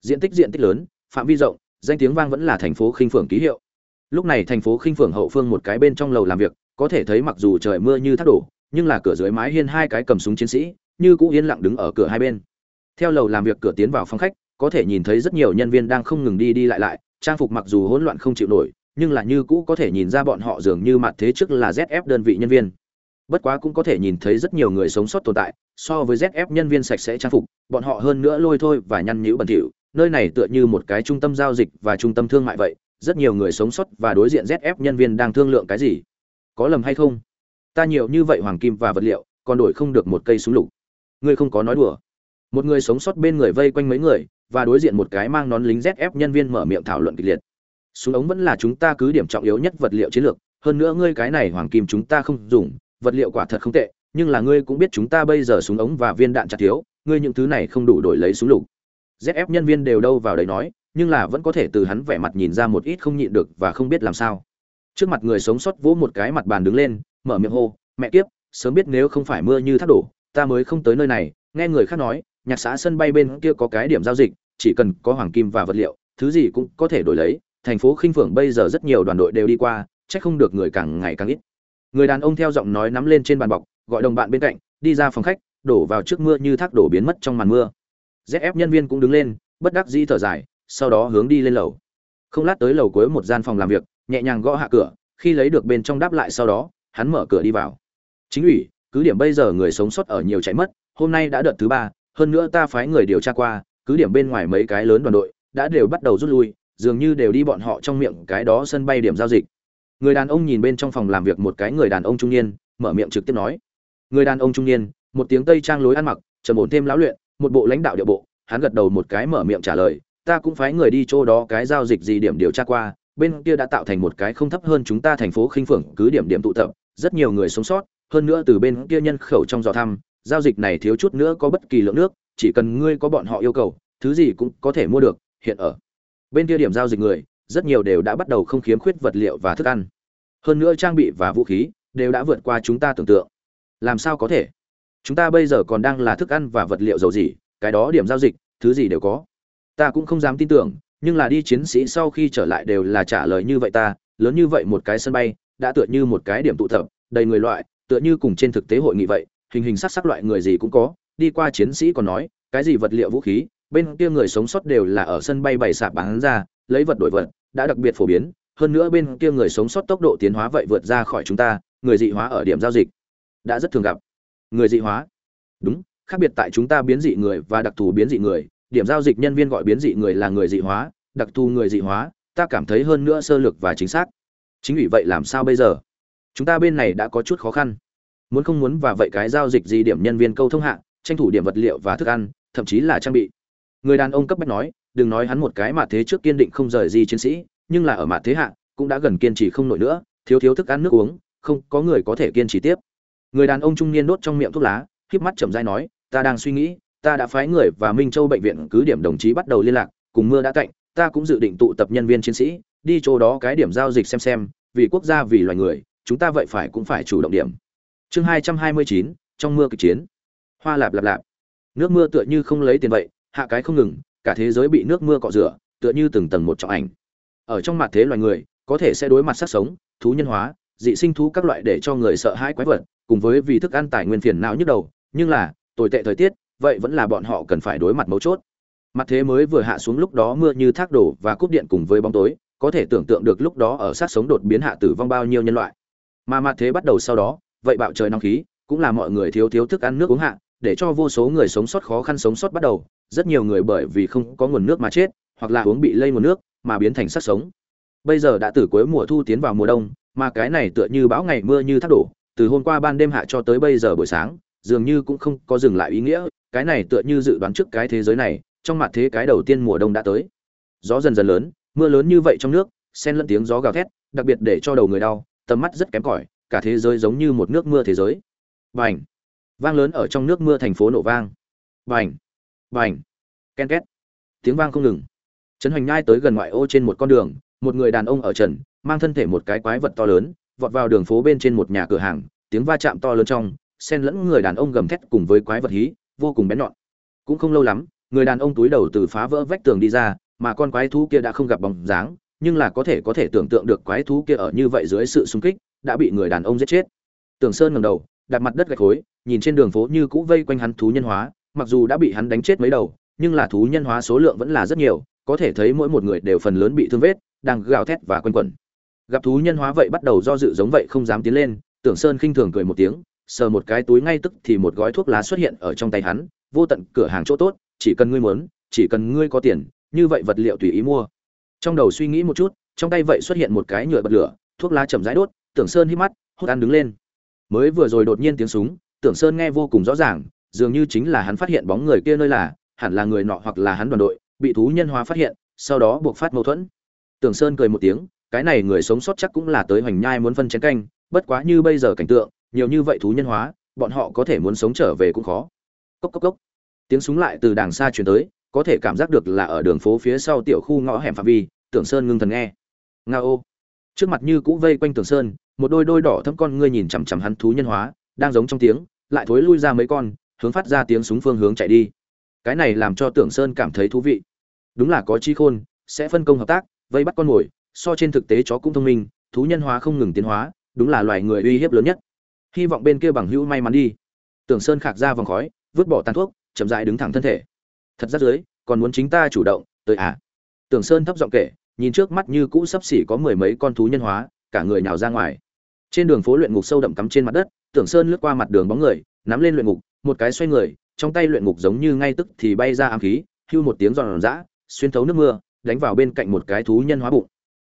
diện tích diện tích lớn, phạm vi rộng, danh tiếng vang vẫn là thành phố khinh phượng ký hiệu. Lúc này thành phố khinh phượng hậu phương một cái bên trong lầu làm việc, có thể thấy mặc dù trời mưa như thác đổ, nhưng là cửa dưới mái hiên hai cái cầm súng chiến sĩ, như cũ yên lặng đứng ở cửa hai bên. Theo lầu làm việc cửa tiến vào phòng khách, có thể nhìn thấy rất nhiều nhân viên đang không ngừng đi đi lại lại, trang phục mặc dù hỗn loạn không chịu nổi, nhưng là như cũ có thể nhìn ra bọn họ dường như mặt thế trước là zf đơn vị nhân viên. Bất quá cũng có thể nhìn thấy rất nhiều người sống sót tồn tại, so với zf nhân viên sạch sẽ trang phục, bọn họ hơn nữa lôi thôi và nhăn nhữ bẩn thỉu nơi này tựa như một cái trung tâm giao dịch và trung tâm thương mại vậy, rất nhiều người sống sót và đối diện zf nhân viên đang thương lượng cái gì? Có lầm hay không? Ta nhiều như vậy hoàng kim và vật liệu, còn đổi không được một cây súng lục. Ngươi không có nói đùa. Một người sống sót bên người vây quanh mấy người, và đối diện một cái mang nón lính zf nhân viên mở miệng thảo luận kịch liệt. Súng ống vẫn là chúng ta cứ điểm trọng yếu nhất vật liệu chiến lược, hơn nữa ngươi cái này hoàng kim chúng ta không dùng, vật liệu quả thật không tệ, nhưng là ngươi cũng biết chúng ta bây giờ súng ống và viên đạn chặt thiếu, ngươi những thứ này không đủ đổi lấy súng lục zf nhân viên đều đâu vào đấy nói, nhưng là vẫn có thể từ hắn vẻ mặt nhìn ra một ít không nhịn được và không biết làm sao. Trước mặt người sống sót vỗ một cái mặt bàn đứng lên, mở miệng hô, mẹ kiếp, sớm biết nếu không phải mưa như thác đổ, ta mới không tới nơi này. Nghe người khác nói, nhạc xã sân bay bên kia có cái điểm giao dịch, chỉ cần có hoàng kim và vật liệu, thứ gì cũng có thể đổi lấy. Thành phố khinh phượng bây giờ rất nhiều đoàn đội đều đi qua, chắc không được người càng ngày càng ít. Người đàn ông theo giọng nói nắm lên trên bàn bọc, gọi đồng bạn bên cạnh, đi ra phòng khách, đổ vào trước mưa như thác đổ biến mất trong màn mưa zf nhân viên cũng đứng lên, bất đắc dĩ thở dài, sau đó hướng đi lên lầu. Không lát tới lầu cuối một gian phòng làm việc, nhẹ nhàng gõ hạ cửa, khi lấy được bên trong đáp lại sau đó, hắn mở cửa đi vào. Chính ủy, cứ điểm bây giờ người sống sót ở nhiều chạy mất, hôm nay đã đợt thứ ba, hơn nữa ta phái người điều tra qua, cứ điểm bên ngoài mấy cái lớn đoàn đội, đã đều bắt đầu rút lui, dường như đều đi bọn họ trong miệng cái đó sân bay điểm giao dịch. Người đàn ông nhìn bên trong phòng làm việc một cái người đàn ông trung niên, mở miệng trực tiếp nói. Người đàn ông trung niên, một tiếng tây trang lối ăn mặc, trầm ổn thêm lão luyện một bộ lãnh đạo địa bộ, hắn gật đầu một cái mở miệng trả lời, ta cũng phái người đi chỗ đó cái giao dịch gì điểm điều tra qua, bên kia đã tạo thành một cái không thấp hơn chúng ta thành phố khinh phượng, cứ điểm điểm tụ tập, rất nhiều người sống sót, hơn nữa từ bên kia nhân khẩu trong dò thăm, giao dịch này thiếu chút nữa có bất kỳ lượng nước, chỉ cần ngươi có bọn họ yêu cầu, thứ gì cũng có thể mua được, hiện ở bên kia điểm giao dịch người, rất nhiều đều đã bắt đầu không khiếm khuyết vật liệu và thức ăn. Hơn nữa trang bị và vũ khí đều đã vượt qua chúng ta tưởng tượng. Làm sao có thể? Chúng ta bây giờ còn đang là thức ăn và vật liệu dầu gì cái đó điểm giao dịch, thứ gì đều có. Ta cũng không dám tin tưởng, nhưng là đi chiến sĩ sau khi trở lại đều là trả lời như vậy ta, lớn như vậy một cái sân bay, đã tựa như một cái điểm tụ tập, đầy người loại, tựa như cùng trên thực tế hội nghị vậy, hình hình sắc sắc loại người gì cũng có, đi qua chiến sĩ còn nói, cái gì vật liệu vũ khí, bên kia người sống sót đều là ở sân bay bày sạp bán ra, lấy vật đổi vật, đã đặc biệt phổ biến, hơn nữa bên kia người sống sót tốc độ tiến hóa vậy vượt ra khỏi chúng ta, người dị hóa ở điểm giao dịch, đã rất thường gặp người dị hóa. Đúng, khác biệt tại chúng ta biến dị người và đặc thù biến dị người. Điểm giao dịch nhân viên gọi biến dị người là người dị hóa, đặc thù người dị hóa, ta cảm thấy hơn nữa sơ lược và chính xác. Chính vì vậy làm sao bây giờ? Chúng ta bên này đã có chút khó khăn. Muốn không muốn và vậy cái giao dịch gì điểm nhân viên câu thông hạ, tranh thủ điểm vật liệu và thức ăn, thậm chí là trang bị. Người đàn ông cấp bách nói, đừng nói hắn một cái mà thế trước kiên định không rời gì chiến sĩ, nhưng là ở mặt thế hạ, cũng đã gần kiên trì không nổi nữa, thiếu thiếu thức ăn nước uống, không có người có thể kiên trì tiếp người đàn ông trung niên đốt trong miệng thuốc lá híp mắt chậm dai nói, ta đang suy nghĩ, ta đã phái người và minh châu bệnh viện cứ điểm đồng chí bắt đầu liên lạc, cùng mưa đã cạnh, ta cũng dự định tụ tập nhân viên chiến sĩ, đi chỗ đó cái điểm giao dịch xem xem, vì quốc gia, vì loài người, chúng ta vậy phải cũng phải chủ động điểm. Chương hai trăm hai mươi chín, trong mưa kịch chiến. Hoa lạp lạp lạp. Nước mưa tựa như không lấy tiền vậy, hạ cái không ngừng, cả thế giới bị nước mưa cọ rửa, tựa như từng tầng một trọng ảnh. Ở trong mặt thế loài người, có thể sẽ đối mặt sát sống, thú nhân hóa dị sinh thú các loại để cho người sợ hãi quái vật, cùng với vì thức ăn tài nguyên phiền não nhức đầu, nhưng là, tồi tệ thời tiết, vậy vẫn là bọn họ cần phải đối mặt mấu chốt. Mặt thế mới vừa hạ xuống lúc đó mưa như thác đổ và cúp điện cùng với bóng tối, có thể tưởng tượng được lúc đó ở sát sống đột biến hạ tử vong bao nhiêu nhân loại. Mà mặt thế bắt đầu sau đó, vậy bạo trời nóng khí, cũng là mọi người thiếu thiếu thức ăn nước uống hạ, để cho vô số người sống sót khó khăn sống sót bắt đầu, rất nhiều người bởi vì không có nguồn nước mà chết, hoặc là uống bị lây nguồn nước, mà biến thành sát sống. Bây giờ đã từ cuối mùa thu tiến vào mùa đông mà cái này tựa như bão ngày mưa như thác đổ, từ hôm qua ban đêm hạ cho tới bây giờ buổi sáng, dường như cũng không có dừng lại ý nghĩa, cái này tựa như dự đoán trước cái thế giới này, trong mặt thế cái đầu tiên mùa đông đã tới. Gió dần dần lớn, mưa lớn như vậy trong nước, xen lẫn tiếng gió gào thét, đặc biệt để cho đầu người đau, tầm mắt rất kém cỏi, cả thế giới giống như một nước mưa thế giới. Bành! Vang lớn ở trong nước mưa thành phố nổ vang. Bành! Bành! Ken két. Tiếng vang không ngừng. Trấn hoành nhai tới gần ngoại ô trên một con đường, một người đàn ông ở trần mang thân thể một cái quái vật to lớn, vọt vào đường phố bên trên một nhà cửa hàng, tiếng va chạm to lớn trong, xen lẫn người đàn ông gầm thét cùng với quái vật hí, vô cùng bén nhọn. Cũng không lâu lắm, người đàn ông túi đầu từ phá vỡ vách tường đi ra, mà con quái thú kia đã không gặp bóng dáng, nhưng là có thể có thể tưởng tượng được quái thú kia ở như vậy dưới sự xung kích, đã bị người đàn ông giết chết. Tường sơn ngẩng đầu, đặt mặt đất gạch khối nhìn trên đường phố như cũ vây quanh hắn thú nhân hóa, mặc dù đã bị hắn đánh chết mấy đầu, nhưng là thú nhân hóa số lượng vẫn là rất nhiều, có thể thấy mỗi một người đều phần lớn bị thương vết, đang gào thét và quanh quẩn gặp thú nhân hóa vậy bắt đầu do dự giống vậy không dám tiến lên, tưởng sơn khinh thường cười một tiếng, sờ một cái túi ngay tức thì một gói thuốc lá xuất hiện ở trong tay hắn, vô tận, cửa hàng chỗ tốt, chỉ cần ngươi muốn, chỉ cần ngươi có tiền, như vậy vật liệu tùy ý mua. Trong đầu suy nghĩ một chút, trong tay vậy xuất hiện một cái nhựa bật lửa, thuốc lá chậm rãi đốt, tưởng sơn hít mắt, hốt ăn đứng lên. Mới vừa rồi đột nhiên tiếng súng, tưởng sơn nghe vô cùng rõ ràng, dường như chính là hắn phát hiện bóng người kia nơi là, hẳn là người nọ hoặc là hắn đoàn đội, bị thú nhân hóa phát hiện, sau đó buộc phát mâu thuẫn. Tưởng sơn cười một tiếng cái này người sống sót chắc cũng là tới hoành nhai muốn phân chén canh, bất quá như bây giờ cảnh tượng, nhiều như vậy thú nhân hóa, bọn họ có thể muốn sống trở về cũng khó. Cốc cốc cốc. Tiếng súng lại từ đàng xa truyền tới, có thể cảm giác được là ở đường phố phía sau tiểu khu ngõ hẻm phạm vi, tưởng sơn ngưng thần nghe. Nga ô. Trước mặt như cũ vây quanh tưởng sơn, một đôi đôi đỏ thâm con ngươi nhìn chằm chằm hắn thú nhân hóa, đang giống trong tiếng, lại thối lui ra mấy con, hướng phát ra tiếng súng phương hướng chạy đi. Cái này làm cho tưởng sơn cảm thấy thú vị. Đúng là có chi khôn, sẽ phân công hợp tác, vây bắt con mồi so trên thực tế chó cũng thông minh, thú nhân hóa không ngừng tiến hóa, đúng là loài người uy hiếp lớn nhất. Hy vọng bên kia bằng hữu may mắn đi. Tưởng sơn khạc ra vòng khói, vứt bỏ tàn thuốc, chậm dại đứng thẳng thân thể. Thật rất dưới, còn muốn chính ta chủ động, tới à? Tưởng sơn thấp giọng kể, nhìn trước mắt như cũ sắp xỉ có mười mấy con thú nhân hóa, cả người nào ra ngoài. Trên đường phố luyện ngục sâu đậm cắm trên mặt đất, tưởng sơn lướt qua mặt đường bóng người, nắm lên luyện ngục, một cái xoay người, trong tay luyện ngục giống như ngay tức thì bay ra ám khí, hưu một tiếng giòn giã, xuyên thấu nước mưa, đánh vào bên cạnh một cái thú nhân hóa bụng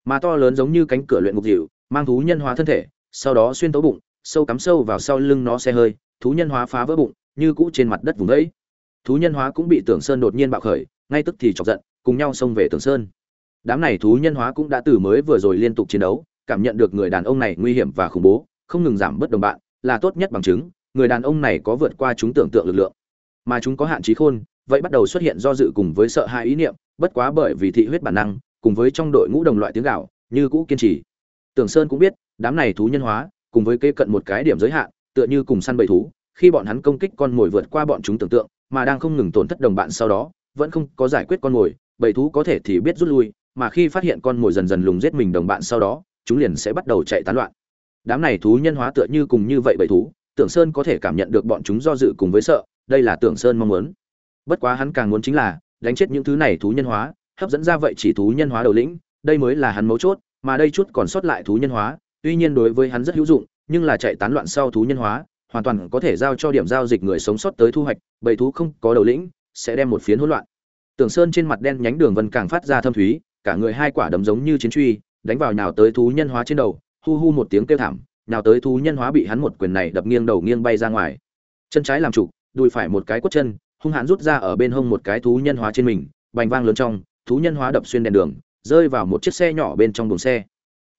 mà to lớn giống như cánh cửa luyện ngục dịu, mang thú nhân hóa thân thể, sau đó xuyên tấu bụng, sâu cắm sâu vào sau lưng nó xe hơi, thú nhân hóa phá vỡ bụng, như cũ trên mặt đất vùng đấy thú nhân hóa cũng bị tưởng sơn đột nhiên bạo khởi, ngay tức thì chọc giận, cùng nhau xông về tưởng sơn. Đám này thú nhân hóa cũng đã từ mới vừa rồi liên tục chiến đấu, cảm nhận được người đàn ông này nguy hiểm và khủng bố, không ngừng giảm bớt đồng bạn, là tốt nhất bằng chứng, người đàn ông này có vượt qua chúng tưởng tượng lực lượng. Mà chúng có hạn chế khôn, vậy bắt đầu xuất hiện do dự cùng với sợ hãi ý niệm, bất quá bởi vì thị huyết bản năng cùng với trong đội ngũ đồng loại tiếng gạo, như cũ kiên trì. Tưởng sơn cũng biết, đám này thú nhân hóa, cùng với kế cận một cái điểm giới hạn, tựa như cùng săn bầy thú, khi bọn hắn công kích con mồi vượt qua bọn chúng tưởng tượng, mà đang không ngừng tổn thất đồng bạn sau đó, vẫn không có giải quyết con mồi, bầy thú có thể thì biết rút lui, mà khi phát hiện con mồi dần dần lùng giết mình đồng bạn sau đó, chúng liền sẽ bắt đầu chạy tán loạn. Đám này thú nhân hóa tựa như cùng như vậy bầy thú, tưởng sơn có thể cảm nhận được bọn chúng do dự cùng với sợ, đây là tưởng sơn mong muốn. Bất quá hắn càng muốn chính là, đánh chết những thứ này thú nhân hóa hấp dẫn ra vậy chỉ thú nhân hóa đầu lĩnh, đây mới là hắn mấu chốt, mà đây chút còn sót lại thú nhân hóa, tuy nhiên đối với hắn rất hữu dụng, nhưng là chạy tán loạn sau thú nhân hóa, hoàn toàn có thể giao cho điểm giao dịch người sống sót tới thu hoạch, bầy thú không có đầu lĩnh, sẽ đem một phiến hỗn loạn. Tưởng sơn trên mặt đen nhánh đường vân càng phát ra thâm thúy, cả người hai quả đấm giống như chiến truy, đánh vào nhào tới thú nhân hóa trên đầu, hu hu một tiếng kêu thảm, nhào tới thú nhân hóa bị hắn một quyền này đập nghiêng đầu nghiêng bay ra ngoài. Chân trái làm trụ đùi phải một cái quất chân, hung hãn rút ra ở bên hông một cái thú nhân hóa trên mình, bành vang lớn trong thú nhân hóa đập xuyên đèn đường, rơi vào một chiếc xe nhỏ bên trong buồng xe.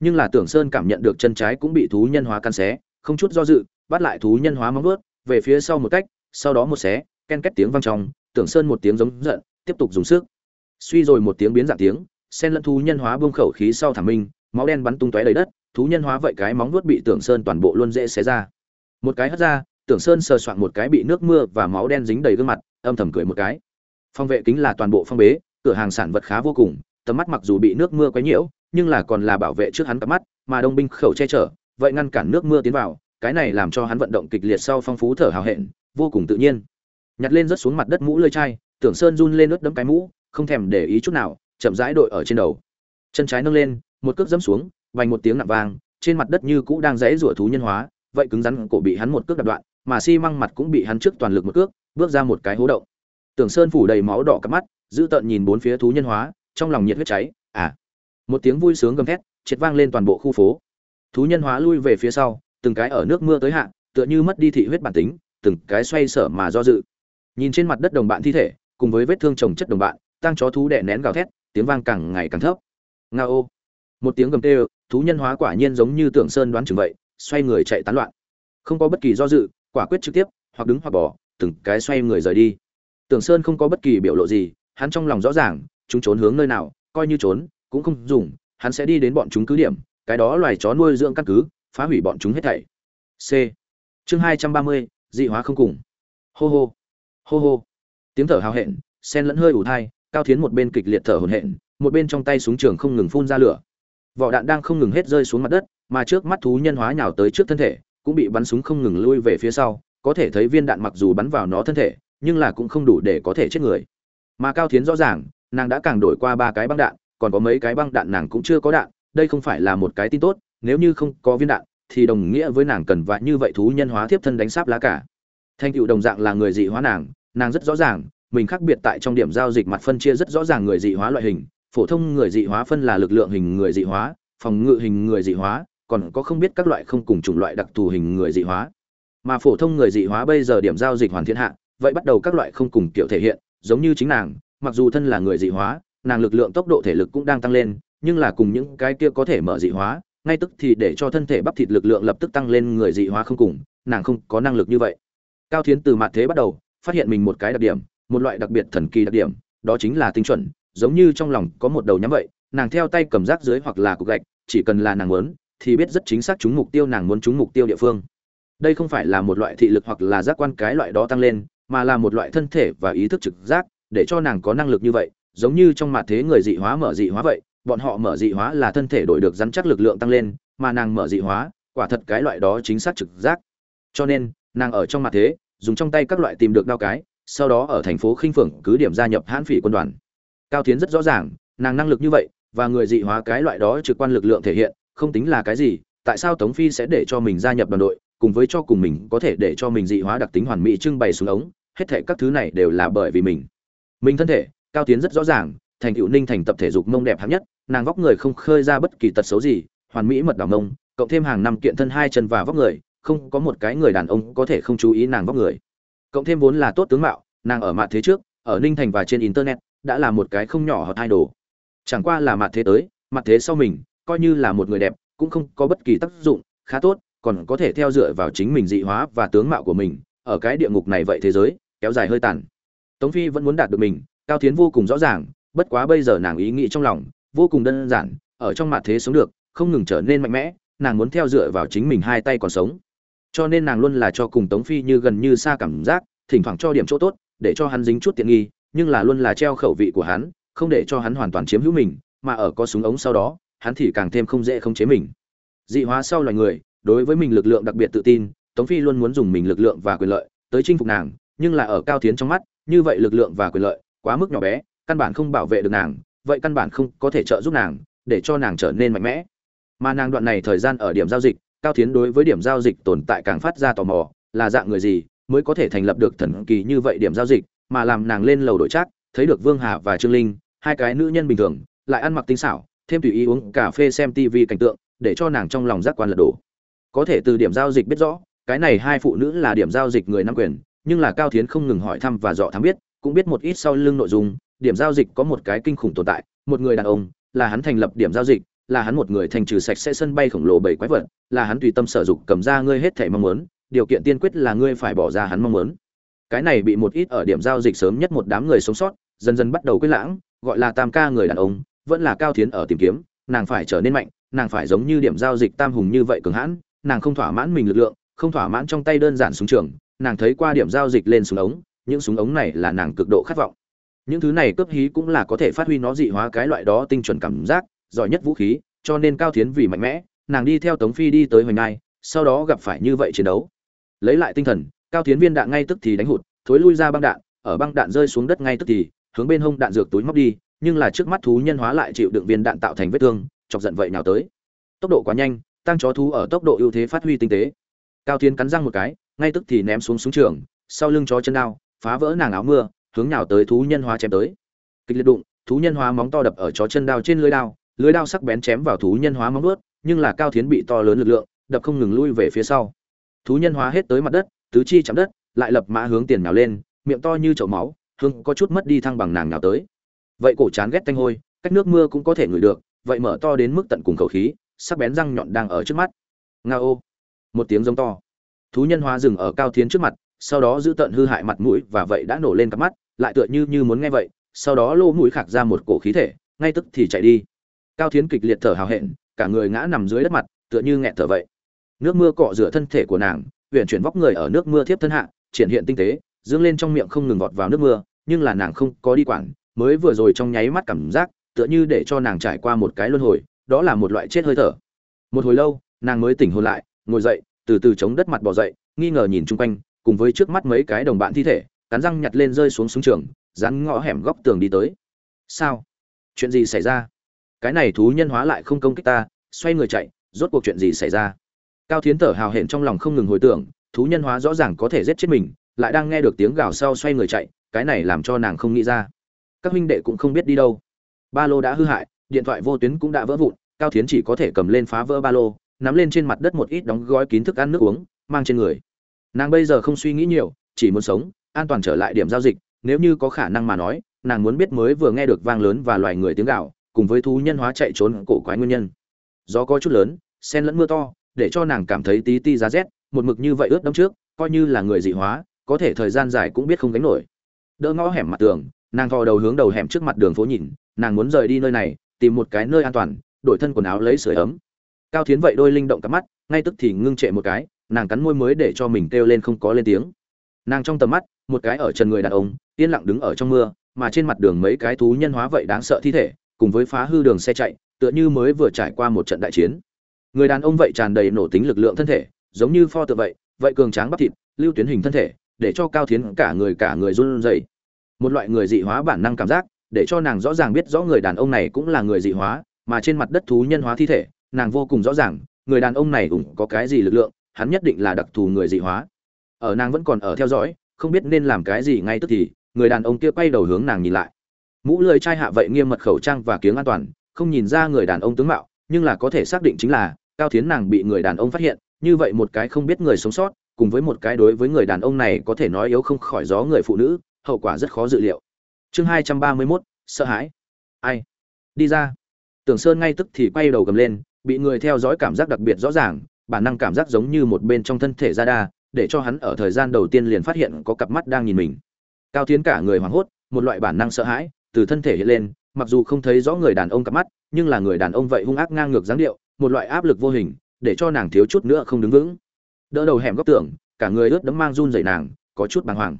Nhưng là tưởng sơn cảm nhận được chân trái cũng bị thú nhân hóa căn xé, không chút do dự, bắt lại thú nhân hóa móng vuốt, về phía sau một cách, sau đó một xé, ken két tiếng vang trong, tưởng sơn một tiếng giống giận, tiếp tục dùng sức. Suy rồi một tiếng biến dạng tiếng sen lẫn thú nhân hóa buông khẩu khí sau thảm minh, máu đen bắn tung tóe đầy đất, thú nhân hóa vậy cái móng vuốt bị tưởng sơn toàn bộ luôn dễ xé ra. Một cái hất ra, tưởng sơn sờ soạn một cái bị nước mưa và máu đen dính đầy gương mặt, âm thầm cười một cái. Phong vệ kính là toàn bộ phong bế cửa hàng sản vật khá vô cùng, tầm mắt mặc dù bị nước mưa quấy nhiễu, nhưng là còn là bảo vệ trước hắn cặp mắt, mà đông binh khẩu che chở, vậy ngăn cản nước mưa tiến vào, cái này làm cho hắn vận động kịch liệt sau phong phú thở hào hẹn, vô cùng tự nhiên. Nhặt lên rớt xuống mặt đất mũ lơi chai, tưởng sơn run lên ướt đấm cái mũ, không thèm để ý chút nào, chậm rãi đội ở trên đầu. Chân trái nâng lên, một cước dẫm xuống, vành một tiếng nặng vang, trên mặt đất như cũ đang rẽ rủa thú nhân hóa, vậy cứng rắn cổ bị hắn một cước đập đoạn, mà xi măng mặt cũng bị hắn trước toàn lực một cước, bước ra một cái hố động. Tưởng sơn phủ đầy máu đỏ cắp mắt giữ tợn nhìn bốn phía thú nhân hóa, trong lòng nhiệt huyết cháy à. Một tiếng vui sướng gầm thét, triệt vang lên toàn bộ khu phố. Thú nhân hóa lui về phía sau, từng cái ở nước mưa tới hạ, tựa như mất đi thị huyết bản tính, từng cái xoay sở mà do dự. Nhìn trên mặt đất đồng bạn thi thể, cùng với vết thương trồng chất đồng bạn tăng chó thú đẻ nén gào thét, tiếng vang càng ngày càng thấp. Nga ô một tiếng gầm tê thú nhân hóa quả nhiên giống như tưởng sơn đoán chừng vậy, xoay người chạy tán loạn. Không có bất kỳ do dự, quả quyết trực tiếp, hoặc đứng hoặc bỏ, từng cái xoay người rời đi. Tưởng sơn không có bất kỳ biểu lộ gì hắn trong lòng rõ ràng, chúng trốn hướng nơi nào, coi như trốn, cũng không dùng, hắn sẽ đi đến bọn chúng cứ điểm, cái đó loài chó nuôi dưỡng căn cứ, phá hủy bọn chúng hết thảy. C. Chương hai trăm ba mươi, dị hóa không cùng. Hô hô. Hô hô. Tiếng thở hào hẹn, sen lẫn hơi ủ thai, cao thiến một bên kịch liệt thở hổn hển, một bên trong tay súng trường không ngừng phun ra lửa. Vỏ đạn đang không ngừng hết rơi xuống mặt đất, mà trước mắt thú nhân hóa nhào tới trước thân thể, cũng bị bắn súng không ngừng lui về phía sau, có thể thấy viên đạn mặc dù bắn vào nó thân thể, nhưng là cũng không đủ để có thể chết người mà cao thiến rõ ràng, nàng đã càng đổi qua ba cái băng đạn, còn có mấy cái băng đạn nàng cũng chưa có đạn, đây không phải là một cái tin tốt, nếu như không có viên đạn, thì đồng nghĩa với nàng cần vạ như vậy thú nhân hóa tiếp thân đánh sáp lá cả. Thanh cựu đồng dạng là người dị hóa nàng nàng rất rõ ràng, mình khác biệt tại trong điểm giao dịch mặt phân chia rất rõ ràng người dị hóa loại hình, phổ thông người dị hóa phân là lực lượng hình người dị hóa, phòng ngự hình người dị hóa, còn có không biết các loại không cùng chủng loại đặc thù hình người dị hóa. Mà phổ thông người dị hóa bây giờ điểm giao dịch hoàn thiện hạ, vậy bắt đầu các loại không cùng kiểu thể hiện giống như chính nàng, mặc dù thân là người dị hóa, nàng lực lượng tốc độ thể lực cũng đang tăng lên, nhưng là cùng những cái kia có thể mở dị hóa, ngay tức thì để cho thân thể bắp thịt lực lượng lập tức tăng lên người dị hóa không cùng, nàng không có năng lực như vậy. Cao thiến từ mặt thế bắt đầu, phát hiện mình một cái đặc điểm, một loại đặc biệt thần kỳ đặc điểm, đó chính là tinh chuẩn, giống như trong lòng có một đầu nhắm vậy, nàng theo tay cầm rác dưới hoặc là cục gạch, chỉ cần là nàng muốn, thì biết rất chính xác chúng mục tiêu nàng muốn chúng mục tiêu địa phương. Đây không phải là một loại thị lực hoặc là giác quan cái loại đó tăng lên mà là một loại thân thể và ý thức trực giác, để cho nàng có năng lực như vậy, giống như trong mặt thế người dị hóa mở dị hóa vậy, bọn họ mở dị hóa là thân thể đổi được rắn chắc lực lượng tăng lên, mà nàng mở dị hóa, quả thật cái loại đó chính xác trực giác. Cho nên, nàng ở trong mặt thế, dùng trong tay các loại tìm được đao cái, sau đó ở thành phố khinh phượng cứ điểm gia nhập hãn phỉ quân đoàn. Cao tiến rất rõ ràng, nàng năng lực như vậy, và người dị hóa cái loại đó trực quan lực lượng thể hiện, không tính là cái gì, tại sao tống phi sẽ để cho mình gia nhập đoàn đội, cùng với cho cùng mình có thể để cho mình dị hóa đặc tính hoàn mỹ trưng bày xuống ống? Hết thảy các thứ này đều là bởi vì mình. Mình thân thể, cao tiến rất rõ ràng, thành tựu ninh thành tập thể dục mông đẹp hạng nhất, nàng vóc người không khơi ra bất kỳ tật xấu gì, hoàn mỹ mật đảo mông, cộng thêm hàng năm kiện thân hai chân và vóc người, không có một cái người đàn ông có thể không chú ý nàng vóc người. Cộng thêm vốn là tốt tướng mạo, nàng ở mặt thế trước, ở ninh thành và trên internet, đã là một cái không nhỏ hot idol. Chẳng qua là mặt thế tới, mặt thế sau mình, coi như là một người đẹp, cũng không có bất kỳ tác dụng, khá tốt, còn có thể theo dựa vào chính mình dị hóa và tướng mạo của mình, ở cái địa ngục này vậy thế giới kéo dài hơi tàn. Tống phi vẫn muốn đạt được mình, cao tiến vô cùng rõ ràng, bất quá bây giờ nàng ý nghĩ trong lòng vô cùng đơn giản, ở trong mặt thế sống được, không ngừng trở nên mạnh mẽ, nàng muốn theo dựa vào chính mình hai tay còn sống. Cho nên nàng luôn là cho cùng tống phi như gần như xa cảm giác, thỉnh thoảng cho điểm chỗ tốt, để cho hắn dính chút tiện nghi, nhưng là luôn là treo khẩu vị của hắn, không để cho hắn hoàn toàn chiếm hữu mình, mà ở có súng ống sau đó, hắn thì càng thêm không dễ không chế mình. Dị hóa sau loài người, đối với mình lực lượng đặc biệt tự tin, tống phi luôn muốn dùng mình lực lượng và quyền lợi tới chinh phục nàng nhưng là ở cao tiến trong mắt, như vậy lực lượng và quyền lợi quá mức nhỏ bé, căn bản không bảo vệ được nàng, vậy căn bản không có thể trợ giúp nàng, để cho nàng trở nên mạnh mẽ. Mà nàng đoạn này thời gian ở điểm giao dịch, cao tiến đối với điểm giao dịch tồn tại càng phát ra tò mò, là dạng người gì mới có thể thành lập được thần kỳ như vậy điểm giao dịch, mà làm nàng lên lầu đổi trác, thấy được vương hà và trương linh, hai cái nữ nhân bình thường, lại ăn mặc tinh xảo, thêm tùy ý uống cà phê xem tv cảnh tượng, để cho nàng trong lòng giác quan lật đổ. Có thể từ điểm giao dịch biết rõ, cái này hai phụ nữ là điểm giao dịch người nam quyền nhưng là cao thiến không ngừng hỏi thăm và dò thám biết, cũng biết một ít sau lưng nội dung, điểm giao dịch có một cái kinh khủng tồn tại, một người đàn ông, là hắn thành lập điểm giao dịch, là hắn một người thành trừ sạch sẽ sân bay khổng lồ bảy quái vật, là hắn tùy tâm sở dục cầm ra ngươi hết thảy mong muốn, điều kiện tiên quyết là ngươi phải bỏ ra hắn mong muốn. Cái này bị một ít ở điểm giao dịch sớm nhất một đám người sống sót, dần dần bắt đầu quên lãng, gọi là tam ca người đàn ông, vẫn là cao thiến ở tìm kiếm, nàng phải trở nên mạnh, nàng phải giống như điểm giao dịch tam hùng như vậy cường hãn, nàng không thỏa mãn mình lực lượng, không thỏa mãn trong tay đơn giản súng trường nàng thấy qua điểm giao dịch lên súng ống những súng ống này là nàng cực độ khát vọng. Những thứ này cướp hí cũng là có thể phát huy nó dị hóa cái loại đó tinh chuẩn cảm giác giỏi nhất vũ khí cho nên cao thiến vì mạnh mẽ nàng đi theo tống phi đi tới hoành ngai, sau đó gặp phải như vậy chiến đấu. Lấy lại tinh thần cao thiến viên đạn ngay tức thì đánh hụt thối lui ra băng đạn ở băng đạn rơi xuống đất ngay tức thì hướng bên hông đạn dược túi móc đi nhưng là trước mắt thú nhân hóa lại chịu đựng viên đạn tạo thành vết thương chọc giận vậy nào tới. Tốc độ quá nhanh tăng chó thú ở tốc độ ưu thế phát huy tinh tế. Cao tiến cắn răng một cái ngay tức thì ném xuống súng trường, sau lưng chó chân đao, phá vỡ nàng áo mưa, hướng nào tới thú nhân hóa chém tới. Kịch liệt đụng, thú nhân hóa móng to đập ở chó chân đao trên lưới đao lưới đao sắc bén chém vào thú nhân hóa móng vuốt, nhưng là cao thiến bị to lớn lực lượng, đập không ngừng lui về phía sau. Thú nhân hóa hết tới mặt đất, tứ chi chạm đất, lại lập mã hướng tiền nào lên, miệng to như chậu máu, hương có chút mất đi thăng bằng nàng nào tới. Vậy cổ chán ghét tanh hôi, cách nước mưa cũng có thể ngửi được, vậy mở to đến mức tận cùng khẩu khí, sắc bén răng nhọn đang ở trước mắt. Nga ô một tiếng giống to thú nhân hóa dừng ở cao thiến trước mặt, sau đó giữ tận hư hại mặt mũi và vậy đã nổ lên cặp mắt, lại tựa như như muốn nghe vậy, sau đó lô mũi khạc ra một cổ khí thể, ngay tức thì chạy đi. Cao thiến kịch liệt thở hào hẹn, cả người ngã nằm dưới đất mặt, tựa như nghẹn thở vậy. Nước mưa cọ rửa thân thể của nàng huyện chuyển vóc người ở nước mưa thiếp thân hạ, triển hiện tinh tế, dương lên trong miệng không ngừng vọt vào nước mưa, nhưng là nàng không có đi quản, mới vừa rồi trong nháy mắt cảm giác, tựa như để cho nàng trải qua một cái luân hồi, đó là một loại chết hơi thở. Một hồi lâu, nàng mới tỉnh hồn lại, ngồi dậy từ từ chống đất mặt bỏ dậy, nghi ngờ nhìn chung quanh, cùng với trước mắt mấy cái đồng bạn thi thể, cắn răng nhặt lên rơi xuống xuống trường rắn ngõ hẻm góc tường đi tới. Sao? Chuyện gì xảy ra? Cái này thú nhân hóa lại không công kích ta, xoay người chạy, rốt cuộc chuyện gì xảy ra? Cao thiến thở hào hển trong lòng không ngừng hồi tưởng, thú nhân hóa rõ ràng có thể giết chết mình, lại đang nghe được tiếng gào sau xoay người chạy, cái này làm cho nàng không nghĩ ra. Các huynh đệ cũng không biết đi đâu. Ba lô đã hư hại, điện thoại vô tuyến cũng đã vỡ vụn, cao thiến chỉ có thể cầm lên phá vỡ ba lô nắm lên trên mặt đất một ít đóng gói kín thức ăn nước uống, mang trên người. Nàng bây giờ không suy nghĩ nhiều, chỉ muốn sống, an toàn trở lại điểm giao dịch, nếu như có khả năng mà nói, nàng muốn biết mới vừa nghe được vang lớn và loài người tiếng gạo cùng với thú nhân hóa chạy trốn cổ quái nguyên nhân. Gió có chút lớn, sen lẫn mưa to, để cho nàng cảm thấy tí ti giá rét, một mực như vậy ướt đẫm trước, coi như là người dị hóa, có thể thời gian dài cũng biết không gánh nổi. Đỡ ngõ hẻm mặt tường, nàng thò đầu hướng đầu hẻm trước mặt đường phố nhìn, nàng muốn rời đi nơi này, tìm một cái nơi an toàn, đổi thân quần áo lấy sưởi ấm cao thiến vậy đôi linh động cắm mắt, ngay tức thì ngưng trệ một cái, nàng cắn môi mới để cho mình kêu lên không có lên tiếng. Nàng trong tầm mắt, một cái ở trần người đàn ông, yên lặng đứng ở trong mưa, mà trên mặt đường mấy cái thú nhân hóa vậy đáng sợ thi thể, cùng với phá hư đường xe chạy, tựa như mới vừa trải qua một trận đại chiến. Người đàn ông vậy tràn đầy nổ tính lực lượng thân thể, giống như pho tự vậy vậy cường tráng bắp thịt, lưu tuyến hình thân thể, để cho cao thiến cả người cả người run rẩy. Một loại người dị hóa bản năng cảm giác, để cho nàng rõ ràng biết rõ người đàn ông này cũng là người dị hóa, mà trên mặt đất thú nhân hóa thi thể nàng vô cùng rõ ràng, người đàn ông này cũng có cái gì lực lượng, hắn nhất định là đặc thù người dị hóa. Ở nàng vẫn còn ở theo dõi, không biết nên làm cái gì ngay tức thì, người đàn ông kia quay đầu hướng nàng nhìn lại. Mũ lưỡi chai hạ vậy nghiêm mật khẩu trang và kiếng an toàn, không nhìn ra người đàn ông tướng mạo, nhưng là có thể xác định chính là, cao thiến nàng bị người đàn ông phát hiện, như vậy một cái không biết người sống sót, cùng với một cái đối với người đàn ông này có thể nói yếu không khỏi gió người phụ nữ, hậu quả rất khó dự liệu. Chương hai trăm ba mươi mốt, sợ hãi. Ai? Đi ra. Tưởng sơn ngay tức thì quay đầu gầm lên bị người theo dõi cảm giác đặc biệt rõ ràng, bản năng cảm giác giống như một bên trong thân thể ra đa để cho hắn ở thời gian đầu tiên liền phát hiện có cặp mắt đang nhìn mình. Cao tiến cả người hoảng hốt, một loại bản năng sợ hãi từ thân thể hiện lên, mặc dù không thấy rõ người đàn ông cặp mắt, nhưng là người đàn ông vậy hung ác ngang ngược dáng điệu, một loại áp lực vô hình, để cho nàng thiếu chút nữa không đứng vững. Đỡ đầu hẻm góc tường, cả người ướt đẫm mang run rẩy nàng, có chút bàng hoàng.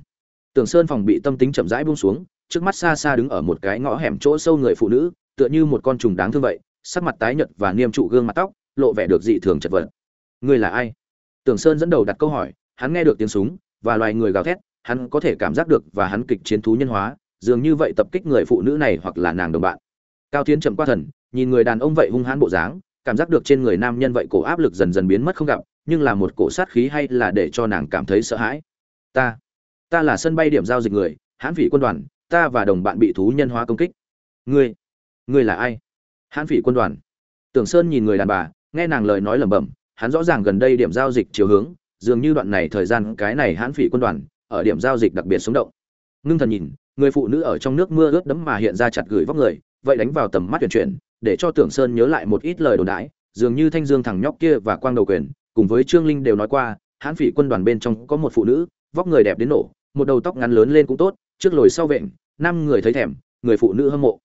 Tường sơn phòng bị tâm tính chậm rãi buông xuống, trước mắt xa xa đứng ở một cái ngõ hẻm chỗ sâu người phụ nữ, tựa như một con trùng đáng thương vậy sắc mặt tái nhợt và niêm trụ gương mặt tóc, lộ vẻ được dị thường chật vật. Ngươi là ai? Tưởng sơn dẫn đầu đặt câu hỏi, hắn nghe được tiếng súng, và loài người gào thét, hắn có thể cảm giác được và hắn kịch chiến thú nhân hóa, dường như vậy tập kích người phụ nữ này hoặc là nàng đồng bạn. Cao tiến chậm qua thần, nhìn người đàn ông vậy hung hãn bộ dáng, cảm giác được trên người nam nhân vậy cổ áp lực dần dần biến mất không gặp, nhưng là một cổ sát khí hay là để cho nàng cảm thấy sợ hãi? Ta ta là sân bay điểm giao dịch người, hãn vị quân đoàn, ta và đồng bạn bị thú nhân hóa công kích. Ngươi ngươi là ai? Hãn phỉ quân đoàn. Tưởng sơn nhìn người đàn bà, nghe nàng lời nói lẩm bẩm, hắn rõ ràng gần đây điểm giao dịch chiều hướng, dường như đoạn này thời gian cái này hãn phỉ quân đoàn, ở điểm giao dịch đặc biệt sống động. Ngưng thần nhìn, người phụ nữ ở trong nước mưa ướt đẫm mà hiện ra chặt gửi vóc người, vậy đánh vào tầm mắt tuyển chuyển, để cho tưởng sơn nhớ lại một ít lời đồn đãi, dường như thanh dương thằng nhóc kia và quang đầu quyền, cùng với trương linh đều nói qua, hãn phỉ quân đoàn bên trong có một phụ nữ, vóc người đẹp đến nổ, một đầu tóc ngắn lớn lên cũng tốt, trước lồi sau vện, năm người thấy thèm, người phụ nữ hâm mộ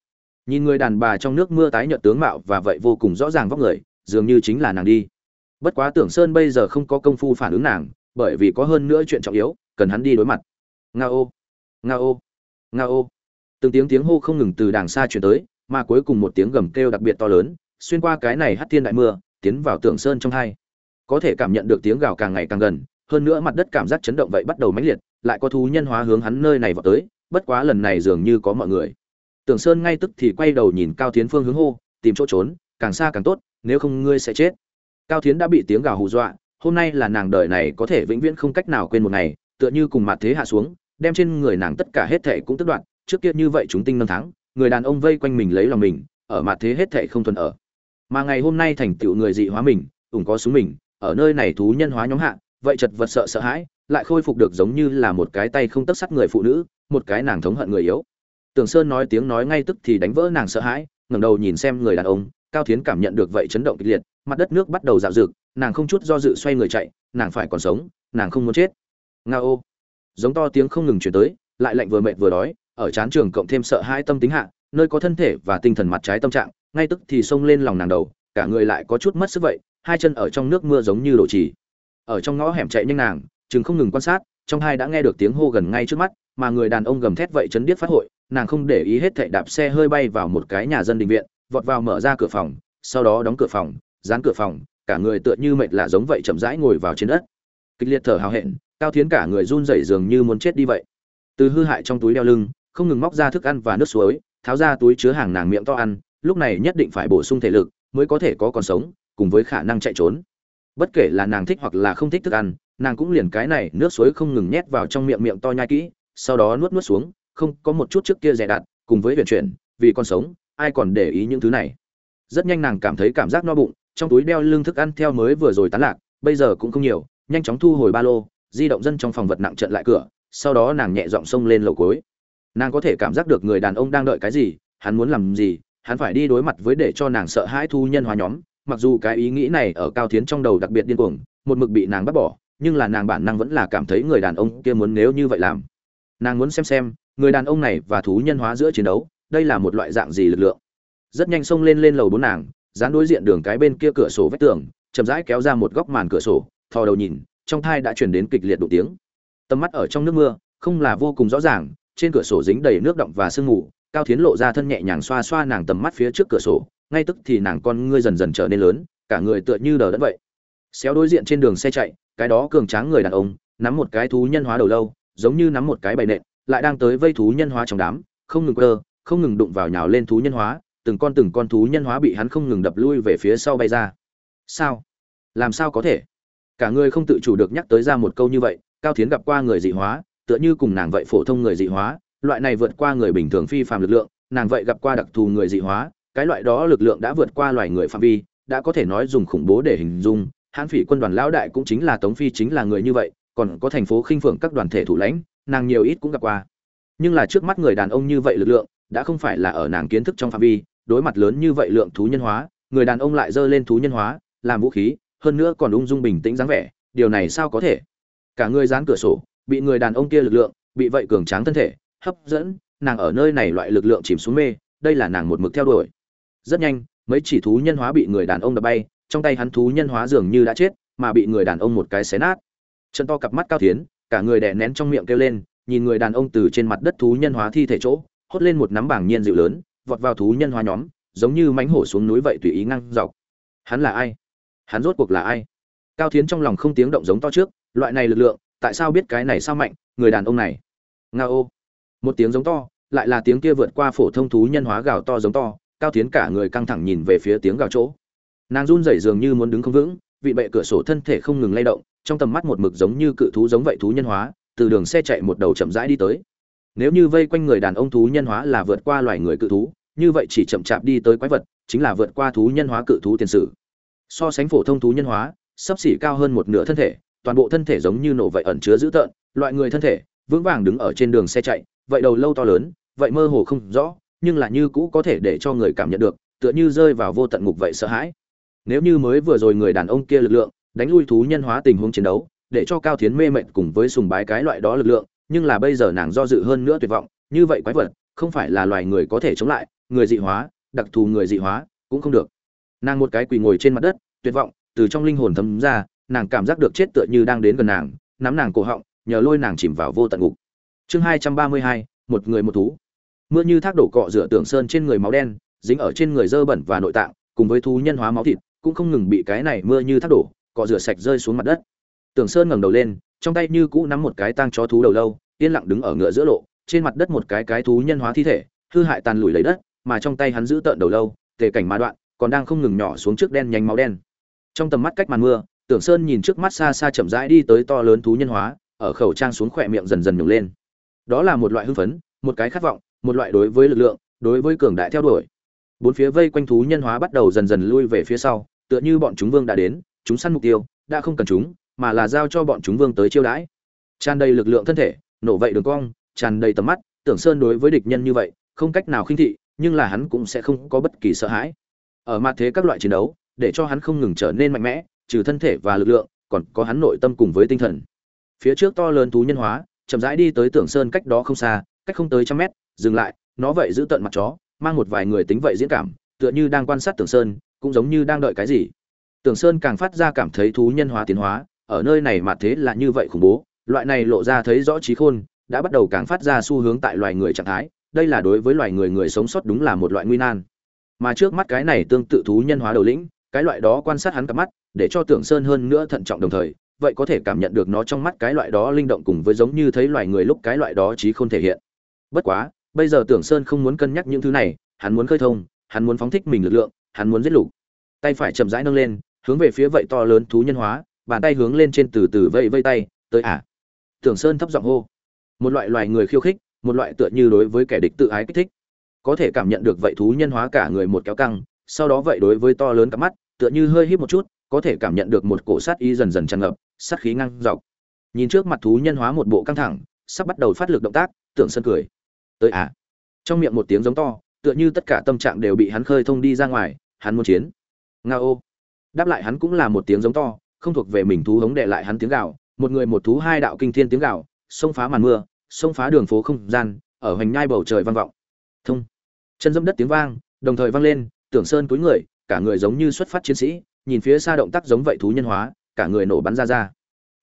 nhìn người đàn bà trong nước mưa tái nhợt tướng mạo và vậy vô cùng rõ ràng vóc người, dường như chính là nàng đi. Bất quá tưởng sơn bây giờ không có công phu phản ứng nàng, bởi vì có hơn nữa chuyện trọng yếu, cần hắn đi đối mặt. Nga ô nga ô nga ô từng tiếng tiếng hô không ngừng từ đàng xa chuyển tới, mà cuối cùng một tiếng gầm kêu đặc biệt to lớn, xuyên qua cái này hắt thiên đại mưa, tiến vào tưởng sơn trong hai. Có thể cảm nhận được tiếng gào càng ngày càng gần, hơn nữa mặt đất cảm giác chấn động vậy bắt đầu mãnh liệt, lại có thú nhân hóa hướng hắn nơi này vào tới, bất quá lần này dường như có mọi người tưởng sơn ngay tức thì quay đầu nhìn cao Thiến phương hướng hô, tìm chỗ trốn, càng xa càng tốt, nếu không ngươi sẽ chết. Cao Thiến đã bị tiếng gào hù dọa, hôm nay là nàng đời này có thể vĩnh viễn không cách nào quên một ngày, tựa như cùng mặt thế hạ xuống, đem trên người nàng tất cả hết thảy cũng tức đoạn trước kia như vậy chúng tinh năm tháng người đàn ông vây quanh mình lấy lòng mình, ở mặt thế hết thảy không thuần ở. Mà ngày hôm nay thành tựu người dị hóa mình, ủng có súng mình, ở nơi này thú nhân hóa nhóm hạ, vậy chật vật sợ sợ hãi, lại khôi phục được giống như là một cái tay không tất sắt người phụ nữ, một cái nàng thống hận người yếu tường sơn nói tiếng nói ngay tức thì đánh vỡ nàng sợ hãi ngẩng đầu nhìn xem người đàn ông cao thiến cảm nhận được vậy chấn động kịch liệt mặt đất nước bắt đầu dạo rực nàng không chút do dự xoay người chạy nàng phải còn sống nàng không muốn chết. Ngao, giống to tiếng không ngừng truyền tới lại lạnh vừa mệt vừa đói ở chán trường cộng thêm sợ hãi tâm tính hạ nơi có thân thể và tinh thần mặt trái tâm trạng ngay tức thì xông lên lòng nàng đầu cả người lại có chút mất sức vậy hai chân ở trong nước mưa giống như đổ trì ở trong ngõ hẻm chạy nhanh nàng chừng không ngừng quan sát trong hai đã nghe được tiếng hô gần ngay trước mắt mà người đàn ông gầm thét vậy chấn điếc phát hội nàng không để ý hết thảy đạp xe hơi bay vào một cái nhà dân đình viện, vọt vào mở ra cửa phòng, sau đó đóng cửa phòng, dán cửa phòng, cả người tựa như mệt lạ giống vậy chậm rãi ngồi vào trên đất. Kịch liệt thở hào hẹn, cao thiến cả người run rẩy dường như muốn chết đi vậy. Từ hư hại trong túi đeo lưng, không ngừng móc ra thức ăn và nước suối, tháo ra túi chứa hàng nàng miệng to ăn, lúc này nhất định phải bổ sung thể lực mới có thể có còn sống, cùng với khả năng chạy trốn. Bất kể là nàng thích hoặc là không thích thức ăn, nàng cũng liền cái này nước suối không ngừng nhét vào trong miệng miệng to nhai kỹ, sau đó nuốt nuốt xuống không có một chút trước kia dè đặt, cùng với huyền chuyển, vì còn sống, ai còn để ý những thứ này. Rất nhanh nàng cảm thấy cảm giác no bụng, trong túi đeo lương thức ăn theo mới vừa rồi tán lạc, bây giờ cũng không nhiều, nhanh chóng thu hồi ba lô, di động dân trong phòng vật nặng trận lại cửa, sau đó nàng nhẹ giọng xông lên lầu cuối. Nàng có thể cảm giác được người đàn ông đang đợi cái gì, hắn muốn làm gì, hắn phải đi đối mặt với để cho nàng sợ hãi thu nhân hóa nhóm. Mặc dù cái ý nghĩ này ở cao tiến trong đầu đặc biệt điên cuồng, một mực bị nàng bắt bỏ, nhưng là nàng bản năng vẫn là cảm thấy người đàn ông kia muốn nếu như vậy làm. Nàng muốn xem xem người đàn ông này và thú nhân hóa giữa chiến đấu, đây là một loại dạng gì lực lượng? Rất nhanh xông lên lên lầu bốn nàng, dán đối diện đường cái bên kia cửa sổ vách tường, chậm rãi kéo ra một góc màn cửa sổ, thò đầu nhìn, trong thai đã chuyển đến kịch liệt đụng tiếng. Tầm mắt ở trong nước mưa, không là vô cùng rõ ràng, trên cửa sổ dính đầy nước động và sương mù, cao thiến lộ ra thân nhẹ nhàng xoa xoa nàng tầm mắt phía trước cửa sổ, ngay tức thì nàng con ngươi dần dần trở nên lớn, cả người tựa như đờ đẫn vậy. Xéo đối diện trên đường xe chạy, cái đó cường tráng người đàn ông, nắm một cái thú nhân hóa đầu lâu, giống như nắm một cái bầy nện lại đang tới vây thú nhân hóa trong đám, không ngừng quơ, không ngừng đụng vào nhào lên thú nhân hóa, từng con từng con thú nhân hóa bị hắn không ngừng đập lui về phía sau bay ra. Sao? Làm sao có thể? Cả người không tự chủ được nhắc tới ra một câu như vậy, cao thiến gặp qua người dị hóa, tựa như cùng nàng vậy phổ thông người dị hóa, loại này vượt qua người bình thường phi phàm lực lượng, nàng vậy gặp qua đặc thù người dị hóa, cái loại đó lực lượng đã vượt qua loài người phạm vi, đã có thể nói dùng khủng bố để hình dung, hãn phỉ quân đoàn lão đại cũng chính là tống phi chính là người như vậy, còn có thành phố khinh phượng các đoàn thể thủ lãnh nàng nhiều ít cũng gặp qua. Nhưng là trước mắt người đàn ông như vậy lực lượng, đã không phải là ở nàng kiến thức trong phạm vi, đối mặt lớn như vậy lượng thú nhân hóa, người đàn ông lại dơ lên thú nhân hóa, làm vũ khí, hơn nữa còn ung dung bình tĩnh dáng vẻ, điều này sao có thể? Cả người dán cửa sổ, bị người đàn ông kia lực lượng, bị vậy cường tráng thân thể, hấp dẫn, nàng ở nơi này loại lực lượng chìm xuống mê, đây là nàng một mực theo đuổi. Rất nhanh, mấy chỉ thú nhân hóa bị người đàn ông đập bay, trong tay hắn thú nhân hóa dường như đã chết, mà bị người đàn ông một cái xé nát. Chân to cặp mắt cao tiến cả người đè nén trong miệng kêu lên, nhìn người đàn ông từ trên mặt đất thú nhân hóa thi thể chỗ, hốt lên một nắm bảng nhiên dịu lớn, vọt vào thú nhân hóa nhóm, giống như mánh hổ xuống núi vậy tùy ý ngăn dọc. Hắn là ai? Hắn rốt cuộc là ai? Cao thiến trong lòng không tiếng động giống to trước, loại này lực lượng, tại sao biết cái này sao mạnh, người đàn ông này? Nga ô. Một tiếng giống to, lại là tiếng kia vượt qua phổ thông thú nhân hóa gào to giống to, cao thiến cả người căng thẳng nhìn về phía tiếng gào chỗ. Nàng run rẩy dường như muốn đứng không vững, vị bệ cửa sổ thân thể không ngừng lay động trong tầm mắt một mực giống như cự thú giống vậy thú nhân hóa, từ đường xe chạy một đầu chậm rãi đi tới. Nếu như vây quanh người đàn ông thú nhân hóa là vượt qua loài người cự thú, như vậy chỉ chậm chạp đi tới quái vật, chính là vượt qua thú nhân hóa cự thú tiền sử. So sánh phổ thông thú nhân hóa sắp xỉ cao hơn một nửa thân thể, toàn bộ thân thể giống như nổ vậy ẩn chứa dữ tợn, loại người thân thể, vững vàng đứng ở trên đường xe chạy, vậy đầu lâu to lớn, vậy mơ hồ không rõ, nhưng là như cũ có thể để cho người cảm nhận được, tựa như rơi vào vô tận ngục vậy sợ hãi. Nếu như mới vừa rồi người đàn ông kia lực lượng đánh lui thú nhân hóa tình huống chiến đấu, để cho cao thiến mê mệt cùng với sùng bái cái loại đó lực lượng, nhưng là bây giờ nàng do dự hơn nữa tuyệt vọng, như vậy quái vật, không phải là loài người có thể chống lại, người dị hóa, đặc thù người dị hóa, cũng không được. Nàng một cái quỳ ngồi trên mặt đất, tuyệt vọng, từ trong linh hồn thấm ra, nàng cảm giác được chết tựa như đang đến gần nàng, nắm nàng cổ họng, nhờ lôi nàng chìm vào vô tận ngục. Chương hai trăm ba mươi hai, một người một thú. Mưa như thác đổ cọ rửa tưởng sơn trên người máu đen, dính ở trên người dơ bẩn và nội tạng, cùng với thú nhân hóa máu thịt, cũng không ngừng bị cái này mưa như thác đổ cọ rửa sạch rơi xuống mặt đất. Tưởng sơn ngẩng đầu lên, trong tay như cũ nắm một cái tang chó thú đầu lâu, yên lặng đứng ở ngựa giữa lộ, trên mặt đất một cái cái thú nhân hóa thi thể, hư hại tàn lùi lấy đất, mà trong tay hắn giữ tợn đầu lâu, tề cảnh mà đoạn, còn đang không ngừng nhỏ xuống trước đen nhanh máu đen. Trong tầm mắt cách màn mưa, tưởng sơn nhìn trước mắt xa xa chậm rãi đi tới to lớn thú nhân hóa, ở khẩu trang xuống khỏe miệng dần dần nhùng lên. Đó là một loại hưng phấn, một cái khát vọng, một loại đối với lực lượng, đối với cường đại theo đuổi. Bốn phía vây quanh thú nhân hóa bắt đầu dần dần lui về phía sau, tựa như bọn chúng vương đã đến chúng săn mục tiêu, đã không cần chúng, mà là giao cho bọn chúng vương tới chiêu đãi. Tràn đầy lực lượng thân thể, nổ vậy đường cong, tràn đầy tầm mắt, tưởng sơn đối với địch nhân như vậy, không cách nào khinh thị, nhưng là hắn cũng sẽ không có bất kỳ sợ hãi. Ở mặt thế các loại chiến đấu, để cho hắn không ngừng trở nên mạnh mẽ, trừ thân thể và lực lượng, còn có hắn nội tâm cùng với tinh thần. Phía trước to lớn thú nhân hóa, chậm rãi đi tới tưởng sơn cách đó không xa, cách không tới trăm mét, dừng lại, nó vậy giữ tận mặt chó, mang một vài người tính vậy diễn cảm, tựa như đang quan sát tưởng sơn, cũng giống như đang đợi cái gì tưởng sơn càng phát ra cảm thấy thú nhân hóa tiến hóa, ở nơi này mà thế là như vậy khủng bố, loại này lộ ra thấy rõ trí khôn, đã bắt đầu càng phát ra xu hướng tại loài người trạng thái, đây là đối với loài người người sống sót đúng là một loại nguy nan. Mà trước mắt cái này tương tự thú nhân hóa đầu lĩnh, cái loại đó quan sát hắn cả mắt, để cho tưởng sơn hơn nữa thận trọng đồng thời, vậy có thể cảm nhận được nó trong mắt cái loại đó linh động cùng với giống như thấy loài người lúc cái loại đó trí khôn thể hiện. Bất quá, bây giờ tưởng sơn không muốn cân nhắc những thứ này, hắn muốn khơi thông, hắn muốn phóng thích mình lực lượng, hắn muốn giết lục. Tay phải chậm rãi nâng lên hướng về phía vậy to lớn thú nhân hóa, bàn tay hướng lên trên từ từ vây vây tay, tới ả à. tưởng sơn thấp giọng hô. Một loại loài người khiêu khích, một loại tựa như đối với kẻ địch tự ái kích thích. Có thể cảm nhận được vậy thú nhân hóa cả người một kéo căng, sau đó vậy đối với to lớn cặp mắt, tựa như hơi hít một chút, có thể cảm nhận được một cổ sát y dần dần tràn ngập, sát khí ngang dọc. Nhìn trước mặt thú nhân hóa một bộ căng thẳng, sắp bắt đầu phát lực động tác, tưởng sơn cười. Tới à. Trong miệng một tiếng giống to, tựa như tất cả tâm trạng đều bị hắn khơi thông đi ra ngoài, hắn muốn chiến. Nga ô đáp lại hắn cũng là một tiếng giống to, không thuộc về mình thú hống đệ lại hắn tiếng gạo một người một thú hai đạo kinh thiên tiếng gạo xông phá màn mưa, xông phá đường phố không gian, ở hoành nhai bầu trời vang vọng. Thông. Chân dẫm đất tiếng vang, đồng thời vang lên, tưởng sơn cúi người, cả người giống như xuất phát chiến sĩ, nhìn phía xa động tác giống vậy thú nhân hóa, cả người nổ bắn ra ra.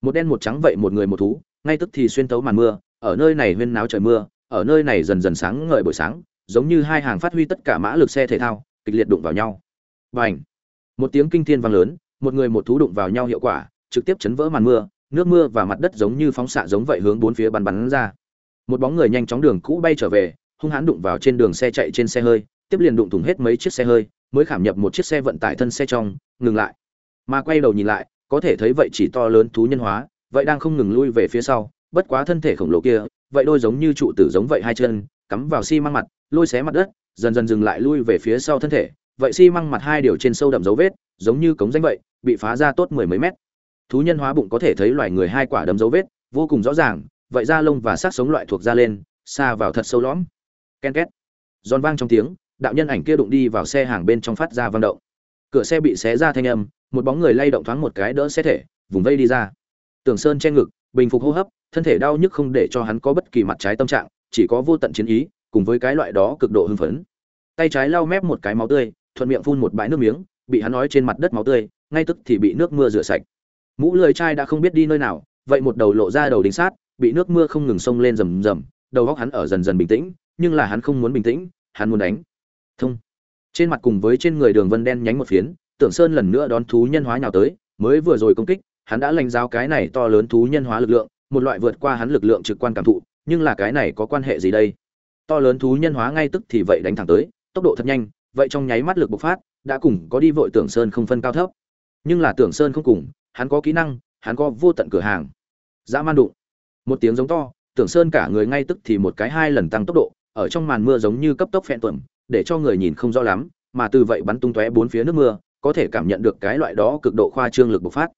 Một đen một trắng vậy một người một thú, ngay tức thì xuyên tấu màn mưa, ở nơi này huyên náo trời mưa, ở nơi này dần dần sáng ngời buổi sáng, giống như hai hàng phát huy tất cả mã lực xe thể thao, kịch liệt đụng vào nhau. Và một tiếng kinh thiên vang lớn, một người một thú đụng vào nhau hiệu quả, trực tiếp chấn vỡ màn mưa, nước mưa và mặt đất giống như phóng xạ giống vậy hướng bốn phía bắn bắn ra. Một bóng người nhanh chóng đường cũ bay trở về, hung hãn đụng vào trên đường xe chạy trên xe hơi, tiếp liền đụng thủng hết mấy chiếc xe hơi, mới khảm nhập một chiếc xe vận tải thân xe trong, ngừng lại. Mà quay đầu nhìn lại, có thể thấy vậy chỉ to lớn thú nhân hóa, vậy đang không ngừng lui về phía sau, bất quá thân thể khổng lồ kia, vậy đôi giống như trụ tử giống vậy hai chân, cắm vào xi măng mặt, lôi xé mặt đất, dần dần dừng lại lui về phía sau thân thể vậy xi măng mặt hai điều trên sâu đậm dấu vết, giống như cống danh vậy, bị phá ra tốt mười mấy mét. Thú nhân hóa bụng có thể thấy loài người hai quả đấm dấu vết, vô cùng rõ ràng, vậy da lông và xác sống loại thuộc da lên, xa vào thật sâu lõm. Ken két. Giòn vang trong tiếng, đạo nhân ảnh kia đụng đi vào xe hàng bên trong phát ra vang động. Cửa xe bị xé ra thanh âm, một bóng người lay động thoáng một cái đỡ xe thể, vùng vây đi ra. Tường sơn che ngực, bình phục hô hấp, thân thể đau nhức không để cho hắn có bất kỳ mặt trái tâm trạng, chỉ có vô tận chiến ý, cùng với cái loại đó cực độ hưng phấn. Tay trái lau mép một cái máu tươi thuận miệng phun một bãi nước miếng, bị hắn nói trên mặt đất máu tươi, ngay tức thì bị nước mưa rửa sạch. Mũ lưỡi chai đã không biết đi nơi nào, vậy một đầu lộ ra đầu đính sát, bị nước mưa không ngừng xông lên rầm rầm, đầu góc hắn ở dần dần bình tĩnh, nhưng là hắn không muốn bình tĩnh, hắn muốn đánh. Thông. Trên mặt cùng với trên người đường vân đen nhánh một phiến, tưởng sơn lần nữa đón thú nhân hóa nhào tới, mới vừa rồi công kích, hắn đã lành giáo cái này to lớn thú nhân hóa lực lượng, một loại vượt qua hắn lực lượng trực quan cảm thụ, nhưng là cái này có quan hệ gì đây? To lớn thú nhân hóa ngay tức thì vậy đánh thẳng tới, tốc độ thật nhanh vậy trong nháy mắt lực bộc phát, đã cùng có đi vội tưởng sơn không phân cao thấp. Nhưng là tưởng sơn không cùng, hắn có kỹ năng, hắn có vô tận cửa hàng. Dã man đụng. Một tiếng giống to, tưởng sơn cả người ngay tức thì một cái hai lần tăng tốc độ, ở trong màn mưa giống như cấp tốc phẹn tuẩm để cho người nhìn không rõ lắm, mà từ vậy bắn tung tóe bốn phía nước mưa, có thể cảm nhận được cái loại đó cực độ khoa trương lực bộc phát.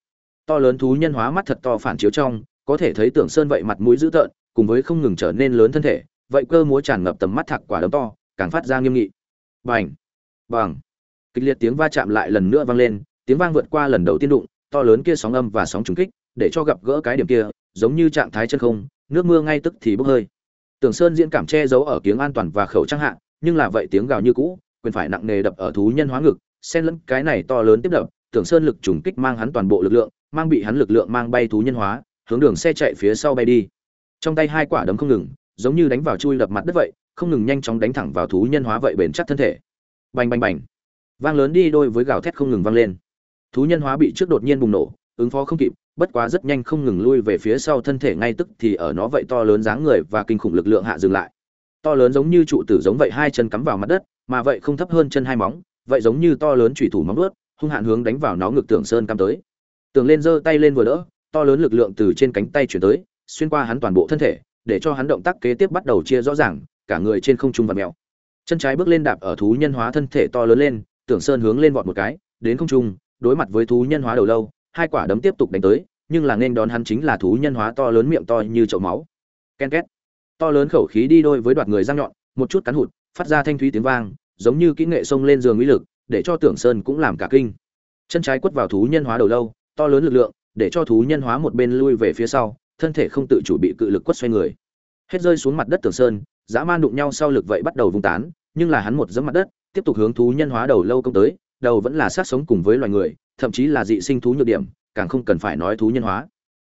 To lớn thú nhân hóa mắt thật to phản chiếu trong, có thể thấy tưởng sơn vậy mặt mũi dữ tợn, cùng với không ngừng trở nên lớn thân thể, vậy cơ múa tràn ngập tầm mắt thạc quả đấm to, càng phát ra nghiêm nghị bành! Bằng kịch liệt tiếng va chạm lại lần nữa vang lên, tiếng vang vượt qua lần đầu tiên đụng, to lớn kia sóng âm và sóng trùng kích, để cho gặp gỡ cái điểm kia, giống như trạng thái chân không, nước mưa ngay tức thì bốc hơi. Tưởng sơn diễn cảm che giấu ở tiếng an toàn và khẩu trang hạ, nhưng là vậy tiếng gào như cũ, quyền phải nặng nề đập ở thú nhân hóa ngực, xen lẫn cái này to lớn tiếp đập, tưởng sơn lực trùng kích mang hắn toàn bộ lực lượng, mang bị hắn lực lượng mang bay thú nhân hóa, hướng đường xe chạy phía sau bay đi. Trong tay hai quả đấm không ngừng, giống như đánh vào chui đập mặt đất vậy không ngừng nhanh chóng đánh thẳng vào thú nhân hóa vậy bền chắc thân thể. Bành bành bành. Vang lớn đi đôi với gào thét không ngừng vang lên. Thú nhân hóa bị trước đột nhiên bùng nổ, ứng phó không kịp, bất quá rất nhanh không ngừng lui về phía sau thân thể ngay tức thì ở nó vậy to lớn dáng người và kinh khủng lực lượng hạ dừng lại. To lớn giống như trụ tử giống vậy hai chân cắm vào mặt đất, mà vậy không thấp hơn chân hai móng, vậy giống như to lớn chủy thủ móng vuốt, hung hạn hướng đánh vào nó ngực tưởng sơn cắm tới. Tường lên giơ tay lên vừa đỡ, to lớn lực lượng từ trên cánh tay chuyển tới, xuyên qua hắn toàn bộ thân thể, để cho hắn động tác kế tiếp bắt đầu chia rõ ràng cả người trên không trung vặn mèo. Chân trái bước lên đạp ở thú nhân hóa thân thể to lớn lên, tưởng sơn hướng lên vọt một cái, đến không trung, đối mặt với thú nhân hóa đầu lâu, hai quả đấm tiếp tục đánh tới, nhưng là nên đón hắn chính là thú nhân hóa to lớn miệng to như chậu máu. Ken két. To lớn khẩu khí đi đôi với đoạt người răng nhọn, một chút cắn hụt, phát ra thanh thúy tiếng vang, giống như kỹ nghệ xông lên giường uy lực, để cho tưởng sơn cũng làm cả kinh. Chân trái quất vào thú nhân hóa đầu lâu, to lớn lực lượng, để cho thú nhân hóa một bên lui về phía sau, thân thể không tự chủ bị cự lực quất xoay người. Hết rơi xuống mặt đất tưởng sơn dã man đụng nhau sau lực vậy bắt đầu vung tán, nhưng là hắn một dẫm mặt đất, tiếp tục hướng thú nhân hóa đầu lâu công tới, đầu vẫn là sát sống cùng với loài người, thậm chí là dị sinh thú nhược điểm, càng không cần phải nói thú nhân hóa.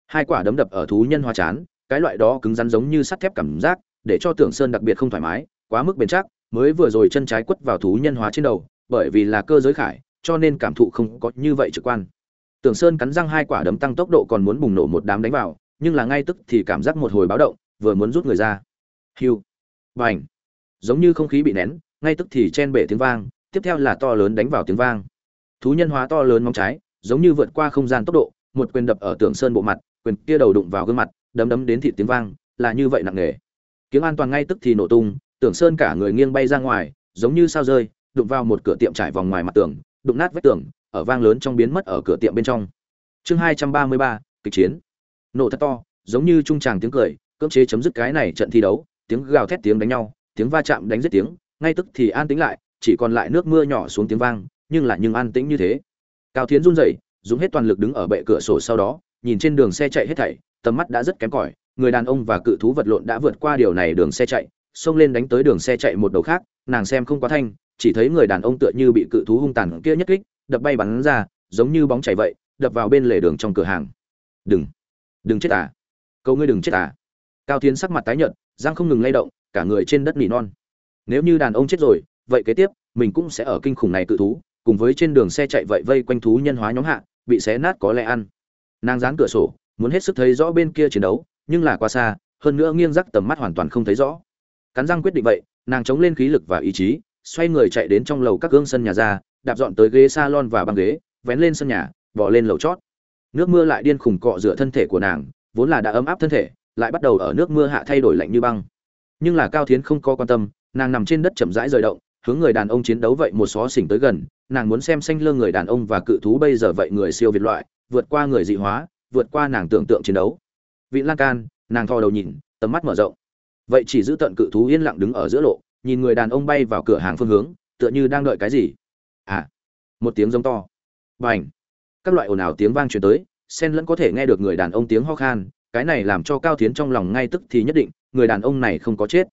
Hai quả đấm đập ở thú nhân hóa chán, cái loại đó cứng rắn giống như sắt thép cảm giác, để cho tưởng sơn đặc biệt không thoải mái, quá mức bền chắc, mới vừa rồi chân trái quất vào thú nhân hóa trên đầu, bởi vì là cơ giới khải, cho nên cảm thụ không có như vậy trực quan. Tưởng sơn cắn răng hai quả đấm tăng tốc độ còn muốn bùng nổ một đám đánh vào, nhưng là ngay tức thì cảm giác một hồi báo động, vừa muốn rút người ra. Hiu bành giống như không khí bị nén, ngay tức thì chen bể tiếng vang, tiếp theo là to lớn đánh vào tiếng vang. Thú nhân hóa to lớn móng trái, giống như vượt qua không gian tốc độ, một quyền đập ở tường sơn bộ mặt, quyền kia đầu đụng vào gương mặt, đấm đấm đến thịt tiếng vang, là như vậy nặng nề. Tiếng an toàn ngay tức thì nổ tung tưởng sơn cả người nghiêng bay ra ngoài, giống như sao rơi, đụng vào một cửa tiệm trải vòng ngoài mặt tường, đụng nát vách tường, ở vang lớn trong biến mất ở cửa tiệm bên trong. Chương hai trăm ba mươi ba, kịch chiến. Nổ thật to, giống như trung tràng tiếng cười, cưỡng chế chấm dứt cái này trận thi đấu tiếng gào thét tiếng đánh nhau, tiếng va chạm đánh giết tiếng, ngay tức thì an tĩnh lại, chỉ còn lại nước mưa nhỏ xuống tiếng vang, nhưng lại nhưng an tĩnh như thế. Cao thiến run rẩy, dùng hết toàn lực đứng ở bệ cửa sổ sau đó, nhìn trên đường xe chạy hết thảy, tầm mắt đã rất kém cỏi, người đàn ông và cự thú vật lộn đã vượt qua điều này đường xe chạy, xông lên đánh tới đường xe chạy một đầu khác, nàng xem không quá thanh, chỉ thấy người đàn ông tựa như bị cự thú hung tàn kia nhất kích, đập bay bắn ra, giống như bóng chảy vậy, đập vào bên lề đường trong cửa hàng. Đừng đừng chết à cầu ngươi đừng chết à. Cao tiến sắc mặt tái nhợt giang không ngừng lay động, cả người trên đất nỉ non. Nếu như đàn ông chết rồi, vậy kế tiếp, mình cũng sẽ ở kinh khủng này cự thú, cùng với trên đường xe chạy vậy vây quanh thú nhân hóa nhóm hạ, bị xé nát có lẽ ăn. Nàng dán cửa sổ, muốn hết sức thấy rõ bên kia chiến đấu, nhưng là quá xa, hơn nữa nghiêng rắc tầm mắt hoàn toàn không thấy rõ. Cắn răng quyết định vậy, nàng chống lên khí lực và ý chí, xoay người chạy đến trong lầu các gương sân nhà ra, đạp dọn tới ghế salon và băng ghế, vén lên sân nhà bỏ lên lầu chót. Nước mưa lại điên khùng cọ rửa thân thể của nàng, vốn là đã ấm áp thân thể lại bắt đầu ở nước mưa hạ thay đổi lạnh như băng. Nhưng là cao thiến không có quan tâm, nàng nằm trên đất chậm rãi rời động, hướng người đàn ông chiến đấu vậy một xó xỉnh tới gần, nàng muốn xem xanh lơ người đàn ông và cự thú bây giờ vậy người siêu việt loại, vượt qua người dị hóa, vượt qua nàng tưởng tượng chiến đấu. Vị lan can, nàng thò đầu nhìn, tầm mắt mở rộng. Vậy chỉ giữ tận cự thú yên lặng đứng ở giữa lộ, nhìn người đàn ông bay vào cửa hàng phương hướng, tựa như đang đợi cái gì. À một tiếng giống to. B à n h các loại ồn ào tiếng vang truyền tới sen lẫn có thể nghe được người đàn ông tiếng ho khan cái này làm cho cao tiến trong lòng ngay tức thì nhất định, người đàn ông này không có chết.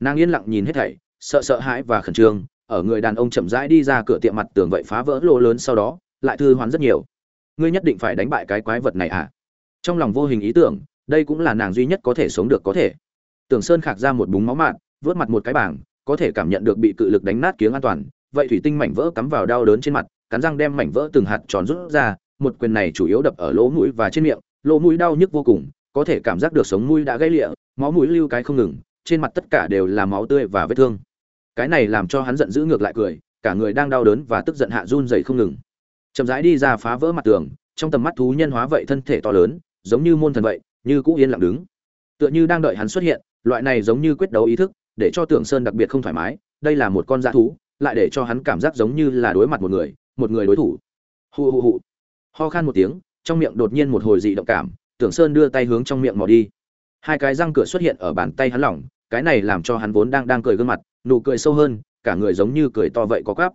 Nàng yên lặng nhìn hết thảy, sợ sợ hãi và khẩn trương, ở người đàn ông chậm rãi đi ra cửa tiệm mặt tường vậy phá vỡ lỗ lớn sau đó, lại thư hoán rất nhiều. Ngươi nhất định phải đánh bại cái quái vật này à? Trong lòng vô hình ý tưởng, đây cũng là nàng duy nhất có thể sống được có thể. Tưởng sơn khạc ra một búng máu mạn, vớt mặt một cái bảng, có thể cảm nhận được bị cự lực đánh nát kiếng an toàn, vậy thủy tinh mảnh vỡ cắm vào đau đớn trên mặt, cắn răng đem mảnh vỡ từng hạt tròn rút ra, một quyền này chủ yếu đập ở lỗ mũi và trên miệng, lỗ mũi đau nhức vô cùng có thể cảm giác được sống mũi đã gãy lịa, máu mũi lưu cái không ngừng, trên mặt tất cả đều là máu tươi và vết thương. Cái này làm cho hắn giận dữ ngược lại cười, cả người đang đau đớn và tức giận hạ run dậy không ngừng. Chậm rãi đi ra phá vỡ mặt tường, trong tầm mắt thú nhân hóa vậy thân thể to lớn, giống như môn thần vậy, như cũ yên lặng đứng. Tựa như đang đợi hắn xuất hiện, loại này giống như quyết đấu ý thức, để cho tưởng sơn đặc biệt không thoải mái, đây là một con dã thú, lại để cho hắn cảm giác giống như là đối mặt một người một người đối thủ. Hù hù hù ho khan một tiếng, trong miệng đột nhiên một hồi dị động cảm tưởng sơn đưa tay hướng trong miệng mò đi. Hai cái răng cửa xuất hiện ở bàn tay hắn lỏng, cái này làm cho hắn vốn đang đang cười gương mặt, nụ cười sâu hơn, cả người giống như cười to vậy có quắp.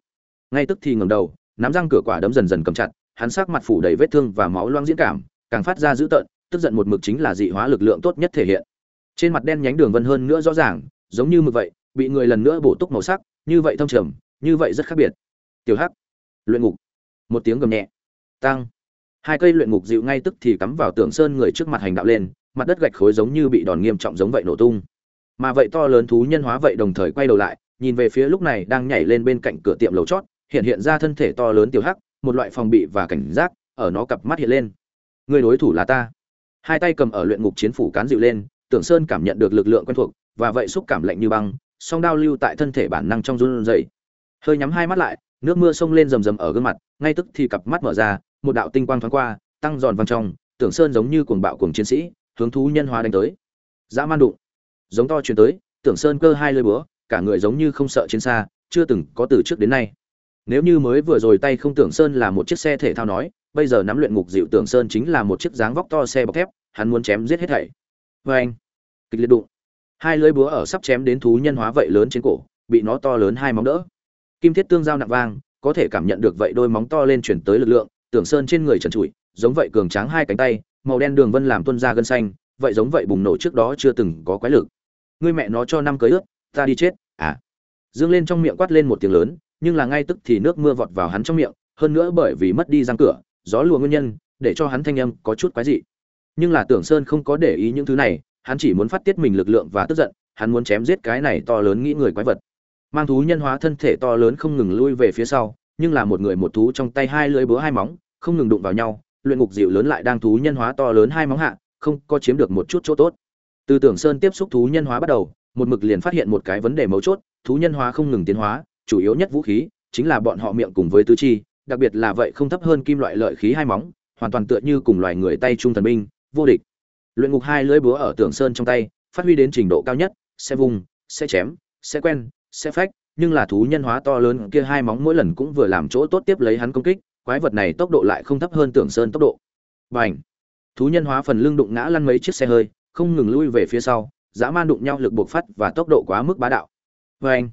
Ngay tức thì ngầm đầu, nắm răng cửa quả đấm dần dần cầm chặt, hắn sắc mặt phủ đầy vết thương và máu loang diễn cảm, càng phát ra dữ tợn, tức giận một mực chính là dị hóa lực lượng tốt nhất thể hiện. Trên mặt đen nhánh đường vân hơn nữa rõ ràng, giống như mực vậy, bị người lần nữa bổ túc màu sắc, như vậy thông trầm, như vậy rất khác biệt. Tiểu hắc, luyện ngục. Một tiếng gầm nhẹ. Tăng hai cây luyện ngục dịu ngay tức thì cắm vào tường sơn người trước mặt hành đạo lên, mặt đất gạch khối giống như bị đòn nghiêm trọng giống vậy nổ tung. Mà vậy to lớn thú nhân hóa vậy đồng thời quay đầu lại, nhìn về phía lúc này đang nhảy lên bên cạnh cửa tiệm lầu chót, hiện hiện ra thân thể to lớn tiểu hắc, một loại phòng bị và cảnh giác, ở nó cặp mắt hiện lên. Người đối thủ là ta. Hai tay cầm ở luyện ngục chiến phủ cán dịu lên tưởng sơn cảm nhận được lực lượng quen thuộc, và vậy xúc cảm lạnh như băng, song đao lưu tại thân thể bản năng trong run rẩy. Hơi nhắm hai mắt lại, nước mưa xông lên rầm rầm ở gương mặt, ngay tức thì cặp mắt mở ra một đạo tinh quang thoáng qua, tăng giòn vang trong, tưởng sơn giống như cuồng bạo cuồng chiến sĩ, hướng thú nhân hóa đánh tới. Dã man đụng, giống to truyền tới, tưởng sơn cơ hai lơi búa, cả người giống như không sợ chiến xa, chưa từng có từ trước đến nay. Nếu như mới vừa rồi tay không tưởng sơn là một chiếc xe thể thao nói, bây giờ nắm luyện ngục dịu tưởng sơn chính là một chiếc dáng vóc to xe bọc thép, hắn muốn chém giết hết thảy. Vê anh, kịch liệt đụng. Hai lưỡi búa ở sắp chém đến thú nhân hóa vậy lớn trên cổ, bị nó to lớn hai móng đỡ. Kim thiết tương giao nặng vang, có thể cảm nhận được vậy đôi móng to lên chuyển tới lực lượng tưởng sơn trên người trần trụi, giống vậy cường tráng hai cánh tay, màu đen đường vân làm tuân ra gân xanh, vậy giống vậy bùng nổ trước đó chưa từng có quái lực. Ngươi mẹ nó cho năm cưới ướt ta đi chết à. Dương lên trong miệng quát lên một tiếng lớn, nhưng là ngay tức thì nước mưa vọt vào hắn trong miệng, hơn nữa bởi vì mất đi răng cửa, gió lùa nguyên nhân, để cho hắn thanh âm có chút quái dị. Nhưng là tưởng sơn không có để ý những thứ này, hắn chỉ muốn phát tiết mình lực lượng và tức giận, hắn muốn chém giết cái này to lớn nghĩ người quái vật. Mang thú nhân hóa thân thể to lớn không ngừng lui về phía sau nhưng là một người một thú trong tay hai lưỡi búa hai móng, không ngừng đụng vào nhau, luyện ngục dịu lớn lại đang thú nhân hóa to lớn hai móng hạ, không có chiếm được một chút chỗ tốt. Từ tưởng sơn tiếp xúc thú nhân hóa bắt đầu, một mực liền phát hiện một cái vấn đề mấu chốt, thú nhân hóa không ngừng tiến hóa, chủ yếu nhất vũ khí, chính là bọn họ miệng cùng với tứ chi, đặc biệt là vậy không thấp hơn kim loại lợi khí hai móng, hoàn toàn tựa như cùng loài người tay trung thần binh, vô địch. Luyện ngục hai lưỡi búa ở tưởng sơn trong tay, phát huy đến trình độ cao nhất, sẽ vùng, sẽ chém, sẽ quen, sẽ phách nhưng là thú nhân hóa to lớn kia hai móng mỗi lần cũng vừa làm chỗ tốt tiếp lấy hắn công kích, quái vật này tốc độ lại không thấp hơn tưởng sơn tốc độ. Bành! Thú nhân hóa phần lưng đụng ngã lăn mấy chiếc xe hơi, không ngừng lui về phía sau, dã man đụng nhau lực buộc phát và tốc độ quá mức bá đạo. Vê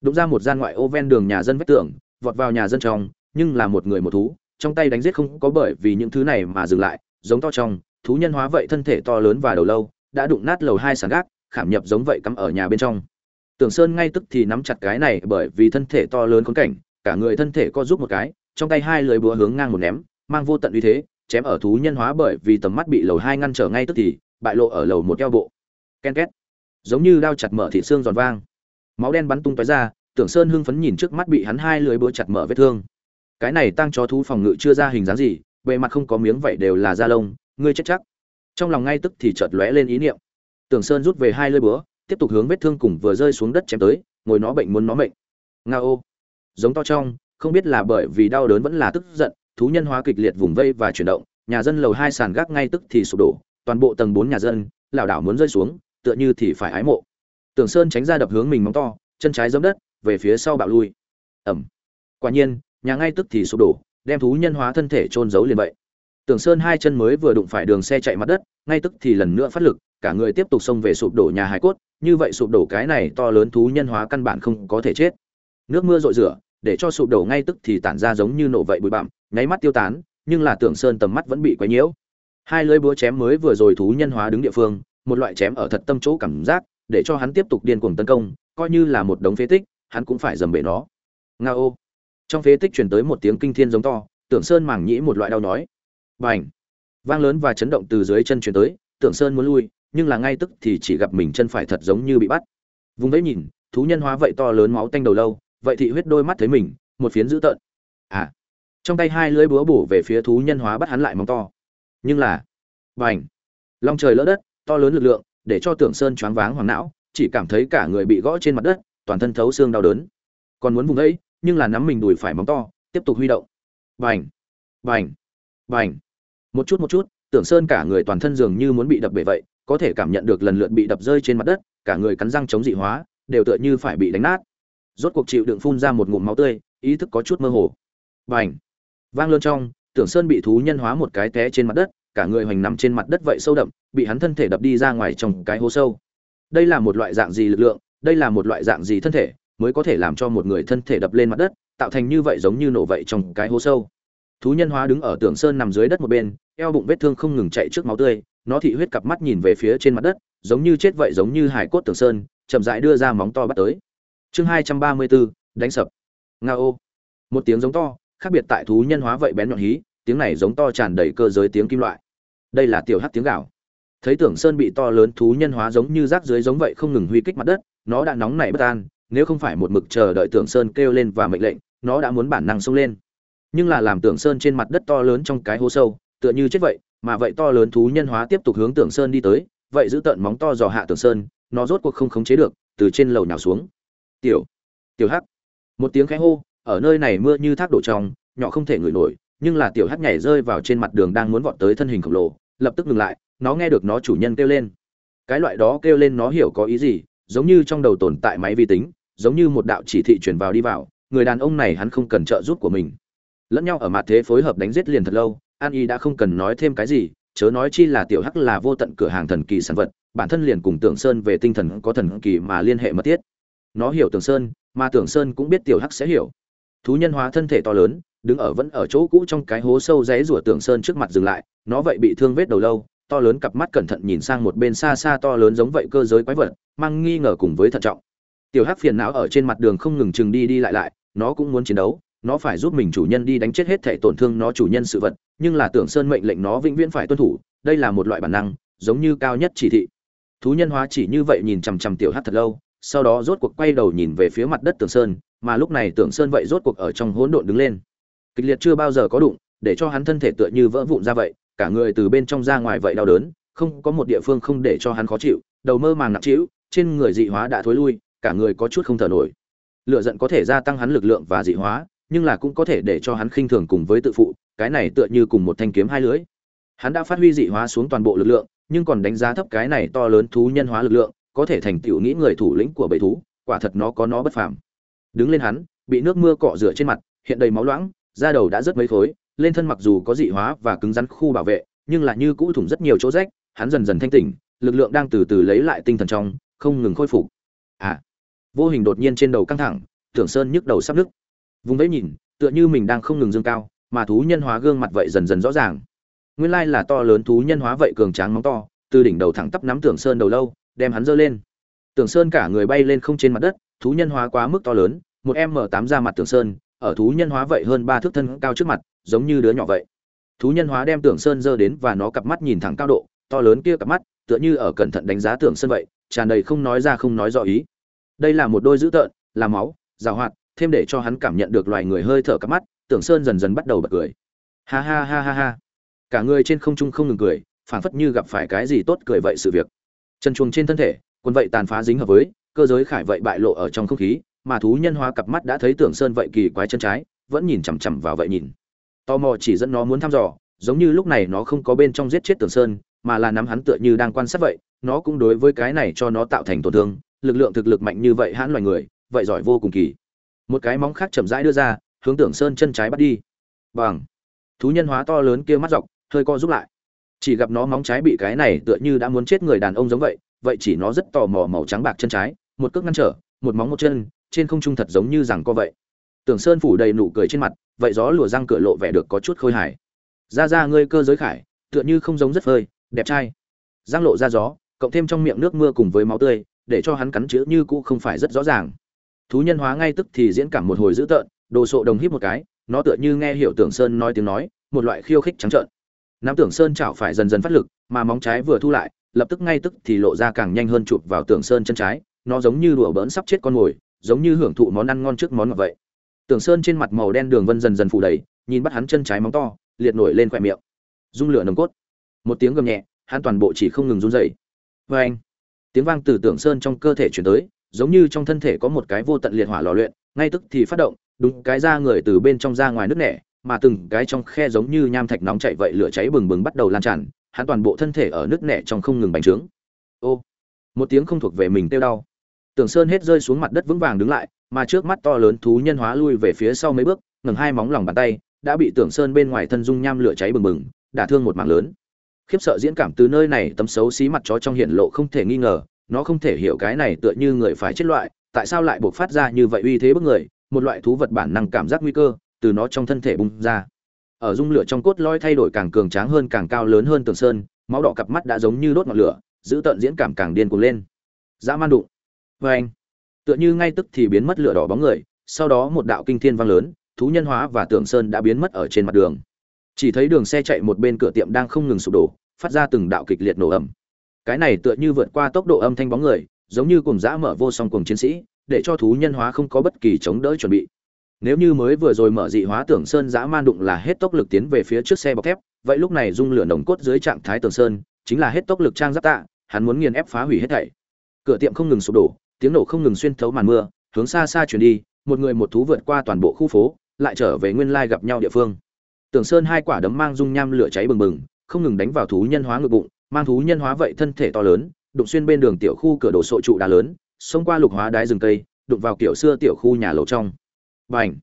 đụng ra một gian ngoại ô ven đường nhà dân vách tường, vọt vào nhà dân trong, nhưng là một người một thú, trong tay đánh giết không có bởi vì những thứ này mà dừng lại, giống to trong, thú nhân hóa vậy thân thể to lớn và đầu lâu, đã đụng nát lầu hai sàn gác, khảm nhập giống vậy cắm ở nhà bên trong tưởng sơn ngay tức thì nắm chặt cái này bởi vì thân thể to lớn khốn cảnh, cả người thân thể co giúp một cái, trong tay hai lưỡi búa hướng ngang một ném, mang vô tận uy thế, chém ở thú nhân hóa bởi vì tầm mắt bị lầu hai ngăn trở ngay tức thì bại lộ ở lầu một eo bộ. Ken két. Giống như đao chặt mở thịt xương giòn vang. Máu đen bắn tung tóe ra, tưởng sơn hưng phấn nhìn trước mắt bị hắn hai lưỡi búa chặt mở vết thương. Cái này tăng chó thú phòng ngự chưa ra hình dáng gì, bề mặt không có miếng vậy đều là da lông, ngươi chết chắc. Trong lòng ngay tức thì chợt lóe lên ý niệm. Tưởng sơn rút về hai lưỡi búa tiếp tục hướng vết thương cùng vừa rơi xuống đất chém tới, ngồi nó bệnh muốn nó mệnh. Nga ô. Giống to trong, không biết là bởi vì đau đớn vẫn là tức giận, thú nhân hóa kịch liệt vùng vây và chuyển động, nhà dân lầu hai sàn gác ngay tức thì sụp đổ, toàn bộ tầng bốn nhà dân, lảo đảo muốn rơi xuống, tựa như thì phải ái mộ. Tưởng sơn tránh ra đập hướng mình móng to, chân trái giấm đất, về phía sau bạo lui. Ẩm. Quả nhiên, nhà ngay tức thì sụp đổ, đem thú nhân hóa thân thể trôn giấu liền vậy tưởng sơn hai chân mới vừa đụng phải đường xe chạy mặt đất ngay tức thì lần nữa phát lực cả người tiếp tục xông về sụp đổ nhà hải cốt như vậy sụp đổ cái này to lớn thú nhân hóa căn bản không có thể chết. Nước mưa rội rửa để cho sụp đổ ngay tức thì tản ra giống như nổ vậy bụi bặm nháy mắt tiêu tán nhưng là tưởng sơn tầm mắt vẫn bị quấy nhiễu. Hai lưỡi búa chém mới vừa rồi thú nhân hóa đứng địa phương một loại chém ở thật tâm chỗ cảm giác để cho hắn tiếp tục điên cuồng tấn công coi như là một đống phế tích hắn cũng phải dầm bể nó. Ngao, trong phế tích truyền tới một tiếng kinh thiên giống to tưởng sơn mảng nhĩ một loại đau nói bành. Vang lớn và chấn động từ dưới chân truyền tới, tưởng sơn muốn lui, nhưng là ngay tức thì chỉ gặp mình chân phải thật giống như bị bắt. Vùng đấy nhìn, thú nhân hóa vậy to lớn máu tanh đầu lâu, vậy thị huyết đôi mắt thấy mình, một phiến dữ tợn. À. Trong tay hai lưỡi búa bổ về phía thú nhân hóa bắt hắn lại móng to. Nhưng là, bành. Long trời lỡ đất, to lớn lực lượng, để cho tưởng sơn choáng váng hoàng não, chỉ cảm thấy cả người bị gõ trên mặt đất, toàn thân thấu xương đau đớn. Còn muốn vùng ấy nhưng là nắm mình đùi phải móng to, tiếp tục huy động. Bành. Bành. Bành một chút một chút, tưởng sơn cả người toàn thân dường như muốn bị đập bể vậy, có thể cảm nhận được lần lượt bị đập rơi trên mặt đất, cả người cắn răng chống dị hóa, đều tựa như phải bị đánh nát. Rốt cuộc chịu đựng phun ra một ngụm máu tươi, ý thức có chút mơ hồ. Bành! Vang lớn trong, tưởng sơn bị thú nhân hóa một cái té trên mặt đất, cả người hoành nằm trên mặt đất vậy sâu đậm, bị hắn thân thể đập đi ra ngoài trong cái hố sâu. Đây là một loại dạng gì lực lượng, đây là một loại dạng gì thân thể, mới có thể làm cho một người thân thể đập lên mặt đất, tạo thành như vậy giống như nổ vậy trong cái hố sâu. Thú nhân hóa đứng ở tưởng sơn nằm dưới đất một bên eo bụng vết thương không ngừng chạy trước máu tươi, nó thị huyết cặp mắt nhìn về phía trên mặt đất, giống như chết vậy giống như hải cốt tưởng sơn, chậm rãi đưa ra móng to bắt tới. Chương hai trăm ba mươi bốn, đánh sập. Nga ô. Một tiếng giống to, khác biệt tại thú nhân hóa vậy bén nhọn hí, tiếng này giống to tràn đầy cơ giới tiếng kim loại. Đây là tiểu hát tiếng gạo. Thấy tưởng sơn bị to lớn thú nhân hóa giống như rác dưới giống vậy không ngừng huy kích mặt đất, nó đã nóng nảy bất an, nếu không phải một mực chờ đợi tưởng sơn kêu lên và mệnh lệnh, nó đã muốn bản năng xông lên. Nhưng là làm tưởng sơn trên mặt đất to lớn trong cái hố sâu tựa như chết vậy, mà vậy to lớn thú nhân hóa tiếp tục hướng tưởng sơn đi tới, vậy giữ tận móng to dò hạ tưởng sơn, nó rốt cuộc không khống chế được, từ trên lầu nhào xuống. Tiểu tiểu hắc. Một tiếng khẽ hô, ở nơi này mưa như thác đổ trong, nhỏ không thể ngửi nổi, nhưng là tiểu hắc nhảy rơi vào trên mặt đường đang muốn vọt tới thân hình khổng lồ, lập tức ngừng lại, nó nghe được nó chủ nhân kêu lên. Cái loại đó kêu lên nó hiểu có ý gì, giống như trong đầu tồn tại máy vi tính, giống như một đạo chỉ thị truyền vào đi vào, người đàn ông này hắn không cần trợ giúp của mình. Lẫn nhau ở mặt thế phối hợp đánh giết liền thật lâu an y đã không cần nói thêm cái gì, chớ nói chi là tiểu hắc là vô tận cửa hàng thần kỳ sản vật, bản thân liền cùng tưởng sơn về tinh thần có thần kỳ mà liên hệ mật thiết. Nó hiểu tưởng sơn, mà tưởng sơn cũng biết tiểu hắc sẽ hiểu. Thú nhân hóa thân thể to lớn, đứng ở vẫn ở chỗ cũ trong cái hố sâu rẽ rủa tưởng sơn trước mặt dừng lại, nó vậy bị thương vết đầu lâu, to lớn cặp mắt cẩn thận nhìn sang một bên xa xa to lớn giống vậy cơ giới quái vật, mang nghi ngờ cùng với thận trọng. Tiểu hắc phiền não ở trên mặt đường không ngừng chừng đi đi lại lại, nó cũng muốn chiến đấu nó phải giúp mình chủ nhân đi đánh chết hết thể tổn thương nó chủ nhân sự vật, nhưng là tưởng sơn mệnh lệnh nó vĩnh viễn phải tuân thủ, đây là một loại bản năng, giống như cao nhất chỉ thị. Thú nhân hóa chỉ như vậy nhìn chằm chằm tiểu hát thật lâu, sau đó rốt cuộc quay đầu nhìn về phía mặt đất tưởng sơn, mà lúc này tưởng sơn vậy rốt cuộc ở trong hỗn độn đứng lên. Kịch liệt chưa bao giờ có đụng, để cho hắn thân thể tựa như vỡ vụn ra vậy, cả người từ bên trong ra ngoài vậy đau đớn, không có một địa phương không để cho hắn khó chịu, đầu mơ màng nặng trĩu, trên người dị hóa đã thối lui, cả người có chút không thở nổi. Lựa giận có thể gia tăng hắn lực lượng và dị hóa nhưng là cũng có thể để cho hắn khinh thường cùng với tự phụ, cái này tựa như cùng một thanh kiếm hai lưỡi hắn đã phát huy dị hóa xuống toàn bộ lực lượng, nhưng còn đánh giá thấp cái này to lớn thú nhân hóa lực lượng, có thể thành tựu nghĩ người thủ lĩnh của bầy thú, quả thật nó có nó bất phàm. Đứng lên hắn, bị nước mưa cọ rửa trên mặt, hiện đầy máu loãng, da đầu đã rất mấy khối, lên thân mặc dù có dị hóa và cứng rắn khu bảo vệ, nhưng là như cũ thủng rất nhiều chỗ rách, hắn dần dần thanh tỉnh, lực lượng đang từ từ lấy lại tinh thần trong, không ngừng khôi phục. À vô hình đột nhiên trên đầu căng thẳng, tưởng sơn nhức đầu sắp nứt vùng đấy nhìn, tựa như mình đang không ngừng dương cao, mà thú nhân hóa gương mặt vậy dần dần rõ ràng. Nguyên lai là to lớn thú nhân hóa vậy cường tráng móng to, từ đỉnh đầu thẳng tắp nắm tưởng sơn đầu lâu, đem hắn giơ lên. Tưởng sơn cả người bay lên không trên mặt đất, thú nhân hóa quá mức to lớn, một m tám ra mặt tưởng sơn, ở thú nhân hóa vậy hơn ba thước thân cao trước mặt, giống như đứa nhỏ vậy. Thú nhân hóa đem tưởng sơn giơ đến và nó cặp mắt nhìn thẳng cao độ, to lớn kia cặp mắt, tựa như ở cẩn thận đánh giá tưởng sơn vậy, tràn đầy không nói ra không nói rõ ý. Đây là một đôi dữ tợn, là máu rào hoạt thêm để cho hắn cảm nhận được loài người hơi thở cắp mắt, tưởng sơn dần dần bắt đầu bật cười. Ha ha ha ha ha. Cả người trên không trung không ngừng cười, phảng phất như gặp phải cái gì tốt cười vậy sự việc. Chân chuồng trên thân thể quân vậy tàn phá dính hợp với, cơ giới khải vậy bại lộ ở trong không khí, mà thú nhân hóa cặp mắt đã thấy tưởng sơn vậy kỳ quái chân trái, vẫn nhìn chằm chằm vào vậy nhìn. Tò mò chỉ dẫn nó muốn thăm dò, giống như lúc này nó không có bên trong giết chết tưởng sơn, mà là nắm hắn tựa như đang quan sát vậy, nó cũng đối với cái này cho nó tạo thành tổn thương, lực lượng thực lực mạnh như vậy hãn loài người, vậy giỏi vô cùng kỳ một cái móng khác chậm rãi đưa ra, hướng tưởng sơn chân trái bắt đi. Bằng. Thú nhân hóa to lớn kia mắt dọc, hơi co giúp lại. Chỉ gặp nó móng trái bị cái này tựa như đã muốn chết người đàn ông giống vậy vậy chỉ nó rất tò mò màu trắng bạc chân trái, một cước ngăn trở, một móng một chân, trên không trung thật giống như rằng co vậy. Tưởng sơn phủ đầy nụ cười trên mặt, vậy gió lùa răng cửa lộ vẻ được có chút khôi hài. Ra ra ngươi cơ giới khải, tựa như không giống rất phơi, đẹp trai. Giang lộ ra gió, cộng thêm trong miệng nước mưa cùng với máu tươi, để cho hắn cắn chữ như cũ không phải rất rõ ràng thú nhân hóa ngay tức thì diễn cảm một hồi dữ tợn, đồ sộ đồng hít một cái, nó tựa như nghe hiểu tưởng sơn nói tiếng nói, một loại khiêu khích trắng trợn. Nắm tưởng sơn chảo phải dần dần phát lực, mà móng trái vừa thu lại, lập tức ngay tức thì lộ ra càng nhanh hơn chụp vào tưởng sơn chân trái, nó giống như đùa bỡn sắp chết con mồi, giống như hưởng thụ món ăn ngon trước món ngọt vậy. Tưởng sơn trên mặt màu đen đường vân dần dần phủ đầy, nhìn bắt hắn chân trái móng to, liệt nổi lên khỏe miệng. Dung lửa nồng cốt. Một tiếng gầm nhẹ, hắn toàn bộ chỉ không ngừng run rẩy. vê anh tiếng vang từ tưởng sơn trong cơ thể chuyển tới giống như trong thân thể có một cái vô tận liệt hỏa lò luyện, ngay tức thì phát động, đúng cái ra người từ bên trong ra ngoài nước nẻ, mà từng cái trong khe giống như nham thạch nóng chảy vậy lửa cháy bừng bừng bắt đầu lan tràn, hắn toàn bộ thân thể ở nước nẻ trong không ngừng bành trướng. Ô, một tiếng không thuộc về mình tiêu đau. Tưởng sơn hết rơi xuống mặt đất vững vàng đứng lại, mà trước mắt to lớn thú nhân hóa lui về phía sau mấy bước ngừng hai móng lòng bàn tay, đã bị tưởng sơn bên ngoài thân dung nham lửa cháy bừng bừng, đả thương một mảng lớn. Khiếp sợ diễn cảm từ nơi này tấm xấu xí mặt chó trong hiện lộ không thể nghi ngờ nó không thể hiểu cái này tựa như người phải chết loại, tại sao lại buộc phát ra như vậy uy thế bức người, một loại thú vật bản năng cảm giác nguy cơ, từ nó trong thân thể bung ra. Ở dung lửa trong cốt lõi thay đổi càng cường tráng hơn càng cao lớn hơn tường sơn, máu đỏ cặp mắt đã giống như đốt ngọn lửa, giữ tận diễn cảm càng điên cuồng lên. Dã man đụng. Vê anh, tựa như ngay tức thì biến mất lửa đỏ bóng người, sau đó một đạo kinh thiên vang lớn, thú nhân hóa và tường sơn đã biến mất ở trên mặt đường. Chỉ thấy đường xe chạy một bên cửa tiệm đang không ngừng sụp đổ, phát ra từng đạo kịch liệt nổ ẩm cái này tựa như vượt qua tốc độ âm thanh bóng người, giống như cùng dã mở vô song cùng chiến sĩ, để cho thú nhân hóa không có bất kỳ chống đỡ chuẩn bị. Nếu như mới vừa rồi mở dị hóa tưởng sơn dã man đụng là hết tốc lực tiến về phía trước xe bọc thép, vậy lúc này dung lửa nồng cốt dưới trạng thái tường sơn, chính là hết tốc lực trang giáp tạ, hắn muốn nghiền ép phá hủy hết thảy. Cửa tiệm không ngừng sụp đổ, tiếng nổ không ngừng xuyên thấu màn mưa, hướng xa xa chuyển đi, một người một thú vượt qua toàn bộ khu phố, lại trở về nguyên lai gặp nhau địa phương. Tường sơn hai quả đấm mang dung nham lửa cháy bừng bừng, không ngừng đánh vào thú nhân hóa ngực bụng mang thú nhân hóa vậy thân thể to lớn, đụng xuyên bên đường tiểu khu cửa đổ sộ trụ đá lớn, xông qua lục hóa đái rừng cây, đụng vào kiểu xưa tiểu khu nhà lầu trong. Bành!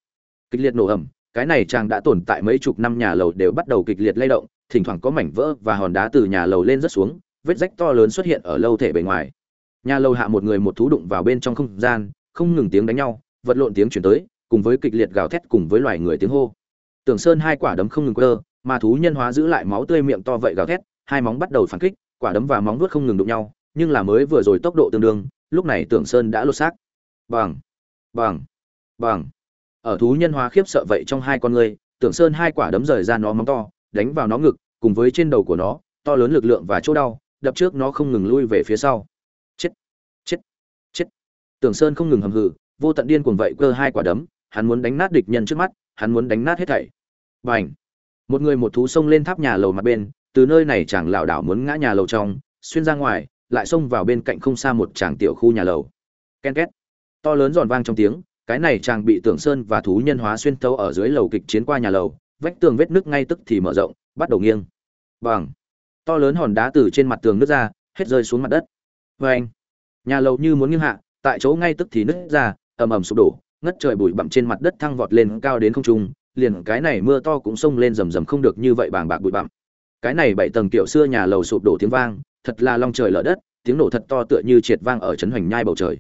Kịch liệt nổ ẩm cái này chàng đã tồn tại mấy chục năm nhà lầu đều bắt đầu kịch liệt lay động, thỉnh thoảng có mảnh vỡ và hòn đá từ nhà lầu lên rất xuống, vết rách to lớn xuất hiện ở lâu thể bề ngoài. Nhà lầu hạ một người một thú đụng vào bên trong không gian, không ngừng tiếng đánh nhau, vật lộn tiếng chuyển tới, cùng với kịch liệt gào thét cùng với loài người tiếng hô. Tưởng sơn hai quả đấm không ngừng quơ, mà thú nhân hóa giữ lại máu tươi miệng to vậy gào thét hai móng bắt đầu phản kích, quả đấm và móng vuốt không ngừng đụng nhau, nhưng là mới vừa rồi tốc độ tương đương, lúc này tưởng sơn đã lột xác. Bằng bằng bằng. Ở thú nhân hóa khiếp sợ vậy trong hai con người, tưởng sơn hai quả đấm rời ra nó móng to, đánh vào nó ngực, cùng với trên đầu của nó, to lớn lực lượng và chỗ đau, đập trước nó không ngừng lui về phía sau. Chết chết chết. Tưởng sơn không ngừng hầm hừ, vô tận điên cuồng vậy cơ hai quả đấm, hắn muốn đánh nát địch nhân trước mắt, hắn muốn đánh nát hết thảy. Bành. Một người một thú xông lên tháp nhà lầu mặt bên từ nơi này chàng lảo đảo muốn ngã nhà lầu trong, xuyên ra ngoài, lại xông vào bên cạnh không xa một chàng tiểu khu nhà lầu. Ken két. To lớn giòn vang trong tiếng, cái này chàng bị tưởng sơn và thú nhân hóa xuyên thấu ở dưới lầu kịch chiến qua nhà lầu, vách tường vết nước ngay tức thì mở rộng, bắt đầu nghiêng. Bằng. To lớn hòn đá từ trên mặt tường nứt ra, hết rơi xuống mặt đất. Vê anh nhà lầu như muốn nghiêng hạ, tại chỗ ngay tức thì nứt ra, ầm ầm sụp đổ, ngất trời bụi bặm trên mặt đất thăng vọt lên cao đến không trung, liền cái này mưa to cũng xông lên rầm rầm không được như vậy bàng bạc bụi bặm cái này bảy tầng tiểu xưa nhà lầu sụp đổ tiếng vang, thật là long trời lở đất, tiếng nổ thật to tựa như triệt vang ở trấn hoành nhai bầu trời.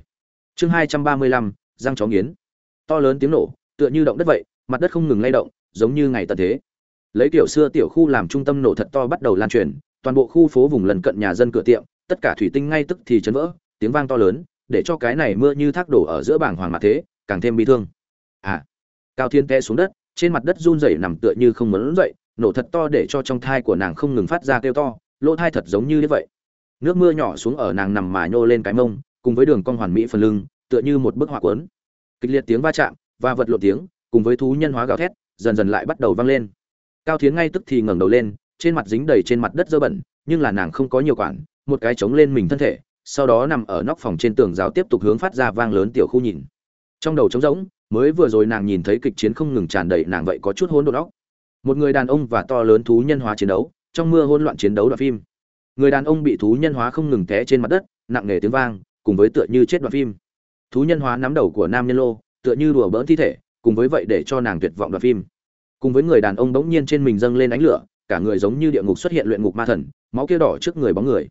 Chương hai trăm ba mươi lăm, răng chó nghiến. To lớn tiếng nổ, tựa như động đất vậy, mặt đất không ngừng lay động, giống như ngày tận thế. Lấy tiểu xưa tiểu khu làm trung tâm nổ thật to bắt đầu lan truyền, toàn bộ khu phố vùng lân cận nhà dân cửa tiệm, tất cả thủy tinh ngay tức thì chấn vỡ, tiếng vang to lớn, để cho cái này mưa như thác đổ ở giữa bảng hoàng mặt thế, càng thêm bi thương. À cao thiên té xuống đất, trên mặt đất run rẩy nằm tựa như không muốn dậy nổ thật to để cho trong thai của nàng không ngừng phát ra kêu to, lỗ thai thật giống như như vậy. Nước mưa nhỏ xuống ở nàng nằm mà nhô lên cái mông, cùng với đường cong hoàn mỹ phần lưng, tựa như một bức họa cuốn. Kịch liệt tiếng va chạm và vật lộ tiếng, cùng với thú nhân hóa gào thét, dần dần lại bắt đầu vang lên. Cao thiến ngay tức thì ngẩng đầu lên, trên mặt dính đầy trên mặt đất dơ bẩn, nhưng là nàng không có nhiều quản, một cái chống lên mình thân thể, sau đó nằm ở nóc phòng trên tường giáo tiếp tục hướng phát ra vang lớn tiểu khu nhìn. Trong đầu trống rỗng, mới vừa rồi nàng nhìn thấy kịch chiến không ngừng tràn đầy, nàng vậy có chút hỗn độn óc một người đàn ông và to lớn thú nhân hóa chiến đấu, trong mưa hỗn loạn chiến đấu đoạn phim. Người đàn ông bị thú nhân hóa không ngừng té trên mặt đất, nặng nề tiếng vang, cùng với tựa như chết đoạn phim. Thú nhân hóa nắm đầu của nam nhân lô, tựa như đùa bỡn thi thể, cùng với vậy để cho nàng tuyệt vọng đoạn phim. Cùng với người đàn ông bỗng nhiên trên mình dâng lên ánh lửa, cả người giống như địa ngục xuất hiện luyện ngục ma thần, máu kia đỏ trước người bóng người.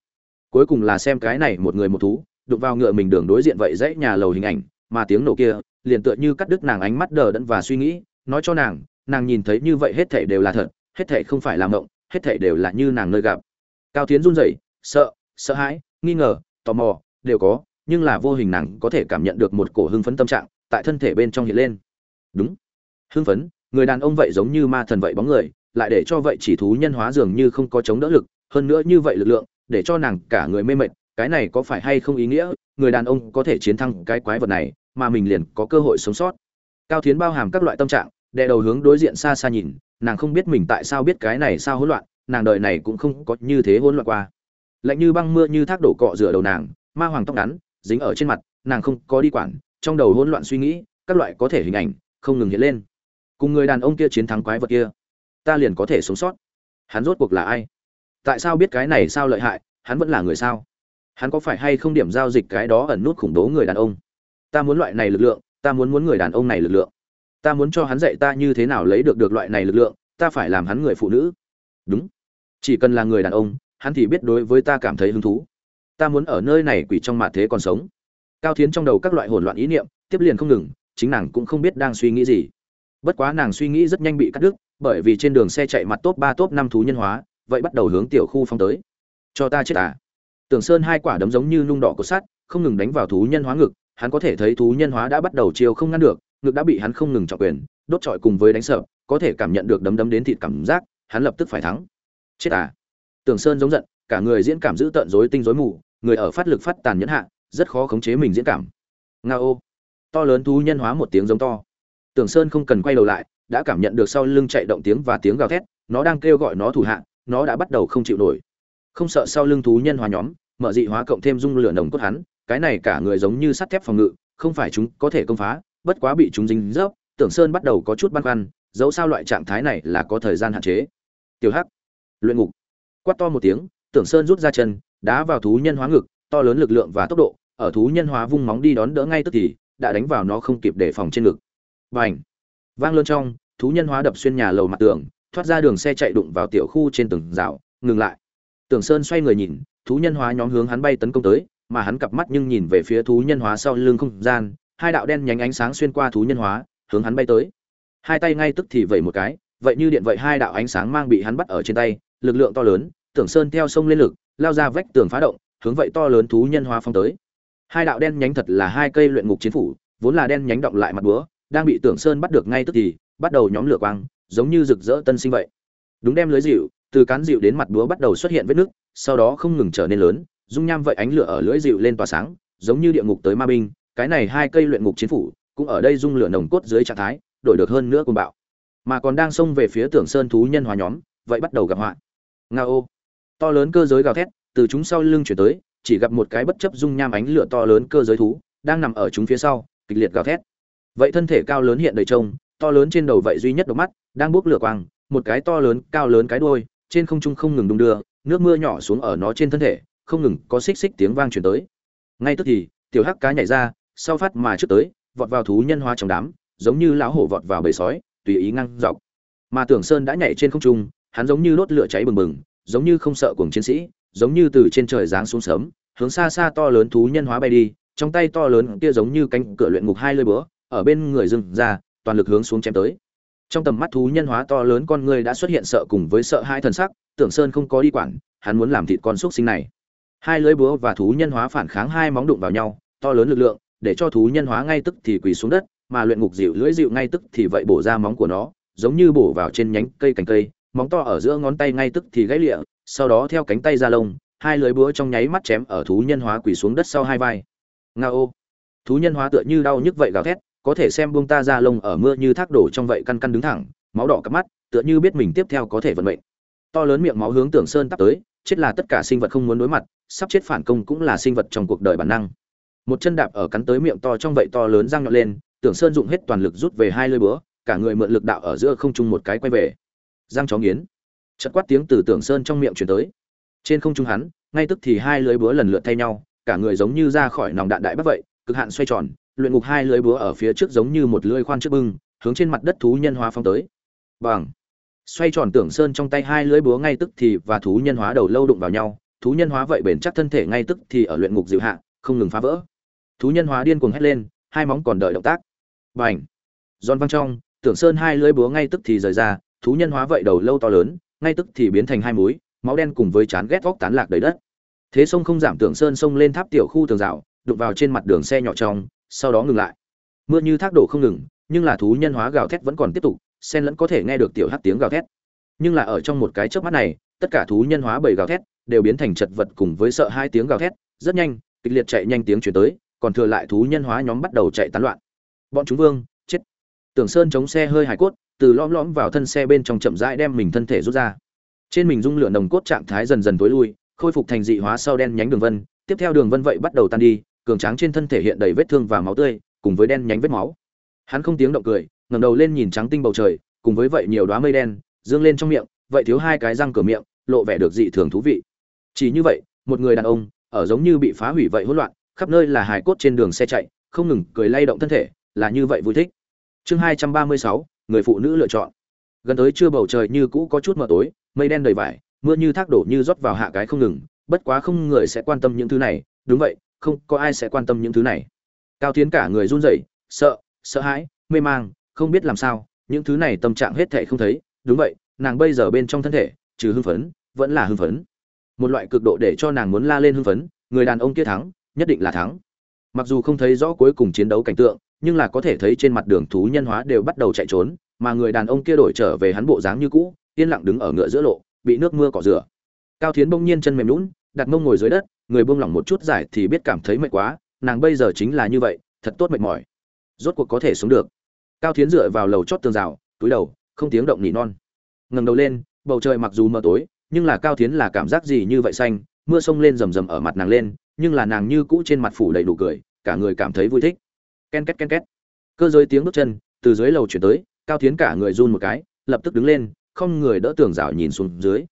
Cuối cùng là xem cái này một người một thú, đụng vào ngựa mình đường đối diện vậy dãy nhà lầu hình ảnh, mà tiếng nổ kia liền tựa như cắt đứt nàng ánh mắt đờ đẫn và suy nghĩ, nói cho nàng nàng nhìn thấy như vậy hết thảy đều là thật, hết thảy không phải là mộng, hết thảy đều là như nàng nơi gặp. Cao Thiến run rẩy, sợ sợ hãi, nghi ngờ, tò mò, đều có, nhưng là vô hình nàng có thể cảm nhận được một cổ hưng phấn tâm trạng tại thân thể bên trong hiện lên. Đúng. Hưng phấn, người đàn ông vậy giống như ma thần vậy bóng người, lại để cho vậy chỉ thú nhân hóa dường như không có chống đỡ lực, hơn nữa như vậy lực lượng, để cho nàng cả người mê mệt, cái này có phải hay không ý nghĩa, người đàn ông có thể chiến thắng cái quái vật này, mà mình liền có cơ hội sống sót. Cao thiến bao hàm các loại tâm trạng đè đầu hướng đối diện xa xa nhìn, nàng không biết mình tại sao biết cái này sao hỗn loạn, nàng đời này cũng không có như thế hỗn loạn qua. Lạnh như băng mưa như thác đổ cọ rửa đầu nàng, ma hoàng tóc ngắn, dính ở trên mặt, nàng không có đi quản, trong đầu hỗn loạn suy nghĩ, các loại có thể hình ảnh, không ngừng hiện lên. Cùng người đàn ông kia chiến thắng quái vật kia, ta liền có thể sống sót. Hắn rốt cuộc là ai? Tại sao biết cái này sao lợi hại, hắn vẫn là người sao? Hắn có phải hay không điểm giao dịch cái đó ẩn nút khủng bố người đàn ông? Ta muốn loại này lực lượng, ta muốn muốn người đàn ông này lực lượng ta muốn cho hắn dạy ta như thế nào lấy được được loại này lực lượng, ta phải làm hắn người phụ nữ. Đúng. Chỉ cần là người đàn ông, hắn thì biết đối với ta cảm thấy hứng thú. Ta muốn ở nơi này quỷ trong mạ thế còn sống. Cao thiến trong đầu các loại hỗn loạn ý niệm, tiếp liền không ngừng, chính nàng cũng không biết đang suy nghĩ gì. Bất quá nàng suy nghĩ rất nhanh bị cắt đứt, bởi vì trên đường xe chạy mặt top ba, top năm thú nhân hóa, vậy bắt đầu hướng tiểu khu phong tới. Cho ta chết à. Tưởng sơn hai quả đấm giống như nung đỏ của sắt, không ngừng đánh vào thú nhân hóa ngực, hắn có thể thấy thú nhân hóa đã bắt đầu chiều không ngăn được ngực đã bị hắn không ngừng trọng quyền, đốt trọi cùng với đánh sợ, có thể cảm nhận được đấm đấm đến thịt cảm giác, hắn lập tức phải thắng. Chết à? Tưởng sơn giống giận, cả người diễn cảm giữ tợn rối tinh rối mù, người ở phát lực phát tàn nhẫn hạ, rất khó khống chế mình diễn cảm. Nga ô. To lớn thú nhân hóa một tiếng giống to. Tưởng sơn không cần quay đầu lại, đã cảm nhận được sau lưng chạy động tiếng và tiếng gào thét, nó đang kêu gọi nó thủ hạ, nó đã bắt đầu không chịu nổi. Không sợ sau lưng thú nhân hóa nhóm, mở dị hóa cộng thêm dung lửa nồng cốt hắn, cái này cả người giống như sắt thép phòng ngự, không phải chúng có thể công phá bất quá bị chúng dính dấp tưởng sơn bắt đầu có chút băn khoăn dẫu sao loại trạng thái này là có thời gian hạn chế tiểu hắc luyện ngục quát to một tiếng tưởng sơn rút ra chân đá vào thú nhân hóa ngực to lớn lực lượng và tốc độ ở thú nhân hóa vung móng đi đón đỡ ngay tức thì đã đánh vào nó không kịp đề phòng trên ngực Bành! Vang lớn trong, thú nhân hóa đập xuyên nhà lầu mặt tường, thoát ra đường xe chạy đụng vào tiểu khu trên tường rào, ngừng lại. Tưởng Sơn xoay người nhìn, thú nhân hóa nhóm hướng hắn bay tấn công tới, mà hắn cặp mắt nhưng nhìn về phía thú nhân hóa sau lưng không gian, hai đạo đen nhánh ánh sáng xuyên qua thú nhân hóa, hướng hắn bay tới. Hai tay ngay tức thì vẩy một cái, vậy như điện vậy hai đạo ánh sáng mang bị hắn bắt ở trên tay, lực lượng to lớn, Tưởng Sơn theo sông lên lực, lao ra vách tường phá động, hướng vậy to lớn thú nhân hóa phong tới. Hai đạo đen nhánh thật là hai cây luyện ngục chiến phủ, vốn là đen nhánh động lại mặt búa, đang bị tưởng sơn bắt được ngay tức thì bắt đầu nhóm lửa quang giống như rực rỡ tân sinh vậy đúng đem lưới dịu từ cán dịu đến mặt búa bắt đầu xuất hiện vết nước sau đó không ngừng trở nên lớn dung nham vậy ánh lửa ở lưỡi dịu lên tỏa sáng giống như địa ngục tới ma binh cái này hai cây luyện ngục chiến phủ cũng ở đây dung lửa nồng cốt dưới trạng thái, đổi được hơn nữa cùng bạo. Mà còn đang xông về phía tưởng sơn thú nhân hóa nhóm, vậy bắt đầu gặp họa. Nga ô. To lớn cơ giới gào thét, từ chúng sau lưng chuyển tới, chỉ gặp một cái bất chấp dung nham ánh lửa to lớn cơ giới thú, đang nằm ở chúng phía sau, kịch liệt gào thét. Vậy thân thể cao lớn hiện đầy trông, to lớn trên đầu vậy duy nhất đôi mắt, đang bốc lửa quang, một cái to lớn, cao lớn cái đuôi, trên không trung không ngừng đung đưa, nước mưa nhỏ xuống ở nó trên thân thể, không ngừng có xích xích tiếng vang truyền tới. Ngay tức thì, tiểu hắc cá nhảy ra sau phát mà trước tới, vọt vào thú nhân hóa trong đám, giống như lão hổ vọt vào bầy sói, tùy ý ngăn dọc. Mà tưởng sơn đã nhảy trên không trung, hắn giống như đốt lửa cháy bừng bừng, giống như không sợ cuồng chiến sĩ, giống như từ trên trời giáng xuống sớm, hướng xa xa to lớn thú nhân hóa bay đi, trong tay to lớn kia giống như cánh cửa luyện ngục hai lơi búa, ở bên người dừng ra, toàn lực hướng xuống chém tới. Trong tầm mắt thú nhân hóa to lớn con người đã xuất hiện sợ cùng với sợ hai thần sắc, tưởng sơn không có đi quản, hắn muốn làm thịt con xúc sinh này. Hai lưỡi búa và thú nhân hóa phản kháng hai móng đụng vào nhau, to lớn lực lượng để cho thú nhân hóa ngay tức thì quỳ xuống đất, mà luyện ngục dịu lưỡi dịu ngay tức thì vậy bổ ra móng của nó, giống như bổ vào trên nhánh cây cành cây, móng to ở giữa ngón tay ngay tức thì gãy lịa, sau đó theo cánh tay ra lông, hai lưỡi búa trong nháy mắt chém ở thú nhân hóa quỳ xuống đất sau hai vai. Nga ô. Thú nhân hóa tựa như đau nhức vậy gào thét, có thể xem buông ta ra lông ở mưa như thác đổ trong vậy căn căn đứng thẳng, máu đỏ cắp mắt, tựa như biết mình tiếp theo có thể vận mệnh. To lớn miệng máu hướng tưởng sơn tắp tới, chết là tất cả sinh vật không muốn đối mặt, sắp chết phản công cũng là sinh vật trong cuộc đời bản năng một chân đạp ở cắn tới miệng to trong vậy to lớn răng nhọn lên, tưởng sơn dụng hết toàn lực rút về hai lưỡi búa, cả người mượn lực đạo ở giữa không trung một cái quay về. Răng chó nghiến. Chật quát tiếng từ tưởng sơn trong miệng truyền tới. Trên không trung hắn, ngay tức thì hai lưỡi búa lần lượt thay nhau, cả người giống như ra khỏi nòng đạn đại bắc vậy, cực hạn xoay tròn, luyện ngục hai lưỡi búa ở phía trước giống như một lưỡi khoan trước bưng, hướng trên mặt đất thú nhân hóa phong tới. Bằng. Xoay tròn tưởng sơn trong tay hai lưỡi búa ngay tức thì và thú nhân hóa đầu lâu đụng vào nhau, thú nhân hóa vậy bền chắc thân thể ngay tức thì ở luyện ngục dịu hạ, không ngừng phá vỡ thú nhân hóa điên cuồng hét lên, hai móng còn đợi động tác. Bành! Giòn văng trong, tưởng sơn hai lưỡi búa ngay tức thì rời ra, thú nhân hóa vậy đầu lâu to lớn, ngay tức thì biến thành hai múi, máu đen cùng với chán ghét vóc tán lạc đầy đất. Thế sông không giảm tưởng sơn sông lên tháp tiểu khu tường rào, đụng vào trên mặt đường xe nhỏ trong, sau đó ngừng lại. Mưa như thác đổ không ngừng, nhưng là thú nhân hóa gào thét vẫn còn tiếp tục, sen lẫn có thể nghe được tiểu hát tiếng gào thét. Nhưng là ở trong một cái chớp mắt này, tất cả thú nhân hóa bầy gào thét, đều biến thành chật vật cùng với sợ hai tiếng gào thét, rất nhanh, kịch liệt chạy nhanh tiếng chuyển tới còn thừa lại thú nhân hóa nhóm bắt đầu chạy tán loạn. Bọn chúng vương, chết. Tưởng sơn chống xe hơi hải cốt, từ lõm lõm vào thân xe bên trong chậm rãi đem mình thân thể rút ra. Trên mình dung lửa nồng cốt trạng thái dần dần tối lui, khôi phục thành dị hóa sau đen nhánh đường vân, tiếp theo đường vân vậy bắt đầu tan đi, cường tráng trên thân thể hiện đầy vết thương và máu tươi, cùng với đen nhánh vết máu. Hắn không tiếng động cười, ngẩng đầu lên nhìn trắng tinh bầu trời, cùng với vậy nhiều đóa mây đen, dương lên trong miệng, vậy thiếu hai cái răng cửa miệng, lộ vẻ được dị thường thú vị. Chỉ như vậy, một người đàn ông, ở giống như bị phá hủy vậy hỗn loạn khắp nơi là hài cốt trên đường xe chạy, không ngừng cười lay động thân thể, là như vậy vui thích. Chương hai trăm ba mươi sáu, người phụ nữ lựa chọn. Gần tới trưa bầu trời như cũ có chút mờ tối, mây đen đầy vải, mưa như thác đổ như rót vào hạ cái không ngừng, bất quá không người sẽ quan tâm những thứ này, đúng vậy, không có ai sẽ quan tâm những thứ này. Cao tiến cả người run rẩy, sợ sợ hãi, mê mang, không biết làm sao, những thứ này tâm trạng hết thảy không thấy, đúng vậy, nàng bây giờ bên trong thân thể, trừ hưng phấn, vẫn là hưng phấn. Một loại cực độ để cho nàng muốn la lên hưng phấn, người đàn ông kia thắng nhất định là thắng. Mặc dù không thấy rõ cuối cùng chiến đấu cảnh tượng, nhưng là có thể thấy trên mặt đường thú nhân hóa đều bắt đầu chạy trốn, mà người đàn ông kia đổi trở về hắn bộ dáng như cũ, yên lặng đứng ở ngựa giữa lộ, bị nước mưa cỏ rửa. Cao thiến bỗng nhiên chân mềm lún đặt mông ngồi dưới đất, người buông lỏng một chút giải thì biết cảm thấy mệt quá, nàng bây giờ chính là như vậy, thật tốt mệt mỏi. Rốt cuộc có thể sống được. Cao thiến dựa vào lầu chót tường rào, túi đầu, không tiếng động nỉ non. Ngẩng đầu lên, bầu trời mặc dù mờ tối, nhưng là cao thiến là cảm giác gì như vậy xanh, mưa sông lên rầm rầm ở mặt nàng lên nhưng là nàng như cũ trên mặt phủ đầy đủ cười, cả người cảm thấy vui thích. Ken két ken két. Cơ giới tiếng bước chân, từ dưới lầu chuyển tới, cao tiến cả người run một cái, lập tức đứng lên, không người đỡ tường rào nhìn xuống dưới.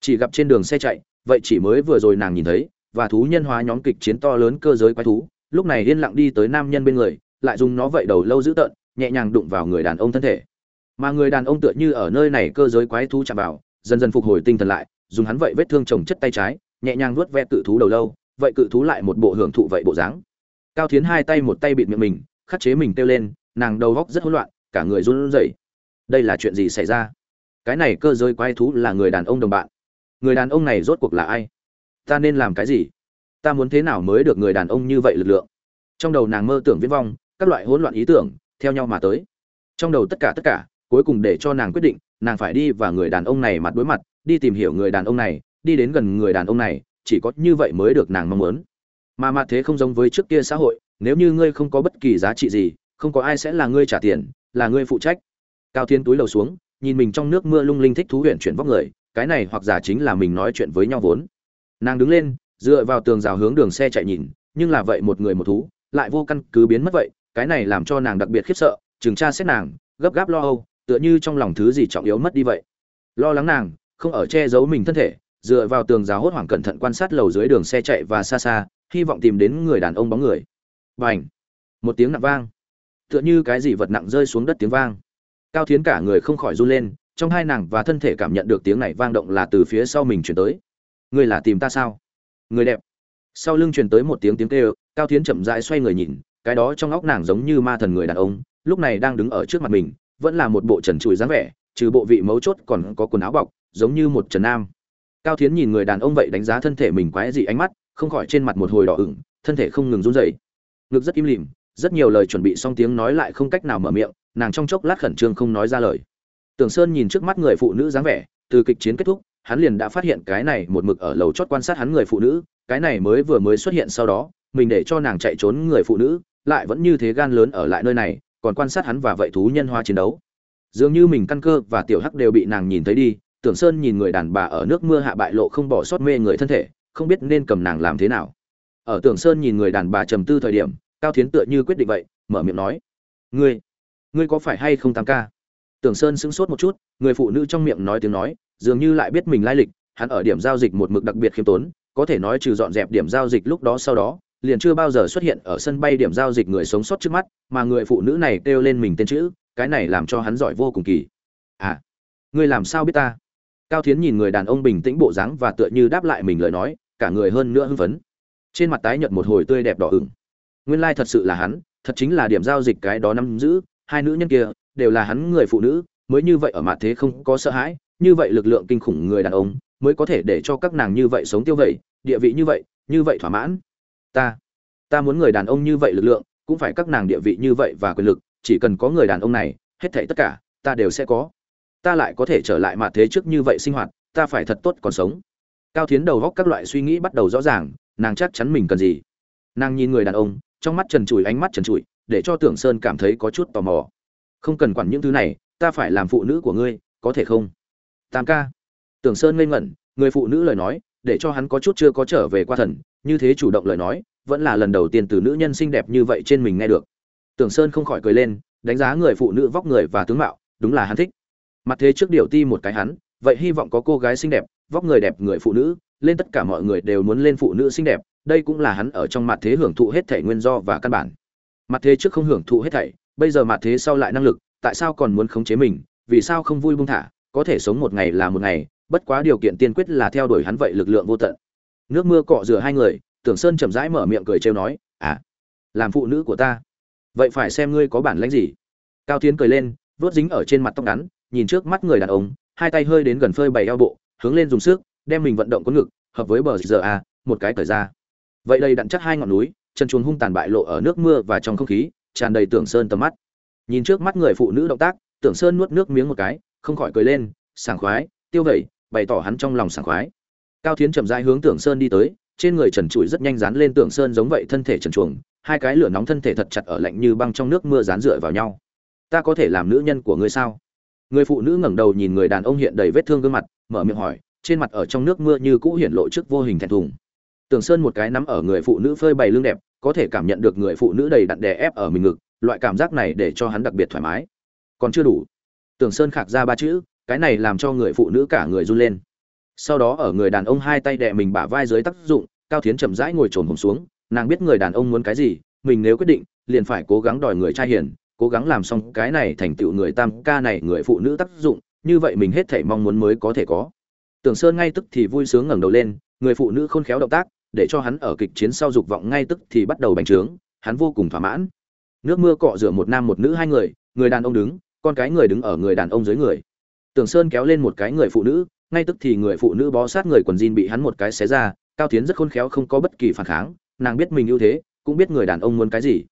Chỉ gặp trên đường xe chạy, vậy chỉ mới vừa rồi nàng nhìn thấy, và thú nhân hóa nhóm kịch chiến to lớn cơ giới quái thú, lúc này yên lặng đi tới nam nhân bên người, lại dùng nó vậy đầu lâu dữ tợn, nhẹ nhàng đụng vào người đàn ông thân thể. Mà người đàn ông tựa như ở nơi này cơ giới quái thú chạm vào, dần dần phục hồi tinh thần lại, dùng hắn vậy vết thương trồng chất tay trái, nhẹ nhàng nuốt ve cự thú đầu lâu vậy cự thú lại một bộ hưởng thụ vậy bộ dáng. Cao thiến hai tay một tay bịt miệng mình, khắc chế mình kêu lên, nàng đầu góc rất hỗn loạn, cả người run rẩy. Đây là chuyện gì xảy ra? Cái này cơ giới quái thú là người đàn ông đồng bạn. Người đàn ông này rốt cuộc là ai? Ta nên làm cái gì? Ta muốn thế nào mới được người đàn ông như vậy lực lượng? Trong đầu nàng mơ tưởng viễn vong, các loại hỗn loạn ý tưởng, theo nhau mà tới. Trong đầu tất cả tất cả, cuối cùng để cho nàng quyết định, nàng phải đi và người đàn ông này mặt đối mặt, đi tìm hiểu người đàn ông này, đi đến gần người đàn ông này chỉ có như vậy mới được nàng mong muốn. Mà mặt thế không giống với trước kia xã hội, nếu như ngươi không có bất kỳ giá trị gì, không có ai sẽ là ngươi trả tiền, là ngươi phụ trách. Cao thiên túi lầu xuống, nhìn mình trong nước mưa lung linh thích thú huyện chuyển vóc người, cái này hoặc giả chính là mình nói chuyện với nhau vốn. Nàng đứng lên, dựa vào tường rào hướng đường xe chạy nhìn, nhưng là vậy một người một thú, lại vô căn cứ biến mất vậy, cái này làm cho nàng đặc biệt khiếp sợ chừng tra xét nàng, gấp gáp lo âu, tựa như trong lòng thứ gì trọng yếu mất đi vậy. Lo lắng nàng, không ở che giấu mình thân thể dựa vào tường rào hốt hoảng cẩn thận quan sát lầu dưới đường xe chạy và xa xa, hy vọng tìm đến người đàn ông bóng người. Và ảnh một tiếng nặng vang. Tựa như cái gì vật nặng rơi xuống đất tiếng vang. Cao thiến cả người không khỏi run lên, trong hai nàng và thân thể cảm nhận được tiếng này vang động là từ phía sau mình chuyển tới. Người là tìm ta sao? Người đẹp. Sau lưng truyền tới một tiếng tiếng kêu, cao thiến chậm rãi xoay người nhìn, cái đó trong óc nàng giống như ma thần người đàn ông, lúc này đang đứng ở trước mặt mình, vẫn là một bộ trần trụi dáng vẻ, trừ bộ vị mấu chốt còn có quần áo bọc, giống như một trần nam cao thiến nhìn người đàn ông vậy đánh giá thân thể mình quái dị ánh mắt, không khỏi trên mặt một hồi đỏ ửng, thân thể không ngừng run rẩy. Ngực rất im lìm, rất nhiều lời chuẩn bị xong tiếng nói lại không cách nào mở miệng, nàng trong chốc lát khẩn trương không nói ra lời. Tưởng sơn nhìn trước mắt người phụ nữ dáng vẻ, từ kịch chiến kết thúc, hắn liền đã phát hiện cái này một mực ở lầu chót quan sát hắn người phụ nữ, cái này mới vừa mới xuất hiện sau đó, mình để cho nàng chạy trốn người phụ nữ, lại vẫn như thế gan lớn ở lại nơi này, còn quan sát hắn và vậy thú nhân hoa chiến đấu. Dường như mình căn cơ và tiểu hắc đều bị nàng nhìn thấy đi tưởng sơn nhìn người đàn bà ở nước mưa hạ bại lộ không bỏ sót mê người thân thể, không biết nên cầm nàng làm thế nào. Ở tưởng sơn nhìn người đàn bà trầm tư thời điểm, cao thiến tựa như quyết định vậy, mở miệng nói, ngươi ngươi có phải hay không tam ca? Tưởng sơn sững sốt một chút, người phụ nữ trong miệng nói tiếng nói, dường như lại biết mình lai lịch, hắn ở điểm giao dịch một mực đặc biệt khiêm tốn, có thể nói trừ dọn dẹp điểm giao dịch lúc đó sau đó, liền chưa bao giờ xuất hiện ở sân bay điểm giao dịch người sống sót trước mắt, mà người phụ nữ này kêu lên mình tên chữ, cái này làm cho hắn giỏi vô cùng kỳ. À ngươi làm sao biết ta? Cao thiến nhìn người đàn ông bình tĩnh bộ dáng và tựa như đáp lại mình lời nói, cả người hơn nữa hưng phấn. Trên mặt tái nhợt một hồi tươi đẹp đỏ ửng. Nguyên lai thật sự là hắn, thật chính là điểm giao dịch cái đó nắm giữ, hai nữ nhân kia, đều là hắn người phụ nữ, mới như vậy ở mặt thế không có sợ hãi, như vậy lực lượng kinh khủng người đàn ông, mới có thể để cho các nàng như vậy sống tiêu vậy, địa vị như vậy như vậy thỏa mãn. Ta ta muốn người đàn ông như vậy lực lượng, cũng phải các nàng địa vị như vậy và quyền lực, chỉ cần có người đàn ông này, hết thảy tất cả, ta đều sẽ có ta lại có thể trở lại mặt thế trước như vậy sinh hoạt, ta phải thật tốt còn sống. Cao thiến đầu góc các loại suy nghĩ bắt đầu rõ ràng, nàng chắc chắn mình cần gì. Nàng nhìn người đàn ông, trong mắt trần trụi, ánh mắt trần trụi, để cho tưởng sơn cảm thấy có chút tò mò. Không cần quản những thứ này, ta phải làm phụ nữ của ngươi, có thể không? Tam ca. Tưởng sơn ngây ngẩn, người phụ nữ lời nói, để cho hắn có chút chưa có trở về qua thần, như thế chủ động lời nói, vẫn là lần đầu tiên từ nữ nhân xinh đẹp như vậy trên mình nghe được. Tưởng sơn không khỏi cười lên, đánh giá người phụ nữ vóc người và tướng mạo, đúng là hắn thích mặt thế trước điều ti một cái hắn, vậy hy vọng có cô gái xinh đẹp, vóc người đẹp người phụ nữ, lên tất cả mọi người đều muốn lên phụ nữ xinh đẹp, đây cũng là hắn ở trong mặt thế hưởng thụ hết thảy nguyên do và căn bản. Mặt thế trước không hưởng thụ hết thảy, bây giờ mặt thế sau lại năng lực, tại sao còn muốn khống chế mình, vì sao không vui buông thả, có thể sống một ngày là một ngày, bất quá điều kiện tiên quyết là theo đuổi hắn vậy lực lượng vô tận. Nước mưa cọ rửa hai người, tưởng sơn chậm rãi mở miệng cười trêu nói à làm phụ nữ của ta, vậy phải xem ngươi có bản lãnh gì. Cao tiến cười lên vớt dính ở trên mặt tóc ngắn nhìn trước mắt người đàn ông, hai tay hơi đến gần phơi bày eo bộ, hướng lên dùng sức, đem mình vận động có ngực, hợp với bờ giờ a, một cái thời ra. Vậy đây đặn chắc hai ngọn núi, chân chuồng hung tàn bại lộ ở nước mưa và trong không khí, tràn đầy tưởng sơn tầm mắt. Nhìn trước mắt người phụ nữ động tác, tưởng sơn nuốt nước miếng một cái, không khỏi cười lên, sảng khoái, tiêu vẩy, bày tỏ hắn trong lòng sảng khoái. Cao thiến chậm rãi hướng tưởng sơn đi tới, trên người trần trụi rất nhanh dán lên tưởng sơn giống vậy thân thể trần chuồng, hai cái lửa nóng thân thể thật chặt ở lạnh như băng trong nước mưa dán dựa vào nhau. Ta có thể làm nữ nhân của ngươi sao? Người phụ nữ ngẩng đầu nhìn người đàn ông hiện đầy vết thương gương mặt, mở miệng hỏi, trên mặt ở trong nước mưa như cũ hiện lộ trước vô hình thẹn thùng. Tường sơn một cái nắm ở người phụ nữ phơi bày lưng đẹp, có thể cảm nhận được người phụ nữ đầy đặn đè ép ở mình ngực, loại cảm giác này để cho hắn đặc biệt thoải mái. Còn chưa đủ. Tường sơn khạc ra ba chữ, cái này làm cho người phụ nữ cả người run lên. Sau đó ở người đàn ông hai tay đè mình bả vai dưới tác dụng, cao tiến chậm rãi ngồi trồn hồn xuống, nàng biết người đàn ông muốn cái gì, mình nếu quyết định, liền phải cố gắng đòi người trai hiền cố gắng làm xong cái này thành tựu người tam ca này người phụ nữ tác dụng, như vậy mình hết thể mong muốn mới có thể có. Tưởng sơn ngay tức thì vui sướng ngẩng đầu lên, người phụ nữ khôn khéo động tác, để cho hắn ở kịch chiến sau dục vọng ngay tức thì bắt đầu bành trướng, hắn vô cùng thỏa mãn. Nước mưa cọ rửa một nam một nữ hai người người đàn ông đứng, con cái người đứng ở người đàn ông dưới người. Tưởng sơn kéo lên một cái người phụ nữ, ngay tức thì người phụ nữ bó sát người quần jean bị hắn một cái xé ra, cao tiến rất khôn khéo không có bất kỳ phản kháng, nàng biết mình ưu thế, cũng biết người đàn ông muốn cái gì.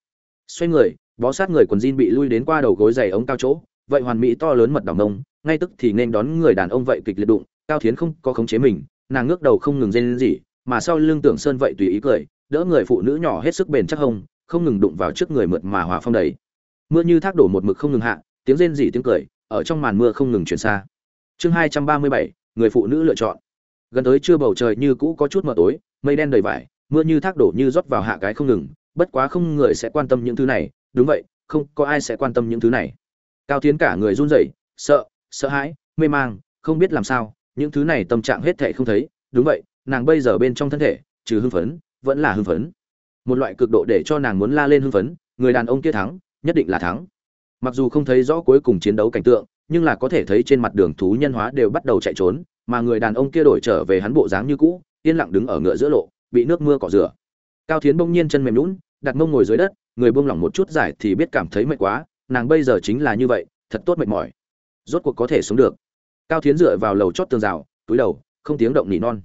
Xoay người bó sát người quần jean bị lui đến qua đầu gối dày ống cao chỗ, vậy hoàn mỹ to lớn mật đỏ nông ngay tức thì nên đón người đàn ông vậy kịch liệt đụng, cao thiến không có khống chế mình, nàng ngước đầu không ngừng rên rỉ, mà sau lưng tưởng sơn vậy tùy ý cười, đỡ người phụ nữ nhỏ hết sức bền chắc hông, không ngừng đụng vào trước người mượt mà hòa phong đầy. Mưa như thác đổ một mực không ngừng hạ, tiếng rên rỉ tiếng cười, ở trong màn mưa không ngừng chuyển xa. Chương hai trăm ba mươi bảy, người phụ nữ lựa chọn. Gần tới trưa bầu trời như cũ có chút mờ tối, mây đen đầy vải, mưa như thác đổ như rót vào hạ cái không ngừng, bất quá không người sẽ quan tâm những thứ này đúng vậy, không có ai sẽ quan tâm những thứ này. Cao tiến cả người run rẩy, sợ sợ hãi, mê mang, không biết làm sao, những thứ này tâm trạng hết thệ không thấy. Đúng vậy, nàng bây giờ bên trong thân thể, trừ hưng phấn, vẫn là hưng phấn. Một loại cực độ để cho nàng muốn la lên hưng phấn, người đàn ông kia thắng, nhất định là thắng. Mặc dù không thấy rõ cuối cùng chiến đấu cảnh tượng, nhưng là có thể thấy trên mặt đường thú nhân hóa đều bắt đầu chạy trốn, mà người đàn ông kia đổi trở về hắn bộ dáng như cũ, yên lặng đứng ở ngựa giữa lộ, bị nước mưa cỏ rửa. Cao thiến bỗng nhiên chân mềm lún đặt mông ngồi dưới đất người buông lỏng một chút giải thì biết cảm thấy mệt quá, nàng bây giờ chính là như vậy, thật tốt mệt mỏi. Rốt cuộc có thể sống được. Cao thiến dựa vào lầu chót tường rào, túi đầu, không tiếng động nỉ non.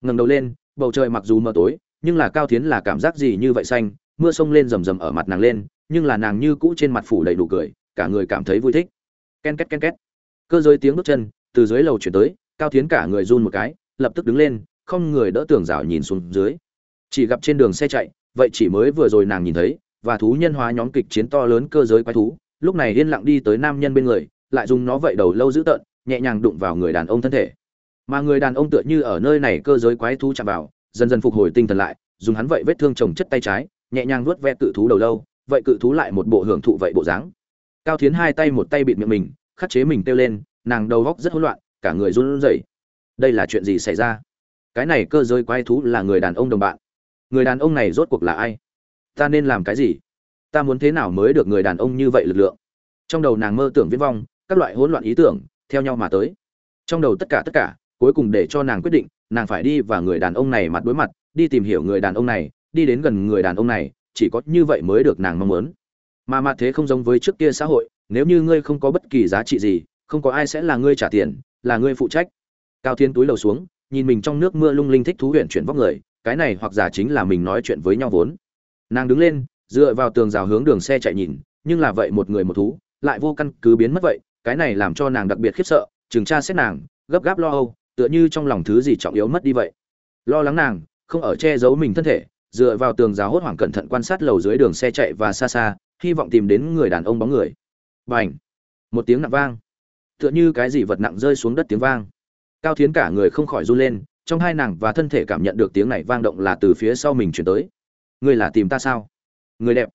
Ngẩng đầu lên, bầu trời mặc dù mờ tối, nhưng là cao thiến là cảm giác gì như vậy xanh, mưa sông lên rầm rầm ở mặt nàng lên, nhưng là nàng như cũ trên mặt phủ đầy đủ cười, cả người cảm thấy vui thích. Ken két ken két. Cơ giới tiếng bước chân, từ dưới lầu chuyển tới, cao thiến cả người run một cái, lập tức đứng lên, không người đỡ tường rào nhìn xuống dưới. Chỉ gặp trên đường xe chạy, vậy chỉ mới vừa rồi nàng nhìn thấy và thú nhân hóa nhóm kịch chiến to lớn cơ giới quái thú, lúc này yên lặng đi tới nam nhân bên người, lại dùng nó vậy đầu lâu dữ tợn, nhẹ nhàng đụng vào người đàn ông thân thể. Mà người đàn ông tựa như ở nơi này cơ giới quái thú chạm vào, dần dần phục hồi tinh thần lại, dùng hắn vậy vết thương trồng chất tay trái, nhẹ nhàng vuốt ve cự thú đầu lâu, vậy cự thú lại một bộ hưởng thụ vậy bộ dáng. Cao thiến hai tay một tay bịt miệng mình, khắc chế mình kêu lên, nàng đầu góc rất hỗn loạn, cả người run rẩy. Đây là chuyện gì xảy ra? Cái này cơ giới quái thú là người đàn ông đồng bạn. Người đàn ông này rốt cuộc là ai? Ta nên làm cái gì? Ta muốn thế nào mới được người đàn ông như vậy lực lượng? Trong đầu nàng mơ tưởng viễn vong, các loại hỗn loạn ý tưởng, theo nhau mà tới. Trong đầu tất cả tất cả, cuối cùng để cho nàng quyết định, nàng phải đi và người đàn ông này mặt đối mặt, đi tìm hiểu người đàn ông này, đi đến gần người đàn ông này, chỉ có như vậy mới được nàng mong muốn. Mà mặt thế không giống với trước kia xã hội, nếu như ngươi không có bất kỳ giá trị gì, không có ai sẽ là ngươi trả tiền, là ngươi phụ trách. Cao thiên túi lầu xuống, nhìn mình trong nước mưa lung linh thích thú huyện chuyển vóc người, cái này hoặc giả chính là mình nói chuyện với nhau vốn nàng đứng lên, dựa vào tường rào hướng đường xe chạy nhìn, nhưng là vậy một người một thú, lại vô căn cứ biến mất vậy, cái này làm cho nàng đặc biệt khiếp sợ, chừng tra xét nàng, gấp gáp lo âu, tựa như trong lòng thứ gì trọng yếu mất đi vậy. Lo lắng nàng, không ở che giấu mình thân thể, dựa vào tường rào hốt hoảng cẩn thận quan sát lầu dưới đường xe chạy và xa xa, hy vọng tìm đến người đàn ông bóng người. B à n h một tiếng nặng vang. Tựa như cái gì vật nặng rơi xuống đất tiếng vang. Cao thiến cả người không khỏi run lên, trong hai nàng và thân thể cảm nhận được tiếng này vang động là từ phía sau mình chuyển tới. Ngươi là tìm ta sao? Người đẹp.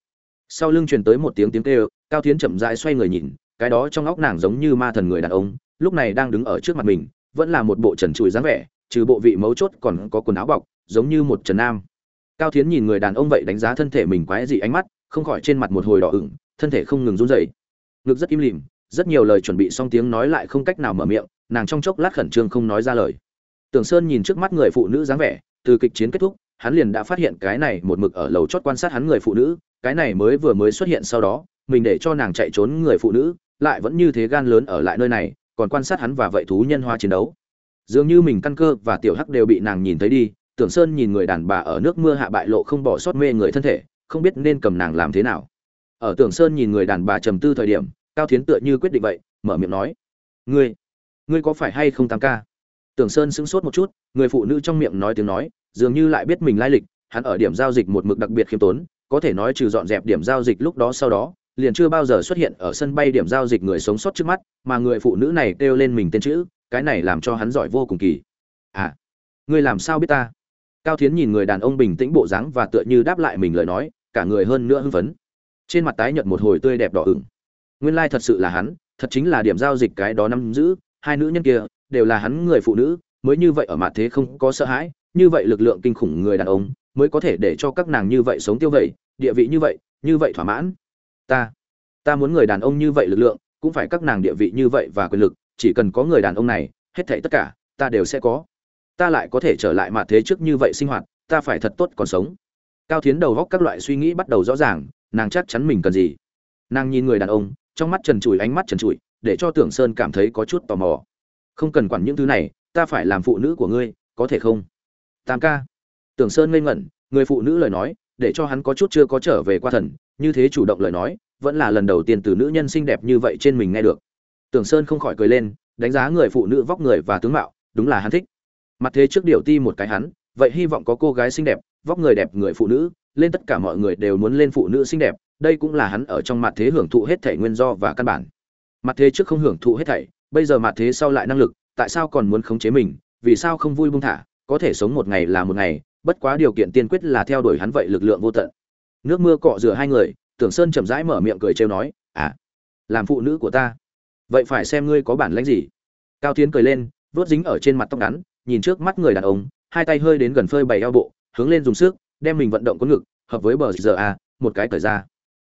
Sau lưng truyền tới một tiếng tiếng kêu, cao thiến chậm rãi xoay người nhìn, cái đó trong óc nàng giống như ma thần người đàn ông, lúc này đang đứng ở trước mặt mình, vẫn là một bộ trần trụi dáng vẻ, trừ bộ vị mấu chốt còn có quần áo bọc, giống như một trần nam. Cao thiến nhìn người đàn ông vậy đánh giá thân thể mình quái dị ánh mắt, không khỏi trên mặt một hồi đỏ ửng, thân thể không ngừng run rẩy. Ngực rất im lìm, rất nhiều lời chuẩn bị xong tiếng nói lại không cách nào mở miệng, nàng trong chốc lát khẩn trương không nói ra lời. Tưởng sơn nhìn trước mắt người phụ nữ dáng vẻ, từ kịch chiến kết thúc hắn liền đã phát hiện cái này một mực ở lầu chót quan sát hắn người phụ nữ, cái này mới vừa mới xuất hiện sau đó, mình để cho nàng chạy trốn người phụ nữ, lại vẫn như thế gan lớn ở lại nơi này, còn quan sát hắn và vậy thú nhân hoa chiến đấu. Dường như mình căn cơ và tiểu hắc đều bị nàng nhìn thấy đi, tưởng sơn nhìn người đàn bà ở nước mưa hạ bại lộ không bỏ sót mê người thân thể, không biết nên cầm nàng làm thế nào. Ở tưởng sơn nhìn người đàn bà trầm tư thời điểm, cao thiến tựa như quyết định vậy, mở miệng nói, ngươi ngươi có phải hay không tam ca? Tưởng sơn sững sốt một chút, người phụ nữ trong miệng nói tiếng nói dường như lại biết mình lai lịch, hắn ở điểm giao dịch một mực đặc biệt khiêm tốn, có thể nói trừ dọn dẹp điểm giao dịch lúc đó sau đó, liền chưa bao giờ xuất hiện ở sân bay điểm giao dịch người sống sót trước mắt, mà người phụ nữ này kêu lên mình tên chữ, cái này làm cho hắn giỏi vô cùng kỳ. À ngươi làm sao biết ta? Cao thiến nhìn người đàn ông bình tĩnh bộ dáng và tựa như đáp lại mình lời nói, cả người hơn nữa hưng phấn. Trên mặt tái nhợt một hồi tươi đẹp đỏ ửng. Nguyên lai thật sự là hắn, thật chính là điểm giao dịch cái đó nắm giữ, hai nữ nhân kia, đều là hắn người phụ nữ, mới như vậy ở mặt thế không có sợ hãi như vậy lực lượng kinh khủng người đàn ông mới có thể để cho các nàng như vậy sống tiêu vậy, địa vị như vậy như vậy thỏa mãn. Ta ta muốn người đàn ông như vậy lực lượng, cũng phải các nàng địa vị như vậy và quyền lực, chỉ cần có người đàn ông này, hết thảy tất cả, ta đều sẽ có. Ta lại có thể trở lại mặt thế trước như vậy sinh hoạt, ta phải thật tốt còn sống. Cao thiến đầu góc các loại suy nghĩ bắt đầu rõ ràng, nàng chắc chắn mình cần gì. Nàng nhìn người đàn ông, trong mắt trần trụi, ánh mắt trần trụi, để cho tưởng sơn cảm thấy có chút tò mò. Không cần quản những thứ này, ta phải làm phụ nữ của ngươi, có thể không? Tam ca. Tưởng sơn ngây ngẩn, người phụ nữ lời nói, để cho hắn có chút chưa có trở về qua thần, như thế chủ động lời nói, vẫn là lần đầu tiên từ nữ nhân xinh đẹp như vậy trên mình nghe được. Tưởng sơn không khỏi cười lên, đánh giá người phụ nữ vóc người và tướng mạo, đúng là hắn thích. Mặt thế trước điều ti một cái hắn, vậy hy vọng có cô gái xinh đẹp, vóc người đẹp người phụ nữ, lên tất cả mọi người đều muốn lên phụ nữ xinh đẹp, đây cũng là hắn ở trong mặt thế hưởng thụ hết thể nguyên do và căn bản. Mặt thế trước không hưởng thụ hết thảy, bây giờ mặt thế sau lại năng lực, tại sao còn muốn khống chế mình, vì sao không vui buông thả? Có thể sống một ngày là một ngày, bất quá điều kiện tiên quyết là theo đuổi hắn vậy lực lượng vô tận. Nước mưa cọ rửa hai người, tưởng sơn chậm rãi mở miệng cười trêu nói à làm phụ nữ của ta, vậy phải xem ngươi có bản lãnh gì. Cao tiến cười lên, vớt dính ở trên mặt tóc ngắn, nhìn trước mắt người đàn ông, hai tay hơi đến gần phơi bày eo bộ, hướng lên dùng sức, đem mình vận động có ngực, hợp với bờ giờ a, một cái cởi ra.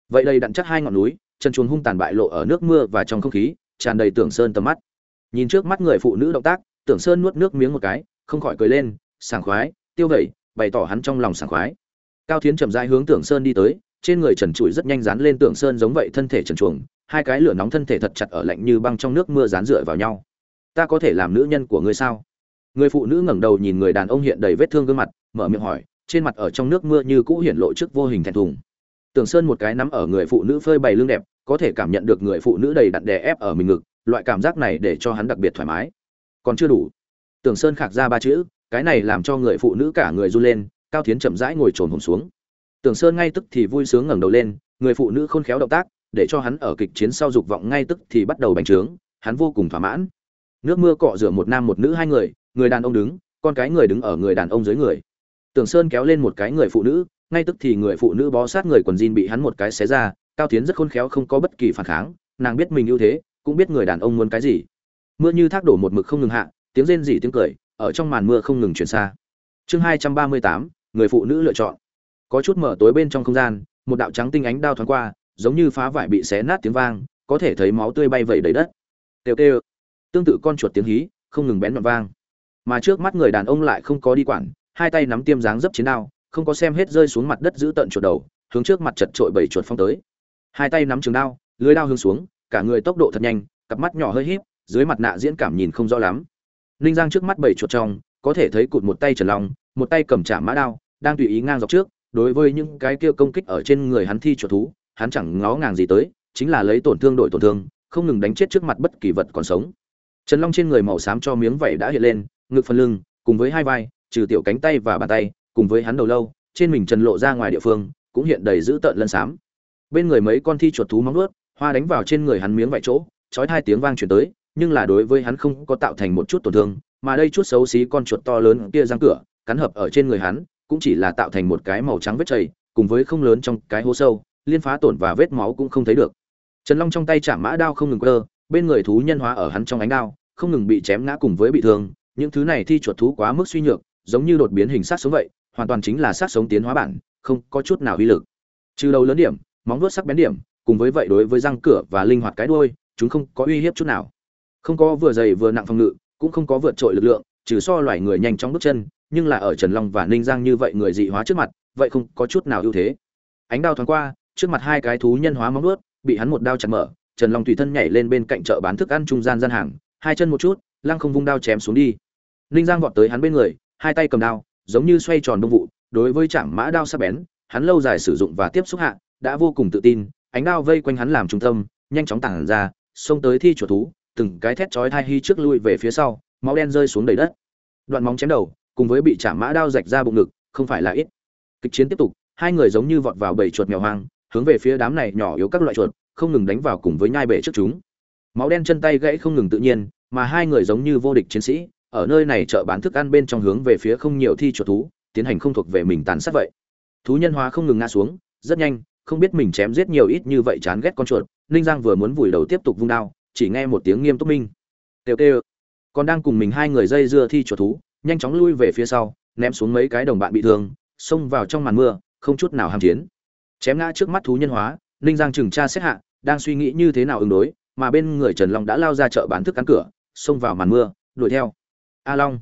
Vậy đây đặn chắc hai ngọn núi, chân chuồng hung tàn bại lộ ở nước mưa và trong không khí, tràn đầy tưởng sơn tầm mắt. Nhìn trước mắt người phụ nữ động tác, tưởng sơn nuốt nước miếng một cái không khỏi cười lên, sảng khoái, tiêu vẩy, bày tỏ hắn trong lòng sảng khoái. Cao thiến chậm rãi hướng tưởng sơn đi tới, trên người trần trụi rất nhanh dán lên tưởng sơn giống vậy thân thể trần chuồng hai cái lửa nóng thân thể thật chặt ở lạnh như băng trong nước mưa dán dựa vào nhau. Ta có thể làm nữ nhân của ngươi sao? Người phụ nữ ngẩng đầu nhìn người đàn ông hiện đầy vết thương gương mặt, mở miệng hỏi, trên mặt ở trong nước mưa như cũ hiển lộ trước vô hình thẹn thùng. Tưởng sơn một cái nắm ở người phụ nữ phơi bày lưng đẹp, có thể cảm nhận được người phụ nữ đầy đặn đè ép ở mình ngực, loại cảm giác này để cho hắn đặc biệt thoải mái. Còn chưa đủ tưởng sơn khạc ra ba chữ, cái này làm cho người phụ nữ cả người run lên, cao thiến chậm rãi ngồi trồn hồn xuống. Tưởng sơn ngay tức thì vui sướng ngẩng đầu lên, người phụ nữ khôn khéo động tác, để cho hắn ở kịch chiến sau dục vọng ngay tức thì bắt đầu bành trướng, hắn vô cùng thỏa mãn. Nước mưa cọ rửa một nam một nữ hai người người đàn ông đứng, con cái người đứng ở người đàn ông dưới người. Tưởng sơn kéo lên một cái người phụ nữ, ngay tức thì người phụ nữ bó sát người quần jean bị hắn một cái xé ra, cao tiến rất khôn khéo không có bất kỳ phản kháng, nàng biết mình ưu thế, cũng biết người đàn ông muốn cái gì. Mưa như thác đổ một mực không ngừng hạ tiếng rên rỉ tiếng cười, ở trong màn mưa không ngừng chuyển xa. Chương hai trăm ba mươi tám, người phụ nữ lựa chọn. Có chút mở tối bên trong không gian, một đạo trắng tinh ánh đao thoáng qua, giống như phá vải bị xé nát tiếng vang, có thể thấy máu tươi bay vẩy đầy đất. Têu têu. Tương tự con chuột tiếng hí, không ngừng bén mặt vang. Mà trước mắt người đàn ông lại không có đi quản, hai tay nắm tiêm dáng dấp chiến đao, không có xem hết rơi xuống mặt đất giữ tận chuột đầu, hướng trước mặt chật trội bảy chuột phong tới. Hai tay nắm trường đao, lưới đao hướng xuống, cả người tốc độ thật nhanh, cặp mắt nhỏ hơi híp, dưới mặt nạ diễn cảm nhìn không rõ lắm ninh giang trước mắt bảy chuột trong, có thể thấy cụt một tay trần long, một tay cầm trả mã đao, đang tùy ý ngang dọc trước, đối với những cái kia công kích ở trên người hắn thi chuột thú, hắn chẳng ngó ngàng gì tới, chính là lấy tổn thương đổi tổn thương, không ngừng đánh chết trước mặt bất kỳ vật còn sống. Trần long trên người màu xám cho miếng vảy đã hiện lên, ngực phần lưng, cùng với hai vai, trừ tiểu cánh tay và bàn tay, cùng với hắn đầu lâu, trên mình trần lộ ra ngoài địa phương, cũng hiện đầy dữ tợn lân xám. Bên người mấy con thi chuột thú móng nuốt hoa đánh vào trên người hắn miếng vải chỗ, chói hai tiếng vang chuyển tới nhưng là đối với hắn không có tạo thành một chút tổn thương, mà đây chút xấu xí con chuột to lớn kia răng cửa, cắn hợp ở trên người hắn, cũng chỉ là tạo thành một cái màu trắng vết chảy cùng với không lớn trong cái hố sâu, liên phá tổn và vết máu cũng không thấy được. Trần long trong tay chạm mã đao không ngừng cơ bên người thú nhân hóa ở hắn trong ánh đao, không ngừng bị chém ngã cùng với bị thương, những thứ này thi chuột thú quá mức suy nhược, giống như đột biến hình sát sống vậy, hoàn toàn chính là sát sống tiến hóa bản, không có chút nào uy lực. Trừ đầu lớn điểm, móng vuốt sắc bén điểm, cùng với vậy đối với răng cửa và linh hoạt cái đuôi, chúng không có uy hiếp chút nào không có vừa dày vừa nặng phòng ngự, cũng không có vượt trội lực lượng, trừ so loài người nhanh trong bước chân, nhưng là ở trần long và ninh giang như vậy người dị hóa trước mặt, vậy không có chút nào ưu thế. Ánh đao thoáng qua, trước mặt hai cái thú nhân hóa móng ướt bị hắn một đao chặt mở, trần long tùy thân nhảy lên bên cạnh chợ bán thức ăn trung gian gian hàng, hai chân một chút, lăng không vung đao chém xuống đi. Ninh giang vọt tới hắn bên người, hai tay cầm đao, giống như xoay tròn đông vụ, đối với chạm mã đao sắc bén, hắn lâu dài sử dụng và tiếp xúc hạ, đã vô cùng tự tin, ánh đao vây quanh hắn làm trung tâm, nhanh chóng tản ra, xông tới thi chuột thú từng cái thét chói thai hy trước lui về phía sau, máu đen rơi xuống đầy đất. Đoạn móng chém đầu, cùng với bị chạm mã đao rạch ra bụng ngực, không phải là ít. Kịch chiến tiếp tục, hai người giống như vọt vào bầy chuột mèo hoang, hướng về phía đám này nhỏ yếu các loại chuột, không ngừng đánh vào cùng với nhai bể trước chúng. Máu đen chân tay gãy không ngừng tự nhiên, mà hai người giống như vô địch chiến sĩ, ở nơi này chợ bán thức ăn bên trong hướng về phía không nhiều thi chuột thú, tiến hành không thuộc về mình tàn sát vậy. Thú nhân hóa không ngừng ngã xuống, rất nhanh, không biết mình chém giết nhiều ít như vậy chán ghét con chuột, ninh giang vừa muốn vùi đầu tiếp tục vung đao chỉ nghe một tiếng nghiêm túc minh. Têu têu còn đang cùng mình hai người dây dưa thi chuột thú, nhanh chóng lui về phía sau, ném xuống mấy cái đồng bạn bị thương, xông vào trong màn mưa, không chút nào ham chiến. Chém ngã trước mắt thú nhân hóa, ninh giang trừng tra xét hạ, đang suy nghĩ như thế nào ứng đối, mà bên người trần long đã lao ra chợ bán thức ăn cửa, xông vào màn mưa, đuổi theo. A long.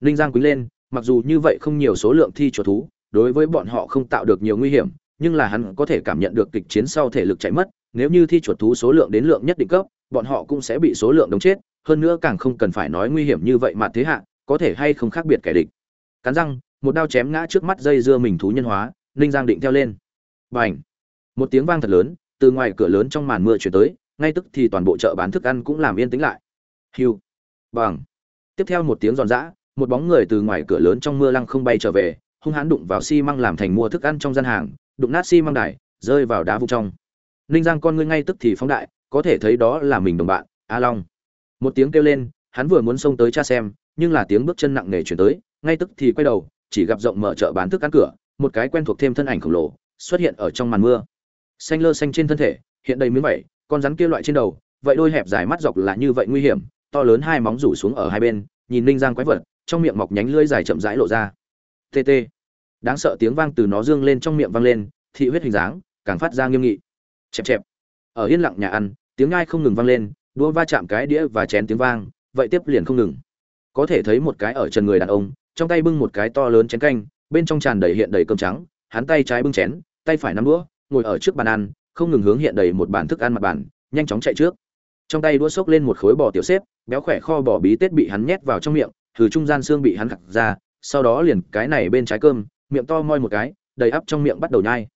Ninh giang quý lên, mặc dù như vậy không nhiều số lượng thi chuột thú, đối với bọn họ không tạo được nhiều nguy hiểm, nhưng là hắn có thể cảm nhận được kịch chiến sau thể lực chạy mất, nếu như thi chuột thú số lượng đến lượng nhất định cấp bọn họ cũng sẽ bị số lượng đống chết, hơn nữa càng không cần phải nói nguy hiểm như vậy mà thế hạ, có thể hay không khác biệt kẻ địch. Cắn răng, một đao chém ngã trước mắt dây dưa mình thú nhân hóa, ninh giang định theo lên. B à n h một tiếng vang thật lớn, từ ngoài cửa lớn trong màn mưa chuyển tới, ngay tức thì toàn bộ chợ bán thức ăn cũng làm yên tĩnh lại. Hiu! Bằng tiếp theo một tiếng giòn giã, một bóng người từ ngoài cửa lớn trong mưa lăng không bay trở về, hung hãn đụng vào xi làm thành mua thức ăn trong gian hàng, đụng nát xi đài, rơi vào đá vụ trong. Ninh giang con ngươi ngay tức thì phóng đại có thể thấy đó là mình đồng bạn, a long. Một tiếng kêu lên, hắn vừa muốn xông tới cha xem, nhưng là tiếng bước chân nặng nề chuyển tới, ngay tức thì quay đầu, chỉ gặp rộng mở chợ bán thức ăn cửa, một cái quen thuộc thêm thân ảnh khổng lồ, xuất hiện ở trong màn mưa. Xanh lơ xanh trên thân thể, hiện đầy miếng vẩy con rắn kia loại trên đầu, vậy đôi hẹp dài mắt dọc là như vậy nguy hiểm, to lớn hai móng rủ xuống ở hai bên, nhìn ninh giang quái vật, trong miệng mọc nhánh lưỡi dài chậm rãi lộ ra. Tt đáng sợ tiếng vang từ nó dương lên trong miệng vang lên, thị huyết hình dáng, càng phát ra nghiêm nghị. Chẹp chẹp ở yên lặng nhà ăn, tiếng ngai không ngừng vang lên đũa va chạm cái đĩa và chén tiếng vang, vậy tiếp liền không ngừng. Có thể thấy một cái ở trần người đàn ông, trong tay bưng một cái to lớn chén canh, bên trong tràn đầy hiện đầy cơm trắng, hắn tay trái bưng chén, tay phải nắm đũa, ngồi ở trước bàn ăn, không ngừng hướng hiện đầy một bàn thức ăn mặt bàn, nhanh chóng chạy trước. Trong tay đũa xốc lên một khối bò tiểu xếp, béo khỏe kho bò bí tết bị hắn nhét vào trong miệng, từ trung gian xương bị hắn gặt ra, sau đó liền cái này bên trái cơm, miệng to moi một cái, đầy ắp trong miệng bắt đầu nhai.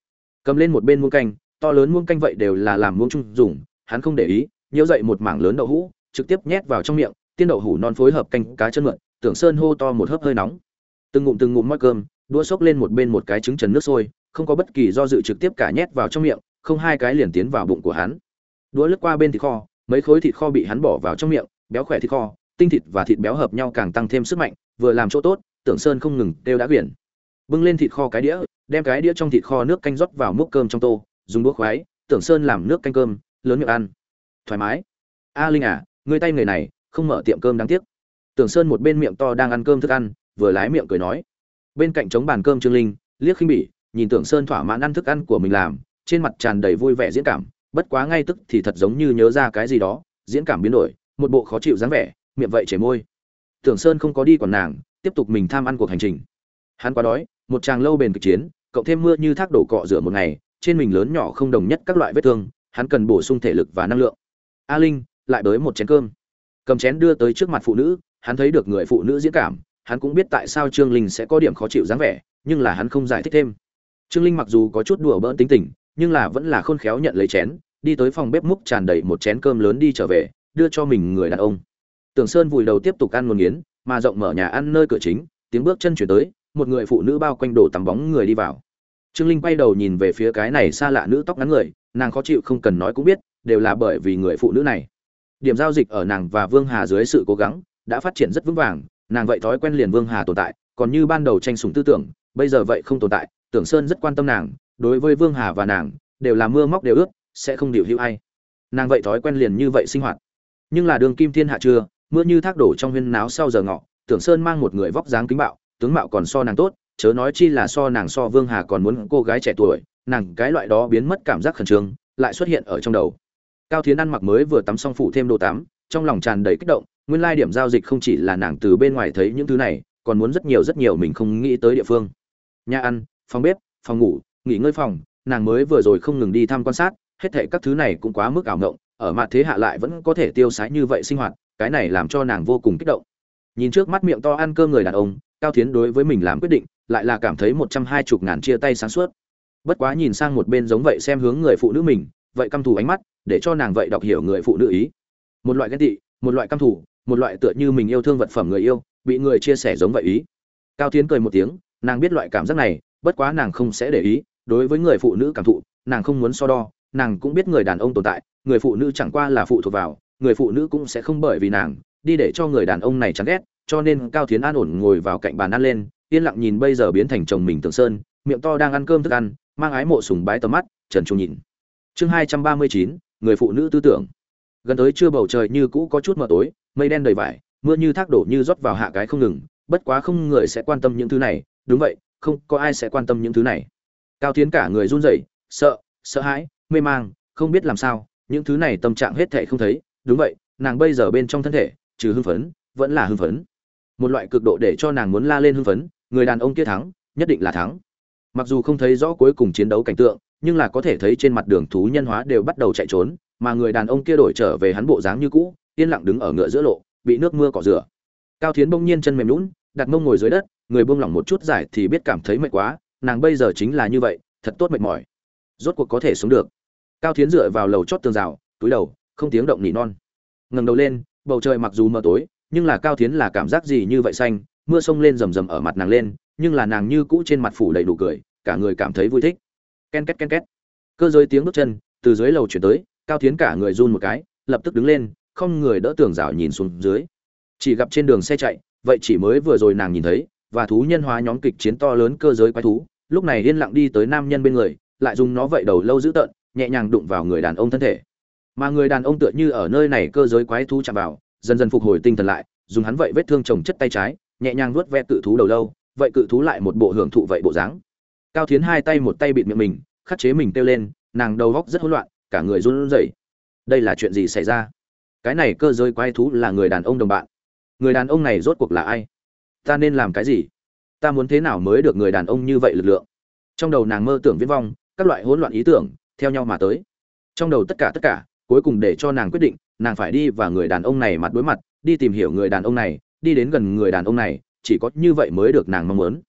Cầm lên một bên muỗng canh to lớn muông canh vậy đều là làm muông chung dùng, hắn không để ý, nhiễu dậy một mảng lớn đậu hũ, trực tiếp nhét vào trong miệng, tiên đậu hũ non phối hợp canh cá chân mượn, tưởng sơn hô to một hớp hơi nóng. Từng ngụm từng ngụm moi cơm, đũa xốc lên một bên một cái trứng trần nước sôi, không có bất kỳ do dự trực tiếp cả nhét vào trong miệng, không hai cái liền tiến vào bụng của hắn. Đũa lướt qua bên thịt kho, mấy khối thịt kho bị hắn bỏ vào trong miệng, béo khỏe thịt kho, tinh thịt và thịt béo hợp nhau càng tăng thêm sức mạnh, vừa làm chỗ tốt, tưởng sơn không ngừng đều đã quyển. Bưng lên thịt kho cái đĩa, đem cái đĩa trong thịt kho nước canh rót vào múc cơm trong tô dùng đũa khoái, tưởng sơn làm nước canh cơm, lớn miệng ăn. Thoải mái. A linh à ngươi tay người này, không mở tiệm cơm đáng tiếc. Tưởng sơn một bên miệng to đang ăn cơm thức ăn, vừa lái miệng cười nói. Bên cạnh chống bàn cơm trương linh, liếc khinh bỉ, nhìn tưởng sơn thỏa mãn ăn thức ăn của mình làm, trên mặt tràn đầy vui vẻ diễn cảm, bất quá ngay tức thì thật giống như nhớ ra cái gì đó, diễn cảm biến đổi, một bộ khó chịu dáng vẻ, miệng vậy chảy môi. Tưởng sơn không có đi còn nàng, tiếp tục mình tham ăn cuộc hành trình. Hắn quá đói, một tràng lâu bền kịch chiến, cộng thêm mưa như thác đổ cọ rửa một ngày trên mình lớn nhỏ không đồng nhất các loại vết thương, hắn cần bổ sung thể lực và năng lượng. A linh, lại đới một chén cơm. Cầm chén đưa tới trước mặt phụ nữ, hắn thấy được người phụ nữ diễn cảm, hắn cũng biết tại sao trương linh sẽ có điểm khó chịu dáng vẻ, nhưng là hắn không giải thích thêm. Trương linh mặc dù có chút đùa bỡn tính tình, nhưng là vẫn là khôn khéo nhận lấy chén, đi tới phòng bếp múc tràn đầy một chén cơm lớn đi trở về, đưa cho mình người đàn ông. Tưởng sơn vùi đầu tiếp tục ăn một nghiến, mà rộng mở nhà ăn nơi cửa chính, tiếng bước chân chuyển tới, một người phụ nữ bao quanh đổ tắm bóng người đi vào trương linh quay đầu nhìn về phía cái này xa lạ nữ tóc ngắn người, nàng khó chịu không cần nói cũng biết, đều là bởi vì người phụ nữ này. Điểm giao dịch ở nàng và vương hà dưới sự cố gắng, đã phát triển rất vững vàng, nàng vậy thói quen liền vương hà tồn tại, còn như ban đầu tranh sủng tư tưởng, bây giờ vậy không tồn tại, tưởng sơn rất quan tâm nàng, đối với vương hà và nàng, đều là mưa móc đều ướt, sẽ không điều hữu ai. Nàng vậy thói quen liền như vậy sinh hoạt. Nhưng là đường kim thiên hạ chưa mưa như thác đổ trong huyên náo sau giờ ngọ, tưởng sơn mang một người vóc dáng kính bạo, tướng mạo còn so nàng tốt chớ nói chi là so nàng so vương hà còn muốn cô gái trẻ tuổi, nàng cái loại đó biến mất cảm giác khẩn trương, lại xuất hiện ở trong đầu. Cao thiến ăn mặc mới vừa tắm xong phụ thêm đồ tắm, trong lòng tràn đầy kích động, nguyên lai điểm giao dịch không chỉ là nàng từ bên ngoài thấy những thứ này, còn muốn rất nhiều rất nhiều mình không nghĩ tới địa phương. Nhà ăn, phòng bếp, phòng ngủ, nghỉ ngơi phòng, nàng mới vừa rồi không ngừng đi thăm quan sát, hết thệ các thứ này cũng quá mức ảo ngộng, ở mặt thế hạ lại vẫn có thể tiêu sái như vậy sinh hoạt, cái này làm cho nàng vô cùng kích động. Nhìn trước mắt miệng to ăn cơm người đàn ông, cao thiến đối với mình làm quyết định lại là cảm thấy một trăm hai chục ngàn chia tay sáng suốt. Bất quá nhìn sang một bên giống vậy xem hướng người phụ nữ mình, vậy căm thù ánh mắt, để cho nàng vậy đọc hiểu người phụ nữ ý. Một loại ghen tị, một loại căm thù, một loại tựa như mình yêu thương vật phẩm người yêu, bị người chia sẻ giống vậy ý. Cao tiến cười một tiếng, nàng biết loại cảm giác này, bất quá nàng không sẽ để ý, đối với người phụ nữ cảm thụ, nàng không muốn so đo, nàng cũng biết người đàn ông tồn tại, người phụ nữ chẳng qua là phụ thuộc vào, người phụ nữ cũng sẽ không bởi vì nàng, đi để cho người đàn ông này chán ghét, cho nên cao tiến an ổn ngồi vào cạnh bàn ăn lên yên lặng nhìn bây giờ biến thành chồng mình tường sơn, miệng to đang ăn cơm thức ăn, mang ái mộ sùng bái tầm mắt, trần trung nhìn. Chương hai trăm ba mươi chín, người phụ nữ tư tưởng. Gần tới trưa bầu trời như cũ có chút mờ tối, mây đen đầy vải, mưa như thác đổ như rót vào hạ cái không ngừng, bất quá không người sẽ quan tâm những thứ này, đúng vậy, không có ai sẽ quan tâm những thứ này. Cao tiến cả người run rẩy, sợ sợ hãi, mê mang, không biết làm sao, những thứ này tâm trạng hết thệ không thấy, đúng vậy, nàng bây giờ bên trong thân thể, trừ hưng phấn, vẫn là hưng phấn. Một loại cực độ để cho nàng muốn la lên hưng phấn người đàn ông kia thắng, nhất định là thắng. Mặc dù không thấy rõ cuối cùng chiến đấu cảnh tượng, nhưng là có thể thấy trên mặt đường thú nhân hóa đều bắt đầu chạy trốn, mà người đàn ông kia đổi trở về hắn bộ dáng như cũ, yên lặng đứng ở ngựa giữa lộ, bị nước mưa cỏ rửa. Cao thiến bỗng nhiên chân mềm lún đặt mông ngồi dưới đất, người buông lỏng một chút giải thì biết cảm thấy mệt quá, nàng bây giờ chính là như vậy, thật tốt mệt mỏi. Rốt cuộc có thể sống được. Cao thiến dựa vào lầu chót tường rào, túi đầu, không tiếng động nỉ non. Ngẩng đầu lên, bầu trời mặc dù mờ tối, nhưng là cao thiến là cảm giác gì như vậy xanh mưa sông lên rầm rầm ở mặt nàng lên, nhưng là nàng như cũ trên mặt phủ đầy đủ cười, cả người cảm thấy vui thích. Ken két ken két. Cơ giới tiếng bước chân, từ dưới lầu chuyển tới, cao tiến cả người run một cái, lập tức đứng lên, không người đỡ tường rào nhìn xuống dưới. Chỉ gặp trên đường xe chạy, vậy chỉ mới vừa rồi nàng nhìn thấy, và thú nhân hóa nhóm kịch chiến to lớn cơ giới quái thú, lúc này yên lặng đi tới nam nhân bên người, lại dùng nó vậy đầu lâu dữ tợn, nhẹ nhàng đụng vào người đàn ông thân thể. Mà người đàn ông tựa như ở nơi này cơ giới quái thú chạm vào, dần dần phục hồi tinh thần lại, dùng hắn vậy vết thương trồng chất tay trái nhẹ nhàng vuốt ve cự thú đầu lâu, vậy cự thú lại một bộ hưởng thụ vậy bộ dáng. Cao thiến hai tay một tay bịt miệng mình, khắc chế mình kêu lên, nàng đầu góc rất hỗn loạn, cả người run rẩy. Đây là chuyện gì xảy ra? Cái này cơ giới quái thú là người đàn ông đồng bạn. Người đàn ông này rốt cuộc là ai? Ta nên làm cái gì? Ta muốn thế nào mới được người đàn ông như vậy lực lượng? Trong đầu nàng mơ tưởng viễn vong, các loại hỗn loạn ý tưởng, theo nhau mà tới. Trong đầu tất cả tất cả, cuối cùng để cho nàng quyết định, nàng phải đi và người đàn ông này mặt đối mặt, đi tìm hiểu người đàn ông này đi đến gần người đàn ông này, chỉ có như vậy mới được nàng mong muốn.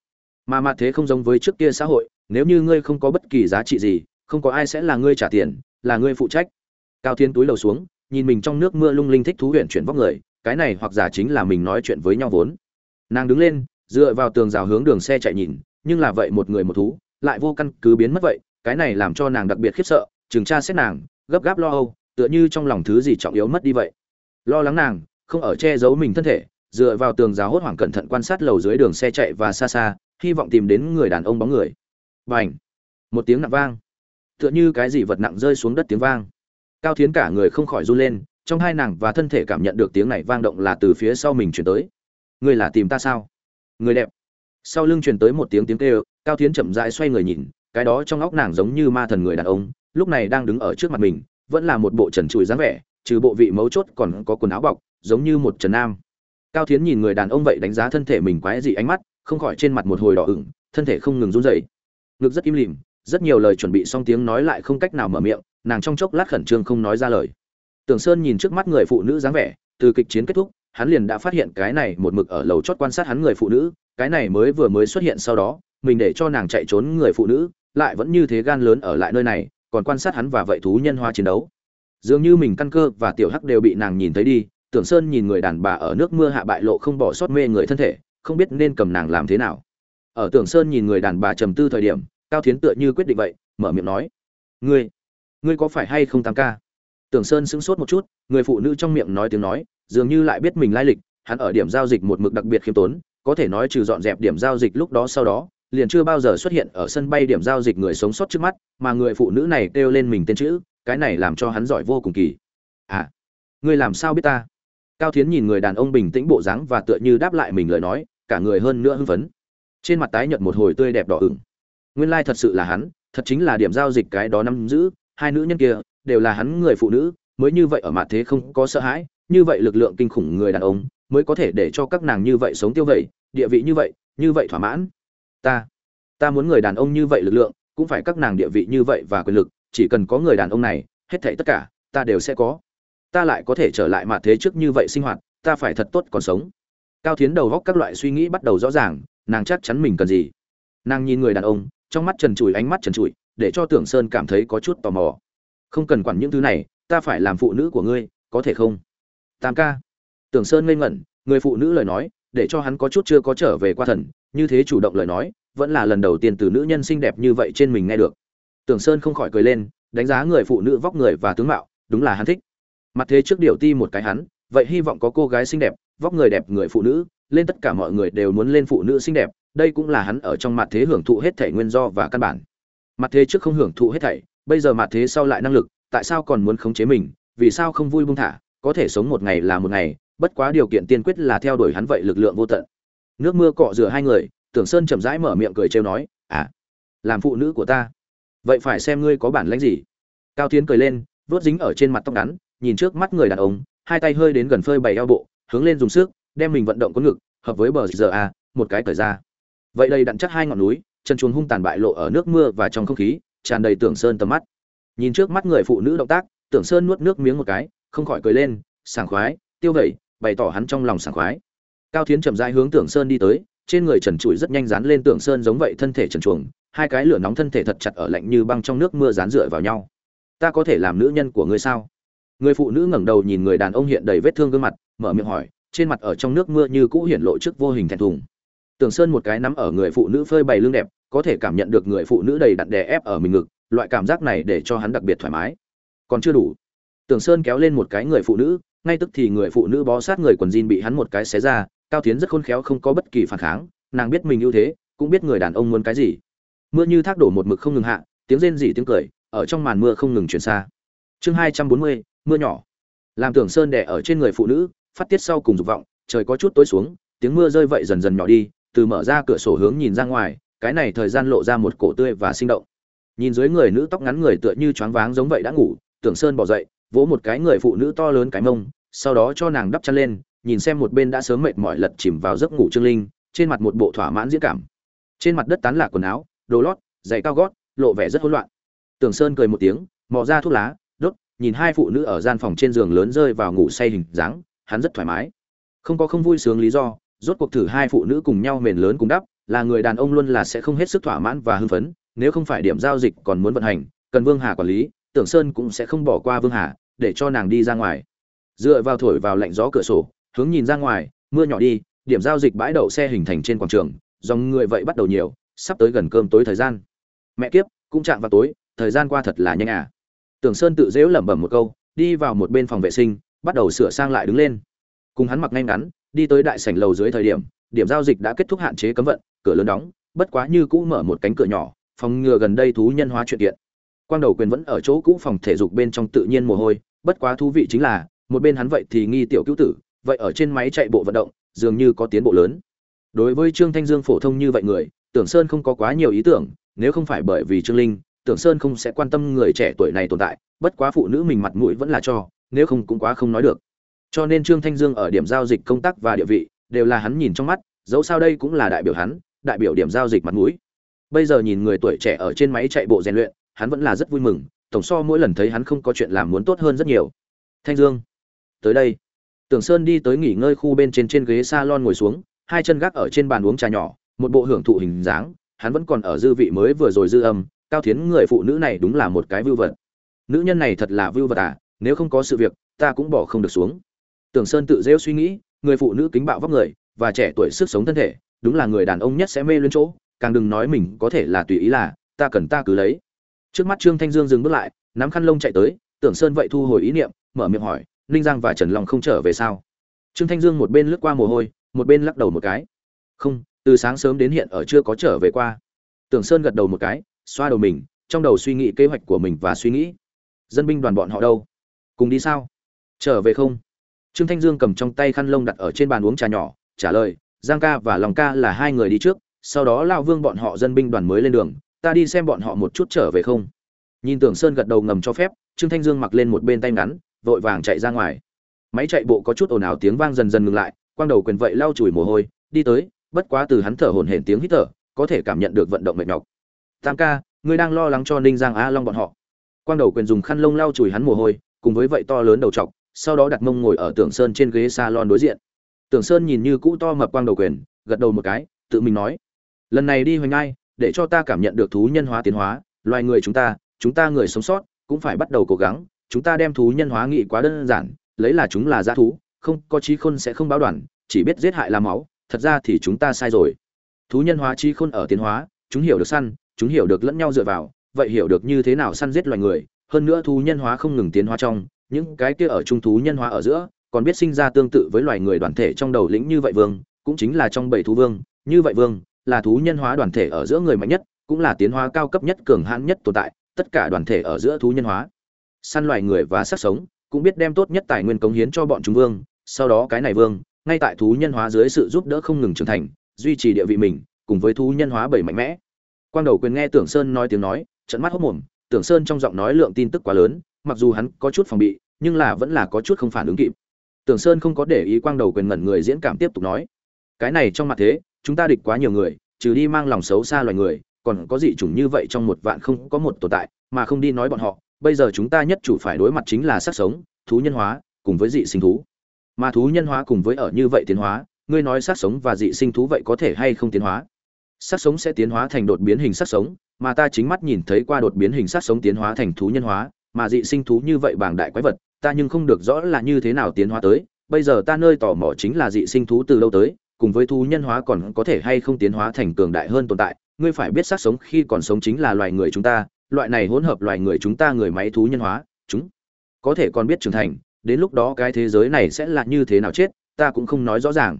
Mà mặt thế không giống với trước kia xã hội, nếu như ngươi không có bất kỳ giá trị gì, không có ai sẽ là ngươi trả tiền, là ngươi phụ trách. Cao thiên túi lầu xuống, nhìn mình trong nước mưa lung linh thích thú huyện chuyển vóc người, cái này hoặc giả chính là mình nói chuyện với nhau vốn. Nàng đứng lên, dựa vào tường rào hướng đường xe chạy nhìn, nhưng là vậy một người một thú, lại vô căn cứ biến mất vậy, cái này làm cho nàng đặc biệt khiếp sợ, chừng tra xét nàng, gấp gáp lo âu, tựa như trong lòng thứ gì trọng yếu mất đi vậy. Lo lắng nàng, không ở che giấu mình thân thể dựa vào tường rào hốt hoảng cẩn thận quan sát lầu dưới đường xe chạy và xa xa, hy vọng tìm đến người đàn ông bóng người. Và ảnh một tiếng nặng vang. Tựa như cái gì vật nặng rơi xuống đất tiếng vang. Cao thiến cả người không khỏi run lên, trong hai nàng và thân thể cảm nhận được tiếng này vang động là từ phía sau mình chuyển tới. Người là tìm ta sao? Người đẹp. Sau lưng truyền tới một tiếng tiếng kêu, cao thiến chậm rãi xoay người nhìn, cái đó trong óc nàng giống như ma thần người đàn ông, lúc này đang đứng ở trước mặt mình, vẫn là một bộ trần trụi dáng vẻ, trừ bộ vị mấu chốt còn có quần áo bọc, giống như một trần nam cao thiến nhìn người đàn ông vậy đánh giá thân thể mình quái dị ánh mắt, không khỏi trên mặt một hồi đỏ ửng, thân thể không ngừng run rẩy. Ngực rất im lìm, rất nhiều lời chuẩn bị xong tiếng nói lại không cách nào mở miệng, nàng trong chốc lát khẩn trương không nói ra lời. Tưởng sơn nhìn trước mắt người phụ nữ dáng vẻ, từ kịch chiến kết thúc, hắn liền đã phát hiện cái này một mực ở lầu chót quan sát hắn người phụ nữ, cái này mới vừa mới xuất hiện sau đó, mình để cho nàng chạy trốn người phụ nữ, lại vẫn như thế gan lớn ở lại nơi này, còn quan sát hắn và vậy thú nhân hoa chiến đấu. Dường như mình căn cơ và tiểu hắc đều bị nàng nhìn thấy đi tưởng sơn nhìn người đàn bà ở nước mưa hạ bại lộ không bỏ sót mê người thân thể, không biết nên cầm nàng làm thế nào. Ở tưởng sơn nhìn người đàn bà trầm tư thời điểm, cao thiến tựa như quyết định vậy, mở miệng nói, ngươi ngươi có phải hay không tam ca? Tưởng sơn sững sốt một chút, người phụ nữ trong miệng nói tiếng nói, dường như lại biết mình lai lịch, hắn ở điểm giao dịch một mực đặc biệt khiêm tốn, có thể nói trừ dọn dẹp điểm giao dịch lúc đó sau đó, liền chưa bao giờ xuất hiện ở sân bay điểm giao dịch người sống sót trước mắt, mà người phụ nữ này kêu lên mình tên chữ, cái này làm cho hắn giỏi vô cùng kỳ. À ngươi làm sao biết ta? Cao thiến nhìn người đàn ông bình tĩnh bộ dáng và tựa như đáp lại mình lời nói, cả người hơn nữa hưng phấn. Trên mặt tái nhợt một hồi tươi đẹp đỏ ửng. Nguyên lai thật sự là hắn, thật chính là điểm giao dịch cái đó nắm giữ, hai nữ nhân kia, đều là hắn người phụ nữ, mới như vậy ở mặt thế không có sợ hãi, như vậy lực lượng kinh khủng người đàn ông, mới có thể để cho các nàng như vậy sống tiêu vậy, địa vị như vậy như vậy thỏa mãn. Ta ta muốn người đàn ông như vậy lực lượng, cũng phải các nàng địa vị như vậy và quyền lực, chỉ cần có người đàn ông này, hết thảy tất cả, ta đều sẽ có ta lại có thể trở lại mặt thế trước như vậy sinh hoạt, ta phải thật tốt còn sống. Cao thiến đầu góc các loại suy nghĩ bắt đầu rõ ràng, nàng chắc chắn mình cần gì. Nàng nhìn người đàn ông, trong mắt trần trụi ánh mắt trần trụi, để cho tưởng sơn cảm thấy có chút tò mò. Không cần quản những thứ này, ta phải làm phụ nữ của ngươi, có thể không? Tam ca. Tưởng sơn ngây ngẩn, người phụ nữ lời nói, để cho hắn có chút chưa có trở về qua thần, như thế chủ động lời nói, vẫn là lần đầu tiên từ nữ nhân xinh đẹp như vậy trên mình nghe được. Tưởng sơn không khỏi cười lên, đánh giá người phụ nữ vóc người và tướng mạo, đúng là hắn thích mặt thế trước điều ti một cái hắn, vậy hy vọng có cô gái xinh đẹp, vóc người đẹp người phụ nữ, lên tất cả mọi người đều muốn lên phụ nữ xinh đẹp, đây cũng là hắn ở trong mặt thế hưởng thụ hết thể nguyên do và căn bản. Mặt thế trước không hưởng thụ hết thảy, bây giờ mặt thế sau lại năng lực, tại sao còn muốn khống chế mình, vì sao không vui buông thả, có thể sống một ngày là một ngày, bất quá điều kiện tiên quyết là theo đuổi hắn vậy lực lượng vô tận. Nước mưa cọ rửa hai người, tưởng sơn chậm rãi mở miệng cười trêu nói à làm phụ nữ của ta, vậy phải xem ngươi có bản lãnh gì. Cao tiến cười lên vớt dính ở trên mặt tóc ngắn nhìn trước mắt người đàn ông, hai tay hơi đến gần phơi bày eo bộ, hướng lên dùng sức, đem mình vận động có ngực, hợp với bờ giờ a, một cái cởi ra. Vậy đây đặn chắc hai ngọn núi, chân chuồn hung tàn bại lộ ở nước mưa và trong không khí, tràn đầy tưởng sơn tầm mắt. Nhìn trước mắt người phụ nữ động tác, tưởng sơn nuốt nước miếng một cái, không khỏi cười lên, sảng khoái, tiêu vẩy, bày tỏ hắn trong lòng sảng khoái. Cao thiến chậm rãi hướng tưởng sơn đi tới, trên người trần trụi rất nhanh dán lên tưởng sơn giống vậy thân thể trần chuồng, hai cái lửa nóng thân thể thật chặt ở lạnh như băng trong nước mưa dán dựa vào nhau. Ta có thể làm nữ nhân của ngươi sao? Người phụ nữ ngẩng đầu nhìn người đàn ông hiện đầy vết thương gương mặt mở miệng hỏi trên mặt ở trong nước mưa như cũ hiển lộ trước vô hình thẹn thùng Tưởng Sơn một cái nắm ở người phụ nữ phơi bày lưng đẹp, có thể cảm nhận được người phụ nữ đầy đặn đè ép ở mình ngực, loại cảm giác này để cho hắn đặc biệt thoải mái. Còn chưa đủ. Tưởng Sơn kéo lên một cái người phụ nữ, ngay tức thì người phụ nữ bó sát người quần jean bị hắn một cái xé ra, Cao Tiến rất khôn khéo không có bất kỳ phản kháng, nàng biết mình ưu thế, cũng biết người đàn ông muốn cái gì. Mưa như thác đổ một mực không ngừng hạ, tiếng rên rỉ tiếng cười, ở trong màn mưa không ngừng chuyển xa. Chương hai trăm bốn mươi mưa nhỏ. Làm Tưởng Sơn đẻ ở trên người phụ nữ, phát tiết sau cùng dục vọng, trời có chút tối xuống, tiếng mưa rơi vậy dần dần nhỏ đi, từ mở ra cửa sổ hướng nhìn ra ngoài, cái này thời gian lộ ra một cổ tươi và sinh động. Nhìn dưới người nữ tóc ngắn người tựa như choáng váng giống vậy đã ngủ, Tưởng Sơn bỏ dậy, vỗ một cái người phụ nữ to lớn cái mông, sau đó cho nàng đắp chăn lên, nhìn xem một bên đã sớm mệt mỏi lật chìm vào giấc ngủ Trương Linh, trên mặt một bộ thỏa mãn diễn cảm. Trên mặt đất tán lạc quần áo, đồ lót, giày cao gót, lộ vẻ rất hỗn loạn. Tưởng Sơn cười một tiếng, mò ra thuốc lá, nhìn hai phụ nữ ở gian phòng trên giường lớn rơi vào ngủ say hình dáng, hắn rất thoải mái. Không có không vui sướng lý do, rốt cuộc thử hai phụ nữ cùng nhau mền lớn cùng đắp, là người đàn ông luôn là sẽ không hết sức thỏa mãn và hưng phấn, nếu không phải điểm giao dịch còn muốn vận hành, cần Vương Hà quản lý, Tưởng Sơn cũng sẽ không bỏ qua Vương Hà, để cho nàng đi ra ngoài. Dựa vào thổi vào lạnh gió cửa sổ, hướng nhìn ra ngoài, mưa nhỏ đi, điểm giao dịch bãi đậu xe hình thành trên quảng trường, dòng người vậy bắt đầu nhiều, sắp tới gần cơm tối thời gian. Mẹ kiếp, cũng chạm vào tối, thời gian qua thật là nhanh à. Tưởng Sơn tự dễu lẩm bẩm một câu, đi vào một bên phòng vệ sinh, bắt đầu sửa sang lại đứng lên. Cùng hắn mặc ngay ngắn, đi tới đại sảnh lầu dưới thời điểm, điểm giao dịch đã kết thúc hạn chế cấm vận, cửa lớn đóng, bất quá như cũ mở một cánh cửa nhỏ, phòng ngừa gần đây thú nhân hóa chuyện kiện. Quang đầu quyền vẫn ở chỗ cũ phòng thể dục bên trong tự nhiên mồ hôi, bất quá thú vị chính là, một bên hắn vậy thì nghi tiểu cứu tử, vậy ở trên máy chạy bộ vận động, dường như có tiến bộ lớn. Đối với Trương Thanh Dương phổ thông như vậy người, Tưởng Sơn không có quá nhiều ý tưởng, nếu không phải bởi vì Trương Linh, Tưởng Sơn không sẽ quan tâm người trẻ tuổi này tồn tại, bất quá phụ nữ mình mặt mũi vẫn là cho, nếu không cũng quá không nói được. Cho nên Trương Thanh Dương ở điểm giao dịch công tác và địa vị, đều là hắn nhìn trong mắt, dẫu sao đây cũng là đại biểu hắn, đại biểu điểm giao dịch mặt mũi. Bây giờ nhìn người tuổi trẻ ở trên máy chạy bộ rèn luyện, hắn vẫn là rất vui mừng, tổng so mỗi lần thấy hắn không có chuyện làm muốn tốt hơn rất nhiều. Thanh Dương, tới đây. Tưởng Sơn đi tới nghỉ ngơi khu bên trên trên ghế salon ngồi xuống, hai chân gác ở trên bàn uống trà nhỏ, một bộ hưởng thụ hình dáng, hắn vẫn còn ở dư vị mới vừa rồi dư âm, cao thiến người phụ nữ này đúng là một cái vưu vật. Nữ nhân này thật là vưu vật à, nếu không có sự việc, ta cũng bỏ không được xuống. Tưởng Sơn tự rêu suy nghĩ, người phụ nữ kính bạo vóc người và trẻ tuổi sức sống thân thể, đúng là người đàn ông nhất sẽ mê lên chỗ, càng đừng nói mình có thể là tùy ý là, ta cần ta cứ lấy. Trước mắt Trương Thanh Dương dừng bước lại, nắm khăn lông chạy tới, Tưởng Sơn vậy thu hồi ý niệm, mở miệng hỏi, Ninh Giang và Trần Long không trở về sao? Trương Thanh Dương một bên lướt qua mồ hôi, một bên lắc đầu một cái. Không, từ sáng sớm đến hiện ở chưa có trở về qua. Tưởng Sơn gật đầu một cái, xoa đầu mình, trong đầu suy nghĩ kế hoạch của mình và suy nghĩ. Dân binh đoàn bọn họ đâu? Cùng đi sao? Trở về không? Trương Thanh Dương cầm trong tay khăn lông đặt ở trên bàn uống trà nhỏ, trả lời, Giang ca và Long ca là hai người đi trước, sau đó Lão Vương bọn họ dân binh đoàn mới lên đường, ta đi xem bọn họ một chút trở về không. Nhìn Tưởng Sơn gật đầu ngầm cho phép, Trương Thanh Dương mặc lên một bên tay ngắn, vội vàng chạy ra ngoài. Máy chạy bộ có chút ồn ào tiếng vang dần dần ngừng lại, quang đầu quyền vậy lau chùi mồ hôi, đi tới, bất quá từ hắn thở hổn hển tiếng hít thở, có thể cảm nhận được vận động mệt nhọc. Tam ca, ngươi đang lo lắng cho Ninh Giang A Long bọn họ. Quang đầu quyền dùng khăn lông lau chùi hắn mồ hôi, cùng với vậy to lớn đầu trọc, sau đó đặt mông ngồi ở Tưởng Sơn trên ghế salon đối diện. Tưởng Sơn nhìn như cũ to mập quang đầu quyền, gật đầu một cái, tự mình nói: "Lần này đi hoành ai, để cho ta cảm nhận được thú nhân hóa tiến hóa, loài người chúng ta, chúng ta người sống sót, cũng phải bắt đầu cố gắng, chúng ta đem thú nhân hóa nghị quá đơn giản, lấy là chúng là dã thú, không, có trí khôn sẽ không báo đoàn, chỉ biết giết hại làm máu, thật ra thì chúng ta sai rồi. Thú nhân hóa trí khôn ở tiến hóa, chúng hiểu được săn, chúng hiểu được lẫn nhau dựa vào, vậy hiểu được như thế nào săn giết loài người, hơn nữa thú nhân hóa không ngừng tiến hóa trong, những cái kia ở trung thú nhân hóa ở giữa, còn biết sinh ra tương tự với loài người đoàn thể trong đầu lĩnh như vậy vương, cũng chính là trong bảy thú vương, như vậy vương, là thú nhân hóa đoàn thể ở giữa người mạnh nhất, cũng là tiến hóa cao cấp nhất cường hãn nhất tồn tại, tất cả đoàn thể ở giữa thú nhân hóa. Săn loài người và sát sống, cũng biết đem tốt nhất tài nguyên cống hiến cho bọn chúng vương, sau đó cái này vương, ngay tại thú nhân hóa dưới sự giúp đỡ không ngừng trưởng thành, duy trì địa vị mình, cùng với thú nhân hóa bảy mạnh mẽ. Quang đầu quyền nghe Tưởng Sơn nói tiếng nói, trợn mắt hốc mồm, Tưởng Sơn trong giọng nói lượng tin tức quá lớn, mặc dù hắn có chút phòng bị, nhưng là vẫn là có chút không phản ứng kịp. Tưởng Sơn không có để ý quang đầu quyền ngẩn người diễn cảm tiếp tục nói, cái này trong mặt thế, chúng ta địch quá nhiều người, trừ đi mang lòng xấu xa loài người, còn có dị chủng như vậy trong một vạn không có một tồn tại, mà không đi nói bọn họ, bây giờ chúng ta nhất chủ phải đối mặt chính là sát sống, thú nhân hóa, cùng với dị sinh thú. Mà thú nhân hóa cùng với ở như vậy tiến hóa, ngươi nói sát sống và dị sinh thú vậy có thể hay không tiến hóa? Sát sống sẽ tiến hóa thành đột biến hình sát sống, mà ta chính mắt nhìn thấy qua đột biến hình sát sống tiến hóa thành thú nhân hóa, mà dị sinh thú như vậy bảng đại quái vật, ta nhưng không được rõ là như thế nào tiến hóa tới, bây giờ ta nơi tò mò chính là dị sinh thú từ lâu tới, cùng với thú nhân hóa còn có thể hay không tiến hóa thành cường đại hơn tồn tại ngươi phải biết sát sống khi còn sống chính là loài người chúng ta loại này hỗn hợp loài người chúng ta người máy thú nhân hóa chúng có thể còn biết trưởng thành đến lúc đó cái thế giới này sẽ là như thế nào chết ta cũng không nói rõ ràng.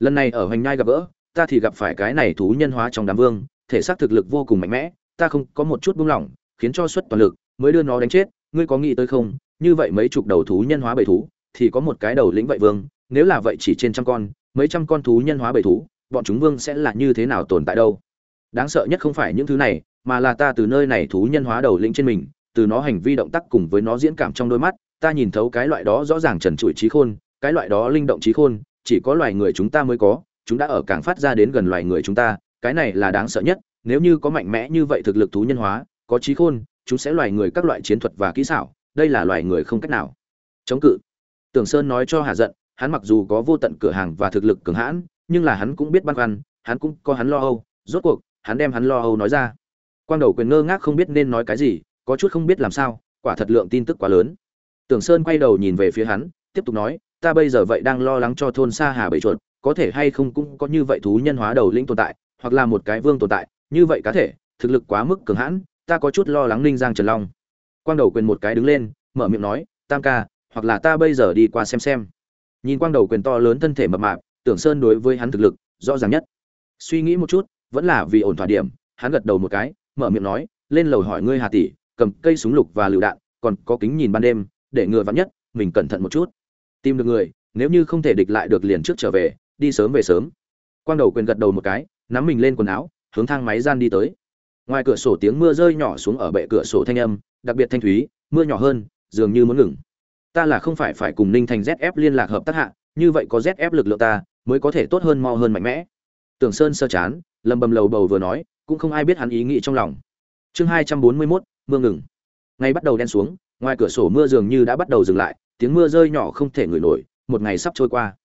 Lần này ở hoành nhai gặp gỡ ta thì gặp phải cái này thú nhân hóa trong đám vương, thể xác thực lực vô cùng mạnh mẽ, ta không có một chút buông lỏng, khiến cho xuất toàn lực, mới đưa nó đánh chết, ngươi có nghĩ tới không? Như vậy mấy chục đầu thú nhân hóa bầy thú, thì có một cái đầu lĩnh vậy vương, nếu là vậy chỉ trên trăm con, mấy trăm con thú nhân hóa bầy thú, bọn chúng vương sẽ là như thế nào tồn tại đâu? Đáng sợ nhất không phải những thứ này, mà là ta từ nơi này thú nhân hóa đầu lĩnh trên mình, từ nó hành vi động tác cùng với nó diễn cảm trong đôi mắt, ta nhìn thấu cái loại đó rõ ràng trần trụi trí khôn, cái loại đó linh động trí khôn, chỉ có loài người chúng ta mới có chúng đã ở càng phát ra đến gần loài người chúng ta, cái này là đáng sợ nhất, nếu như có mạnh mẽ như vậy thực lực thú nhân hóa, có trí khôn, chúng sẽ loài người các loại chiến thuật và kỹ xảo, đây là loài người không cách nào. Chống cự. Tưởng sơn nói cho hà giận, hắn mặc dù có vô tận cửa hàng và thực lực cường hãn, nhưng là hắn cũng biết băn khoăn, hắn cũng có hắn lo âu, rốt cuộc, hắn đem hắn lo âu nói ra. Quang đầu quyền ngơ ngác không biết nên nói cái gì, có chút không biết làm sao, quả thật lượng tin tức quá lớn. Tưởng sơn quay đầu nhìn về phía hắn, tiếp tục nói, ta bây giờ vậy đang lo lắng cho thôn xa hà bảy chuột có thể hay không cũng có như vậy thú nhân hóa đầu linh tồn tại, hoặc là một cái vương tồn tại, như vậy cá thể, thực lực quá mức cường hãn, ta có chút lo lắng ninh giang trần long. Quang đầu quyền một cái đứng lên, mở miệng nói, tam ca, hoặc là ta bây giờ đi qua xem xem. Nhìn quang đầu quyền to lớn thân thể mập mạp, tưởng sơn đối với hắn thực lực, rõ ràng nhất. Suy nghĩ một chút, vẫn là vì ổn thỏa điểm, hắn gật đầu một cái, mở miệng nói, lên lầu hỏi ngươi hà tỷ, cầm cây súng lục và lựu đạn, còn có kính nhìn ban đêm, để ngừa vắn nhất, mình cẩn thận một chút. Tìm được người, nếu như không thể địch lại được liền trước trở về đi sớm về sớm. Quang đầu quyền gật đầu một cái, nắm mình lên quần áo, hướng thang máy gian đi tới. Ngoài cửa sổ tiếng mưa rơi nhỏ xuống ở bệ cửa sổ thanh âm, đặc biệt thanh thúy, mưa nhỏ hơn, dường như muốn ngừng. Ta là không phải phải cùng ninh thành zf liên lạc hợp tác hạ, như vậy có zf lực lượng ta, mới có thể tốt hơn mo hơn mạnh mẽ. Tưởng sơn sơ chán, lầm bầm lầu bầu vừa nói, cũng không ai biết hắn ý nghĩ trong lòng. Chương hai trăm bốn mươi mốt, mưa ngừng. Ngay bắt đầu đen xuống, ngoài cửa sổ mưa dường như đã bắt đầu dừng lại, tiếng mưa rơi nhỏ không thể ngửi nổi, một ngày sắp trôi qua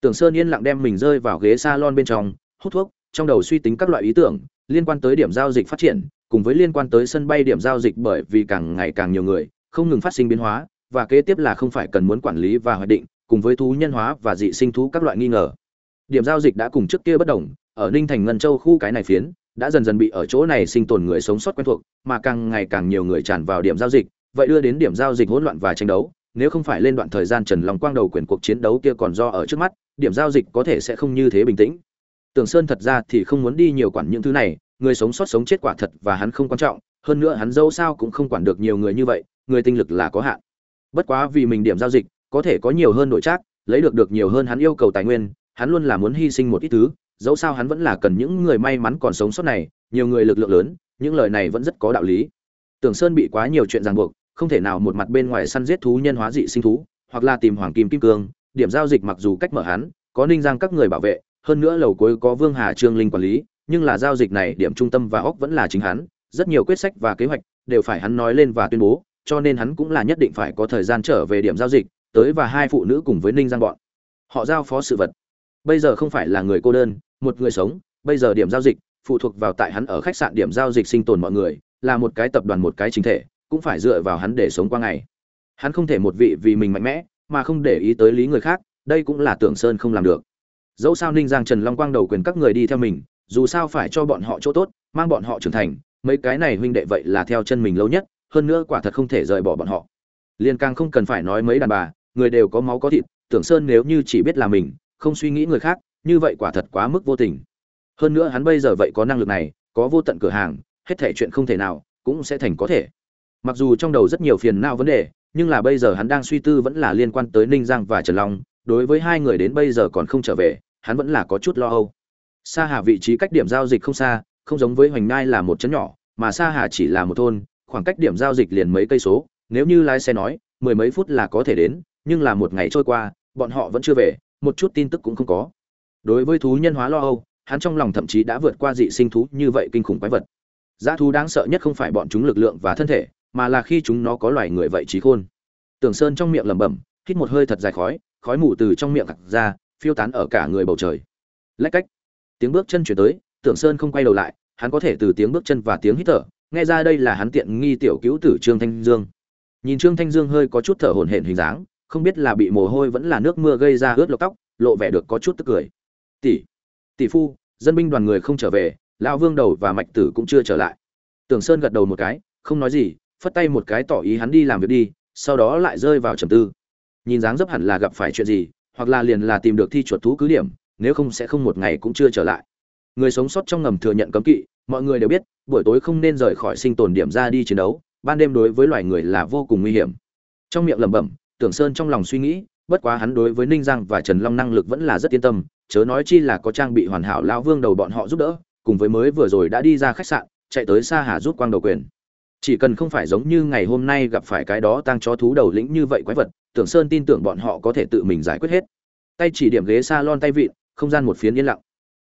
tưởng sơn yên lặng đem mình rơi vào ghế salon bên trong, hút thuốc, trong đầu suy tính các loại ý tưởng, liên quan tới điểm giao dịch phát triển, cùng với liên quan tới sân bay điểm giao dịch bởi vì càng ngày càng nhiều người, không ngừng phát sinh biến hóa, và kế tiếp là không phải cần muốn quản lý và hoạch định, cùng với thú nhân hóa và dị sinh thú các loại nghi ngờ. Điểm giao dịch đã cùng trước kia bất đồng, ở ninh thành ngân châu khu cái này phiến, đã dần dần bị ở chỗ này sinh tồn người sống sót quen thuộc, mà càng ngày càng nhiều người tràn vào điểm giao dịch, vậy đưa đến điểm giao dịch hỗn loạn và tranh đấu, nếu không phải lên đoạn thời gian trần long quang đầu quyền cuộc chiến đấu kia còn do ở trước mắt điểm giao dịch có thể sẽ không như thế bình tĩnh. Tưởng sơn thật ra thì không muốn đi nhiều quản những thứ này, người sống sót sống chết quả thật và hắn không quan trọng, hơn nữa hắn dâu sao cũng không quản được nhiều người như vậy, người tinh lực là có hạn. Bất quá vì mình điểm giao dịch, có thể có nhiều hơn nội trác lấy được được nhiều hơn hắn yêu cầu tài nguyên, hắn luôn là muốn hy sinh một ít thứ, dẫu sao hắn vẫn là cần những người may mắn còn sống sót này, nhiều người lực lượng lớn, những lời này vẫn rất có đạo lý. Tưởng sơn bị quá nhiều chuyện ràng buộc, không thể nào một mặt bên ngoài săn giết thú nhân hóa dị sinh thú, hoặc là tìm hoàng kim kim cương điểm giao dịch mặc dù cách mở hắn, có ninh giang các người bảo vệ, hơn nữa lầu cuối có vương hà trương linh quản lý, nhưng là giao dịch này điểm trung tâm và óc vẫn là chính hắn, rất nhiều quyết sách và kế hoạch đều phải hắn nói lên và tuyên bố, cho nên hắn cũng là nhất định phải có thời gian trở về điểm giao dịch, tới và hai phụ nữ cùng với ninh giang bọn. Họ giao phó sự vật. Bây giờ không phải là người cô đơn, một người sống, bây giờ điểm giao dịch, phụ thuộc vào tại hắn ở khách sạn điểm giao dịch sinh tồn mọi người, là một cái tập đoàn một cái chính thể, cũng phải dựa vào hắn để sống qua ngày. Hắn không thể một vị vì mình mạnh mẽ mà không để ý tới lý người khác, đây cũng là tưởng sơn không làm được. Dẫu sao ninh giang trần long quang đầu quyền các người đi theo mình, dù sao phải cho bọn họ chỗ tốt, mang bọn họ trưởng thành, mấy cái này huynh đệ vậy là theo chân mình lâu nhất, hơn nữa quả thật không thể rời bỏ bọn họ. Liên càng không cần phải nói mấy đàn bà, người đều có máu có thịt, tưởng sơn nếu như chỉ biết là mình, không suy nghĩ người khác, như vậy quả thật quá mức vô tình. Hơn nữa hắn bây giờ vậy có năng lực này, có vô tận cửa hàng, hết thể chuyện không thể nào, cũng sẽ thành có thể. Mặc dù trong đầu rất nhiều phiền não vấn đề nhưng là bây giờ hắn đang suy tư vẫn là liên quan tới ninh giang và trần long đối với hai người đến bây giờ còn không trở về hắn vẫn là có chút lo âu. Sa hà vị trí cách điểm giao dịch không xa không giống với hoành ngai là một chấn nhỏ mà sa hà chỉ là một thôn khoảng cách điểm giao dịch liền mấy cây số nếu như lái xe nói mười mấy phút là có thể đến nhưng là một ngày trôi qua bọn họ vẫn chưa về một chút tin tức cũng không có. Đối với thú nhân hóa lo âu hắn trong lòng thậm chí đã vượt qua dị sinh thú như vậy kinh khủng quái vật. Giá thú đáng sợ nhất không phải bọn chúng lực lượng và thân thể, mà là khi chúng nó có loài người vậy trí khôn. Tưởng Sơn trong miệng lẩm bẩm, hít một hơi thật dài khói, khói mù từ trong miệng gạt ra, phiêu tán ở cả người bầu trời. Lách cách. Tiếng bước chân chuyển tới, Tưởng Sơn không quay đầu lại, hắn có thể từ tiếng bước chân và tiếng hít thở, nghe ra đây là hắn tiện nghi tiểu cứu tử Trương Thanh Dương. Nhìn Trương Thanh Dương hơi có chút thở hổn hển hình dáng, không biết là bị mồ hôi vẫn là nước mưa gây ra ướt lộc tóc, lộ vẻ được có chút tức cười. tỷ tỷ phu dân binh đoàn người không trở về lão vương đầu và mạch tử cũng chưa trở lại tưởng sơn gật đầu một cái không nói gì phất tay một cái tỏ ý hắn đi làm việc đi, sau đó lại rơi vào trầm tư. Nhìn dáng dấp hẳn là gặp phải chuyện gì, hoặc là liền là tìm được thi chuột thú cứ điểm, nếu không sẽ không một ngày cũng chưa trở lại. Người sống sót trong ngầm thừa nhận cấm kỵ, mọi người đều biết, buổi tối không nên rời khỏi sinh tồn điểm ra đi chiến đấu, ban đêm đối với loài người là vô cùng nguy hiểm. Trong miệng lẩm bẩm, tưởng sơn trong lòng suy nghĩ, bất quá hắn đối với ninh giang và trần long năng lực vẫn là rất yên tâm, chớ nói chi là có trang bị hoàn hảo lão vương đầu bọn họ giúp đỡ, cùng với mới vừa rồi đã đi ra khách sạn, chạy tới xa hà rút quang đầu quyền chỉ cần không phải giống như ngày hôm nay gặp phải cái đó tăng chó thú đầu lĩnh như vậy quái vật, tưởng sơn tin tưởng bọn họ có thể tự mình giải quyết hết. Tay chỉ điểm ghế s a lon tay vịn, không gian một phiến yên lặng.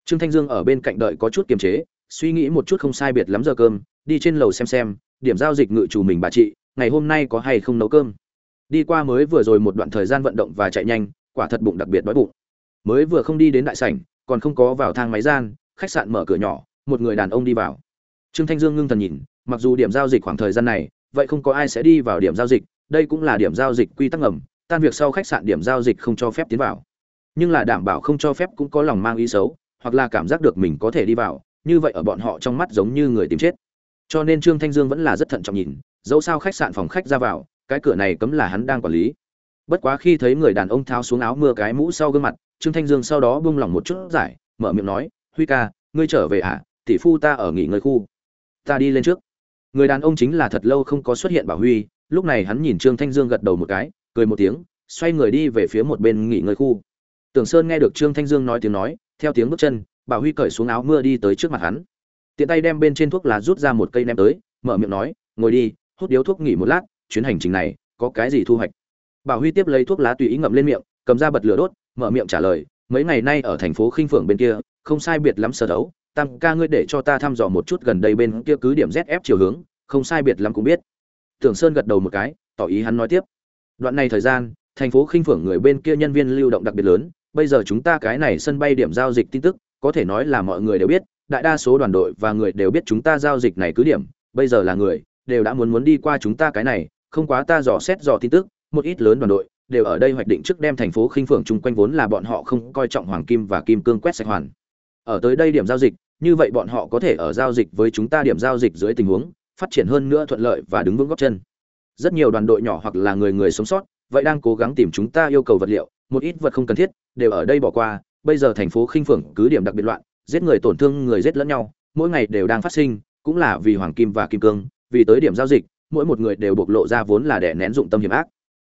Trương thanh dương ở bên cạnh đợi có chút kiềm chế, suy nghĩ một chút không sai biệt lắm giờ cơm, đi trên lầu xem xem, điểm giao dịch ngự chủ mình bà chị, ngày hôm nay có hay không nấu cơm. Đi qua mới vừa rồi một đoạn thời gian vận động và chạy nhanh, quả thật bụng đặc biệt đói bụng. Mới vừa không đi đến đại sảnh, còn không có vào thang máy gian, khách sạn mở cửa nhỏ, một người đàn ông đi vào. Trương thanh dương ngưng thần nhìn mặc dù điểm giao dịch khoảng thời gian này, vậy không có ai sẽ đi vào điểm giao dịch, đây cũng là điểm giao dịch quy tắc ngầm, tan việc sau khách sạn điểm giao dịch không cho phép tiến vào. Nhưng là đảm bảo không cho phép cũng có lòng mang ý xấu, hoặc là cảm giác được mình có thể đi vào, như vậy ở bọn họ trong mắt giống như người tìm chết. Cho nên trương thanh dương vẫn là rất thận trọng nhìn, dẫu sao khách sạn phòng khách ra vào, cái cửa này cấm là hắn đang quản lý. Bất quá khi thấy người đàn ông tháo xuống áo mưa cái mũ sau gương mặt, trương thanh dương sau đó buông lỏng một chút giải, mở miệng nói, huy ca, ngươi trở về ạ à? tỷ phu ta ở nghỉ ngơi khu. Ta đi lên trước người đàn ông chính là thật lâu không có xuất hiện bảo huy, lúc này hắn nhìn trương thanh dương gật đầu một cái, cười một tiếng, xoay người đi về phía một bên nghỉ ngơi khu. Tưởng sơn nghe được trương thanh dương nói tiếng nói, theo tiếng bước chân, bảo huy cởi xuống áo mưa đi tới trước mặt hắn. Tiện tay đem bên trên thuốc lá rút ra một cây đem tới, mở miệng nói, ngồi đi, hút điếu thuốc nghỉ một lát, chuyến hành trình này có cái gì thu hoạch? Bảo huy tiếp lấy thuốc lá tùy ý ngậm lên miệng, cầm ra bật lửa đốt, mở miệng trả lời, mấy ngày nay ở thành phố khinh phượng bên kia, không sai biệt lắm sở đấu tam ca ngươi để cho ta thăm dò một chút gần đây bên kia cứ điểm zf chiều hướng, không sai biệt lắm cũng biết. Tưởng sơn gật đầu một cái, tỏ ý hắn nói tiếp. Đoạn này thời gian, thành phố khinh phượng người bên kia nhân viên lưu động đặc biệt lớn, bây giờ chúng ta cái này sân bay điểm giao dịch tin tức, có thể nói là mọi người đều biết, đại đa số đoàn đội và người đều biết chúng ta giao dịch này cứ điểm, bây giờ là người, đều đã muốn muốn đi qua chúng ta cái này, không quá ta dò xét dò tin tức, một ít lớn đoàn đội, đều ở đây hoạch định trước đem thành phố khinh phượng chung quanh vốn là bọn họ không coi trọng hoàng kim và kim cương quét sạch hoàn ở tới đây điểm giao dịch, như vậy bọn họ có thể ở giao dịch với chúng ta điểm giao dịch dưới tình huống, phát triển hơn nữa thuận lợi và đứng vững góc chân. Rất nhiều đoàn đội nhỏ hoặc là người người sống sót, vậy đang cố gắng tìm chúng ta yêu cầu vật liệu, một ít vật không cần thiết, đều ở đây bỏ qua. Bây giờ thành phố khinh phượng cứ điểm đặc biệt loạn, giết người tổn thương người giết lẫn nhau, mỗi ngày đều đang phát sinh, cũng là vì hoàng kim và kim cương, vì tới điểm giao dịch, mỗi một người đều bộc lộ ra vốn là để nén dụng tâm hiểm ác.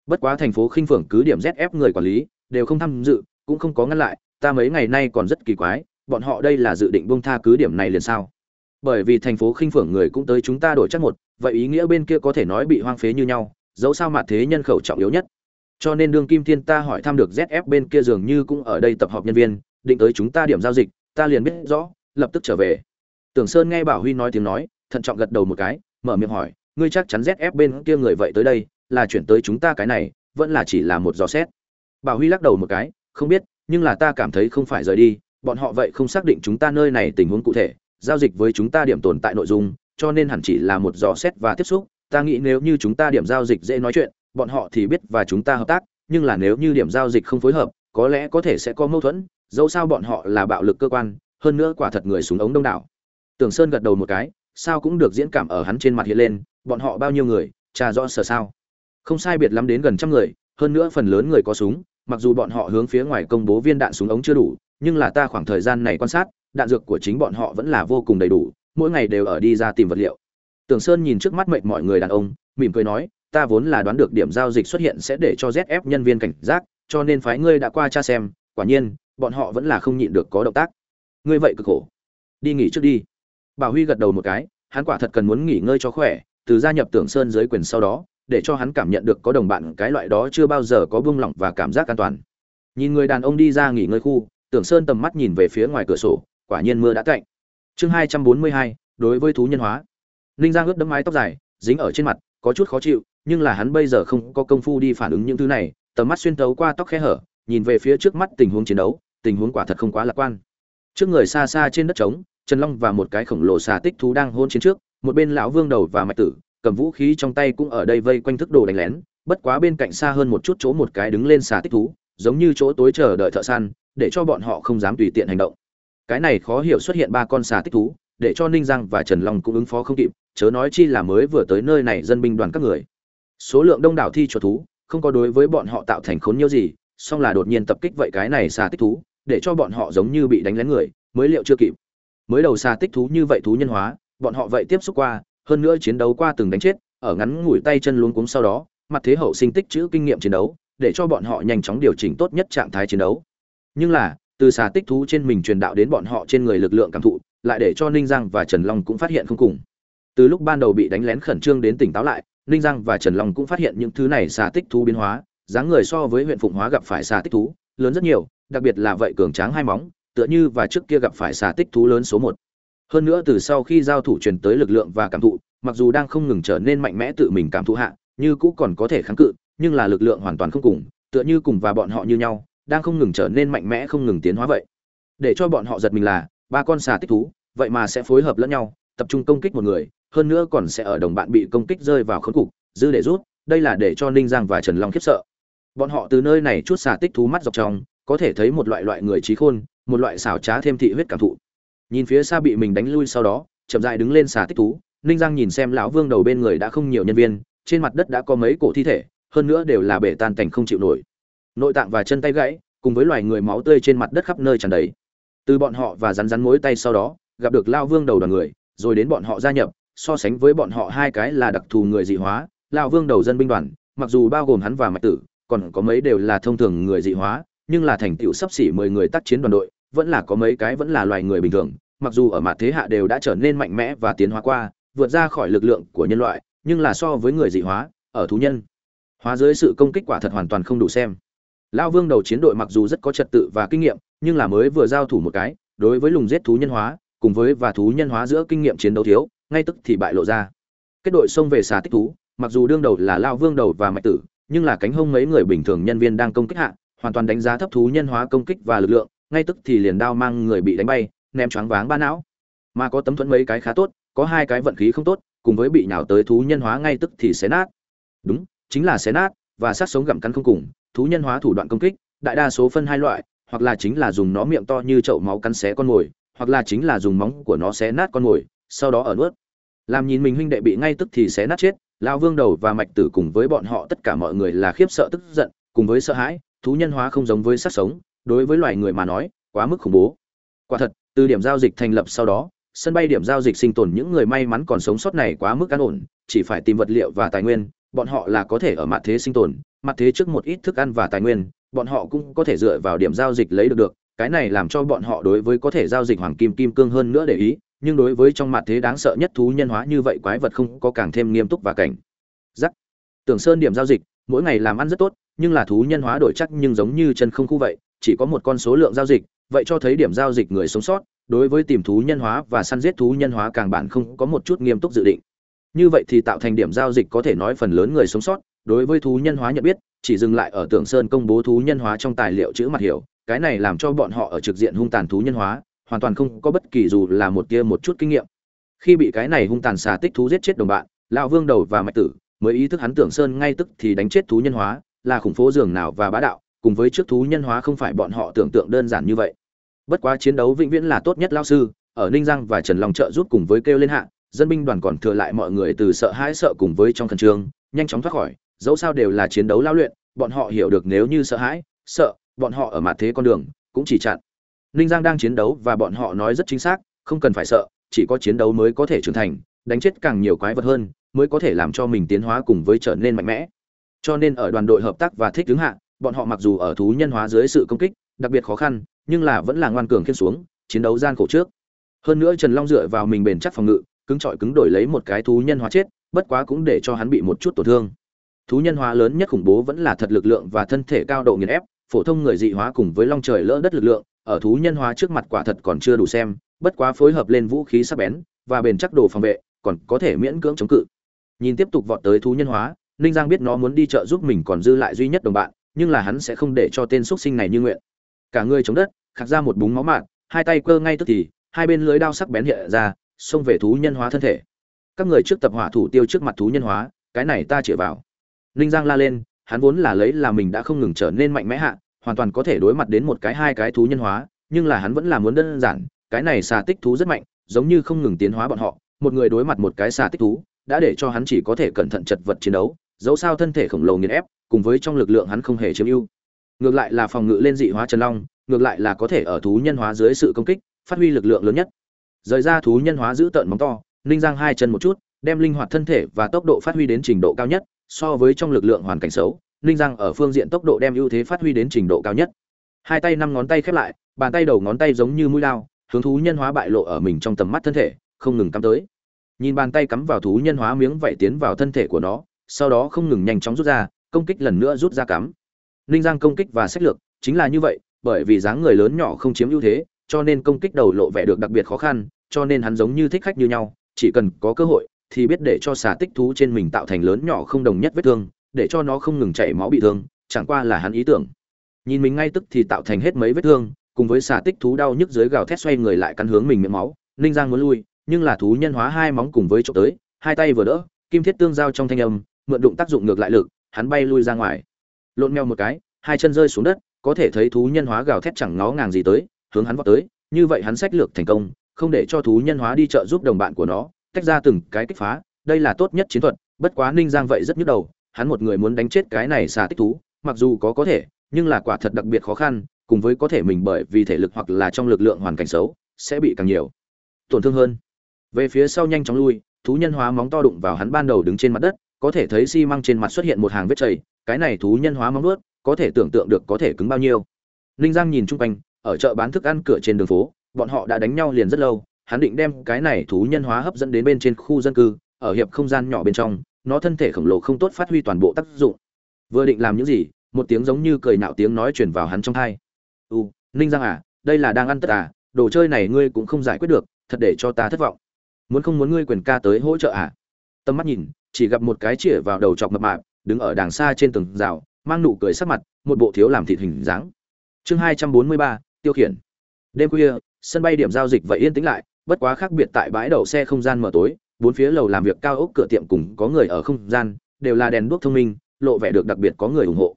Bất quá thành phố khinh phượng cứ điểm zf người quản lý, đều không tham dự, cũng không có ngăn lại, ta mấy ngày nay còn rất kỳ quái bọn họ đây là dự định buông tha cứ điểm này liền sao? Bởi vì thành phố khinh phượng người cũng tới chúng ta đổi chắc một, vậy ý nghĩa bên kia có thể nói bị hoang phế như nhau, dẫu sao mặt thế nhân khẩu trọng yếu nhất. Cho nên đương kim thiên ta hỏi thăm được zf bên kia dường như cũng ở đây tập hợp nhân viên, định tới chúng ta điểm giao dịch, ta liền biết rõ, lập tức trở về. Tưởng sơn nghe bảo huy nói tiếng nói, thận trọng gật đầu một cái, mở miệng hỏi, ngươi chắc chắn zf bên kia người vậy tới đây, là chuyển tới chúng ta cái này, vẫn là chỉ là một dò xét? Bảo huy lắc đầu một cái, không biết, nhưng là ta cảm thấy không phải rời đi bọn họ vậy không xác định chúng ta nơi này tình huống cụ thể, giao dịch với chúng ta điểm tồn tại nội dung, cho nên hẳn chỉ là một dò xét và tiếp xúc. Ta nghĩ nếu như chúng ta điểm giao dịch dễ nói chuyện, bọn họ thì biết và chúng ta hợp tác, nhưng là nếu như điểm giao dịch không phối hợp, có lẽ có thể sẽ có mâu thuẫn, dẫu sao bọn họ là bạo lực cơ quan, hơn nữa quả thật người súng ống đông đảo. Tưởng sơn gật đầu một cái, sao cũng được diễn cảm ở hắn trên mặt hiện lên, bọn họ bao nhiêu người trà rõ sở sao? Không sai biệt lắm đến gần trăm người, hơn nữa phần lớn người có súng, mặc dù bọn họ hướng phía ngoài công bố viên đạn súng ống chưa đủ nhưng là ta khoảng thời gian này quan sát, đạn dược của chính bọn họ vẫn là vô cùng đầy đủ, mỗi ngày đều ở đi ra tìm vật liệu. Tưởng sơn nhìn trước mắt mệnh mọi người đàn ông, mỉm cười nói, ta vốn là đoán được điểm giao dịch xuất hiện sẽ để cho zf nhân viên cảnh giác, cho nên phái ngươi đã qua cha xem, quả nhiên, bọn họ vẫn là không nhịn được có động tác. Ngươi vậy cực khổ. Đi nghỉ trước đi. Bảo huy gật đầu một cái, hắn quả thật cần muốn nghỉ ngơi cho khỏe, từ gia nhập tưởng sơn dưới quyền sau đó, để cho hắn cảm nhận được có đồng bạn, cái loại đó chưa bao giờ có buông lỏng và cảm giác an toàn. Nhìn người đàn ông đi ra nghỉ ngơi khu tưởng sơn tầm mắt nhìn về phía ngoài cửa sổ, quả nhiên mưa đã tạnh. chương hai trăm bốn mươi hai, đối với thú nhân hóa ninh giang ướt đẫm mái tóc dài, dính ở trên mặt, có chút khó chịu, nhưng là hắn bây giờ không có công phu đi phản ứng những thứ này, tầm mắt xuyên tấu qua tóc khe hở, nhìn về phía trước mắt tình huống chiến đấu, tình huống quả thật không quá lạc quan trước người xa xa trên đất trống, trần long và một cái khổng lồ xà tích thú đang hôn chiến trước, một bên lão vương đầu và mạch tử, cầm vũ khí trong tay cũng ở đây vây quanh thức đồ đánh lén, bất quá bên cạnh xa hơn một chút chỗ một cái đứng lên xà tích thú, giống như chỗ tối chờ đợi thợ săn để cho bọn họ không dám tùy tiện hành động. Cái này khó hiểu xuất hiện ba con xà tích thú, để cho ninh giang và trần long cũng ứng phó không kịp, chớ nói chi là mới vừa tới nơi này dân binh đoàn các người. Số lượng đông đảo thi chuột thú, không có đối với bọn họ tạo thành khốn nhiêu gì, song là đột nhiên tập kích vậy cái này xà tích thú, để cho bọn họ giống như bị đánh lén người, mới liệu chưa kịp. Mới đầu xà tích thú như vậy thú nhân hóa, bọn họ vậy tiếp xúc qua, hơn nữa chiến đấu qua từng đánh chết, ở ngắn ngủi tay chân luống cuống sau đó, mặt thế hậu sinh tích chữ kinh nghiệm chiến đấu, để cho bọn họ nhanh chóng điều chỉnh tốt nhất trạng thái chiến đấu nhưng là, từ xà tích thú trên mình truyền đạo đến bọn họ trên người lực lượng cảm thụ, lại để cho ninh giang và trần long cũng phát hiện không cùng. Từ lúc ban đầu bị đánh lén khẩn trương đến tỉnh táo lại, ninh giang và trần long cũng phát hiện những thứ này xà tích thú biến hóa, dáng người so với huyện phụng hóa gặp phải xà tích thú, lớn rất nhiều, đặc biệt là vậy cường tráng hai móng, tựa như và trước kia gặp phải xà tích thú lớn số một. Hơn nữa từ sau khi giao thủ truyền tới lực lượng và cảm thụ, mặc dù đang không ngừng trở nên mạnh mẽ tự mình cảm thụ hạ, như cũ còn có thể kháng cự, nhưng là lực lượng hoàn toàn không cùng, tựa như cùng và bọn họ như nhau đang không ngừng trở nên mạnh mẽ, không ngừng tiến hóa vậy. Để cho bọn họ giật mình là, ba con xà tích thú, vậy mà sẽ phối hợp lẫn nhau, tập trung công kích một người, hơn nữa còn sẽ ở đồng bạn bị công kích rơi vào khốn cục, dư để rút, đây là để cho ninh giang và trần long khiếp sợ. Bọn họ từ nơi này chút xà tích thú mắt dọc trong, có thể thấy một loại loại người trí khôn, một loại xảo trá thêm thị huyết cảm thụ. Nhìn phía xa bị mình đánh lui sau đó, chậm dại đứng lên xà tích thú, ninh giang nhìn xem lão vương đầu bên người đã không nhiều nhân viên, trên mặt đất đã có mấy cổ thi thể, hơn nữa đều là bể tan cảnh không chịu nổi nội tạng và chân tay gãy, cùng với loài người máu tươi trên mặt đất khắp nơi tràn đầy. Từ bọn họ và rắn rắn mối tay sau đó, gặp được lao vương đầu đoàn người, rồi đến bọn họ gia nhập, so sánh với bọn họ hai cái là đặc thù người dị hóa, lao vương đầu dân binh đoàn, mặc dù bao gồm hắn và mạch tử, còn có mấy đều là thông thường người dị hóa, nhưng là thành tựu sắp xỉ mười người tác chiến đoàn đội, vẫn là có mấy cái vẫn là loài người bình thường, mặc dù ở mặt thế hạ đều đã trở nên mạnh mẽ và tiến hóa qua, vượt ra khỏi lực lượng của nhân loại, nhưng là so với người dị hóa, ở thú nhân, hóa dưới sự công kích quả thật hoàn toàn không đủ xem lao vương đầu chiến đội mặc dù rất có trật tự và kinh nghiệm, nhưng là mới vừa giao thủ một cái, đối với lùng giết thú nhân hóa, cùng với và thú nhân hóa giữa kinh nghiệm chiến đấu thiếu, ngay tức thì bại lộ ra. Kết đội xông về xà tích thú, mặc dù đương đầu là lao vương đầu và mạch tử, nhưng là cánh hông mấy người bình thường nhân viên đang công kích hạ, hoàn toàn đánh giá thấp thú nhân hóa công kích và lực lượng, ngay tức thì liền đao mang người bị đánh bay, ném choáng váng ba não. Mà có tấm thuẫn mấy cái khá tốt, có hai cái vận khí không tốt, cùng với bị nhào tới thú nhân hóa ngay tức thì xé nát. Đúng, chính là xé nát, và sát sống gặm cắn không cùng thú nhân hóa thủ đoạn công kích, đại đa số phân hai loại, hoặc là chính là dùng nó miệng to như chậu máu cắn xé con mồi, hoặc là chính là dùng móng của nó xé nát con mồi, sau đó ở nuốt. Làm nhìn mình huynh đệ bị ngay tức thì xé nát chết lao vương đầu và mạch tử cùng với bọn họ tất cả mọi người là khiếp sợ tức giận, cùng với sợ hãi, thú nhân hóa không giống với sát sống, đối với loài người mà nói, quá mức khủng bố. Quả thật, từ điểm giao dịch thành lập sau đó, sân bay điểm giao dịch sinh tồn những người may mắn còn sống sót này quá mức an ổn, chỉ phải tìm vật liệu và tài nguyên, bọn họ là có thể ở mặt thế sinh tồn mặt thế trước một ít thức ăn và tài nguyên, bọn họ cũng có thể dựa vào điểm giao dịch lấy được được. Cái này làm cho bọn họ đối với có thể giao dịch hoàng kim kim cương hơn nữa để ý, nhưng đối với trong mặt thế đáng sợ nhất thú nhân hóa như vậy quái vật không có càng thêm nghiêm túc và cảnh. Rắc. tưởng sơn điểm giao dịch, mỗi ngày làm ăn rất tốt, nhưng là thú nhân hóa đổi chắc nhưng giống như chân không khu vậy, chỉ có một con số lượng giao dịch, vậy cho thấy điểm giao dịch người sống sót, đối với tìm thú nhân hóa và săn giết thú nhân hóa càng bản không có một chút nghiêm túc dự định. Như vậy thì tạo thành điểm giao dịch có thể nói phần lớn người sống sót đối với thú nhân hóa nhận biết, chỉ dừng lại ở tưởng sơn công bố thú nhân hóa trong tài liệu chữ mặt hiểu, cái này làm cho bọn họ ở trực diện hung tàn thú nhân hóa, hoàn toàn không có bất kỳ dù là một tia một chút kinh nghiệm. Khi bị cái này hung tàn xà tích thú giết chết đồng bạn, lão vương đầu và mạch tử, mới ý thức hắn tưởng sơn ngay tức thì đánh chết thú nhân hóa, là khủng phố giường nào và bá đạo, cùng với trước thú nhân hóa không phải bọn họ tưởng tượng đơn giản như vậy. Bất quá chiến đấu vĩnh viễn là tốt nhất lao sư, ở ninh giang và trần long trợ giúp cùng với kêu lên hạ, dân binh đoàn còn thừa lại mọi người từ sợ hãi sợ cùng với trong khẩn trương, nhanh chóng thoát khỏi dẫu sao đều là chiến đấu lao luyện, bọn họ hiểu được nếu như sợ hãi, sợ, bọn họ ở mặt thế con đường, cũng chỉ chặn. Ninh giang đang chiến đấu và bọn họ nói rất chính xác, không cần phải sợ, chỉ có chiến đấu mới có thể trưởng thành, đánh chết càng nhiều quái vật hơn, mới có thể làm cho mình tiến hóa cùng với trở nên mạnh mẽ. Cho nên ở đoàn đội hợp tác và thích ứng hạ, bọn họ mặc dù ở thú nhân hóa dưới sự công kích, đặc biệt khó khăn, nhưng là vẫn là ngoan cường khiên xuống, chiến đấu gian khổ trước. Hơn nữa trần long dựa vào mình bền chắc phòng ngự, cứng trọi cứng đổi lấy một cái thú nhân hóa chết, bất quá cũng để cho hắn bị một chút tổn thương thú nhân hóa lớn nhất khủng bố vẫn là thật lực lượng và thân thể cao độ nghiền ép, phổ thông người dị hóa cùng với long trời lỡ đất lực lượng, ở thú nhân hóa trước mặt quả thật còn chưa đủ xem, bất quá phối hợp lên vũ khí sắc bén và bền chắc đồ phòng vệ, còn có thể miễn cưỡng chống cự. Nhìn tiếp tục vọt tới thú nhân hóa, ninh giang biết nó muốn đi chợ giúp mình còn dư lại duy nhất đồng bạn, nhưng là hắn sẽ không để cho tên xuất sinh này như nguyện. Cả người chống đất, khạc ra một búng máu mạn hai tay cơ ngay tức thì, hai bên lưới đao sắc bén hiện ra, xông về thú nhân hóa thân thể. Các người trước tập hỏa thủ tiêu trước mặt thú nhân hóa, cái này ta chĩa vào ninh giang la lên, hắn vốn là lấy là mình đã không ngừng trở nên mạnh mẽ hạ, hoàn toàn có thể đối mặt đến một cái hai cái thú nhân hóa, nhưng là hắn vẫn là muốn đơn giản, cái này xà tích thú rất mạnh, giống như không ngừng tiến hóa bọn họ, một người đối mặt một cái xà tích thú, đã để cho hắn chỉ có thể cẩn thận chật vật chiến đấu, dẫu sao thân thể khổng lồ nghiền ép, cùng với trong lực lượng hắn không hề chiếm ưu. Ngược lại là phòng ngự lên dị hóa trần long, ngược lại là có thể ở thú nhân hóa dưới sự công kích, phát huy lực lượng lớn nhất. Rời ra thú nhân hóa giữ tợn móng to, ninh giang hai chân một chút, đem linh hoạt thân thể và tốc độ phát huy đến trình độ cao nhất so với trong lực lượng hoàn cảnh xấu, ninh giang ở phương diện tốc độ đem ưu thế phát huy đến trình độ cao nhất. Hai tay năm ngón tay khép lại, bàn tay đầu ngón tay giống như mũi lao, hướng thú nhân hóa bại lộ ở mình trong tầm mắt thân thể, không ngừng cắm tới. Nhìn bàn tay cắm vào thú nhân hóa miếng vảy tiến vào thân thể của nó, sau đó không ngừng nhanh chóng rút ra, công kích lần nữa rút ra cắm. Ninh giang công kích và sách lược, chính là như vậy, bởi vì dáng người lớn nhỏ không chiếm ưu thế, cho nên công kích đầu lộ vẻ được đặc biệt khó khăn, cho nên hắn giống như thích khách như nhau, chỉ cần có cơ hội thì biết để cho xà tích thú trên mình tạo thành lớn nhỏ không đồng nhất vết thương, để cho nó không ngừng chảy máu bị thương, chẳng qua là hắn ý tưởng. Nhìn mình ngay tức thì tạo thành hết mấy vết thương, cùng với xà tích thú đau nhức dưới gào thét xoay người lại cắn hướng mình miệng máu, ninh giang muốn lui, nhưng là thú nhân hóa hai móng cùng với chỗ tới, hai tay vừa đỡ, kim thiết tương giao trong thanh âm, mượn đụng tác dụng ngược lại lực, hắn bay lui ra ngoài. Lộn mèo một cái, hai chân rơi xuống đất, có thể thấy thú nhân hóa gào thét chẳng ngó ngàng gì tới, hướng hắn vọt tới, như vậy hắn sách lược thành công, không để cho thú nhân hóa đi trợ giúp đồng bạn của nó tách ra từng cái kích phá đây là tốt nhất chiến thuật bất quá ninh giang vậy rất nhức đầu hắn một người muốn đánh chết cái này xà tích thú mặc dù có có thể nhưng là quả thật đặc biệt khó khăn cùng với có thể mình bởi vì thể lực hoặc là trong lực lượng hoàn cảnh xấu sẽ bị càng nhiều tổn thương hơn. Về phía sau nhanh chóng lui thú nhân hóa móng to đụng vào hắn ban đầu đứng trên mặt đất có thể thấy xi măng trên mặt xuất hiện một hàng vết chảy cái này thú nhân hóa móng vuốt, có thể tưởng tượng được có thể cứng bao nhiêu. Ninh giang nhìn chung quanh ở chợ bán thức ăn cửa trên đường phố bọn họ đã đánh nhau liền rất lâu hắn định đem cái này thú nhân hóa hấp dẫn đến bên trên khu dân cư, ở hiệp không gian nhỏ bên trong, nó thân thể khổng lồ không tốt phát huy toàn bộ tác dụng. Vừa định làm những gì, một tiếng giống như cười nạo tiếng nói truyền vào hắn trong tai u, ninh giang à đây là đang ăn tất à đồ chơi này ngươi cũng không giải quyết được, thật để cho ta thất vọng. Muốn không muốn ngươi quyền ca tới hỗ trợ à? Tầm mắt nhìn, chỉ gặp một cái chĩa vào đầu chọc mập mạp, đứng ở đàng xa trên tường rào, mang nụ cười sắc mặt, một bộ thiếu làm thịt hình dáng. Chương hai trăm bốn mươi ba, tiêu khiển. Đêm khuya, sân bay điểm giao dịch vậy yên tĩnh lại bất quá khác biệt tại bãi đậu xe không gian mở tối, bốn phía lầu làm việc cao ốc cửa tiệm cùng có người ở không gian, đều là đèn đuốc thông minh, lộ vẻ được đặc biệt có người ủng hộ.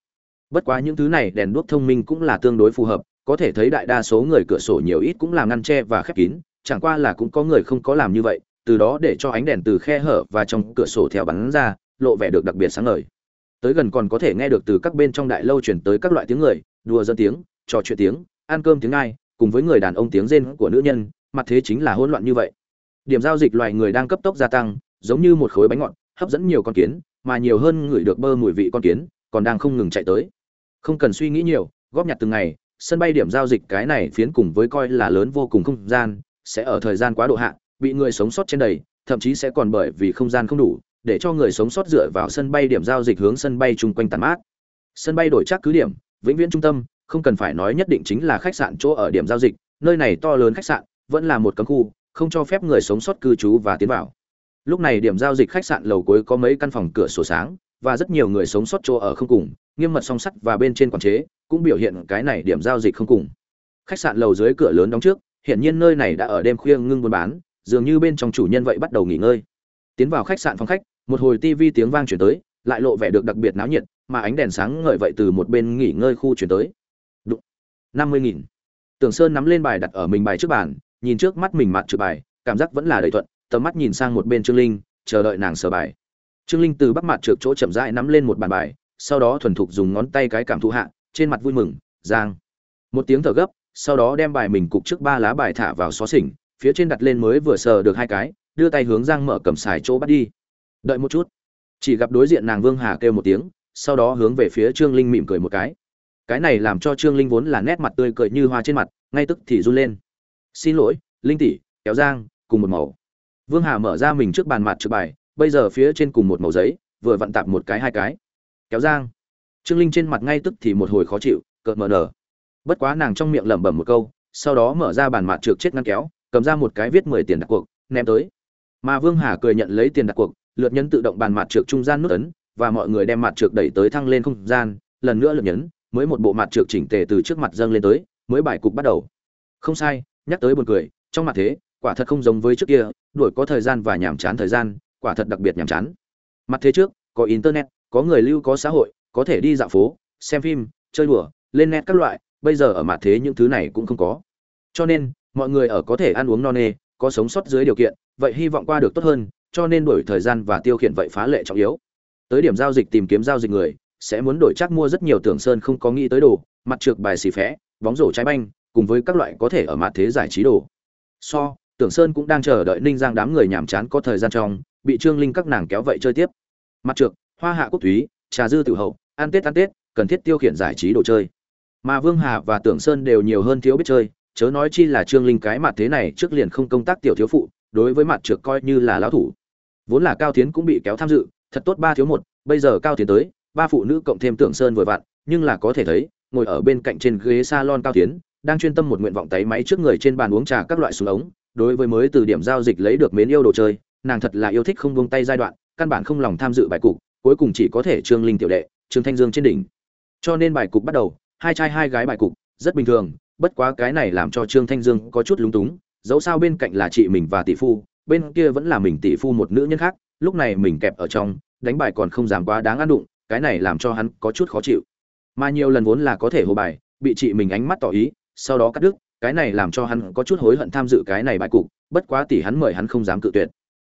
Bất quá những thứ này đèn đuốc thông minh cũng là tương đối phù hợp, có thể thấy đại đa số người cửa sổ nhiều ít cũng là ngăn tre và khép kín, chẳng qua là cũng có người không có làm như vậy, từ đó để cho ánh đèn từ khe hở và trong cửa sổ theo bắn ra, lộ vẻ được đặc biệt sáng ngời. Tới gần còn có thể nghe được từ các bên trong đại lâu chuyển tới các loại tiếng người, đùa dân tiếng, trò chuyện tiếng, ăn cơm tiếng ai, cùng với người đàn ông tiếng rên của nữ nhân mặt thế chính là hỗn loạn như vậy. Điểm giao dịch loài người đang cấp tốc gia tăng, giống như một khối bánh ngọt, hấp dẫn nhiều con kiến, mà nhiều hơn người được bơ mùi vị con kiến, còn đang không ngừng chạy tới. Không cần suy nghĩ nhiều, góp nhặt từng ngày, sân bay điểm giao dịch cái này phiến cùng với coi là lớn vô cùng không gian, sẽ ở thời gian quá độ hạn bị người sống sót trên đầy, thậm chí sẽ còn bởi vì không gian không đủ, để cho người sống sót dựa vào sân bay điểm giao dịch hướng sân bay chung quanh tàn mát. Sân bay đổi chắc cứ điểm, vĩnh viễn trung tâm, không cần phải nói nhất định chính là khách sạn chỗ ở điểm giao dịch, nơi này to lớn khách sạn vẫn là một cấm khu, không cho phép người sống sót cư trú và tiến vào. Lúc này điểm giao dịch khách sạn lầu cuối có mấy căn phòng cửa sổ sáng, và rất nhiều người sống sót chỗ ở không cùng, nghiêm mật song sắt và bên trên quản chế, cũng biểu hiện cái này điểm giao dịch không cùng. Khách sạn lầu dưới cửa lớn đóng trước hiện nhiên nơi này đã ở đêm khuya ngưng buôn bán, dường như bên trong chủ nhân vậy bắt đầu nghỉ ngơi. Tiến vào khách sạn phòng khách, một hồi tivi tiếng vang chuyển tới, lại lộ vẻ được đặc biệt náo nhiệt, mà ánh đèn sáng ngời vậy từ một bên nghỉ ngơi khu chuyển tới. Đụng. Năm mươi nghìn. Tưởng sơn nắm lên bài đặt ở mình bài trước bàn nhìn trước mắt mình mặt trượt bài, cảm giác vẫn là đầy thuận, tầm mắt nhìn sang một bên trương linh, chờ đợi nàng sờ bài. Trương linh từ bắc mặt trượt chỗ chậm rãi nắm lên một bàn bài, sau đó thuần thục dùng ngón tay cái cảm thụ hạ, trên mặt vui mừng, giang. Một tiếng thở gấp, sau đó đem bài mình cục trước ba lá bài thả vào xó xỉnh, phía trên đặt lên mới vừa sờ được hai cái, đưa tay hướng giang mở cầm xài chỗ bắt đi. Đợi một chút. Chỉ gặp đối diện nàng vương hà kêu một tiếng, sau đó hướng về phía trương linh mỉm cười một cái. Cái này làm cho trương linh vốn là nét mặt tươi cười như hoa trên mặt, ngay tức thì run lên xin lỗi, linh tỷ, kéo giang, cùng một màu. Vương hà mở ra mình trước bàn mặt trước bài, bây giờ phía trên cùng một màu giấy, vừa vặn tạp một cái hai cái. Kéo giang. Trương linh trên mặt ngay tức thì một hồi khó chịu, cợt mờ nở. Bất quá nàng trong miệng lẩm bẩm một câu, sau đó mở ra bàn mặt trượt chết ngăn kéo, cầm ra một cái viết mười tiền đặt cuộc, ném tới. Mà vương hà cười nhận lấy tiền đặt cuộc, lượt nhấn tự động bàn mặt trượt trung gian nút ấn, và mọi người đem mặt trượt đẩy tới thăng lên không gian, lần nữa lượt nhấn, mới một bộ mặt trượt chỉnh tề từ trước mặt dâng lên tới, mới bài cục bắt đầu. Không sai nhắc tới buồn cười, trong mặt thế, quả thật không giống với trước kia, đuổi có thời gian và nhàm chán thời gian, quả thật đặc biệt nhàm chán. Mặt thế trước, có internet, có người lưu, có xã hội, có thể đi dạo phố, xem phim, chơi đùa, lên net các loại, bây giờ ở mặt thế những thứ này cũng không có. Cho nên, mọi người ở có thể ăn uống no nê, có sống sót dưới điều kiện, vậy hy vọng qua được tốt hơn, cho nên đổi thời gian và tiêu khiển vậy phá lệ trọng yếu. Tới điểm giao dịch tìm kiếm giao dịch người, sẽ muốn đổi chắc mua rất nhiều tưởng sơn không có nghĩ tới đồ, mặt trượt bài xì phé, bóng rổ trái banh cùng với các loại có thể ở mặt thế giải trí đồ. So, tưởng sơn cũng đang chờ đợi ninh giang đám người nhàm chán có thời gian trong, bị trương linh các nàng kéo vậy chơi tiếp. Mặt trượt hoa hạ quốc thúy trà dư tự hậu, ăn tết ăn tết, cần thiết tiêu khiển giải trí đồ chơi. Mà vương hà và tưởng sơn đều nhiều hơn thiếu biết chơi, chớ nói chi là trương linh cái mặt thế này trước liền không công tác tiểu thiếu phụ, đối với mặt trượt coi như là lão thủ. Vốn là cao tiến cũng bị kéo tham dự, thật tốt ba thiếu một, bây giờ cao tiến tới, ba phụ nữ cộng thêm tưởng sơn vội vặn, nhưng là có thể thấy, ngồi ở bên cạnh trên ghế salon cao tiến đang chuyên tâm một nguyện vọng tay máy trước người trên bàn uống trà các loại súng ống, đối với mới từ điểm giao dịch lấy được mến yêu đồ chơi, nàng thật là yêu thích không buông tay giai đoạn, căn bản không lòng tham dự bài cục, cuối cùng chỉ có thể trương linh tiểu đệ, trương thanh dương trên đỉnh. Cho nên bài cục bắt đầu, hai trai hai gái bài cục, rất bình thường, bất quá cái này làm cho trương thanh dương có chút lúng túng, dẫu sao bên cạnh là chị mình và tỷ phu, bên kia vẫn là mình tỷ phu một nữ nhân khác, lúc này mình kẹp ở trong, đánh bài còn không dám quá đáng ăn đụng, cái này làm cho hắn có chút khó chịu. Mà nhiều lần vốn là có thể hồ bài, bị chị mình ánh mắt tỏ ý sau đó cắt đứt, cái này làm cho hắn có chút hối hận tham dự cái này bại cục, bất quá tỷ hắn mời hắn không dám cự tuyệt.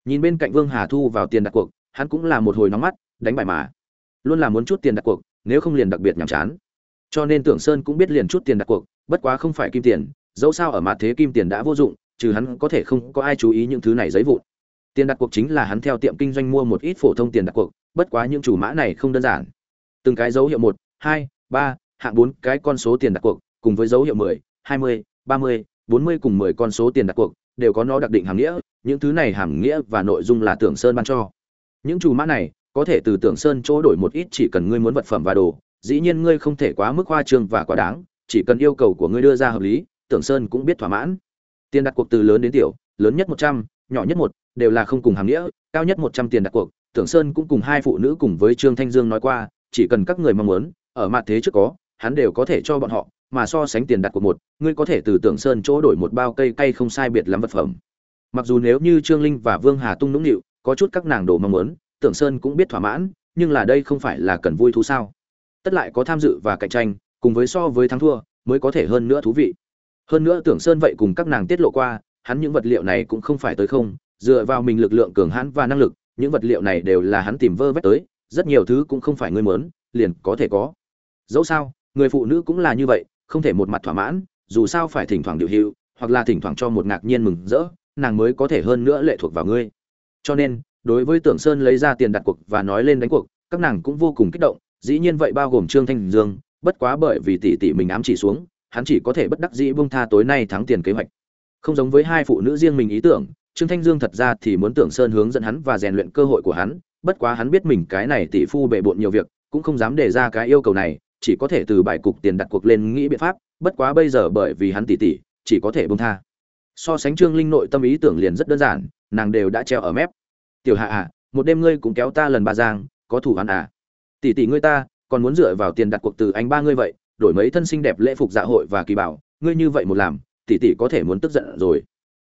Nhìn bên cạnh vương hà thu vào tiền đặt cuộc, hắn cũng là một hồi nóng mắt, đánh bài mà. Luôn là muốn chút tiền đặt cuộc, nếu không liền đặc biệt nhàm chán. Cho nên tưởng sơn cũng biết liền chút tiền đặt cuộc, bất quá không phải kim tiền, dẫu sao ở mặt thế kim tiền đã vô dụng, trừ hắn có thể không có ai chú ý những thứ này giấy vụn. Tiền đặt cuộc chính là hắn theo tiệm kinh doanh mua một ít phổ thông tiền đặt cuộc, bất quá những chủ mã này không đơn giản. Từng cái dấu hiệu một, hai, ba, hạng bốn, cái con số tiền đặt cuộc cùng với dấu hiệu mười, hai mươi, ba mươi, bốn mươi cùng mười con số tiền đặt cuộc, đều có nó đặc định hàm nghĩa, những thứ này hàm nghĩa và nội dung là tưởng sơn ban cho. Những chủ mã này, có thể từ tưởng sơn chỗ đổi một ít chỉ cần ngươi muốn vật phẩm và đồ, dĩ nhiên ngươi không thể quá mức hoa trương và quá đáng, chỉ cần yêu cầu của ngươi đưa ra hợp lý, tưởng sơn cũng biết thỏa mãn. Tiền đặt cuộc từ lớn đến tiểu, lớn nhất một trăm, nhỏ nhất một, đều là không cùng hàm nghĩa, cao nhất một trăm tiền đặt cuộc, tưởng sơn cũng cùng hai phụ nữ cùng với trương thanh dương nói qua, chỉ cần các người mong muốn, ở mặt thế trước có, hắn đều có thể cho bọn họ mà so sánh tiền đặt của một, ngươi có thể từ tưởng sơn chỗ đổi một bao cây cây không sai biệt lắm vật phẩm. Mặc dù nếu như trương linh và vương hà tung nũng nịu, có chút các nàng đồ mong muốn, tưởng sơn cũng biết thỏa mãn, nhưng là đây không phải là cần vui thú sao? Tất lại có tham dự và cạnh tranh, cùng với so với thắng thua, mới có thể hơn nữa thú vị. Hơn nữa tưởng sơn vậy cùng các nàng tiết lộ qua, hắn những vật liệu này cũng không phải tới không, dựa vào mình lực lượng cường hãn và năng lực, những vật liệu này đều là hắn tìm vơ vét tới, rất nhiều thứ cũng không phải ngươi muốn, liền có thể có. Dẫu sao, người phụ nữ cũng là như vậy không thể một mặt thỏa mãn, dù sao phải thỉnh thoảng điều hữu, hoặc là thỉnh thoảng cho một ngạc nhiên mừng rỡ, nàng mới có thể hơn nữa lệ thuộc vào ngươi. Cho nên, đối với tưởng sơn lấy ra tiền đặt cuộc và nói lên đánh cuộc, các nàng cũng vô cùng kích động, dĩ nhiên vậy bao gồm trương thanh dương, bất quá bởi vì tỷ tỷ mình ám chỉ xuống, hắn chỉ có thể bất đắc dĩ buông tha tối nay thắng tiền kế hoạch. Không giống với hai phụ nữ riêng mình ý tưởng, trương thanh dương thật ra thì muốn tưởng sơn hướng dẫn hắn và rèn luyện cơ hội của hắn, bất quá hắn biết mình cái này tỷ phu bệ bộn nhiều việc, cũng không dám đề ra cái yêu cầu này chỉ có thể từ bài cục tiền đặt cuộc lên nghĩ biện pháp, bất quá bây giờ bởi vì hắn tỷ tỷ chỉ có thể buông tha. So sánh trương linh nội tâm ý tưởng liền rất đơn giản, nàng đều đã treo ở mép. Tiểu hạ à một đêm ngươi cũng kéo ta lần ba giang, có thủ hắn à? Tỷ tỷ ngươi ta, còn muốn dựa vào tiền đặt cuộc từ anh ba ngươi vậy, đổi mấy thân xinh đẹp lễ phục dạ hội và kỳ bảo, ngươi như vậy một làm tỷ tỷ có thể muốn tức giận rồi.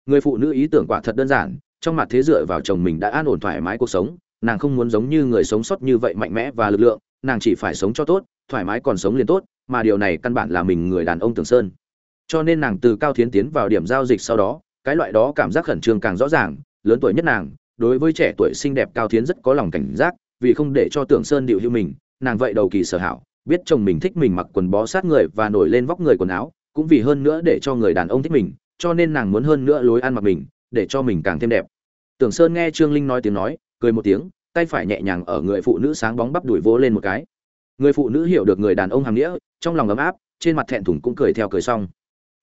Người phụ nữ ý tưởng quả thật đơn giản, trong mặt thế dựa vào chồng mình đã an ổn thoải mái cuộc sống, nàng không muốn giống như người sống sót như vậy mạnh mẽ và lực lượng nàng chỉ phải sống cho tốt, thoải mái còn sống liền tốt, mà điều này căn bản là mình người đàn ông tưởng sơn. Cho nên nàng từ cao thiến tiến vào điểm giao dịch sau đó, cái loại đó cảm giác khẩn trương càng rõ ràng, lớn tuổi nhất nàng, đối với trẻ tuổi xinh đẹp cao thiến rất có lòng cảnh giác, vì không để cho tưởng sơn điệu hưu mình, nàng vậy đầu kỳ sở hảo, biết chồng mình thích mình mặc quần bó sát người và nổi lên vóc người quần áo, cũng vì hơn nữa để cho người đàn ông thích mình, cho nên nàng muốn hơn nữa lối ăn mặc mình, để cho mình càng thêm đẹp. Tưởng sơn nghe trương linh nói tiếng nói, cười một tiếng tay phải nhẹ nhàng ở người phụ nữ sáng bóng bắp đuổi vỗ lên một cái. Người phụ nữ hiểu được người đàn ông hàng nghĩa, trong lòng ấm áp, trên mặt thẹn thùng cũng cười theo cười xong.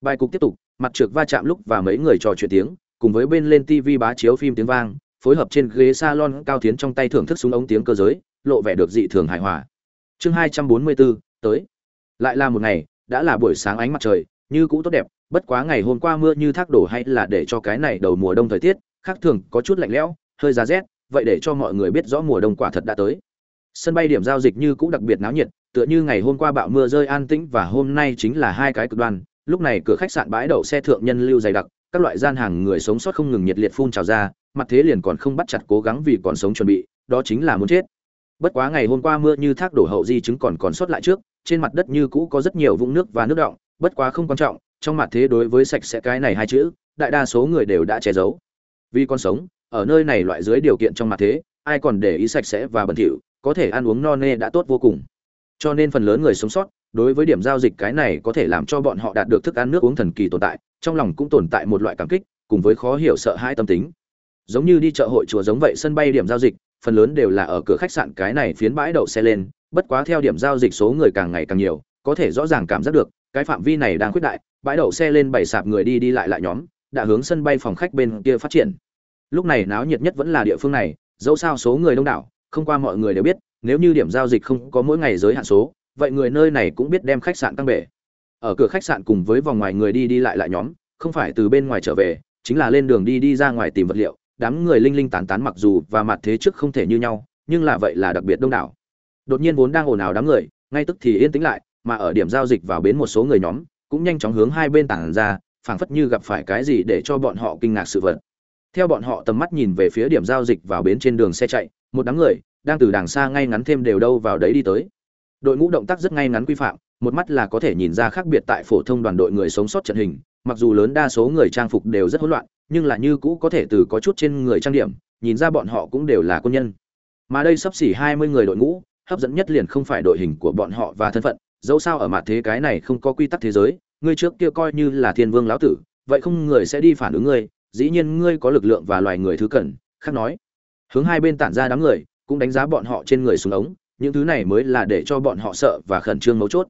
Bài cục tiếp tục, mặt trượt va chạm lúc và mấy người trò chuyện tiếng, cùng với bên lên tv bá chiếu phim tiếng vang, phối hợp trên ghế salon cao tiến trong tay thưởng thức súng ống tiếng cơ giới, lộ vẻ được dị thường hài hòa. Chương hai trăm bốn mươi bốn, tới. Lại là một ngày, đã là buổi sáng ánh mặt trời, như cũ tốt đẹp, bất quá ngày hôm qua mưa như thác đổ hay là để cho cái này đầu mùa đông thời tiết, khác thường có chút lạnh lẽo, hơi giá rét vậy để cho mọi người biết rõ mùa đông quả thật đã tới. Sân bay điểm giao dịch như cũ đặc biệt náo nhiệt, tựa như ngày hôm qua bão mưa rơi an tĩnh và hôm nay chính là hai cái cực đoan. Lúc này cửa khách sạn bãi đậu xe thượng nhân lưu dày đặc, các loại gian hàng người sống sót không ngừng nhiệt liệt phun trào ra, mặt thế liền còn không bắt chặt cố gắng vì còn sống chuẩn bị, đó chính là muốn chết. Bất quá ngày hôm qua mưa như thác đổ hậu di chứng còn còn sót lại trước, trên mặt đất như cũ có rất nhiều vũng nước và nước động bất quá không quan trọng, trong mặt thế đối với sạch sẽ cái này hai chữ, đại đa số người đều đã che giấu. Vì còn sống ở nơi này loại dưới điều kiện trong mặt thế, ai còn để ý sạch sẽ và bẩn thỉu, có thể ăn uống no nê đã tốt vô cùng. Cho nên phần lớn người sống sót, đối với điểm giao dịch cái này có thể làm cho bọn họ đạt được thức ăn nước uống thần kỳ tồn tại, trong lòng cũng tồn tại một loại cảm kích, cùng với khó hiểu sợ hãi tâm tính. Giống như đi chợ hội chùa giống vậy, sân bay điểm giao dịch, phần lớn đều là ở cửa khách sạn cái này phiến bãi đậu xe lên, bất quá theo điểm giao dịch số người càng ngày càng nhiều, có thể rõ ràng cảm giác được, cái phạm vi này đang khuyết đại, bãi đậu xe lên bảy sạp người đi đi lại lại nhóm, đã hướng sân bay phòng khách bên kia phát triển lúc này náo nhiệt nhất vẫn là địa phương này, dẫu sao số người đông đảo, không qua mọi người đều biết, nếu như điểm giao dịch không có mỗi ngày giới hạn số, vậy người nơi này cũng biết đem khách sạn tăng bể. Ở cửa khách sạn cùng với vòng ngoài người đi đi lại lại nhóm, không phải từ bên ngoài trở về, chính là lên đường đi đi ra ngoài tìm vật liệu. Đám người linh linh tán tán mặc dù và mặt thế trước không thể như nhau, nhưng là vậy là đặc biệt đông đảo. Đột nhiên vốn đang ồn ào đám người, ngay tức thì yên tĩnh lại, mà ở điểm giao dịch vào bến một số người nhóm, cũng nhanh chóng hướng hai bên tảng ra, phảng phất như gặp phải cái gì để cho bọn họ kinh ngạc sự vật theo bọn họ tầm mắt nhìn về phía điểm giao dịch vào bến trên đường xe chạy, một đám người đang từ đằng xa ngay ngắn thêm đều đâu vào đấy đi tới. Đội ngũ động tác rất ngay ngắn quy phạm, một mắt là có thể nhìn ra khác biệt tại phổ thông đoàn đội người sống sót trận hình, mặc dù lớn đa số người trang phục đều rất hỗn loạn, nhưng là như cũ có thể từ có chút trên người trang điểm, nhìn ra bọn họ cũng đều là quân nhân. Mà đây sắp xỉ hai mươi người đội ngũ, hấp dẫn nhất liền không phải đội hình của bọn họ và thân phận, dẫu sao ở mặt thế cái này không có quy tắc thế giới ngươi trước kia coi như là thiên vương lão tử, vậy không người sẽ đi phản ứng ngươi dĩ nhiên ngươi có lực lượng và loài người thứ cần, khác nói. Hướng hai bên tản ra đám người, cũng đánh giá bọn họ trên người xuống ống, những thứ này mới là để cho bọn họ sợ và khẩn trương mấu chốt.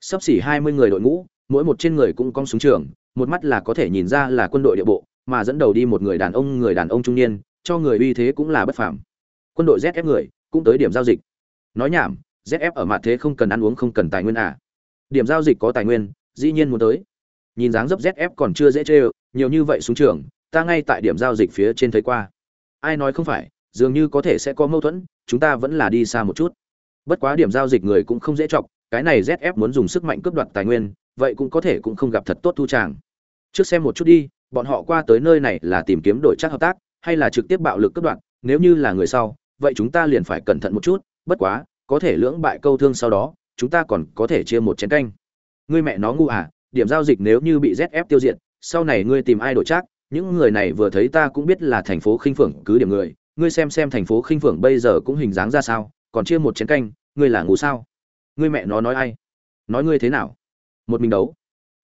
Sắp xỉ hai mươi người đội ngũ, mỗi một trên người cũng cong súng trường, một mắt là có thể nhìn ra là quân đội địa bộ, mà dẫn đầu đi một người đàn ông, người đàn ông trung niên, cho người uy thế cũng là bất phàm. Quân đội zf người, cũng tới điểm giao dịch. Nói nhảm zf ở mặt thế không cần ăn uống, không cần tài nguyên à. Điểm giao dịch có tài nguyên, dĩ nhiên muốn tới. Nhìn dáng dấp zf còn chưa dễ chơi nhiều như vậy xuống trường, ta ngay tại điểm giao dịch phía trên thấy qua. Ai nói không phải, dường như có thể sẽ có mâu thuẫn, chúng ta vẫn là đi xa một chút. Bất quá điểm giao dịch người cũng không dễ chọc, cái này zf muốn dùng sức mạnh cướp đoạt tài nguyên, vậy cũng có thể cũng không gặp thật tốt thu tràng. Trước xem một chút đi, bọn họ qua tới nơi này là tìm kiếm đổi chắc hợp tác, hay là trực tiếp bạo lực cướp đoạt, nếu như là người sau, vậy chúng ta liền phải cẩn thận một chút, bất quá, có thể lưỡng bại câu thương sau đó, chúng ta còn có thể chia một chén canh. Ngươi mẹ nó ngu à điểm giao dịch nếu như bị zf tiêu diệt sau này ngươi tìm ai đổi chắc những người này vừa thấy ta cũng biết là thành phố khinh phượng cứ điểm người, ngươi xem xem thành phố khinh phượng bây giờ cũng hình dáng ra sao, còn chia một chén canh, ngươi là ngủ sao? Ngươi mẹ nó nói ai? Nói ngươi thế nào? Một mình đấu.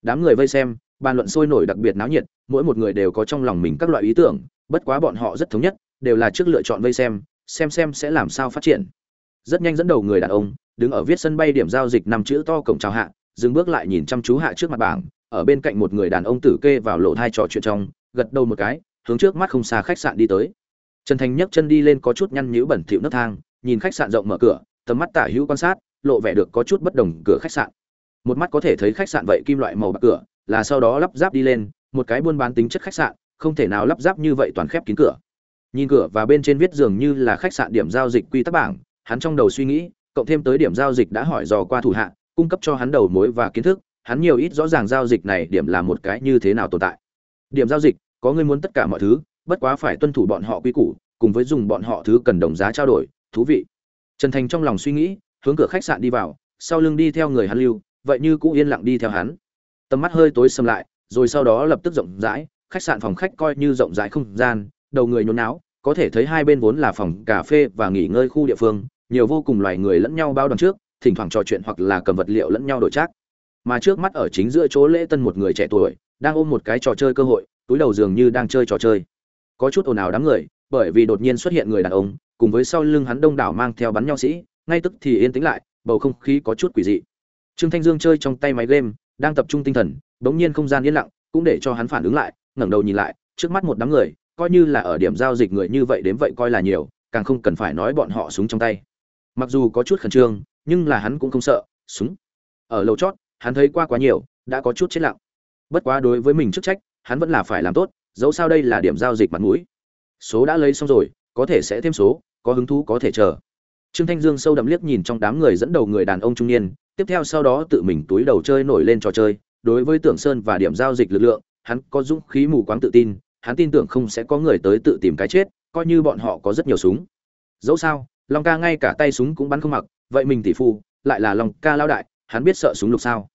Đám người vây xem, bàn luận sôi nổi đặc biệt náo nhiệt, mỗi một người đều có trong lòng mình các loại ý tưởng, bất quá bọn họ rất thống nhất, đều là trước lựa chọn vây xem xem xem sẽ làm sao phát triển. Rất nhanh dẫn đầu người đàn ông, đứng ở viết sân bay điểm giao dịch năm chữ to cổng chào hạ, dừng bước lại nhìn chăm chú hạ trước mặt bảng ở bên cạnh một người đàn ông tử kê vào lộ thai trò chuyện trong, gật đầu một cái, hướng trước mắt không xa khách sạn đi tới. Trần thành nhấc chân đi lên có chút nhăn nhữ bẩn thịu nấc thang, nhìn khách sạn rộng mở cửa, tầm mắt tả hữu quan sát, lộ vẻ được có chút bất đồng cửa khách sạn. Một mắt có thể thấy khách sạn vậy kim loại màu bạc cửa, là sau đó lắp ráp đi lên, một cái buôn bán tính chất khách sạn, không thể nào lắp ráp như vậy toàn khép kín cửa. Nhìn cửa và bên trên viết dường như là khách sạn điểm giao dịch quy tắc bảng, hắn trong đầu suy nghĩ, cộng thêm tới điểm giao dịch đã hỏi dò qua thủ hạ, cung cấp cho hắn đầu mối và kiến thức hắn nhiều ít rõ ràng giao dịch này điểm là một cái như thế nào tồn tại. Điểm giao dịch, có người muốn tất cả mọi thứ, bất quá phải tuân thủ bọn họ quy củ, cùng với dùng bọn họ thứ cần đồng giá trao đổi, thú vị. Trần thành trong lòng suy nghĩ, hướng cửa khách sạn đi vào, sau lưng đi theo người hắn lưu, vậy như cũ yên lặng đi theo hắn. Tầm mắt hơi tối sầm lại, rồi sau đó lập tức rộng rãi, khách sạn phòng khách coi như rộng rãi không gian, đầu người nhốn náo có thể thấy hai bên vốn là phòng cà phê và nghỉ ngơi khu địa phương, nhiều vô cùng loài người lẫn nhau bao đằng trước, thỉnh thoảng trò chuyện hoặc là cầm vật liệu lẫn nhau đổi trác mà trước mắt ở chính giữa chỗ lễ tân một người trẻ tuổi, đang ôm một cái trò chơi cơ hội, túi đầu dường như đang chơi trò chơi. Có chút ồn ào đám người, bởi vì đột nhiên xuất hiện người đàn ông, cùng với sau lưng hắn đông đảo mang theo bắn nhau sĩ, ngay tức thì yên tĩnh lại, bầu không khí có chút quỷ dị. Trương thanh dương chơi trong tay máy game, đang tập trung tinh thần, bỗng nhiên không gian yên lặng, cũng để cho hắn phản ứng lại, ngẩng đầu nhìn lại, trước mắt một đám người, coi như là ở điểm giao dịch người như vậy đến vậy coi là nhiều, càng không cần phải nói bọn họ súng trong tay. Mặc dù có chút khẩn trương, nhưng là hắn cũng không sợ, súng. Ở lầu chót hắn thấy qua quá nhiều, đã có chút chết lặng. Bất quá đối với mình chức trách, hắn vẫn là phải làm tốt, dẫu sao đây là điểm giao dịch mặt mũi. Số đã lấy xong rồi, có thể sẽ thêm số, có hứng thú có thể chờ. Trương thanh dương sâu đậm liếc nhìn trong đám người dẫn đầu người đàn ông trung niên, tiếp theo sau đó tự mình túi đầu chơi nổi lên trò chơi. Đối với tưởng sơn và điểm giao dịch lực lượng, hắn có dũng khí mù quáng tự tin, hắn tin tưởng không sẽ có người tới tự tìm cái chết, coi như bọn họ có rất nhiều súng. Dẫu sao, long ca ngay cả tay súng cũng bắn không mặc, vậy mình tỷ phu, lại là long ca lao đại hắn biết sợ súng lục sao?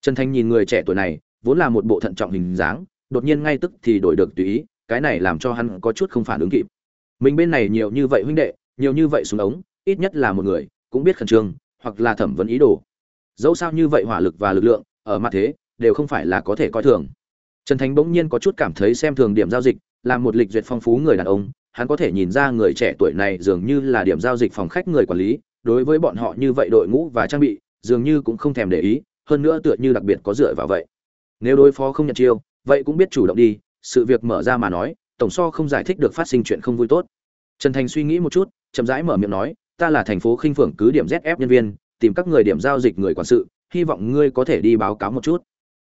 Trần Thanh nhìn người trẻ tuổi này, vốn là một bộ thận trọng hình dáng, đột nhiên ngay tức thì đổi được tùy ý, cái này làm cho hắn có chút không phản ứng kịp. Mình bên này nhiều như vậy huynh đệ, nhiều như vậy súng ống, ít nhất là một người, cũng biết khẩn trương, hoặc là thẩm vấn ý đồ. Dẫu sao như vậy hỏa lực và lực lượng, ở mặt thế, đều không phải là có thể coi thường. Trần Thanh bỗng nhiên có chút cảm thấy xem thường điểm giao dịch, là một lịch duyệt phong phú người đàn ông, hắn có thể nhìn ra người trẻ tuổi này dường như là điểm giao dịch phòng khách người quản lý, đối với bọn họ như vậy đội ngũ và trang bị dường như cũng không thèm để ý, hơn nữa tựa như đặc biệt có dựa vào vậy. Nếu đối phó không nhận chiêu, vậy cũng biết chủ động đi, sự việc mở ra mà nói, tổng so không giải thích được phát sinh chuyện không vui tốt. Trần thành suy nghĩ một chút, chậm rãi mở miệng nói, ta là thành phố khinh phượng cứ điểm zf nhân viên, tìm các người điểm giao dịch người quản sự, hy vọng ngươi có thể đi báo cáo một chút.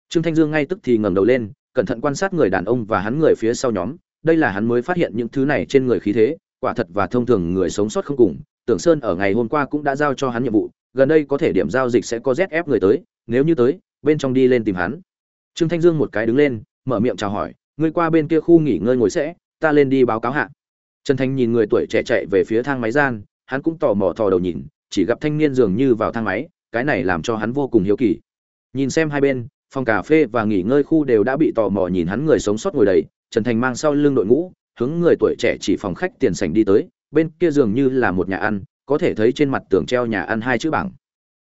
Trương thanh dương ngay tức thì ngẩng đầu lên, cẩn thận quan sát người đàn ông và hắn người phía sau nhóm, đây là hắn mới phát hiện những thứ này trên người khí thế, quả thật và thông thường người sống sót không cùng, tưởng sơn ở ngày hôm qua cũng đã giao cho hắn nhiệm vụ gần đây có thể điểm giao dịch sẽ có zf người tới, nếu như tới, bên trong đi lên tìm hắn. Trương thanh dương một cái đứng lên, mở miệng chào hỏi, ngươi qua bên kia khu nghỉ ngơi ngồi sẽ, ta lên đi báo cáo hạ. Trần thanh nhìn người tuổi trẻ chạy về phía thang máy gian, hắn cũng tò mò thò đầu nhìn, chỉ gặp thanh niên dường như vào thang máy, cái này làm cho hắn vô cùng hiếu kỳ. Nhìn xem hai bên, phòng cà phê và nghỉ ngơi khu đều đã bị tò mò nhìn hắn người sống sót ngồi đầy, trần thành mang sau lưng đội ngũ, hướng người tuổi trẻ chỉ phòng khách tiền sảnh đi tới, bên kia dường như là một nhà ăn có thể thấy trên mặt tường treo nhà ăn hai chữ bảng.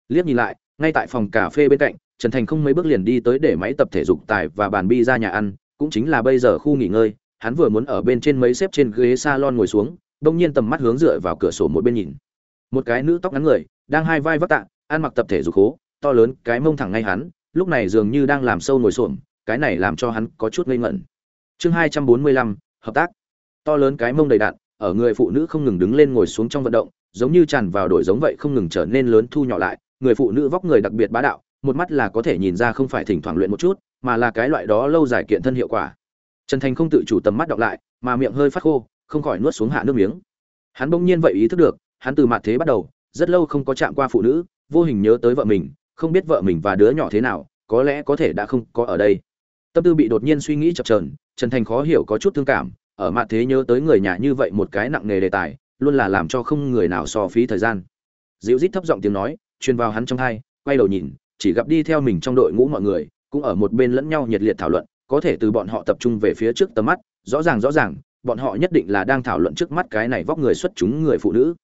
Liếc nhìn lại, ngay tại phòng cà phê bên cạnh, trần thành không mấy bước liền đi tới để máy tập thể dục tài và bàn bi ra nhà ăn, cũng chính là bây giờ khu nghỉ ngơi, hắn vừa muốn ở bên trên mấy xếp trên ghế salon ngồi xuống, đông nhiên tầm mắt hướng dựa vào cửa sổ một bên nhìn. Một cái nữ tóc ngắn người, đang hai vai vắt tạ, ăn mặc tập thể dục hố, to lớn, cái mông thẳng ngay hắn, lúc này dường như đang làm sâu ngồi xổm, cái này làm cho hắn có chút ngây ngẩn. Chương hai trăm bốn mươi lăm, hợp tác. To lớn cái mông đầy đạn, ở người phụ nữ không ngừng đứng lên ngồi xuống trong vận động giống như tràn vào đổi giống vậy không ngừng trở nên lớn thu nhỏ lại, người phụ nữ vóc người đặc biệt bá đạo, một mắt là có thể nhìn ra không phải thỉnh thoảng luyện một chút, mà là cái loại đó lâu dài kiện thân hiệu quả. Trần thành không tự chủ tầm mắt đọc lại, mà miệng hơi phát khô, không khỏi nuốt xuống hạ nước miếng. Hắn bỗng nhiên vậy ý thức được, hắn từ mặt thế bắt đầu, rất lâu không có chạm qua phụ nữ, vô hình nhớ tới vợ mình, không biết vợ mình và đứa nhỏ thế nào, có lẽ có thể đã không có ở đây. Tâm tư bị đột nhiên suy nghĩ chập trờn trần thành khó hiểu có chút thương cảm, ở mặt thế nhớ tới người nhà như vậy một cái nặng nề đề tài luôn là làm cho không người nào so phí thời gian. Dịu rít thấp giọng tiếng nói, truyền vào hắn trong hai, quay đầu nhìn, chỉ gặp đi theo mình trong đội ngũ mọi người, cũng ở một bên lẫn nhau nhiệt liệt thảo luận, có thể từ bọn họ tập trung về phía trước tầm mắt, rõ ràng rõ ràng, bọn họ nhất định là đang thảo luận trước mắt cái này vóc người xuất chúng người phụ nữ.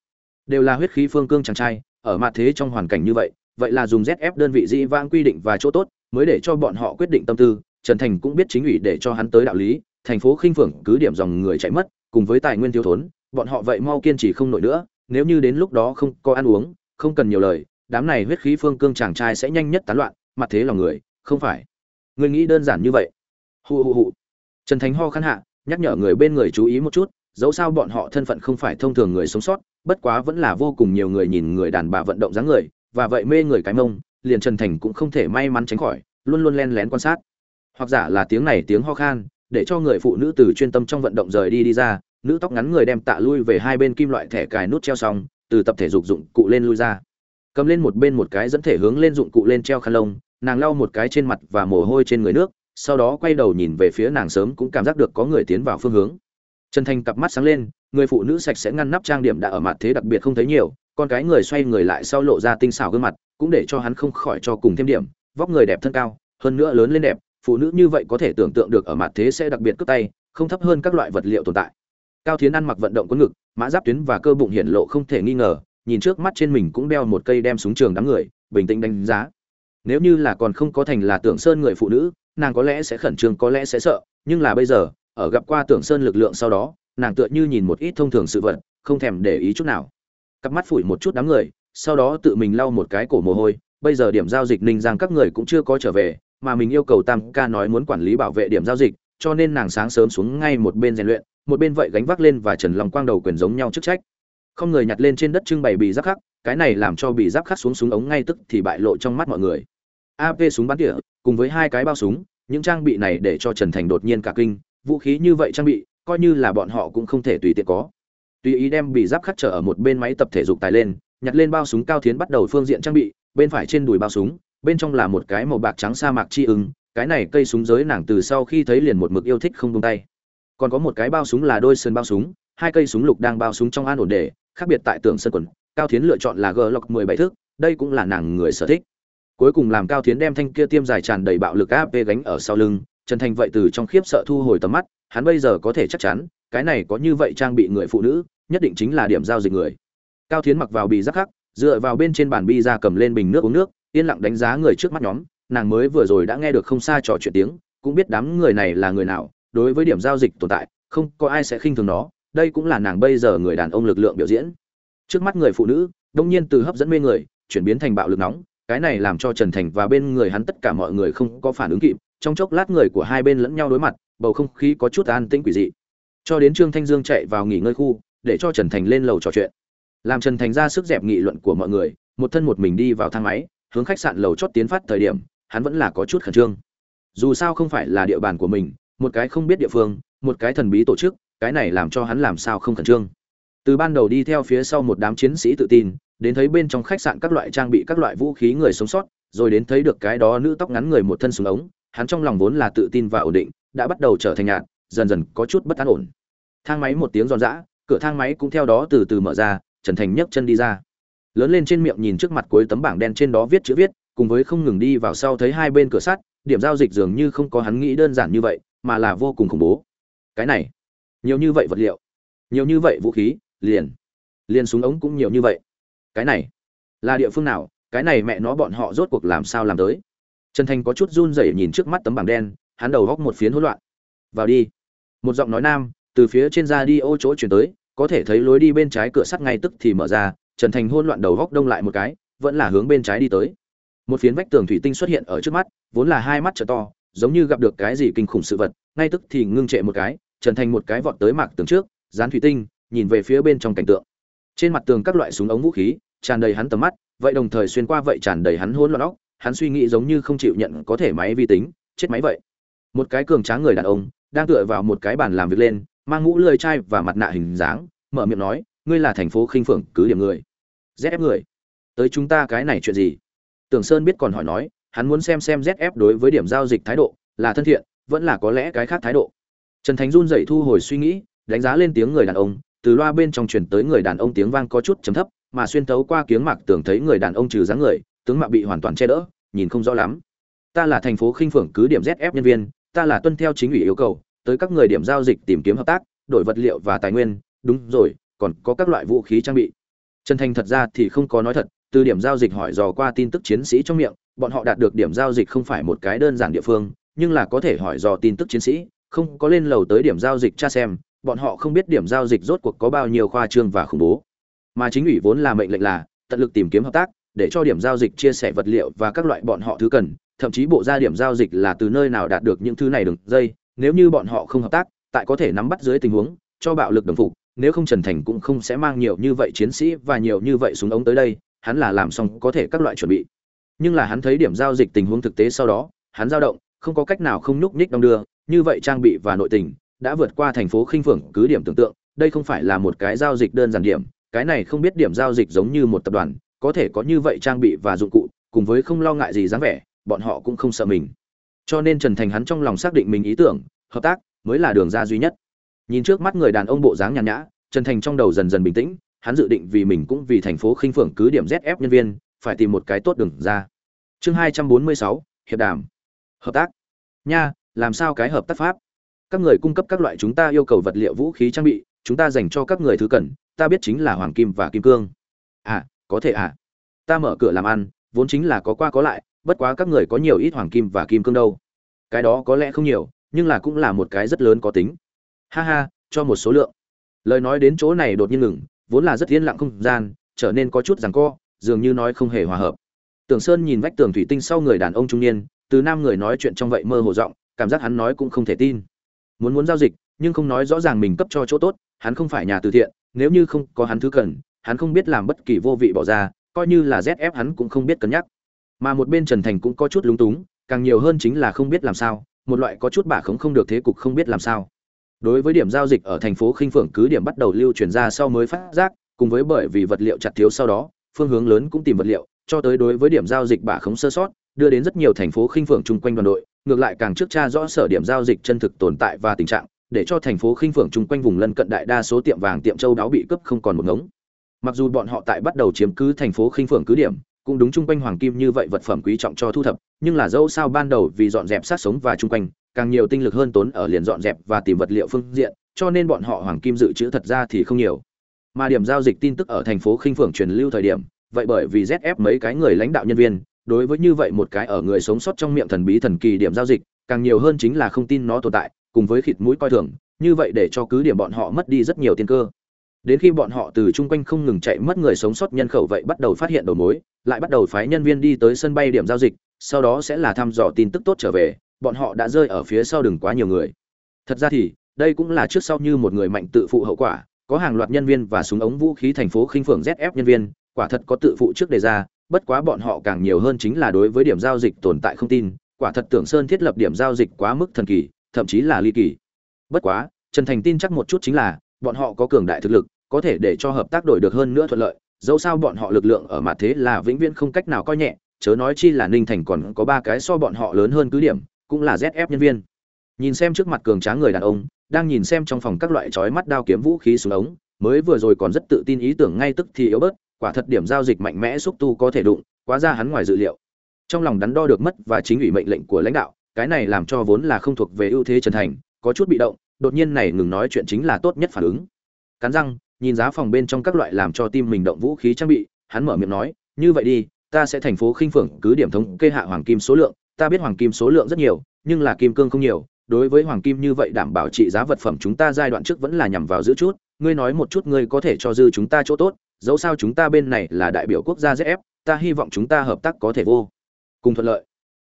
Đều là huyết khí phương cương chàng trai, ở mặt thế trong hoàn cảnh như vậy vậy là dùng zf đơn vị dĩ vãng quy định và chỗ tốt, mới để cho bọn họ quyết định tâm tư, trần thành cũng biết chính ủy để cho hắn tới đạo lý, thành phố khinh phượng cứ điểm dòng người chạy mất, cùng với tài nguyên thiếu thốn bọn họ vậy mau kiên trì không nổi nữa, nếu như đến lúc đó không có ăn uống, không cần nhiều lời, đám này huyết khí phương cương chàng trai sẽ nhanh nhất tán loạn, mặt thế lòng người, không phải. Người nghĩ đơn giản như vậy. Hù hù hù trần Thánh ho khăn hạ, nhắc nhở người bên người chú ý một chút, dẫu sao bọn họ thân phận không phải thông thường người sống sót, bất quá vẫn là vô cùng nhiều người nhìn người đàn bà vận động dáng người, và vậy mê người cái mông, liền trần thành cũng không thể may mắn tránh khỏi, luôn luôn len lén quan sát. Hoặc giả là tiếng này tiếng ho khan, để cho người phụ nữ từ chuyên tâm trong vận động rời đi đi ra nữ tóc ngắn người đem tạ lui về hai bên kim loại thẻ cài nút treo xong, từ tập thể dục dụng cụ lên lui ra. Cầm lên một bên một cái dẫn thể hướng lên dụng cụ lên treo khăn lông, nàng lau một cái trên mặt và mồ hôi trên người nước, sau đó quay đầu nhìn về phía nàng sớm cũng cảm giác được có người tiến vào phương hướng. Trần thành cặp mắt sáng lên, người phụ nữ sạch sẽ ngăn nắp trang điểm đã ở mặt thế đặc biệt không thấy nhiều, con cái người xoay người lại sau lộ ra tinh xảo gương mặt, cũng để cho hắn không khỏi cho cùng thêm điểm, vóc người đẹp thân cao, hơn nữa lớn lên đẹp, phụ nữ như vậy có thể tưởng tượng được ở mặt thế sẽ đặc biệt cướp tay, không thấp hơn các loại vật liệu tồn tại cao thiến ăn mặc vận động có ngực, mã giáp tuyến và cơ bụng hiện lộ không thể nghi ngờ, nhìn trước mắt trên mình cũng đeo một cây đem súng trường đám người, bình tĩnh đánh giá. Nếu như là còn không có thành là tưởng sơn người phụ nữ, nàng có lẽ sẽ khẩn trương, có lẽ sẽ sợ, nhưng là bây giờ, ở gặp qua tưởng sơn lực lượng sau đó, nàng tựa như nhìn một ít thông thường sự vật, không thèm để ý chút nào. Cặp mắt phủi một chút đám người, sau đó tự mình lau một cái cổ mồ hôi, bây giờ điểm giao dịch ninh giang các người cũng chưa có trở về, mà mình yêu cầu tam ca nói muốn quản lý bảo vệ điểm giao dịch, cho nên nàng sáng sớm xuống ngay một bên rèn luyện một bên vậy gánh vác lên và trần lòng quang đầu quyền giống nhau chức trách. Không người nhặt lên trên đất trưng bày bị giáp khắc, cái này làm cho bị giáp khắc xuống súng ống ngay tức thì bại lộ trong mắt mọi người. Ap súng bắn tỉa, cùng với hai cái bao súng, những trang bị này để cho trần thành đột nhiên cả kinh, vũ khí như vậy trang bị, coi như là bọn họ cũng không thể tùy tiện có. Tùy ý đem bị giáp khắc trở ở một bên máy tập thể dục tài lên, nhặt lên bao súng cao thiến bắt đầu phương diện trang bị, bên phải trên đùi bao súng, bên trong là một cái màu bạc trắng sa mạc chi ứng, cái này cây súng giới nàng từ sau khi thấy liền một mực yêu thích không buông tay còn có một cái bao súng là đôi sơn bao súng hai cây súng lục đang bao súng trong an ổn để, khác biệt tại tường sân quần cao thiến lựa chọn là g lọc mười bảy thước đây cũng là nàng người sở thích. Cuối cùng làm cao thiến đem thanh kia tiêm dài tràn đầy bạo lực ap gánh ở sau lưng trần thành vậy từ trong khiếp sợ thu hồi tầm mắt hắn bây giờ có thể chắc chắn cái này có như vậy trang bị người phụ nữ nhất định chính là điểm giao dịch người. Cao thiến mặc vào bị rắc khắc dựa vào bên trên bàn bi ra cầm lên bình nước uống nước yên lặng đánh giá người trước mắt nhóm nàng mới vừa rồi đã nghe được không xa trò chuyện tiếng cũng biết đám người này là người nào đối với điểm giao dịch tồn tại, không có ai sẽ khinh thường nó, đây cũng là nàng bây giờ người đàn ông lực lượng biểu diễn. Trước mắt người phụ nữ, đông nhiên từ hấp dẫn mê người, chuyển biến thành bạo lực nóng, cái này làm cho trần thành và bên người hắn tất cả mọi người không có phản ứng kịp, trong chốc lát người của hai bên lẫn nhau đối mặt, bầu không khí có chút an tĩnh quỷ dị. Cho đến trương thanh dương chạy vào nghỉ ngơi khu, để cho trần thành lên lầu trò chuyện. Làm trần thành ra sức dẹp nghị luận của mọi người, một thân một mình đi vào thang máy, hướng khách sạn lầu chót tiến phát thời điểm, hắn vẫn là có chút khẩn trương. Dù sao không phải là địa bàn của mình một cái không biết địa phương, một cái thần bí tổ chức, cái này làm cho hắn làm sao không khẩn trương. Từ ban đầu đi theo phía sau một đám chiến sĩ tự tin, đến thấy bên trong khách sạn các loại trang bị, các loại vũ khí người sống sót, rồi đến thấy được cái đó nữ tóc ngắn người một thân súng ống, hắn trong lòng vốn là tự tin và ổn định, đã bắt đầu trở thành nhạt dần dần có chút bất an ổn. Thang máy một tiếng giòn giã, cửa thang máy cũng theo đó từ từ mở ra, trần thành nhấc chân đi ra. Lớn lên trên miệng nhìn trước mặt cuối tấm bảng đen trên đó viết chữ viết, cùng với không ngừng đi vào sau thấy hai bên cửa sắt, điểm giao dịch dường như không có hắn nghĩ đơn giản như vậy mà là vô cùng khủng bố. Cái này, nhiều như vậy vật liệu, nhiều như vậy vũ khí, liền liền súng ống cũng nhiều như vậy. Cái này, là địa phương nào? Cái này mẹ nó bọn họ rốt cuộc làm sao làm tới? Trần thành có chút run rẩy nhìn trước mắt tấm bảng đen, hắn đầu góc một phiến hỗn loạn. Vào đi. Một giọng nói nam, từ phía trên ra đi ô chỗ chuyển tới, có thể thấy lối đi bên trái cửa sắt ngay tức thì mở ra, trần thành hỗn loạn đầu góc đông lại một cái, vẫn là hướng bên trái đi tới. Một phiến vách tường thủy tinh xuất hiện ở trước mắt, vốn là hai mắt trợ to giống như gặp được cái gì kinh khủng sự vật, ngay tức thì ngưng trệ một cái, trần thành một cái vọt tới mạc tường trước, dán thủy tinh, nhìn về phía bên trong cảnh tượng. Trên mặt tường các loại súng ống vũ khí, tràn đầy hắn tầm mắt, vậy đồng thời xuyên qua vậy tràn đầy hắn hỗn loạn óc, hắn suy nghĩ giống như không chịu nhận có thể máy vi tính, chết máy vậy. Một cái cường tráng người đàn ông, đang tựa vào một cái bàn làm việc lên, mang mũ lưỡi chai và mặt nạ hình dáng, mở miệng nói, ngươi là thành phố khinh phượng, cứ điểm người. Zf người. Tới chúng ta cái này chuyện gì? Tưởng sơn biết còn hỏi nói hắn muốn xem xem zf đối với điểm giao dịch thái độ, là thân thiện, vẫn là có lẽ cái khác thái độ. Trần thánh run dậy thu hồi suy nghĩ, đánh giá lên tiếng người đàn ông, từ loa bên trong truyền tới người đàn ông tiếng vang có chút trầm thấp, mà xuyên tấu qua kiếng mạc tưởng thấy người đàn ông trừ dáng người, tướng mạo bị hoàn toàn che đỡ, nhìn không rõ lắm. Ta là thành phố khinh phượng cứ điểm zf nhân viên, ta là tuân theo chính ủy yêu cầu, tới các người điểm giao dịch tìm kiếm hợp tác, đổi vật liệu và tài nguyên, đúng rồi, còn có các loại vũ khí trang bị trần thành thật ra thì không có nói thật, từ điểm giao dịch hỏi dò qua tin tức chiến sĩ trong miệng, bọn họ đạt được điểm giao dịch không phải một cái đơn giản địa phương, nhưng là có thể hỏi dò tin tức chiến sĩ, không có lên lầu tới điểm giao dịch tra xem, bọn họ không biết điểm giao dịch rốt cuộc có bao nhiêu khoa trương và khủng bố. Mà chính ủy vốn là mệnh lệnh là, tận lực tìm kiếm hợp tác, để cho điểm giao dịch chia sẻ vật liệu và các loại bọn họ thứ cần, thậm chí bộ ra điểm giao dịch là từ nơi nào đạt được những thứ này đường dây, nếu như bọn họ không hợp tác, tại có thể nắm bắt dưới tình huống, cho bạo lực đồng phục nếu không trần thành cũng không sẽ mang nhiều như vậy chiến sĩ và nhiều như vậy súng ống tới đây, hắn là làm xong có thể các loại chuẩn bị. Nhưng là hắn thấy điểm giao dịch tình huống thực tế sau đó, hắn dao động, không có cách nào không nhúc nhích đông đưa, như vậy trang bị và nội tình đã vượt qua thành phố khinh phượng cứ điểm tưởng tượng, đây không phải là một cái giao dịch đơn giản điểm, cái này không biết điểm giao dịch giống như một tập đoàn, có thể có như vậy trang bị và dụng cụ, cùng với không lo ngại gì dáng vẻ, bọn họ cũng không sợ mình. Cho nên trần thành hắn trong lòng xác định mình ý tưởng, hợp tác mới là đường ra duy nhất nhìn trước mắt người đàn ông bộ dáng nhàn nhã, trần thành trong đầu dần dần bình tĩnh, hắn dự định vì mình cũng vì thành phố khinh phượng cứ điểm zf nhân viên, phải tìm một cái tốt đường ra. Chương hai trăm bốn mươi sáu, hiệp đàm. Hợp tác. Nha, làm sao cái hợp tác pháp? Các người cung cấp các loại chúng ta yêu cầu vật liệu vũ khí trang bị, chúng ta dành cho các người thứ cần, ta biết chính là hoàng kim và kim cương. À có thể à. Ta mở cửa làm ăn, vốn chính là có qua có lại, bất quá các người có nhiều ít hoàng kim và kim cương đâu. Cái đó có lẽ không nhiều, nhưng là cũng là một cái rất lớn có tính ha ha, cho một số lượng. Lời nói đến chỗ này đột nhiên ngừng, vốn là rất yên lặng không gian, trở nên có chút rằng co, dường như nói không hề hòa hợp. Tưởng sơn nhìn vách tường thủy tinh sau người đàn ông trung niên, từ nam người nói chuyện trong vậy mơ hồ giọng, cảm giác hắn nói cũng không thể tin. Muốn muốn giao dịch, nhưng không nói rõ ràng mình cấp cho chỗ tốt, hắn không phải nhà từ thiện, nếu như không có hắn thứ cần, hắn không biết làm bất kỳ vô vị bỏ ra, coi như là zf hắn cũng không biết cân nhắc. Mà một bên trần thành cũng có chút lúng túng, càng nhiều hơn chính là không biết làm sao, một loại có chút bả khống không được thế cục không biết làm sao đối với điểm giao dịch ở thành phố khinh phượng cứ điểm bắt đầu lưu truyền ra sau mới phát giác, cùng với bởi vì vật liệu chặt thiếu sau đó, phương hướng lớn cũng tìm vật liệu, cho tới đối với điểm giao dịch bả khống sơ sót, đưa đến rất nhiều thành phố khinh phượng chung quanh đoàn đội, ngược lại càng trước tra rõ sở điểm giao dịch chân thực tồn tại và tình trạng, để cho thành phố khinh phượng chung quanh vùng lân cận đại đa số tiệm vàng tiệm châu đáo bị cướp không còn một ngống. Mặc dù bọn họ tại bắt đầu chiếm cứ thành phố khinh phượng cứ điểm, cũng đúng chung quanh hoàng kim như vậy vật phẩm quý trọng cho thu thập, nhưng là dẫu sao ban đầu vì dọn dẹp sát sống và chung quanh càng nhiều tinh lực hơn tốn ở liền dọn dẹp và tìm vật liệu phương diện, cho nên bọn họ hoàng kim dự trữ thật ra thì không nhiều. Mà điểm giao dịch tin tức ở thành phố khinh phượng truyền lưu thời điểm, vậy bởi vì zf mấy cái người lãnh đạo nhân viên, đối với như vậy một cái ở người sống sót trong miệng thần bí thần kỳ điểm giao dịch, càng nhiều hơn chính là không tin nó tồn tại, cùng với khịt mũi coi thường, như vậy để cho cứ điểm bọn họ mất đi rất nhiều tiền cơ. Đến khi bọn họ từ chung quanh không ngừng chạy mất người sống sót nhân khẩu vậy bắt đầu phát hiện đầu mối, lại bắt đầu phái nhân viên đi tới sân bay điểm giao dịch, sau đó sẽ là thăm dò tin tức tốt trở về bọn họ đã rơi ở phía sau đừng quá nhiều người. Thật ra thì, đây cũng là trước sau như một người mạnh tự phụ hậu quả, có hàng loạt nhân viên và súng ống vũ khí thành phố khinh phượng zf nhân viên, quả thật có tự phụ trước đề ra, bất quá bọn họ càng nhiều hơn chính là đối với điểm giao dịch tồn tại không tin, quả thật tưởng sơn thiết lập điểm giao dịch quá mức thần kỳ, thậm chí là ly kỳ. Bất quá, trần thành tin chắc một chút chính là, bọn họ có cường đại thực lực, có thể để cho hợp tác đổi được hơn nữa thuận lợi, dẫu sao bọn họ lực lượng ở mặt thế là vĩnh viễn không cách nào coi nhẹ, chớ nói chi là ninh thành còn có ba cái so bọn họ lớn hơn cứ điểm cũng là zf nhân viên. Nhìn xem trước mặt cường tráng người đàn ông, đang nhìn xem trong phòng các loại chói mắt đao kiếm vũ khí xuống ống, mới vừa rồi còn rất tự tin ý tưởng ngay tức thì yếu bớt, quả thật điểm giao dịch mạnh mẽ xúc tu có thể đụng, quá ra hắn ngoài dự liệu. Trong lòng đắn đo được mất và chính ủy mệnh lệnh của lãnh đạo, cái này làm cho vốn là không thuộc về ưu thế trần thành, có chút bị động, đột nhiên này ngừng nói chuyện chính là tốt nhất phản ứng. Cắn răng, nhìn giá phòng bên trong các loại làm cho tim mình động vũ khí trang bị, hắn mở miệng nói, như vậy đi, ta sẽ thành phố khinh phượng cứ điểm thống kê hạ hoàng kim số lượng ta biết hoàng kim số lượng rất nhiều nhưng là kim cương không nhiều đối với hoàng kim như vậy đảm bảo trị giá vật phẩm chúng ta giai đoạn trước vẫn là nhằm vào giữ chút ngươi nói một chút ngươi có thể cho dư chúng ta chỗ tốt dẫu sao chúng ta bên này là đại biểu quốc gia ZF, ta hy vọng chúng ta hợp tác có thể vô cùng thuận lợi.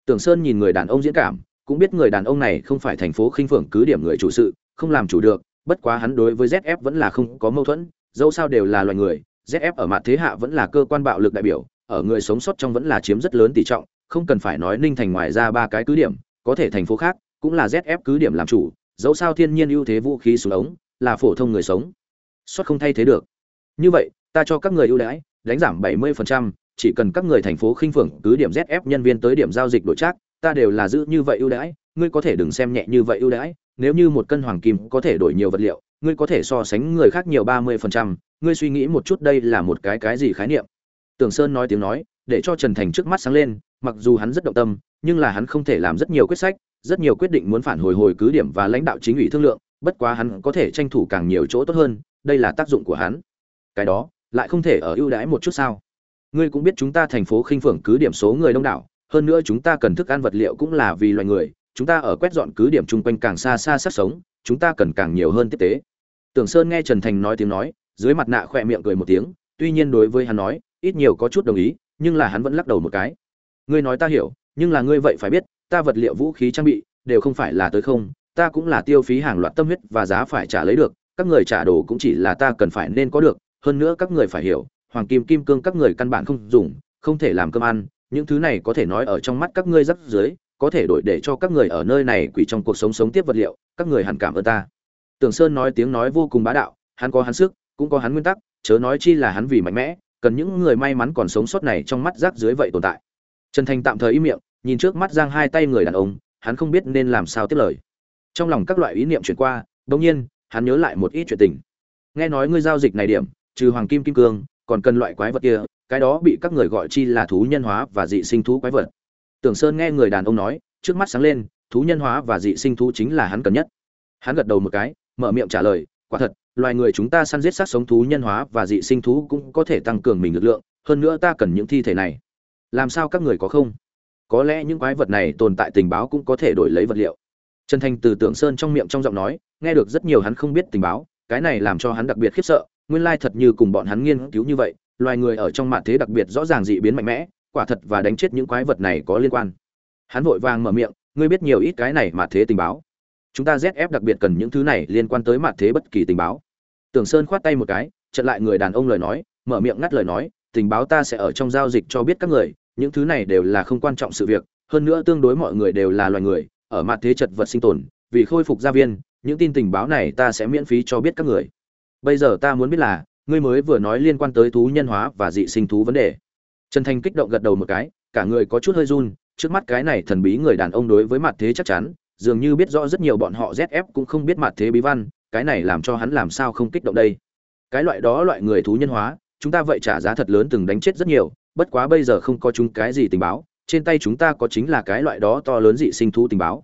Tưởng Sơn nhìn người đàn ông diễn cảm, cũng biết người đàn ông này không phải thành phố khinh phượng cứ điểm người chủ sự, không làm chủ được, bất quá hắn đối với ZF vẫn là không có mâu thuẫn, dẫu sao đều là loài người, ZF ở mặt thế hạ vẫn là cơ quan bạo lực đại biểu, ở người sống sót trong vẫn là chiếm rất lớn tỷ trọng, không cần phải nói Ninh Thành ngoài ra ba cái cứ điểm, có thể thành phố khác cũng là ZF cứ điểm làm chủ, dẫu sao thiên nhiên ưu thế vũ khí súng ống, là phổ thông người sống. xuất không thay thế được. Như vậy, ta cho các người ưu đãi, đánh giảm 70%, chỉ cần các người thành phố khinh phượng cứ điểm ZF nhân viên tới điểm giao dịch đổi trác, ta đều là giữ như vậy ưu đãi, ngươi có thể đừng xem nhẹ như vậy ưu đãi, nếu như một cân hoàng kim có thể đổi nhiều vật liệu, ngươi có thể so sánh người khác nhiều 30%, ngươi suy nghĩ một chút đây là một cái cái gì khái niệm. Tưởng Sơn nói tiếng nói, để cho Trần Thành trước mắt sáng lên, mặc dù hắn rất động tâm, nhưng là hắn không thể làm rất nhiều quyết sách, rất nhiều quyết định muốn phản hồi hồi cứ điểm và lãnh đạo chính ủy thương lượng, bất quá hắn có thể tranh thủ càng nhiều chỗ tốt hơn, đây là tác dụng của hắn. Cái đó, lại không thể ở ưu đãi một chút sao ngươi cũng biết chúng ta thành phố khinh phượng cứ điểm số người đông đảo hơn nữa chúng ta cần thức ăn vật liệu cũng là vì loài người chúng ta ở quét dọn cứ điểm chung quanh càng xa xa sát sống chúng ta cần càng nhiều hơn tiếp tế tưởng sơn nghe trần thành nói tiếng nói dưới mặt nạ khỏe miệng cười một tiếng tuy nhiên đối với hắn nói ít nhiều có chút đồng ý nhưng là hắn vẫn lắc đầu một cái. Ngươi nói ta hiểu, nhưng là ngươi vậy phải biết, ta vật liệu vũ khí trang bị, đều không phải là tới không, ta cũng là tiêu phí hàng loạt tâm huyết và giá phải trả lấy được, các người trả đồ cũng chỉ là ta cần phải nên có được, hơn nữa các người phải hiểu, hoàng kim kim cương các người căn bản không dùng, không thể làm cơm ăn, những thứ này có thể nói ở trong mắt các ngươi rất dưới, có thể đổi để cho các người ở nơi này quỷ trong cuộc sống sống tiếp vật liệu, các người hẳn cảm ơn ta. Tưởng sơn nói tiếng nói vô cùng bá đạo, hắn có hắn sức, cũng có hắn nguyên tắc, chớ nói chi là hắn vì mạnh mẽ cần những người may mắn còn sống sót này trong mắt rác dưới vậy tồn tại. Trần thành tạm thời im miệng, nhìn trước mắt giang hai tay người đàn ông, hắn không biết nên làm sao tiếp lời. Trong lòng các loại ý niệm chuyển qua đ nhiên, hắn nhớ lại một ít chuyện tình. Nghe nói ngươi giao dịch này điểm, trừ hoàng kim kim cương, còn cần loại quái vật kia, cái đó bị các người gọi chi là thú nhân hóa và dị sinh thú quái vật. Tưởng sơn nghe người đàn ông nói, trước mắt sáng lên, thú nhân hóa và dị sinh thú chính là hắn cần nhất. Hắn gật đầu một cái, mở miệng trả lời, quả thật loài người chúng ta săn giết sát sống thú nhân hóa và dị sinh thú cũng có thể tăng cường mình lực lượng, hơn nữa ta cần những thi thể này. Làm sao các người có không? Có lẽ những quái vật này tồn tại tình báo cũng có thể đổi lấy vật liệu. Trần thành từ tưởng sơn trong miệng trong giọng nói, nghe được rất nhiều hắn không biết tình báo, cái này làm cho hắn đặc biệt khiếp sợ, nguyên lai thật như cùng bọn hắn nghiên cứu như vậy, loài người ở trong mạn thế đặc biệt rõ ràng dị biến mạnh mẽ, quả thật và đánh chết những quái vật này có liên quan. Hắn vội vàng mở miệng, ngươi biết nhiều ít cái này mà thế tình báo? Chúng ta zf đặc biệt cần những thứ này liên quan tới mặt thế bất kỳ tình báo. Tưởng sơn khoát tay một cái, chặn lại người đàn ông lời nói, mở miệng ngắt lời nói, tình báo ta sẽ ở trong giao dịch cho biết các người, những thứ này đều là không quan trọng sự việc, hơn nữa tương đối mọi người đều là loài người, ở mặt thế chật vật sinh tồn, vì khôi phục gia viên, những tin tình báo này ta sẽ miễn phí cho biết các người. Bây giờ ta muốn biết là, ngươi mới vừa nói liên quan tới thú nhân hóa và dị sinh thú vấn đề. Trần thành kích động gật đầu một cái, cả người có chút hơi run, trước mắt cái này thần bí người đàn ông đối với mặt thế chắc chắn dường như biết rõ rất nhiều bọn họ zf cũng không biết mặt thế bí văn, cái này làm cho hắn làm sao không kích động đây? Cái loại đó loại người thú nhân hóa, chúng ta vậy trả giá thật lớn từng đánh chết rất nhiều, bất quá bây giờ không có chúng cái gì tình báo, trên tay chúng ta có chính là cái loại đó to lớn dị sinh thú tình báo.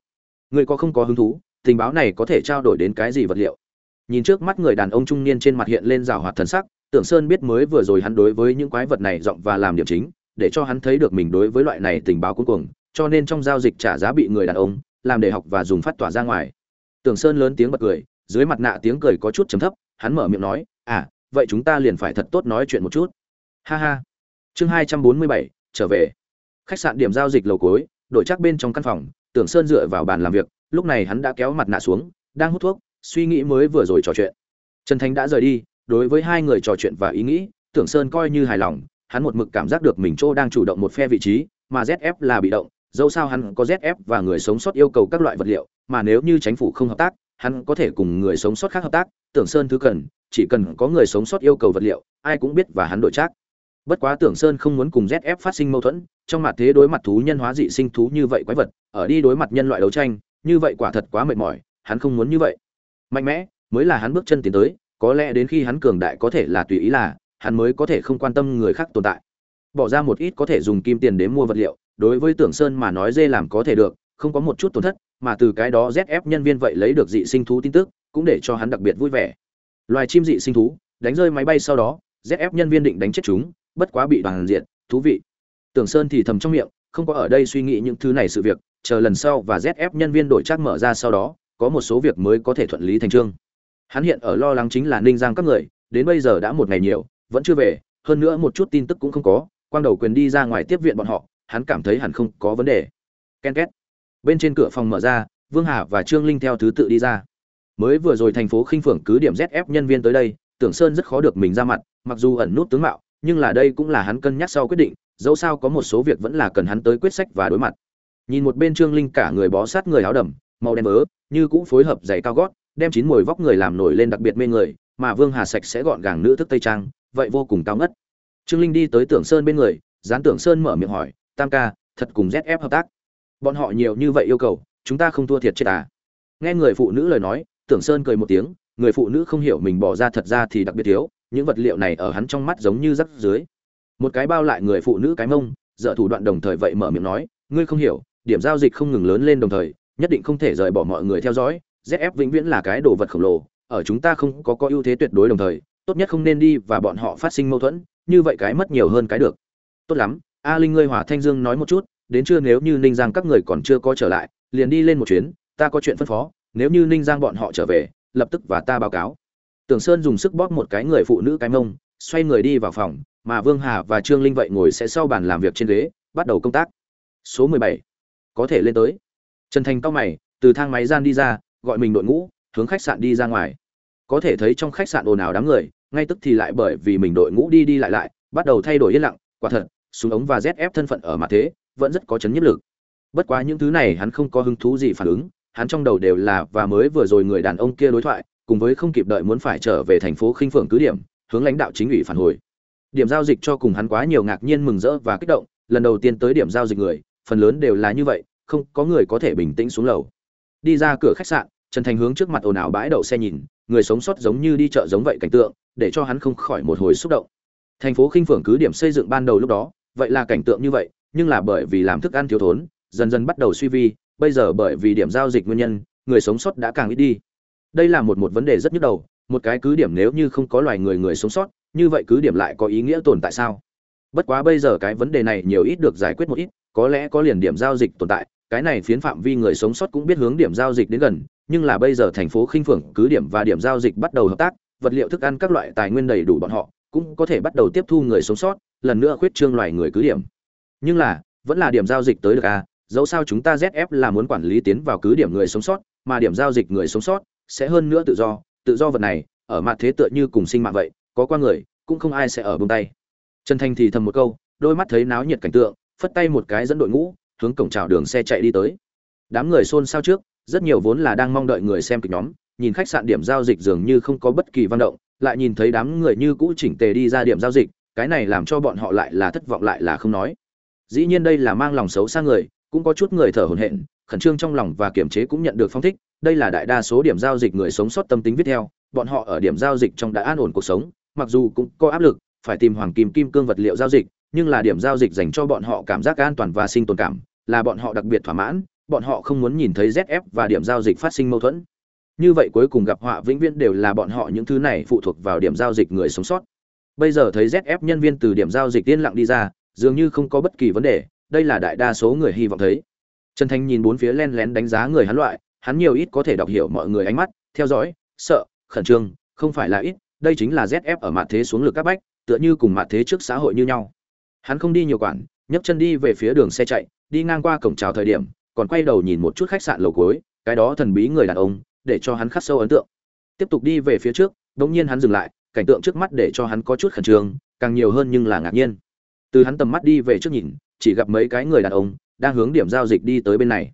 Người có không có hứng thú, tình báo này có thể trao đổi đến cái gì vật liệu? Nhìn trước mắt người đàn ông trung niên trên mặt hiện lên rào hoạt thần sắc, tưởng sơn biết mới vừa rồi hắn đối với những quái vật này giọng và làm điểm chính, để cho hắn thấy được mình đối với loại này tình báo cuối cùng cho nên trong giao dịch trả giá bị người đàn ông làm để học và dùng phát tỏa ra ngoài. Tưởng sơn lớn tiếng bật cười, dưới mặt nạ tiếng cười có chút chấm thấp, hắn mở miệng nói à vậy chúng ta liền phải thật tốt nói chuyện một chút. Ha ha. Chương hai trăm bốn mươi bảy, trở về. Khách sạn điểm giao dịch lầu cối đổi chắc bên trong căn phòng, tưởng sơn dựa vào bàn làm việc, lúc này hắn đã kéo mặt nạ xuống, đang hút thuốc, suy nghĩ mới vừa rồi trò chuyện. Trần thành đã rời đi, đối với hai người trò chuyện và ý nghĩ, tưởng sơn coi như hài lòng, hắn một mực cảm giác được mình chỗ đang chủ động một phe vị trí, mà zf là bị động dẫu sao hắn có zf và người sống sót yêu cầu các loại vật liệu, mà nếu như chính phủ không hợp tác, hắn có thể cùng người sống sót khác hợp tác, tưởng sơn thứ cần, chỉ cần có người sống sót yêu cầu vật liệu, ai cũng biết và hắn đổi trác bất quá tưởng sơn không muốn cùng zf phát sinh mâu thuẫn, trong mặt thế đối mặt thú nhân hóa dị sinh thú như vậy quái vật, ở đi đối mặt nhân loại đấu tranh, như vậy quả thật quá mệt mỏi, hắn không muốn như vậy. Mạnh mẽ, mới là hắn bước chân tiến tới, có lẽ đến khi hắn cường đại có thể là tùy ý là, hắn mới có thể không quan tâm người khác tồn tại. Bỏ ra một ít có thể dùng kim tiền đến mua vật liệu đối với tưởng sơn mà nói dê làm có thể được, không có một chút tổn thất, mà từ cái đó zf nhân viên vậy lấy được dị sinh thú tin tức, cũng để cho hắn đặc biệt vui vẻ. Loài chim dị sinh thú, đánh rơi máy bay sau đó zf nhân viên định đánh chết chúng, bất quá bị đoàn diện, thú vị. Tưởng sơn thì thầm trong miệng, không có ở đây suy nghĩ những thứ này sự việc, chờ lần sau và zf nhân viên đổi trác mở ra sau đó, có một số việc mới có thể thuận lý thành trương. Hắn hiện ở lo lắng chính là ninh giang các người, đến bây giờ đã một ngày nhiều, vẫn chưa về, hơn nữa một chút tin tức cũng không có, quang đầu quyền đi ra ngoài tiếp viện bọn họ hắn cảm thấy hẳn không có vấn đề. Ken két. Bên trên cửa phòng mở ra, vương hà và trương linh theo thứ tự đi ra. Mới vừa rồi thành phố khinh phượng cứ điểm zf nhân viên tới đây, tưởng sơn rất khó được mình ra mặt, mặc dù ẩn nút tướng mạo, nhưng là đây cũng là hắn cân nhắc sau quyết định, dẫu sao có một số việc vẫn là cần hắn tới quyết sách và đối mặt. Nhìn một bên trương linh cả người bó sát người áo đầm, màu đen vớ, như cũng phối hợp giày cao gót, đem chín mùi vóc người làm nổi lên đặc biệt mê người, mà vương hà sạch sẽ gọn gàng nữ thức tây trang, vậy vô cùng cao ngất. Trương linh đi tới tưởng sơn bên người, dán tưởng sơn mở miệng hỏi tam ca, thật cùng zf hợp tác. Bọn họ nhiều như vậy yêu cầu, chúng ta không thua thiệt chết à. Nghe người phụ nữ lời nói, tưởng sơn cười một tiếng, người phụ nữ không hiểu mình bỏ ra thật ra thì đặc biệt thiếu, những vật liệu này ở hắn trong mắt giống như rắc dưới một cái bao lại người phụ nữ cái mông dợ thủ đoạn đồng thời vậy mở miệng nói, ngươi không hiểu, điểm giao dịch không ngừng lớn lên đồng thời, nhất định không thể rời bỏ mọi người theo dõi zf vĩnh viễn là cái đồ vật khổng lồ, ở chúng ta không có có ưu thế tuyệt đối đồng thời, tốt nhất không nên đi và bọn họ phát sinh mâu thuẫn, như vậy cái mất nhiều hơn cái được. Tốt lắm a linh ngươi hòa thanh dương nói một chút, đến trưa nếu như ninh giang các người còn chưa có trở lại, liền đi lên một chuyến, ta có chuyện phân phó, nếu như ninh giang bọn họ trở về, lập tức và ta báo cáo. Tưởng sơn dùng sức bóp một cái người phụ nữ cái mông, xoay người đi vào phòng, mà vương hà và trương linh vậy ngồi sẽ sau bàn làm việc trên ghế, bắt đầu công tác. Số mười bảy. Có thể lên tới. Trần thành cao mày, từ thang máy gian đi ra, gọi mình đội ngũ, hướng khách sạn đi ra ngoài. Có thể thấy trong khách sạn ồn ào đám người, ngay tức thì lại bởi vì mình đội ngũ đi đi lại lại, bắt đầu thay đổi yên lặng, quả thật súng ống và zf thân phận ở mặt thế, vẫn rất có chấn nhiếp lực. Bất quá những thứ này hắn không có hứng thú gì phản ứng, hắn trong đầu đều là và mới vừa rồi người đàn ông kia đối thoại, cùng với không kịp đợi muốn phải trở về thành phố khinh phượng cứ điểm, hướng lãnh đạo chính ủy phản hồi. Điểm giao dịch cho cùng hắn quá nhiều ngạc nhiên mừng rỡ và kích động, lần đầu tiên tới điểm giao dịch người, phần lớn đều là như vậy, không có người có thể bình tĩnh xuống lầu. Đi ra cửa khách sạn, trần thành hướng trước mặt ồn ào bãi đậu xe nhìn, người sống sót giống như đi chợ giống vậy cảnh tượng, để cho hắn không khỏi một hồi xúc động. Thành phố khinh phượng cứ điểm xây dựng ban đầu lúc đó vậy là cảnh tượng như vậy, nhưng là bởi vì làm thức ăn thiếu thốn, dần dần bắt đầu suy vi, bây giờ bởi vì điểm giao dịch nguyên nhân, người sống sót đã càng ít đi. Đây là một một vấn đề rất nhức đầu, một cái cứ điểm nếu như không có loài người người sống sót, như vậy cứ điểm lại có ý nghĩa tồn tại sao? Bất quá bây giờ cái vấn đề này nhiều ít được giải quyết một ít, có lẽ có liền điểm giao dịch tồn tại, cái này phiến phạm vi người sống sót cũng biết hướng điểm giao dịch đến gần, nhưng là bây giờ thành phố khinh phượng cứ điểm và điểm giao dịch bắt đầu hợp tác, vật liệu thức ăn các loại tài nguyên đầy đủ bọn họ cũng có thể bắt đầu tiếp thu người sống sót, lần nữa khuyết trương loài người cứ điểm. Nhưng là, vẫn là điểm giao dịch tới được à dẫu sao chúng ta zf là muốn quản lý tiến vào cứ điểm người sống sót, mà điểm giao dịch người sống sót sẽ hơn nữa tự do tự do vật này, ở mặt thế tựa như cùng sinh mạng vậy, có qua người, cũng không ai sẽ ở buông tay. Trần thanh thì thầm một câu, đôi mắt thấy náo nhiệt cảnh tượng, phất tay một cái dẫn đội ngũ, hướng cổng chào đường xe chạy đi tới. Đám người xôn xao trước, rất nhiều vốn là đang mong đợi người xem kịch nhóm, nhìn khách sạn điểm giao dịch dường như không có bất kỳ văn động lại nhìn thấy đám người như cũ chỉnh tề đi ra điểm giao dịch, cái này làm cho bọn họ lại là thất vọng lại là không nói. Dĩ nhiên đây là mang lòng xấu xa người, cũng có chút người thở hổn hển, khẩn trương trong lòng và kiểm chế cũng nhận được phong thích, đây là đại đa số điểm giao dịch người sống sót tâm tính viết theo, bọn họ ở điểm giao dịch trong đã an ổn cuộc sống, mặc dù cũng có áp lực, phải tìm hoàng kim kim cương vật liệu giao dịch, nhưng là điểm giao dịch dành cho bọn họ cảm giác an toàn và sinh tồn cảm, là bọn họ đặc biệt thỏa mãn, bọn họ không muốn nhìn thấy zf và điểm giao dịch phát sinh mâu thuẫn như vậy cuối cùng gặp họa vĩnh viễn đều là bọn họ những thứ này phụ thuộc vào điểm giao dịch người sống sót. Bây giờ thấy zf nhân viên từ điểm giao dịch tiên lặng đi ra, dường như không có bất kỳ vấn đề, đây là đại đa số người hy vọng thấy. Trần thanh nhìn bốn phía len lén đánh giá người hắn loại, hắn nhiều ít có thể đọc hiểu mọi người ánh mắt, theo dõi, sợ, khẩn trương, không phải là ít, đây chính là zf ở mặt thế xuống lực các bách, tựa như cùng mặt thế trước xã hội như nhau. Hắn không đi nhiều quản, nhấc chân đi về phía đường xe chạy, đi ngang qua cổng chào thời điểm, còn quay đầu nhìn một chút khách sạn lầu cuối, cái đó thần bí người đàn ông để cho hắn khắc sâu ấn tượng. Tiếp tục đi về phía trước đống nhiên hắn dừng lại, cảnh tượng trước mắt để cho hắn có chút khẩn trương, càng nhiều hơn nhưng là ngạc nhiên. Từ hắn tầm mắt đi về trước nhìn, chỉ gặp mấy cái người đàn ông đang hướng điểm giao dịch đi tới bên này.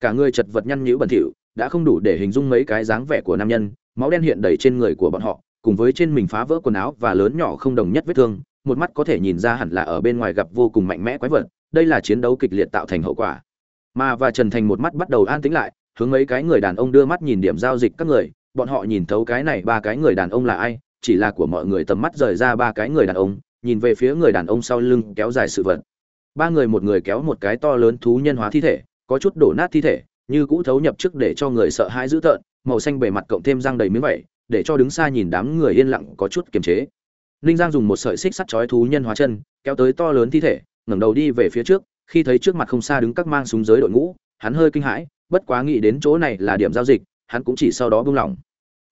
Cả người chật vật nhăn nhữ bẩn thỉu, đã không đủ để hình dung mấy cái dáng vẻ của nam nhân, máu đen hiện đầy trên người của bọn họ, cùng với trên mình phá vỡ quần áo và lớn nhỏ không đồng nhất vết thương, một mắt có thể nhìn ra hẳn là ở bên ngoài gặp vô cùng mạnh mẽ quái vật, đây là chiến đấu kịch liệt tạo thành hậu quả. Mà và trần thành một mắt bắt đầu an tĩnh lại hướng mấy cái người đàn ông đưa mắt nhìn điểm giao dịch các người, bọn họ nhìn thấu cái này ba cái người đàn ông là ai, chỉ là của mọi người tầm mắt rời ra ba cái người đàn ông, nhìn về phía người đàn ông sau lưng kéo dài sự vật. Ba người một người kéo một cái to lớn thú nhân hóa thi thể, có chút đổ nát thi thể, như cũ thấu nhập trước để cho người sợ hãi dữ tợn, màu xanh bề mặt cộng thêm răng đầy miếng vẩy để cho đứng xa nhìn đám người yên lặng có chút kiềm chế. Ninh giang dùng một sợi xích sắt chói thú nhân hóa chân, kéo tới to lớn thi thể, ngẩng đầu đi về phía trước, khi thấy trước mặt không xa đứng các mang súng giới đội ngũ, hắn hơi kinh hãi bất quá nghĩ đến chỗ này là điểm giao dịch, hắn cũng chỉ sau đó buông lỏng.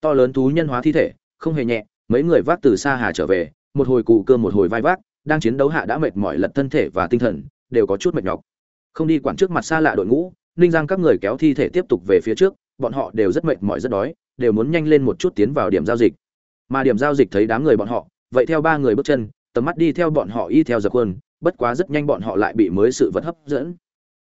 To lớn thú nhân hóa thi thể, không hề nhẹ, mấy người vác từ xa hà trở về, một hồi cụ cơ một hồi vai vác, đang chiến đấu hạ đã mệt mỏi lật thân thể và tinh thần, đều có chút mệt nhọc. Không đi quản trước mặt xa lạ đội ngũ, ninh giang các người kéo thi thể tiếp tục về phía trước, bọn họ đều rất mệt mỏi rất đói, đều muốn nhanh lên một chút tiến vào điểm giao dịch. Mà điểm giao dịch thấy đám người bọn họ, vậy theo ba người bước chân, tầm mắt đi theo bọn họ y theo giặc quân bất quá rất nhanh bọn họ lại bị mới sự vật hấp dẫn.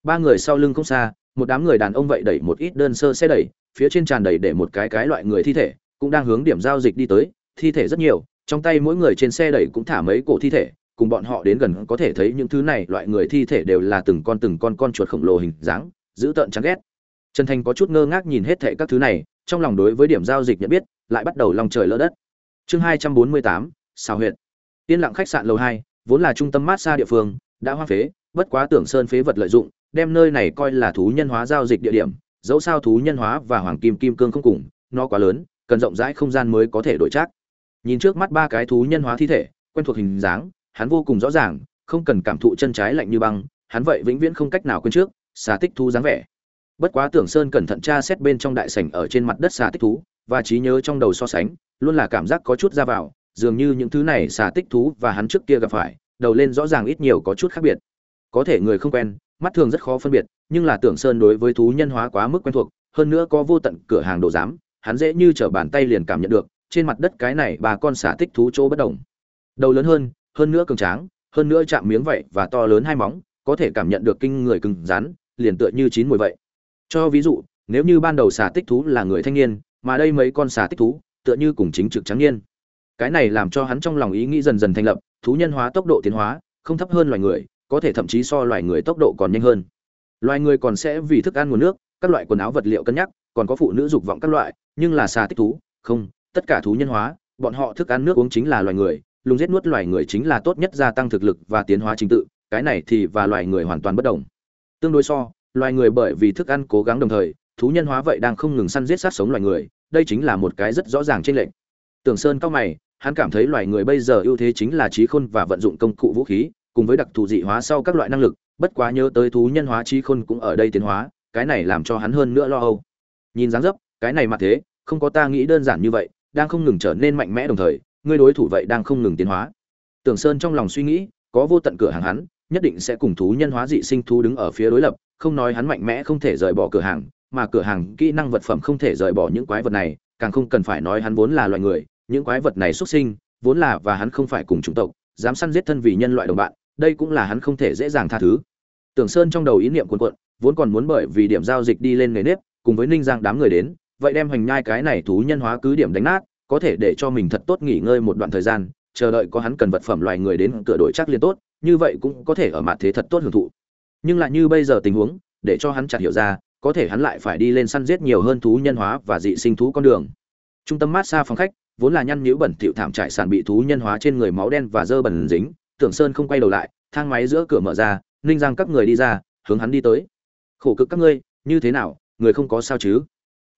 Ba người sau lưng không xa một đám người đàn ông vậy đẩy một ít đơn sơ xe đẩy, phía trên tràn đầy để một cái cái loại người thi thể, cũng đang hướng điểm giao dịch đi tới, thi thể rất nhiều, trong tay mỗi người trên xe đẩy cũng thả mấy cổ thi thể, cùng bọn họ đến gần có thể thấy những thứ này, loại người thi thể đều là từng con từng con con chuột khổng lồ hình dáng, dữ tợn chán ghét. Trần thành có chút ngơ ngác nhìn hết thệ các thứ này, trong lòng đối với điểm giao dịch nhận biết, lại bắt đầu lòng trời lỡ đất. Chương hai trăm bốn mươi tám sao huyện yên lặng khách sạn lầu hai, vốn là trung tâm mát xa địa phương, đã hoa phế bất quá tưởng sơn phế vật lợi dụng, đem nơi này coi là thú nhân hóa giao dịch địa điểm, dẫu sao thú nhân hóa và hoàng kim kim cương không cùng, nó quá lớn, cần rộng rãi không gian mới có thể đổi trác. Nhìn trước mắt ba cái thú nhân hóa thi thể, quen thuộc hình dáng, hắn vô cùng rõ ràng, không cần cảm thụ chân trái lạnh như băng, hắn vậy vĩnh viễn không cách nào quên trước, xà tích thú dáng vẻ. Bất quá tưởng sơn cẩn thận tra xét bên trong đại sảnh ở trên mặt đất xà tích thú, và trí nhớ trong đầu so sánh, luôn là cảm giác có chút ra vào, dường như những thứ này xà tích thú và hắn trước kia gặp phải, đầu lên rõ ràng ít nhiều có chút khác biệt có thể người không quen, mắt thường rất khó phân biệt, nhưng là tưởng sơn đối với thú nhân hóa quá mức quen thuộc, hơn nữa có vô tận cửa hàng đồ giám, hắn dễ như trở bàn tay liền cảm nhận được, trên mặt đất cái này bà con xả tích thú chỗ bất đồng. Đầu lớn hơn hơn nữa cường tráng, hơn nữa chạm miếng vậy và to lớn hai móng, có thể cảm nhận được kinh người cứng rắn, liền tựa như chín mùi vậy. Cho ví dụ, nếu như ban đầu xả tích thú là người thanh niên, mà đây mấy con xả tích thú, tựa như cùng chính trực trắng niên. Cái này làm cho hắn trong lòng ý nghĩ dần dần thành lập, thú nhân hóa tốc độ tiến hóa, không thấp hơn loài người có thể thậm chí so loài người tốc độ còn nhanh hơn. Loài người còn sẽ vì thức ăn nguồn nước, các loại quần áo vật liệu cân nhắc, còn có phụ nữ dục vọng các loại, nhưng là xà tích thú, không, tất cả thú nhân hóa, bọn họ thức ăn nước uống chính là loài người, lùng giết nuốt loài người chính là tốt nhất gia tăng thực lực và tiến hóa trình tự, cái này thì và loài người hoàn toàn bất đồng. Tương đối so, loài người bởi vì thức ăn cố gắng đồng thời, thú nhân hóa vậy đang không ngừng săn giết sát sống loài người, đây chính là một cái rất rõ ràng trên lệnh tưởng sơn cao mày, hắn cảm thấy loài người bây giờ ưu thế chính là trí khôn và vận dụng công cụ vũ khí cùng với đặc thù dị hóa sau các loại năng lực, bất quá nhớ tới thú nhân hóa trí khôn cũng ở đây tiến hóa, cái này làm cho hắn hơn nữa lo âu. Nhìn dáng dấp, cái này mà thế, không có ta nghĩ đơn giản như vậy, đang không ngừng trở nên mạnh mẽ đồng thời, ngươi đối thủ vậy đang không ngừng tiến hóa. Tưởng sơn trong lòng suy nghĩ, có vô tận cửa hàng hắn, nhất định sẽ cùng thú nhân hóa dị sinh thú đứng ở phía đối lập, không nói hắn mạnh mẽ không thể rời bỏ cửa hàng, mà cửa hàng kỹ năng vật phẩm không thể rời bỏ những quái vật này, càng không cần phải nói hắn vốn là loài người, những quái vật này xuất sinh, vốn là và hắn không phải cùng chủng tộc, dám săn giết thân vì nhân loại đồng bạn đây cũng là hắn không thể dễ dàng tha thứ. Tưởng sơn trong đầu ý niệm cuồn cuộn, vốn còn muốn bởi vì điểm giao dịch đi lên nghề nếp, cùng với ninh giang đám người đến, vậy đem hành nhai cái này thú nhân hóa cứ điểm đánh nát, có thể để cho mình thật tốt nghỉ ngơi một đoạn thời gian, chờ đợi có hắn cần vật phẩm loài người đến cửa đổi chắc liên tốt, như vậy cũng có thể ở mặt thế thật tốt hưởng thụ. Nhưng lại như bây giờ tình huống, để cho hắn chặt hiểu ra, có thể hắn lại phải đi lên săn giết nhiều hơn thú nhân hóa và dị sinh thú con đường. Trung tâm mát xa phòng khách, vốn là nhăn nhữ bẩn thỉu thảm trải sàn bị thú nhân hóa trên người máu đen và dơ bẩn dính tưởng sơn không quay đầu lại, thang máy giữa cửa mở ra, ninh giang các người đi ra, hướng hắn đi tới. Khổ cực các ngươi, như thế nào, người không có sao chứ?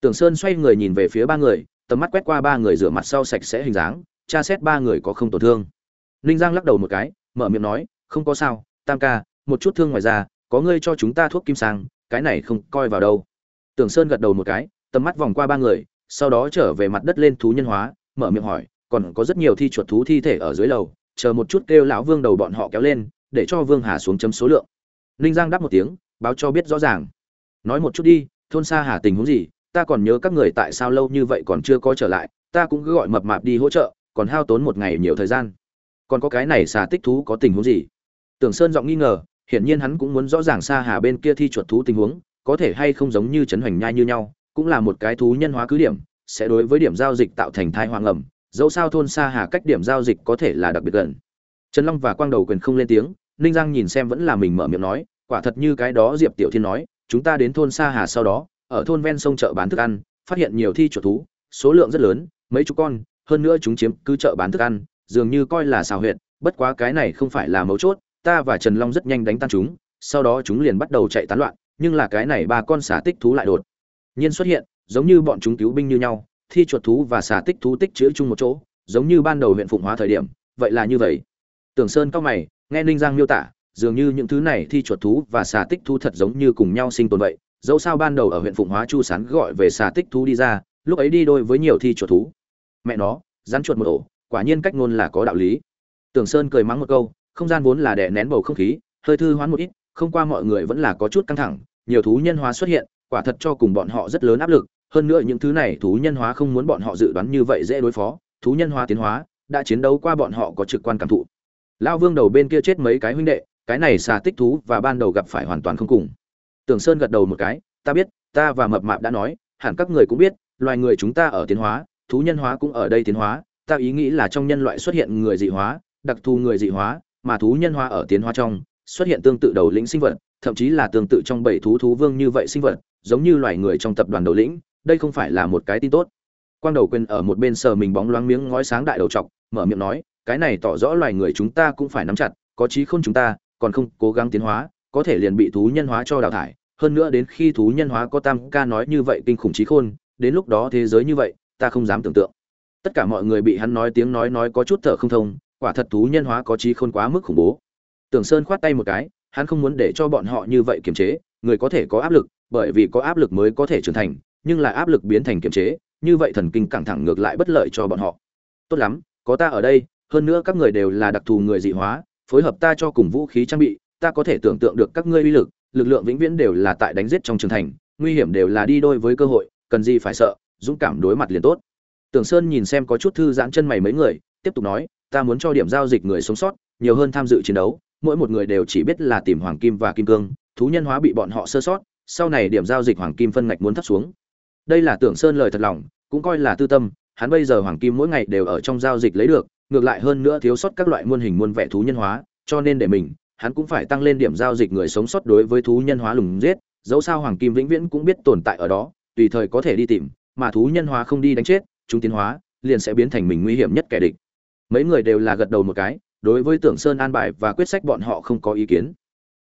Tưởng sơn xoay người nhìn về phía ba người, tầm mắt quét qua ba người rửa mặt sau sạch sẽ hình dáng, tra xét ba người có không tổn thương. Ninh giang lắc đầu một cái, mở miệng nói, không có sao, tam ca, một chút thương ngoài ra có ngươi cho chúng ta thuốc kim sang, cái này không coi vào đâu. Tưởng sơn gật đầu một cái, tầm mắt vòng qua ba người, sau đó trở về mặt đất lên thú nhân hóa, mở miệng hỏi, còn có rất nhiều thi chuột thú thi thể ở dưới lầu chờ một chút kêu lão vương đầu bọn họ kéo lên, để cho vương hà xuống chấm số lượng. Ninh giang đáp một tiếng, báo cho biết rõ ràng. Nói một chút đi, thôn xa hà tình huống gì, ta còn nhớ các người tại sao lâu như vậy còn chưa có trở lại, ta cũng cứ gọi mập mạp đi hỗ trợ, còn hao tốn một ngày nhiều thời gian. Còn có cái này xà tích thú có tình huống gì? Tưởng sơn giọng nghi ngờ, hiển nhiên hắn cũng muốn rõ ràng xa hà bên kia thi chuột thú tình huống, có thể hay không giống như trấn hoành nhai như nhau, cũng là một cái thú nhân hóa cứ điểm, sẽ đối với điểm giao dịch tạo thành thai hoàng ẩm dẫu sao thôn xa hà cách điểm giao dịch có thể là đặc biệt gần. Trần long và quang đầu quyền không lên tiếng, ninh giang nhìn xem vẫn là mình mở miệng nói, quả thật như cái đó diệp tiểu thiên nói, chúng ta đến thôn xa hà sau đó, ở thôn ven sông chợ bán thức ăn, phát hiện nhiều thi chuột thú, số lượng rất lớn, mấy chục con, hơn nữa chúng chiếm cứ chợ bán thức ăn, dường như coi là xào huyệt, bất quá cái này không phải là mấu chốt, ta và trần long rất nhanh đánh tan chúng, sau đó chúng liền bắt đầu chạy tán loạn, nhưng là cái này ba con xả tích thú lại đột nhiên xuất hiện, giống như bọn chúng cứu binh như nhau thi chuột thú và xà tích thú tích chữ chung một chỗ, giống như ban đầu huyện phụng hóa thời điểm, vậy là như vậy. Tưởng sơn cao mày, nghe ninh giang miêu tả, dường như những thứ này thi chuột thú và xà tích thú thật giống như cùng nhau sinh tồn vậy. Dẫu sao ban đầu ở huyện phụng hóa chu sán gọi về xà tích thú đi ra, lúc ấy đi đôi với nhiều thi chuột thú. Mẹ nó, rắn chuột một ổ, quả nhiên cách ngôn là có đạo lý. Tưởng sơn cười mắng một câu, không gian vốn là đè nén bầu không khí, hơi thư hoán một ít, không qua mọi người vẫn là có chút căng thẳng, nhiều thú nhân hóa xuất hiện, quả thật cho cùng bọn họ rất lớn áp lực hơn nữa những thứ này thú nhân hóa không muốn bọn họ dự đoán như vậy dễ đối phó, thú nhân hóa tiến hóa, đã chiến đấu qua bọn họ có trực quan cảm thụ. Lao vương đầu bên kia chết mấy cái huynh đệ, cái này xà tích thú và ban đầu gặp phải hoàn toàn không cùng. Tưởng sơn gật đầu một cái, ta biết, ta và mập mạp đã nói, hẳn các người cũng biết, loài người chúng ta ở tiến hóa, thú nhân hóa cũng ở đây tiến hóa, ta ý nghĩ là trong nhân loại xuất hiện người dị hóa, đặc thù người dị hóa, mà thú nhân hóa ở tiến hóa trong, xuất hiện tương tự đầu lĩnh sinh vật, thậm chí là tương tự trong bảy thú thú vương như vậy sinh vật, giống như loài người trong tập đoàn đầu lĩnh đây không phải là một cái tin tốt. Quang đầu quên ở một bên sờ mình bóng loáng miếng ngói sáng đại đầu trọc mở miệng nói, cái này tỏ rõ loài người chúng ta cũng phải nắm chặt, có trí khôn chúng ta, còn không cố gắng tiến hóa, có thể liền bị thú nhân hóa cho đào thải. Hơn nữa đến khi thú nhân hóa có tam ca nói như vậy kinh khủng trí khôn, đến lúc đó thế giới như vậy, ta không dám tưởng tượng. Tất cả mọi người bị hắn nói tiếng nói nói có chút thở không thông, quả thật thú nhân hóa có trí khôn quá mức khủng bố. Tưởng sơn khoát tay một cái, hắn không muốn để cho bọn họ như vậy kiềm chế, người có thể có áp lực, bởi vì có áp lực mới có thể trưởng thành nhưng là áp lực biến thành kiềm chế, như vậy thần kinh căng thẳng ngược lại bất lợi cho bọn họ. Tốt lắm, có ta ở đây, hơn nữa các người đều là đặc thù người dị hóa, phối hợp ta cho cùng vũ khí trang bị, ta có thể tưởng tượng được các ngươi uy lực lực lượng vĩnh viễn đều là tại đánh giết trong trường thành, nguy hiểm đều là đi đôi với cơ hội, cần gì phải sợ, dũng cảm đối mặt liền tốt. Tưởng sơn nhìn xem có chút thư giãn chân mày mấy người, tiếp tục nói, ta muốn cho điểm giao dịch người sống sót, nhiều hơn tham dự chiến đấu, mỗi một người đều chỉ biết là tìm hoàng kim và kim cương, thú nhân hóa bị bọn họ sơ sót, sau này điểm giao dịch hoàng kim phân ngạch muốn thấp xuống đây là tưởng sơn lời thật lòng, cũng coi là tư tâm, hắn bây giờ hoàng kim mỗi ngày đều ở trong giao dịch lấy được, ngược lại hơn nữa thiếu sót các loại muôn hình muôn vẻ thú nhân hóa, cho nên để mình, hắn cũng phải tăng lên điểm giao dịch người sống sót đối với thú nhân hóa lùng giết, dẫu sao hoàng kim vĩnh viễn cũng biết tồn tại ở đó, tùy thời có thể đi tìm, mà thú nhân hóa không đi đánh chết, chúng tiến hóa, liền sẽ biến thành mình nguy hiểm nhất kẻ địch. Mấy người đều là gật đầu một cái, đối với tưởng sơn an bài và quyết sách bọn họ không có ý kiến.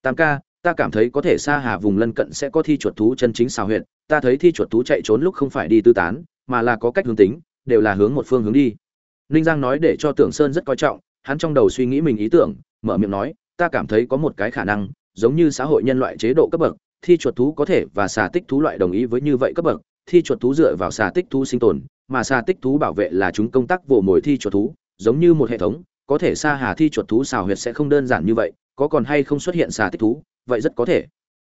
Tam ca, ta cảm thấy có thể xa hà vùng lân cận sẽ có thi chuột thú chân chính xào huyện ta thấy thi chuột thú chạy trốn lúc không phải đi tư tán, mà là có cách hướng tính, đều là hướng một phương hướng đi. Ninh giang nói để cho tưởng sơn rất coi trọng, hắn trong đầu suy nghĩ mình ý tưởng, mở miệng nói, ta cảm thấy có một cái khả năng, giống như xã hội nhân loại chế độ cấp bậc, thi chuột thú có thể và xà tích thú loại đồng ý với như vậy cấp bậc, thi chuột thú dựa vào xà tích thú sinh tồn, mà xà tích thú bảo vệ là chúng công tác vồ mồi thi chuột thú, giống như một hệ thống, có thể xa hà thi chuột thú xào huyệt sẽ không đơn giản như vậy, có còn hay không xuất hiện xà tích thú, vậy rất có thể.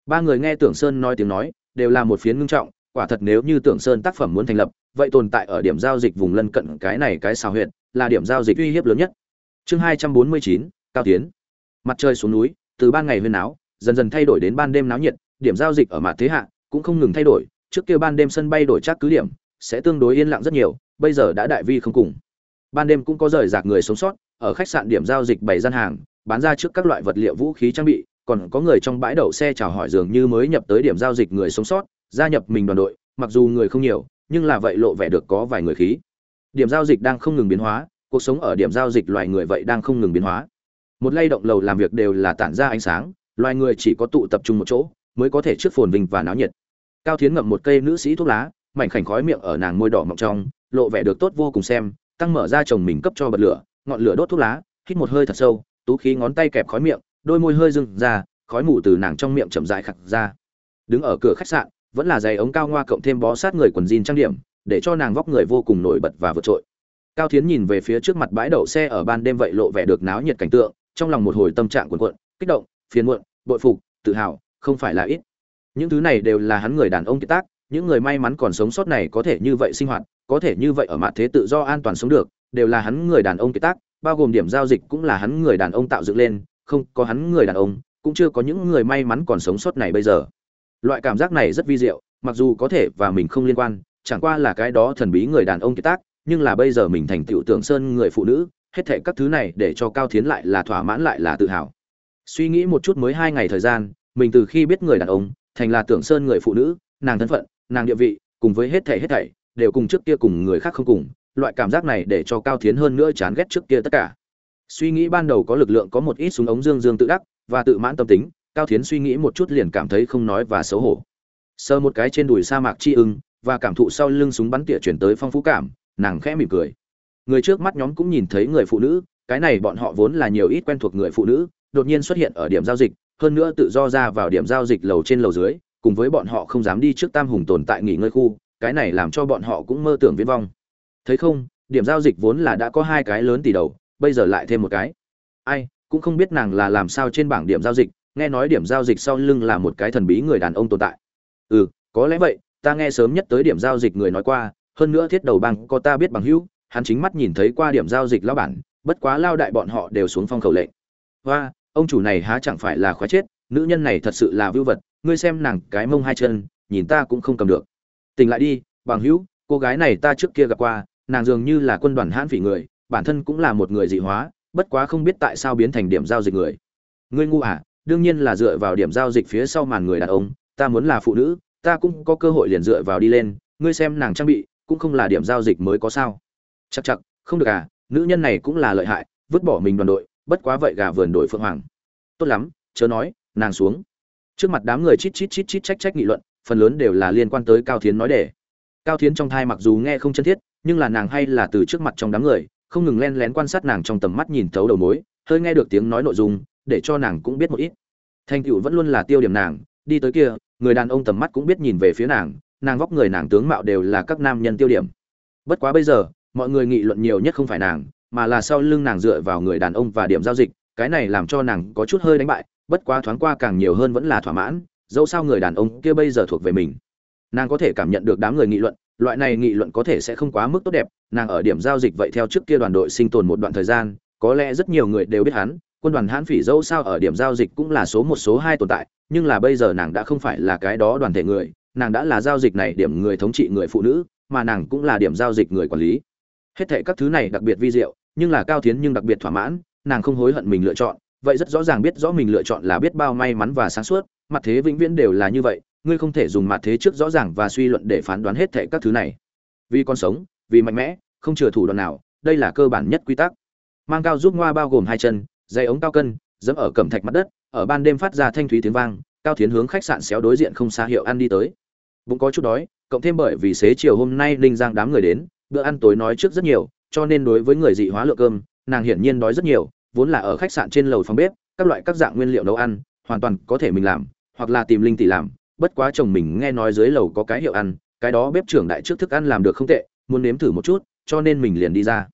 Ba người nghe tưởng sơn nói tiếng nói đều là một phiến ngưng trọng, quả thật nếu như tưởng sơn tác phẩm muốn thành lập, vậy tồn tại ở điểm giao dịch vùng lân cận cái này cái xào huyệt, là điểm giao dịch uy hiếp lớn nhất. Chương hai trăm bốn mươi chín, cao tiến. Mặt trời xuống núi, từ ban ngày huyên áo dần dần thay đổi đến ban đêm náo nhiệt, điểm giao dịch ở mặt thế hạ cũng không ngừng thay đổi, trước kia ban đêm sân bay đổi chắc cứ điểm, sẽ tương đối yên lặng rất nhiều, bây giờ đã đại vi không cùng. Ban đêm cũng có rời rạc người sống sót, ở khách sạn điểm giao dịch bày gian hàng, bán ra trước các loại vật liệu vũ khí trang bị còn có người trong bãi đậu xe chào hỏi dường như mới nhập tới điểm giao dịch người sống sót, gia nhập mình đoàn đội, mặc dù người không nhiều, nhưng là vậy lộ vẻ được có vài người khí. Điểm giao dịch đang không ngừng biến hóa, cuộc sống ở điểm giao dịch loài người vậy đang không ngừng biến hóa. Một lay động lầu làm việc đều là tản ra ánh sáng, loài người chỉ có tụ tập trung một chỗ, mới có thể trước phồn vinh và náo nhiệt. Cao thiến ngậm một cây nữ sĩ thuốc lá, mảnh khảnh khói miệng ở nàng môi đỏ mọng trong, lộ vẻ được tốt vô cùng xem, tăng mở ra chồng mình cấp cho bật lửa, ngọn lửa đốt thuốc lá, hít một hơi thật sâu, tú khí ngón tay kẹp khói miệng đôi môi hơi dưng ra, khói mù từ nàng trong miệng chậm rãi khặt ra. Đứng ở cửa khách sạn, vẫn là giày ống cao ngoa cộng thêm bó sát người quần jean trang điểm, để cho nàng vóc người vô cùng nổi bật và vượt trội. Cao thiến nhìn về phía trước mặt bãi đậu xe ở ban đêm vậy lộ vẻ được náo nhiệt cảnh tượng, trong lòng một hồi tâm trạng cuộn cuộn, kích động, phiền muộn, bội phục, tự hào, không phải là ít. Những thứ này đều là hắn người đàn ông kiệt tác, những người may mắn còn sống sót này có thể như vậy sinh hoạt, có thể như vậy ở mặt thế tự do an toàn sống được, đều là hắn người đàn ông kiệt tác, bao gồm điểm giao dịch cũng là hắn người đàn ông tạo dựng lên không có hắn người đàn ông, cũng chưa có những người may mắn còn sống sót này bây giờ. Loại cảm giác này rất vi diệu, mặc dù có thể và mình không liên quan, chẳng qua là cái đó thần bí người đàn ông kiệt tác, nhưng là bây giờ mình thành tựu tưởng sơn người phụ nữ, hết thệ các thứ này để cho cao thiến lại là thỏa mãn lại là tự hào. Suy nghĩ một chút mới hai ngày thời gian, mình từ khi biết người đàn ông, thành là tưởng sơn người phụ nữ, nàng thân phận, nàng địa vị, cùng với hết thảy hết thảy, đều cùng trước kia cùng người khác không cùng, loại cảm giác này để cho cao thiến hơn nữa chán ghét trước kia tất cả suy nghĩ ban đầu có lực lượng có một ít súng ống dương dương tự đắc và tự mãn tâm tính, cao thiến suy nghĩ một chút liền cảm thấy không nói và xấu hổ. Sơ một cái trên đùi sa mạc chi ưng và cảm thụ sau lưng súng bắn tỉa chuyển tới phong phú cảm, nàng khẽ mỉm cười. Người trước mắt nhóm cũng nhìn thấy người phụ nữ, cái này bọn họ vốn là nhiều ít quen thuộc người phụ nữ, đột nhiên xuất hiện ở điểm giao dịch, hơn nữa tự do ra vào điểm giao dịch lầu trên lầu dưới, cùng với bọn họ không dám đi trước tam hùng tồn tại nghỉ ngơi khu, cái này làm cho bọn họ cũng mơ tưởng viễn vong. Thấy không, điểm giao dịch vốn là đã có hai cái lớn tỷ đầu bây giờ lại thêm một cái. Ai, cũng không biết nàng là làm sao trên bảng điểm giao dịch, nghe nói điểm giao dịch sau lưng là một cái thần bí người đàn ông tồn tại. Ừ có lẽ vậy, ta nghe sớm nhất tới điểm giao dịch người nói qua, hơn nữa thiết đầu bằng có ta biết bằng hữu, hắn chính mắt nhìn thấy qua điểm giao dịch lao bản, bất quá lao đại bọn họ đều xuống phong khẩu lệnh. Hoa, ông chủ này há chẳng phải là khóa chết, nữ nhân này thật sự là vưu vật, ngươi xem nàng cái mông hai chân, nhìn ta cũng không cầm được. Tỉnh lại đi, bằng hữu, cô gái này ta trước kia gặp qua, nàng dường như là quân đoàn hãn phỉ người bản thân cũng là một người dị hóa, bất quá không biết tại sao biến thành điểm giao dịch người. Ngươi ngu à đương nhiên là dựa vào điểm giao dịch phía sau màn người đàn ông, ta muốn là phụ nữ, ta cũng có cơ hội liền dựa vào đi lên, ngươi xem nàng trang bị, cũng không là điểm giao dịch mới có sao. Chắc chắc không được à nữ nhân này cũng là lợi hại, vứt bỏ mình đoàn đội, bất quá vậy gà vườn đội phượng hoàng. Tốt lắm, chớ nói, nàng xuống. Trước mặt đám người chít chít chít chít trách trách nghị luận, phần lớn đều là liên quan tới cao thiến nói đề. cao thiến trong thai mặc dù nghe không chân thiết, nhưng là nàng hay là từ trước mặt trong đám người không ngừng len lén quan sát nàng trong tầm mắt nhìn thấu đầu mối, hơi nghe được tiếng nói nội dung, để cho nàng cũng biết một ít. Thành tựu vẫn luôn là tiêu điểm nàng, đi tới kia, người đàn ông tầm mắt cũng biết nhìn về phía nàng nàng vóc người nàng tướng mạo đều là các nam nhân tiêu điểm. Bất quá bây giờ, mọi người nghị luận nhiều nhất không phải nàng, mà là sau lưng nàng dựa vào người đàn ông và điểm giao dịch, cái này làm cho nàng có chút hơi đánh bại, bất quá thoáng qua càng nhiều hơn vẫn là thỏa mãn, dẫu sao người đàn ông kia bây giờ thuộc về mình. Nàng có thể cảm nhận được đám người nghị luận loại này nghị luận có thể sẽ không quá mức tốt đẹp, nàng ở điểm giao dịch vậy theo trước kia đoàn đội sinh tồn một đoạn thời gian, có lẽ rất nhiều người đều biết hắn, quân đoàn hãn phỉ dẫu sao ở điểm giao dịch cũng là số một, số hai tồn tại, nhưng là bây giờ nàng đã không phải là cái đó đoàn thể người, nàng đã là giao dịch này điểm người thống trị người phụ nữ, mà nàng cũng là điểm giao dịch người quản lý. Hết thệ các thứ này đặc biệt vi diệu, nhưng là cao tiến nhưng đặc biệt thỏa mãn, nàng không hối hận mình lựa chọn, vậy rất rõ ràng biết rõ mình lựa chọn là biết bao may mắn và sáng suốt, mặt thế vĩnh viễn đều là như vậy ngươi không thể dùng mặt thế trước rõ ràng và suy luận để phán đoán hết thệ các thứ này. Vì con sống, vì mạnh mẽ, không chừa thủ đoạn nào, đây là cơ bản nhất quy tắc. Mang cao giúp ngoa bao gồm hai chân, dây ống cao cân, dẫm ở cẩm thạch mặt đất, ở ban đêm phát ra thanh thúy tiếng vang, cao tiến hướng khách sạn xéo đối diện không xa hiệu ăn đi tới. Bụng có chút đói, cộng thêm bởi vì xế chiều hôm nay linh giang đám người đến, bữa ăn tối nói trước rất nhiều, cho nên đối với người dị hóa lượng cơm, nàng hiển nhiên đói rất nhiều, vốn là ở khách sạn trên lầu phòng bếp, các loại các dạng nguyên liệu nấu ăn, hoàn toàn có thể mình làm, hoặc là tìm linh tỷ làm bất quá chồng mình nghe nói dưới lầu có cái hiệu ăn, cái đó bếp trưởng đại trước thức ăn làm được không tệ, muốn nếm thử một chút, cho nên mình liền đi ra.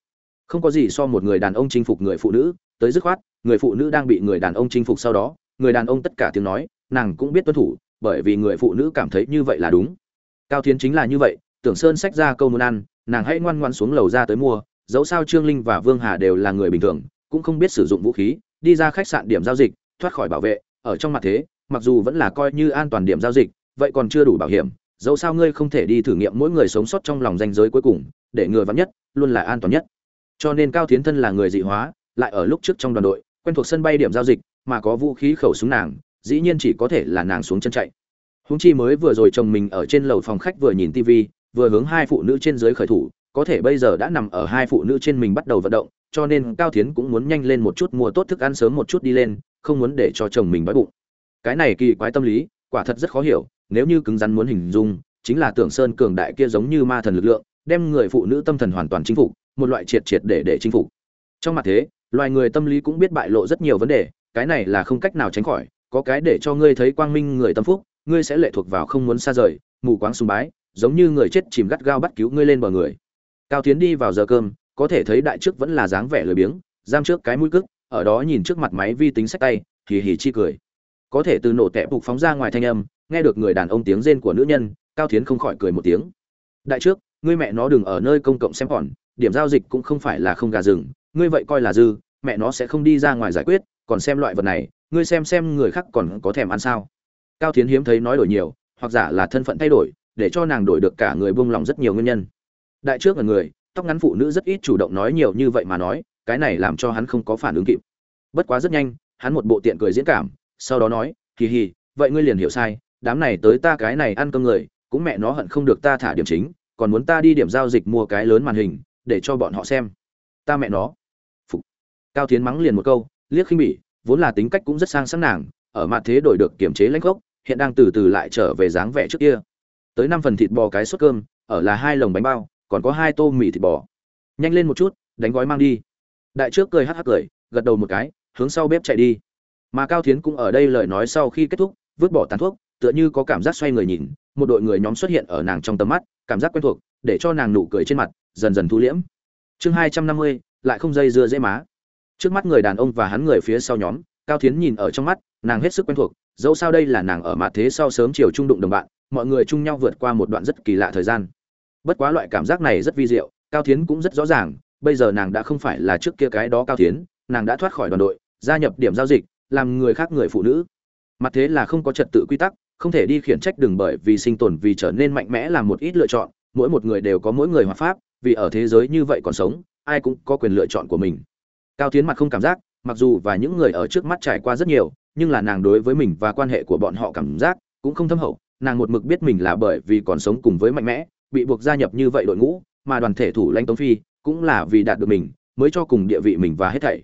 Không có gì so một người đàn ông chinh phục người phụ nữ, tới dứt khoát, người phụ nữ đang bị người đàn ông chinh phục sau đó, người đàn ông tất cả tiếng nói, nàng cũng biết tuân thủ, bởi vì người phụ nữ cảm thấy như vậy là đúng. Cao tiến chính là như vậy, tưởng sơn sách ra câu muốn ăn, nàng hãy ngoan ngoan xuống lầu ra tới mua, dẫu sao trương linh và vương hà đều là người bình thường, cũng không biết sử dụng vũ khí, đi ra khách sạn điểm giao dịch, thoát khỏi bảo vệ, ở trong mặt thế mặc dù vẫn là coi như an toàn điểm giao dịch, vậy còn chưa đủ bảo hiểm, dẫu sao ngươi không thể đi thử nghiệm mỗi người sống sót trong lòng danh giới cuối cùng, để người vắn nhất, luôn là an toàn nhất. Cho nên cao tiến thân là người dị hóa, lại ở lúc trước trong đoàn đội, quen thuộc sân bay điểm giao dịch, mà có vũ khí khẩu súng nàng, dĩ nhiên chỉ có thể là nàng xuống chân chạy. Húng chi mới vừa rồi chồng mình ở trên lầu phòng khách vừa nhìn tv vừa hướng hai phụ nữ trên dưới khởi thủ, có thể bây giờ đã nằm ở hai phụ nữ trên mình bắt đầu vận động, cho nên cao tiến cũng muốn nhanh lên một chút mua tốt thức ăn sớm một chút đi lên, không muốn để cho chồng mình đói bụng cái này kỳ quái tâm lý, quả thật rất khó hiểu, nếu như cứng rắn muốn hình dung, chính là tưởng sơn cường đại kia giống như ma thần lực lượng, đem người phụ nữ tâm thần hoàn toàn chinh phục, một loại triệt triệt để để chinh phục. Trong mặt thế, loài người tâm lý cũng biết bại lộ rất nhiều vấn đề, cái này là không cách nào tránh khỏi, có cái để cho ngươi thấy quang minh người tâm phúc, ngươi sẽ lệ thuộc vào không muốn xa rời, mù quáng sùng bái, giống như người chết chìm gắt gao bắt cứu ngươi lên bờ người. Cao tiến đi vào giờ cơm, có thể thấy đại trước vẫn là dáng vẻ lười biếng, giam trước cái mũi cức, ở đó nhìn trước mặt máy vi tính sách tay, hì hì chi cười có thể từ nổ tẹp phục phóng ra ngoài thanh âm, nghe được người đàn ông tiếng rên của nữ nhân, cao tiến không khỏi cười một tiếng. Đại trước, ngươi mẹ nó đừng ở nơi công cộng xem còn, điểm giao dịch cũng không phải là không gà rừng, ngươi vậy coi là dư, mẹ nó sẽ không đi ra ngoài giải quyết, còn xem loại vật này, ngươi xem xem người khác còn có thèm ăn sao. Cao tiến hiếm thấy nói đổi nhiều, hoặc giả là thân phận thay đổi, để cho nàng đổi được cả người buông lòng rất nhiều nguyên nhân. Đại trước là người, tóc ngắn phụ nữ rất ít chủ động nói nhiều như vậy mà nói, cái này làm cho hắn không có phản ứng kịp. Bất quá rất nhanh, hắn một bộ tiện cười diễn cảm sau đó nói kỳ hì, vậy ngươi liền hiểu sai, đám này tới ta cái này ăn cơm người, cũng mẹ nó hận không được ta thả điểm chính, còn muốn ta đi điểm giao dịch mua cái lớn màn hình, để cho bọn họ xem. Ta mẹ nó. Phục. cao tiến mắng liền một câu, liếc khinh bỉ, vốn là tính cách cũng rất sang sẵn nàng, ở mặt thế đổi được kiểm chế lãnh gốc, hiện đang từ từ lại trở về dáng vẻ trước kia. Tới năm phần thịt bò cái suất cơm, ở là hai lồng bánh bao, còn có hai tô mì thịt bò. Nhanh lên một chút, đánh gói mang đi. Đại trước cười hắc hắc cười, gật đầu một cái, hướng sau bếp chạy đi mà cao thiến cũng ở đây lời nói sau khi kết thúc, vứt bỏ tàn thuốc, tựa như có cảm giác xoay người nhìn, một đội người nhóm xuất hiện ở nàng trong tầm mắt, cảm giác quen thuộc, để cho nàng nụ cười trên mặt, dần dần thu liễm. Chương hai trăm năm mươi, lại không dây dưa dễ má. Trước mắt người đàn ông và hắn người phía sau nhóm, cao thiến nhìn ở trong mắt, nàng hết sức quen thuộc, dẫu sao đây là nàng ở mặt thế sau sớm chiều trung đụng đồng bạn, mọi người chung nhau vượt qua một đoạn rất kỳ lạ thời gian. Bất quá loại cảm giác này rất vi diệu, cao thiến cũng rất rõ ràng, bây giờ nàng đã không phải là trước kia cái đó cao thiến, nàng đã thoát khỏi đoàn đội, gia nhập điểm giao dịch làm người khác người phụ nữ. Mặt thế là không có trật tự quy tắc, không thể đi khiển trách đừng bởi vì sinh tồn vì trở nên mạnh mẽ làm một ít lựa chọn, mỗi một người đều có mỗi người hoạt pháp, vì ở thế giới như vậy còn sống, ai cũng có quyền lựa chọn của mình. Cao tiến mặt không cảm giác, mặc dù và những người ở trước mắt trải qua rất nhiều, nhưng là nàng đối với mình và quan hệ của bọn họ cảm giác cũng không thâm hậu, nàng một mực biết mình là bởi vì còn sống cùng với mạnh mẽ, bị buộc gia nhập như vậy đội ngũ, mà đoàn thể thủ lãnh tống phi cũng là vì đạt được mình, mới cho cùng địa vị mình và hết thảy.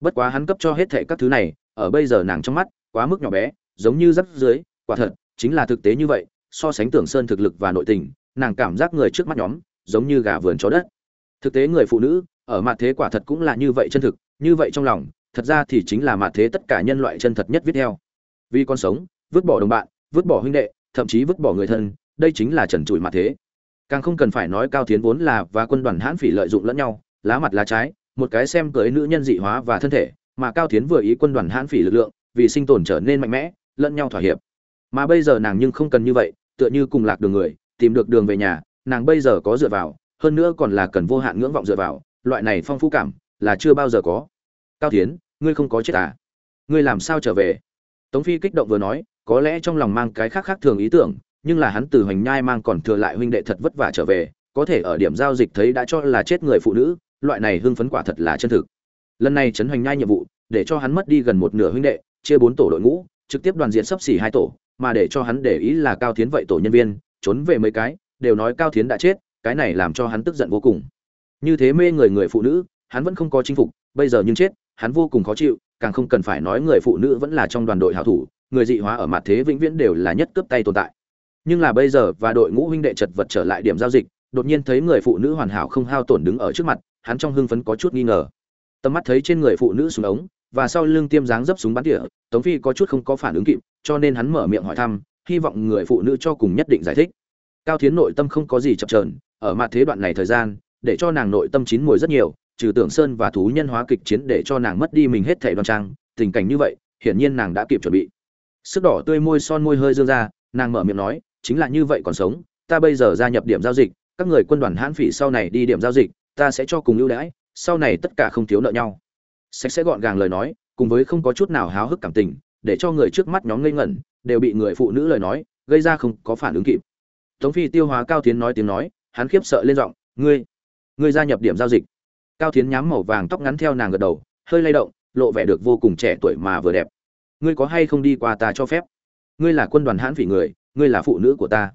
Bất quá hắn cấp cho hết thảy các thứ này ở bây giờ nàng trong mắt, quá mức nhỏ bé, giống như rắp dưới, quả thật, chính là thực tế như vậy, so sánh tưởng sơn thực lực và nội tình, nàng cảm giác người trước mắt nhóm, giống như gà vườn chó đất. Thực tế người phụ nữ, ở mặt thế quả thật cũng là như vậy chân thực, như vậy trong lòng, thật ra thì chính là mặt thế tất cả nhân loại chân thật nhất viết theo. Vì con sống, vứt bỏ đồng bạn, vứt bỏ huynh đệ, thậm chí vứt bỏ người thân, đây chính là trần trụi mặt thế. Càng không cần phải nói cao tiến vốn là và quân đoàn hãn phỉ lợi dụng lẫn nhau, lá mặt lá trái, một cái xem cưới nữ nhân dị hóa và thân thể mà cao tiến vừa ý quân đoàn hãn phỉ lực lượng, vì sinh tồn trở nên mạnh mẽ, lẫn nhau thỏa hiệp. Mà bây giờ nàng nhưng không cần như vậy, tựa như cùng lạc đường người, tìm được đường về nhà, nàng bây giờ có dựa vào, hơn nữa còn là cần vô hạn ngưỡng vọng dựa vào, loại này phong phú cảm là chưa bao giờ có. Cao tiến ngươi không có chết à? Ngươi làm sao trở về? Tống phi kích động vừa nói, có lẽ trong lòng mang cái khác khác thường ý tưởng, nhưng là hắn từ hoành nhai mang còn thừa lại huynh đệ thật vất vả trở về, có thể ở điểm giao dịch thấy đã cho là chết người phụ nữ, loại này hưng phấn quả thật là chân thực lần này trấn hoành nhai nhiệm vụ, để cho hắn mất đi gần một nửa huynh đệ, chia bốn tổ đội ngũ, trực tiếp đoàn diện sấp xỉ hai tổ, mà để cho hắn để ý là cao thiến vậy tổ nhân viên, trốn về mấy cái, đều nói cao thiến đã chết, cái này làm cho hắn tức giận vô cùng. Như thế mê người người phụ nữ, hắn vẫn không có chinh phục, bây giờ nhưng chết, hắn vô cùng khó chịu, càng không cần phải nói người phụ nữ vẫn là trong đoàn đội hảo thủ, người dị hóa ở mặt thế vĩnh viễn đều là nhất cướp tay tồn tại. Nhưng là bây giờ, và đội ngũ huynh đệ chật vật trở lại điểm giao dịch, đột nhiên thấy người phụ nữ hoàn hảo không hao tổn đứng ở trước mặt, hắn trong hưng phấn có chút nghi ngờ tầm mắt thấy trên người phụ nữ súng ống, và sau lưng tiêm dáng dấp súng bắn tỉa, tống phi có chút không có phản ứng kịp, cho nên hắn mở miệng hỏi thăm, hy vọng người phụ nữ cho cùng nhất định giải thích. Cao thiến nội tâm không có gì chập trờn ở mặt thế đoạn này thời gian, để cho nàng nội tâm chín mùi rất nhiều, trừ tưởng sơn và thú nhân hóa kịch chiến để cho nàng mất đi mình hết thể đoan trang, tình cảnh như vậy, hiển nhiên nàng đã kịp chuẩn bị. Sức đỏ tươi môi son môi hơi dương ra, nàng mở miệng nói, chính là như vậy còn sống, ta bây giờ gia nhập điểm giao dịch, các người quân đoàn hãn phỉ sau này đi điểm giao dịch, ta sẽ cho cùng ưu đãi sau này tất cả không thiếu nợ nhau. Sạch sẽ gọn gàng lời nói, cùng với không có chút nào háo hức cảm tình, để cho người trước mắt nhóm ngây ngẩn, đều bị người phụ nữ lời nói, gây ra không có phản ứng kịp. Tống phi tiêu hóa cao tiến nói tiếng nói, hắn khiếp sợ lên giọng, ngươi ngươi gia nhập điểm giao dịch. Cao tiến nhám màu vàng tóc ngắn theo nàng gật đầu, hơi lay động, lộ vẻ được vô cùng trẻ tuổi mà vừa đẹp. Ngươi có hay không đi qua ta cho phép? Ngươi là quân đoàn hãn phỉ người, ngươi là phụ nữ của ta.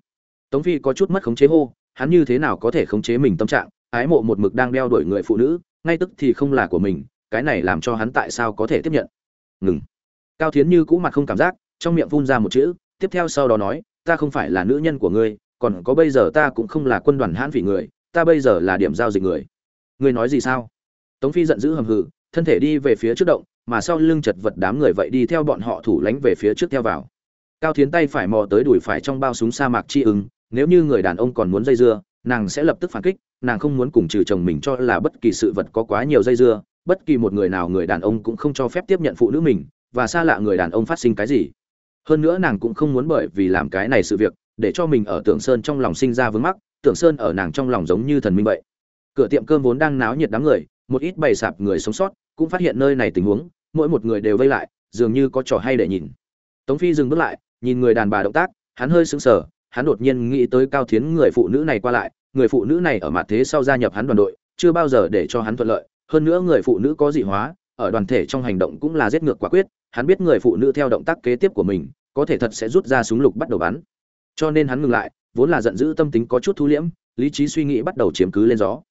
Tống phi có chút mất khống chế hô, hắn như thế nào có thể khống chế mình tâm trạng ái mộ một mực đang đeo đuổi người phụ nữ, ngay tức thì không là của mình, cái này làm cho hắn tại sao có thể tiếp nhận? Ngừng. Cao thiến như cũ mặt không cảm giác, trong miệng phun ra một chữ, tiếp theo sau đó nói, ta không phải là nữ nhân của ngươi, còn có bây giờ ta cũng không là quân đoàn hãn vị người, ta bây giờ là điểm giao dịch người. Ngươi nói gì sao? Tống phi giận dữ hầm hừ, thân thể đi về phía trước động, mà sau lưng chật vật đám người vậy đi theo bọn họ thủ lánh về phía trước theo vào. Cao thiến tay phải mò tới đùi phải trong bao súng sa mạc chi ứng, nếu như người đàn ông còn muốn dây dưa nàng sẽ lập tức phản kích, nàng không muốn cùng trừ chồng mình cho là bất kỳ sự vật có quá nhiều dây dưa, bất kỳ một người nào người đàn ông cũng không cho phép tiếp nhận phụ nữ mình, và xa lạ người đàn ông phát sinh cái gì. Hơn nữa nàng cũng không muốn bởi vì làm cái này sự việc, để cho mình ở tưởng sơn trong lòng sinh ra vướng mắc, tưởng sơn ở nàng trong lòng giống như thần minh vậy. Cửa tiệm cơm vốn đang náo nhiệt đám người, một ít bày sạp người sống sót cũng phát hiện nơi này tình huống, mỗi một người đều vây lại, dường như có trò hay để nhìn. Tống phi dừng bước lại, nhìn người đàn bà động tác, hắn hơi sững sờ hắn đột nhiên nghĩ tới cao thiến người phụ nữ này qua lại, người phụ nữ này ở mặt thế sau gia nhập hắn đoàn đội, chưa bao giờ để cho hắn thuận lợi. Hơn nữa người phụ nữ có dị hóa, ở đoàn thể trong hành động cũng là giết ngược quả quyết, hắn biết người phụ nữ theo động tác kế tiếp của mình, có thể thật sẽ rút ra súng lục bắt đầu bắn. Cho nên hắn ngừng lại, vốn là giận dữ tâm tính có chút thu liễm, lý trí suy nghĩ bắt đầu chiếm cứ lên gió.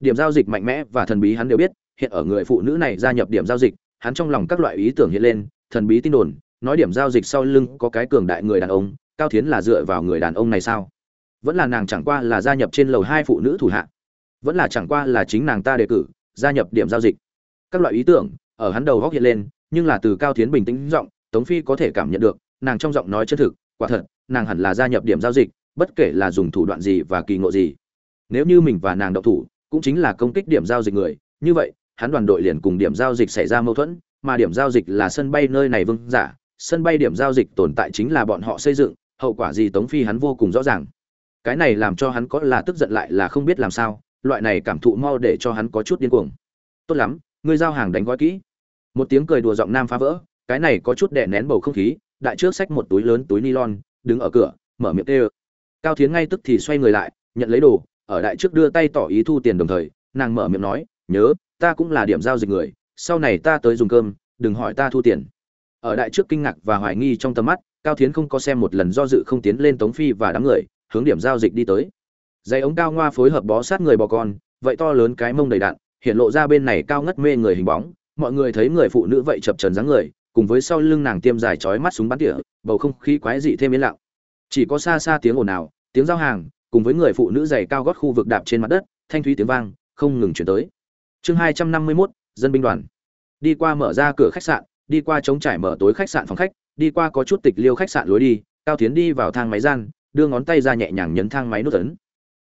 Điểm giao dịch mạnh mẽ và thần bí hắn đều biết, hiện ở người phụ nữ này gia nhập điểm giao dịch, hắn trong lòng các loại ý tưởng hiện lên, thần bí tin đồn, nói điểm giao dịch sau lưng có cái cường đại người đàn ông cao thiến là dựa vào người đàn ông này sao? Vẫn là nàng chẳng qua là gia nhập trên lầu hai phụ nữ thủ hạ. Vẫn là chẳng qua là chính nàng ta đề cử, gia nhập điểm giao dịch. Các loại ý tưởng ở hắn đầu góc hiện lên, nhưng là từ cao thiến bình tĩnh giọng, tống phi có thể cảm nhận được, nàng trong giọng nói chân thực, quả thật, nàng hẳn là gia nhập điểm giao dịch, bất kể là dùng thủ đoạn gì và kỳ ngộ gì. Nếu như mình và nàng độc thủ, cũng chính là công kích điểm giao dịch người, như vậy, hắn đoàn đội liền cùng điểm giao dịch xảy ra mâu thuẫn, mà điểm giao dịch là sân bay nơi này vương giả, sân bay điểm giao dịch tồn tại chính là bọn họ xây dựng hậu quả gì tống phi hắn vô cùng rõ ràng. Cái này làm cho hắn có là tức giận lại là không biết làm sao, loại này cảm thụ mau để cho hắn có chút điên cuồng. Tốt lắm, ngươi giao hàng đánh gói kỹ. Một tiếng cười đùa giọng nam phá vỡ, cái này có chút đè nén bầu không khí, đại trước xách một túi lớn túi nylon, đứng ở cửa, mở miệng tê cao thiến ngay tức thì xoay người lại, nhận lấy đồ, ở đại trước đưa tay tỏ ý thu tiền đồng thời, nàng mở miệng nói, nhớ, ta cũng là điểm giao dịch người, sau này ta tới dùng cơm, đừng hỏi ta thu tiền. Ở đại trước kinh ngạc và hoài nghi trong tầm mắt cao thiến không có xem một lần do dự không tiến lên tống phi và đám người hướng điểm giao dịch đi tới. Dây ống cao ngoa phối hợp bó sát người bò con vậy to lớn cái mông đầy đạn hiện lộ ra bên này cao ngất mê người hình bóng. Mọi người thấy người phụ nữ vậy chập trần dáng người cùng với sau lưng nàng tiêm dài chói mắt súng bắn tỉa bầu không khí quái dị thêm yên lặng. Chỉ có xa xa tiếng ồn ào tiếng giao hàng cùng với người phụ nữ giày cao gót khu vực đạp trên mặt đất thanh thúy tiếng vang không ngừng chuyển tới. Chương hai trăm năm mươi 251, dân binh đoàn. Đi qua mở ra cửa khách sạn đi qua chống trải mở tối khách sạn phòng khách đi qua có chút tịch liêu khách sạn lối đi, cao tiến đi vào thang máy gian, đưa ngón tay ra nhẹ nhàng nhấn thang máy nút ấn.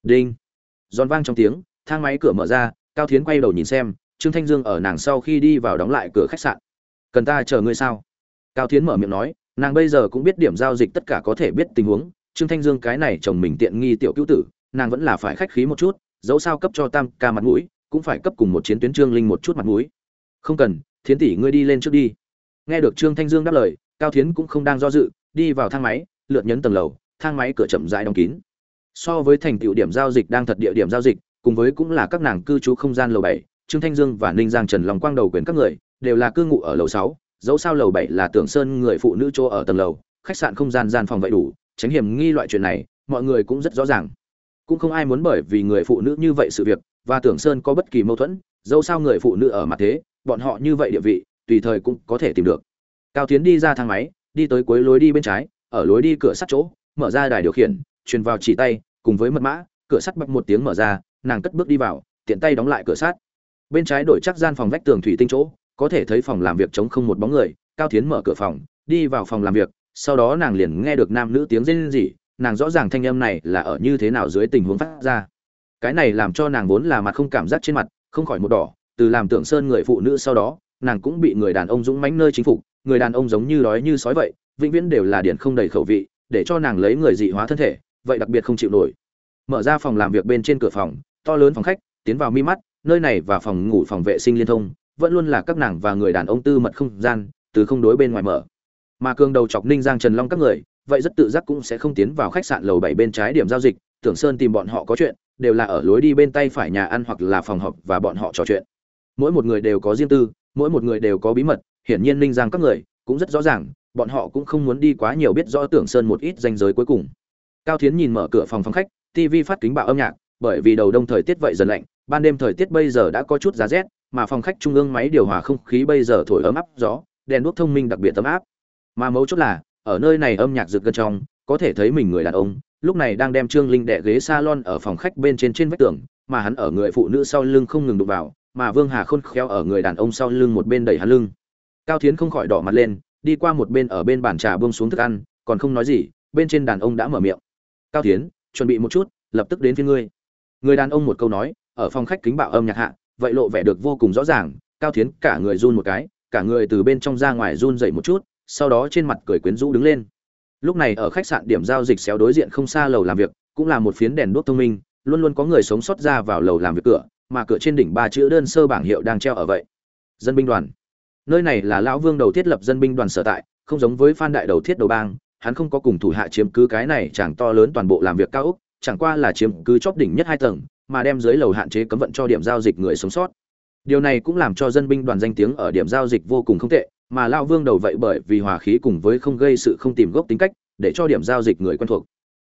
Đinh. Giòn vang trong tiếng, thang máy cửa mở ra, cao tiến quay đầu nhìn xem, trương thanh dương ở nàng sau khi đi vào đóng lại cửa khách sạn. Cần ta chờ ngươi sao? Cao tiến mở miệng nói, nàng bây giờ cũng biết điểm giao dịch tất cả có thể biết tình huống, trương thanh dương cái này chồng mình tiện nghi tiểu cứu tử, nàng vẫn là phải khách khí một chút, dẫu sao cấp cho tam ca mặt mũi, cũng phải cấp cùng một chiến tuyến trương linh một chút mặt mũi. Không cần, thiến tỷ ngươi đi lên trước đi. Nghe được trương thanh dương đáp lời cao thiến cũng không đang do dự, đi vào thang máy lượt nhấn tầng lầu, thang máy cửa chậm rãi đóng kín. So với thành tựu điểm giao dịch đang thật địa điểm giao dịch, cùng với cũng là các nàng cư trú không gian lầu bảy, trương thanh dương và ninh giang trần lòng quang đầu quyền các người, đều là cư ngụ ở lầu sáu, dẫu sao lầu bảy là tưởng sơn người phụ nữ chỗ ở tầng lầu, khách sạn không gian gian phòng vậy đủ, tránh hiểm nghi loại chuyện này, mọi người cũng rất rõ ràng. Cũng không ai muốn bởi vì người phụ nữ như vậy sự việc và tưởng sơn có bất kỳ mâu thuẫn, dẫu sao người phụ nữ ở mặt thế, bọn họ như vậy địa vị, tùy thời cũng có thể tìm được cao tiến đi ra thang máy, đi tới cuối lối đi bên trái, ở lối đi cửa sắt chỗ, mở ra đài điều khiển, truyền vào chỉ tay, cùng với mật mã, cửa sắt bật một tiếng mở ra, nàng cất bước đi vào, tiện tay đóng lại cửa sắt. Bên trái đổi chắc gian phòng vách tường thủy tinh chỗ, có thể thấy phòng làm việc trống không một bóng người, cao tiến mở cửa phòng, đi vào phòng làm việc, sau đó nàng liền nghe được nam nữ tiếng rên rỉ, nàng rõ ràng thanh âm này là ở như thế nào dưới tình huống phát ra. Cái này làm cho nàng vốn là mặt không cảm giác trên mặt, không khỏi một đỏ, từ làm tưởng sơn người phụ nữ sau đó, nàng cũng bị người đàn ông dũng mãnh nơi chính phục người đàn ông giống như đói như sói vậy, vĩnh viễn đều là điển không đầy khẩu vị, để cho nàng lấy người dị hóa thân thể, vậy đặc biệt không chịu nổi. Mở ra phòng làm việc bên trên cửa phòng, to lớn phòng khách, tiến vào mi mắt, nơi này và phòng ngủ phòng vệ sinh liên thông, vẫn luôn là các nàng và người đàn ông tư mật không gian, từ không đối bên ngoài mở. Mà cường đầu chọc ninh giang trần long các người, vậy rất tự giác cũng sẽ không tiến vào khách sạn lầu bảy bên trái điểm giao dịch, tưởng sơn tìm bọn họ có chuyện, đều là ở lối đi bên tay phải nhà ăn hoặc là phòng họp và bọn họ trò chuyện. Mỗi một người đều có riêng tư, mỗi một người đều có bí mật hiển nhiên ninh giang các người cũng rất rõ ràng, bọn họ cũng không muốn đi quá nhiều biết rõ tưởng sơn một ít danh giới cuối cùng. Cao thiến nhìn mở cửa phòng phòng khách tv phát kính bạo âm nhạc, bởi vì đầu đông thời tiết vậy dần lạnh, ban đêm thời tiết bây giờ đã có chút giá rét, mà phòng khách trung ương máy điều hòa không khí bây giờ thổi ấm áp gió, đèn đuốc thông minh đặc biệt ấm áp. Mà mấu chốt là, ở nơi này âm nhạc rực gần trong, có thể thấy mình người đàn ông, lúc này đang đem trương linh đệ ghế salon ở phòng khách bên trên trên vách tường, mà hắn ở người phụ nữ sau lưng không ngừng đụng vào, mà vương hà khôn khéo ở người đàn ông sau lưng một bên đẩy hắn lưng cao thiến không khỏi đỏ mặt lên, đi qua một bên ở bên bàn trà buông xuống thức ăn, còn không nói gì, bên trên đàn ông đã mở miệng. Cao thiến, chuẩn bị một chút, lập tức đến phía ngươi. Người đàn ông một câu nói, ở phòng khách kính bạo âm nhạc hạ, vậy lộ vẻ được vô cùng rõ ràng, cao thiến cả người run một cái, cả người từ bên trong ra ngoài run dậy một chút, sau đó trên mặt cười quyến rũ đứng lên. Lúc này ở khách sạn điểm giao dịch xéo đối diện không xa lầu làm việc, cũng là một phiến đèn đuốc thông minh, luôn luôn có người sống sót ra vào lầu làm việc cửa, mà cửa trên đỉnh ba chữ đơn sơ bảng hiệu đang treo ở vậy. Dân binh đoàn nơi này là lão vương đầu thiết lập dân binh đoàn sở tại, không giống với phan đại đầu thiết đầu bang, hắn không có cùng thủ hạ chiếm cứ cái này chẳng to lớn toàn bộ làm việc cao úc chẳng qua là chiếm cứ chóp đỉnh nhất hai tầng, mà đem dưới lầu hạn chế cấm vận cho điểm giao dịch người sống sót điều này cũng làm cho dân binh đoàn danh tiếng ở điểm giao dịch vô cùng không tệ, mà Lão vương đầu vậy bởi vì hòa khí cùng với không gây sự không tìm gốc tính cách, để cho điểm giao dịch người quen thuộc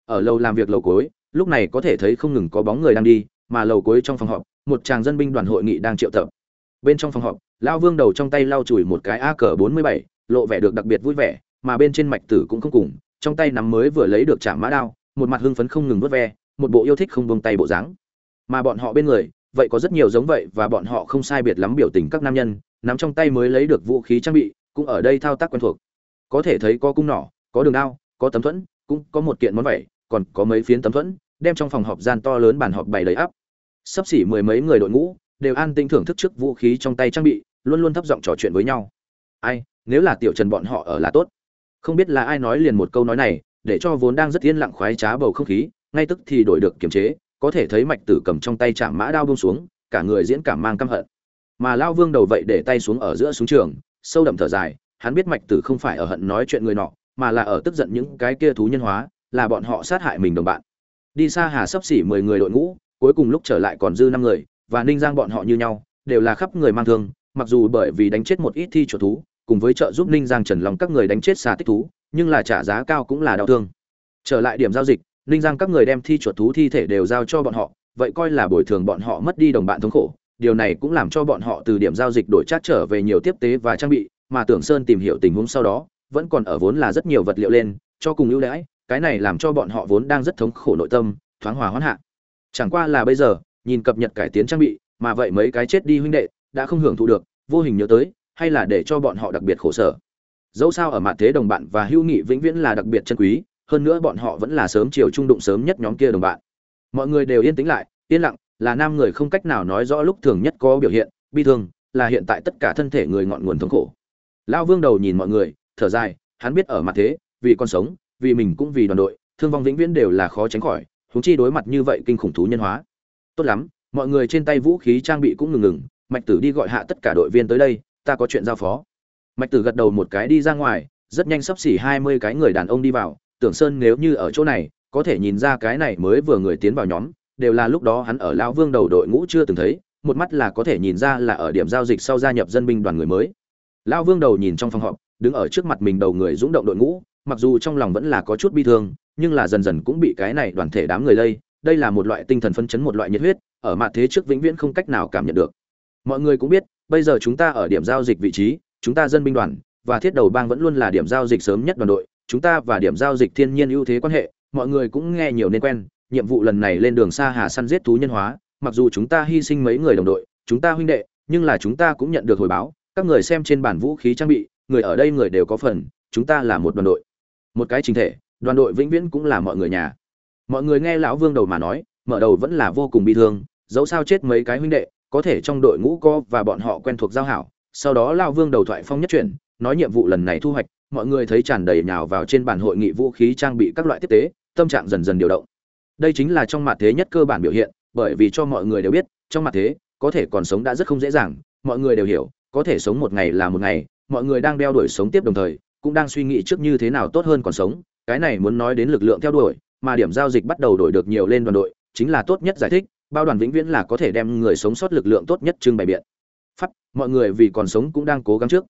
ở lầu làm việc lầu cối. lúc này có thể thấy không ngừng có bóng người đang đi, mà lầu cuối trong phòng họp, một chàng dân binh đoàn hội nghị đang triệu tập bên trong phòng họp lao vương đầu trong tay lau chùi một cái a cờ bốn mươi bảy, lộ vẻ được đặc biệt vui vẻ, mà bên trên mạch tử cũng không cùng, trong tay nắm mới vừa lấy được trả mã đao, một mặt hưng phấn không ngừng vớt ve, một bộ yêu thích không buông tay bộ dáng. Mà bọn họ bên người, vậy có rất nhiều giống vậy và bọn họ không sai biệt lắm biểu tình các nam nhân, nắm trong tay mới lấy được vũ khí trang bị, cũng ở đây thao tác quen thuộc. Có thể thấy có cung nỏ, có đường đao, có tấm thuẫn, cũng có một kiện món vẩy, còn có mấy phiến tấm thuẫn, đem trong phòng họp gian to lớn bàn họp bày đầy ắp. Sắp xỉ mười mấy người đội ngũ đều an tinh thưởng thức trước vũ khí trong tay trang bị, luôn luôn thấp giọng trò chuyện với nhau. Ai, nếu là tiểu trần bọn họ ở là tốt. Không biết là ai nói liền một câu nói này, để cho vốn đang rất yên lặng khoái trá bầu không khí, ngay tức thì đổi được kiềm chế, có thể thấy mạch tử cầm trong tay chạm mã đao bông xuống, cả người diễn cảm mang căm hận. Mà lao vương đầu vậy để tay xuống ở giữa súng trường, sâu đậm thở dài, hắn biết mạch tử không phải ở hận nói chuyện người nọ, mà là ở tức giận những cái kia thú nhân hóa, là bọn họ sát hại mình đồng bạn. Đi xa hà sắp xỉ mười người đội ngũ, cuối cùng lúc trở lại còn dư năm người và ninh giang bọn họ như nhau, đều là khắp người mang thương, mặc dù bởi vì đánh chết một ít thi chuột thú, cùng với trợ giúp ninh giang trần lòng các người đánh chết xà tích thú, nhưng là trả giá cao cũng là đau thương. Trở lại điểm giao dịch, ninh giang các người đem thi chuột thú thi thể đều giao cho bọn họ, vậy coi là bồi thường bọn họ mất đi đồng bạn thống khổ. Điều này cũng làm cho bọn họ từ điểm giao dịch đổi trát trở về nhiều tiếp tế và trang bị, mà tưởng sơn tìm hiểu tình huống sau đó, vẫn còn ở vốn là rất nhiều vật liệu lên, cho cùng ưu đãi, cái này làm cho bọn họ vốn đang rất thống khổ nội tâm, thoáng hòa hoãn hạ. Chẳng qua là bây giờ nhìn cập nhật cải tiến trang bị, mà vậy mấy cái chết đi huynh đệ đã không hưởng thụ được, vô hình nhớ tới, hay là để cho bọn họ đặc biệt khổ sở. Dẫu sao ở mặt thế đồng bạn và hữu nghị vĩnh viễn là đặc biệt chân quý, hơn nữa bọn họ vẫn là sớm chiều trung đụng sớm nhất nhóm kia đồng bạn. Mọi người đều yên tĩnh lại, yên lặng, là nam người không cách nào nói rõ lúc thường nhất có biểu hiện, bi thương, là hiện tại tất cả thân thể người ngọn nguồn thống khổ. Lão vương đầu nhìn mọi người, thở dài, hắn biết ở mặt thế, vì con sống, vì mình cũng vì đoàn đội, thương vong vĩnh viễn đều là khó tránh khỏi, huống chi đối mặt như vậy kinh khủng thú nhân hóa tốt lắm, mọi người trên tay vũ khí trang bị cũng ngừng ngừng, mạch tử đi gọi hạ tất cả đội viên tới đây, ta có chuyện giao phó. Mạch tử gật đầu một cái đi ra ngoài, rất nhanh sắp xỉ hai mươi cái người đàn ông đi vào, tưởng sơn nếu như ở chỗ này, có thể nhìn ra cái này mới vừa người tiến vào nhóm, đều là lúc đó hắn ở lão vương đầu đội ngũ chưa từng thấy, một mắt là có thể nhìn ra là ở điểm giao dịch sau gia nhập dân binh đoàn người mới. Lão vương đầu nhìn trong phòng họp, đứng ở trước mặt mình đầu người dũng động đội ngũ, mặc dù trong lòng vẫn là có chút bi thương, nhưng là dần dần cũng bị cái này đoàn thể đám người lây đây là một loại tinh thần phân chấn, một loại nhiệt huyết, ở mặt thế trước vĩnh viễn không cách nào cảm nhận được. Mọi người cũng biết, bây giờ chúng ta ở điểm giao dịch vị trí, chúng ta dân binh đoàn và thiết đầu bang vẫn luôn là điểm giao dịch sớm nhất đoàn đội, chúng ta và điểm giao dịch thiên nhiên ưu thế quan hệ, mọi người cũng nghe nhiều nên quen, nhiệm vụ lần này lên đường xa hà săn giết thú nhân hóa, mặc dù chúng ta hy sinh mấy người đồng đội, chúng ta huynh đệ, nhưng là chúng ta cũng nhận được hồi báo, các người xem trên bản vũ khí trang bị, người ở đây người đều có phần, chúng ta là một đoàn đội. Một cái chính thể, đoàn đội vĩnh viễn cũng là mọi người nhà mọi người nghe lão vương đầu mà nói, mở đầu vẫn là vô cùng bi thương, dẫu sao chết mấy cái huynh đệ, có thể trong đội ngũ co và bọn họ quen thuộc giao hảo, sau đó lão vương đầu thoại phong nhất chuyển, nói nhiệm vụ lần này thu hoạch, mọi người thấy tràn đầy nhào vào trên bàn hội nghị vũ khí trang bị các loại tiếp tế, tâm trạng dần dần điều động. Đây chính là trong mặt thế nhất cơ bản biểu hiện, bởi vì cho mọi người đều biết, trong mặt thế, có thể còn sống đã rất không dễ dàng, mọi người đều hiểu, có thể sống một ngày là một ngày, mọi người đang đeo đuổi sống tiếp đồng thời, cũng đang suy nghĩ trước như thế nào tốt hơn còn sống, cái này muốn nói đến lực lượng theo đuổi mà điểm giao dịch bắt đầu đổi được nhiều lên đoàn đội, chính là tốt nhất giải thích, bao đoàn vĩnh viễn là có thể đem người sống sót lực lượng tốt nhất trưng bày biện. Pháp, mọi người vì còn sống cũng đang cố gắng trước.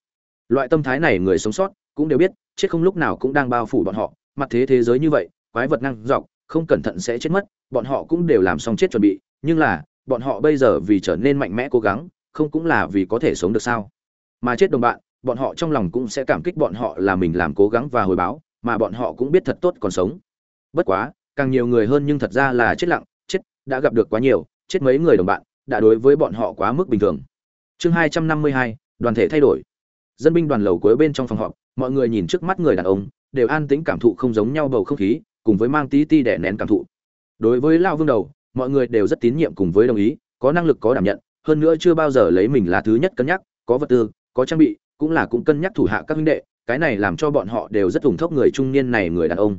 Loại tâm thái này người sống sót cũng đều biết, chết không lúc nào cũng đang bao phủ bọn họ. Mặt thế thế giới như vậy, quái vật năng dọc, không cẩn thận sẽ chết mất, bọn họ cũng đều làm xong chết chuẩn bị. Nhưng là, bọn họ bây giờ vì trở nên mạnh mẽ cố gắng, không cũng là vì có thể sống được sao? Mà chết đồng bạn, bọn họ trong lòng cũng sẽ cảm kích bọn họ là mình làm cố gắng và hồi báo, mà bọn họ cũng biết thật tốt còn sống bất quá, càng nhiều người hơn nhưng thật ra là chết lặng, chết, đã gặp được quá nhiều, chết mấy người đồng bạn, đã đối với bọn họ quá mức bình thường. Chương hai trăm năm mươi hai, đoàn thể thay đổi. Dân binh đoàn lầu cuối bên trong phòng họp, mọi người nhìn trước mắt người đàn ông, đều an tĩnh cảm thụ không giống nhau bầu không khí, cùng với mang tí ti đẻ nén cảm thụ. Đối với lao vương đầu, mọi người đều rất tín nhiệm cùng với đồng ý, có năng lực có đảm nhận, hơn nữa chưa bao giờ lấy mình là thứ nhất cân nhắc, có vật tư, có trang bị, cũng là cũng cân nhắc thủ hạ các huynh đệ, cái này làm cho bọn họ đều rất ủng thốc người trung niên này người đàn ông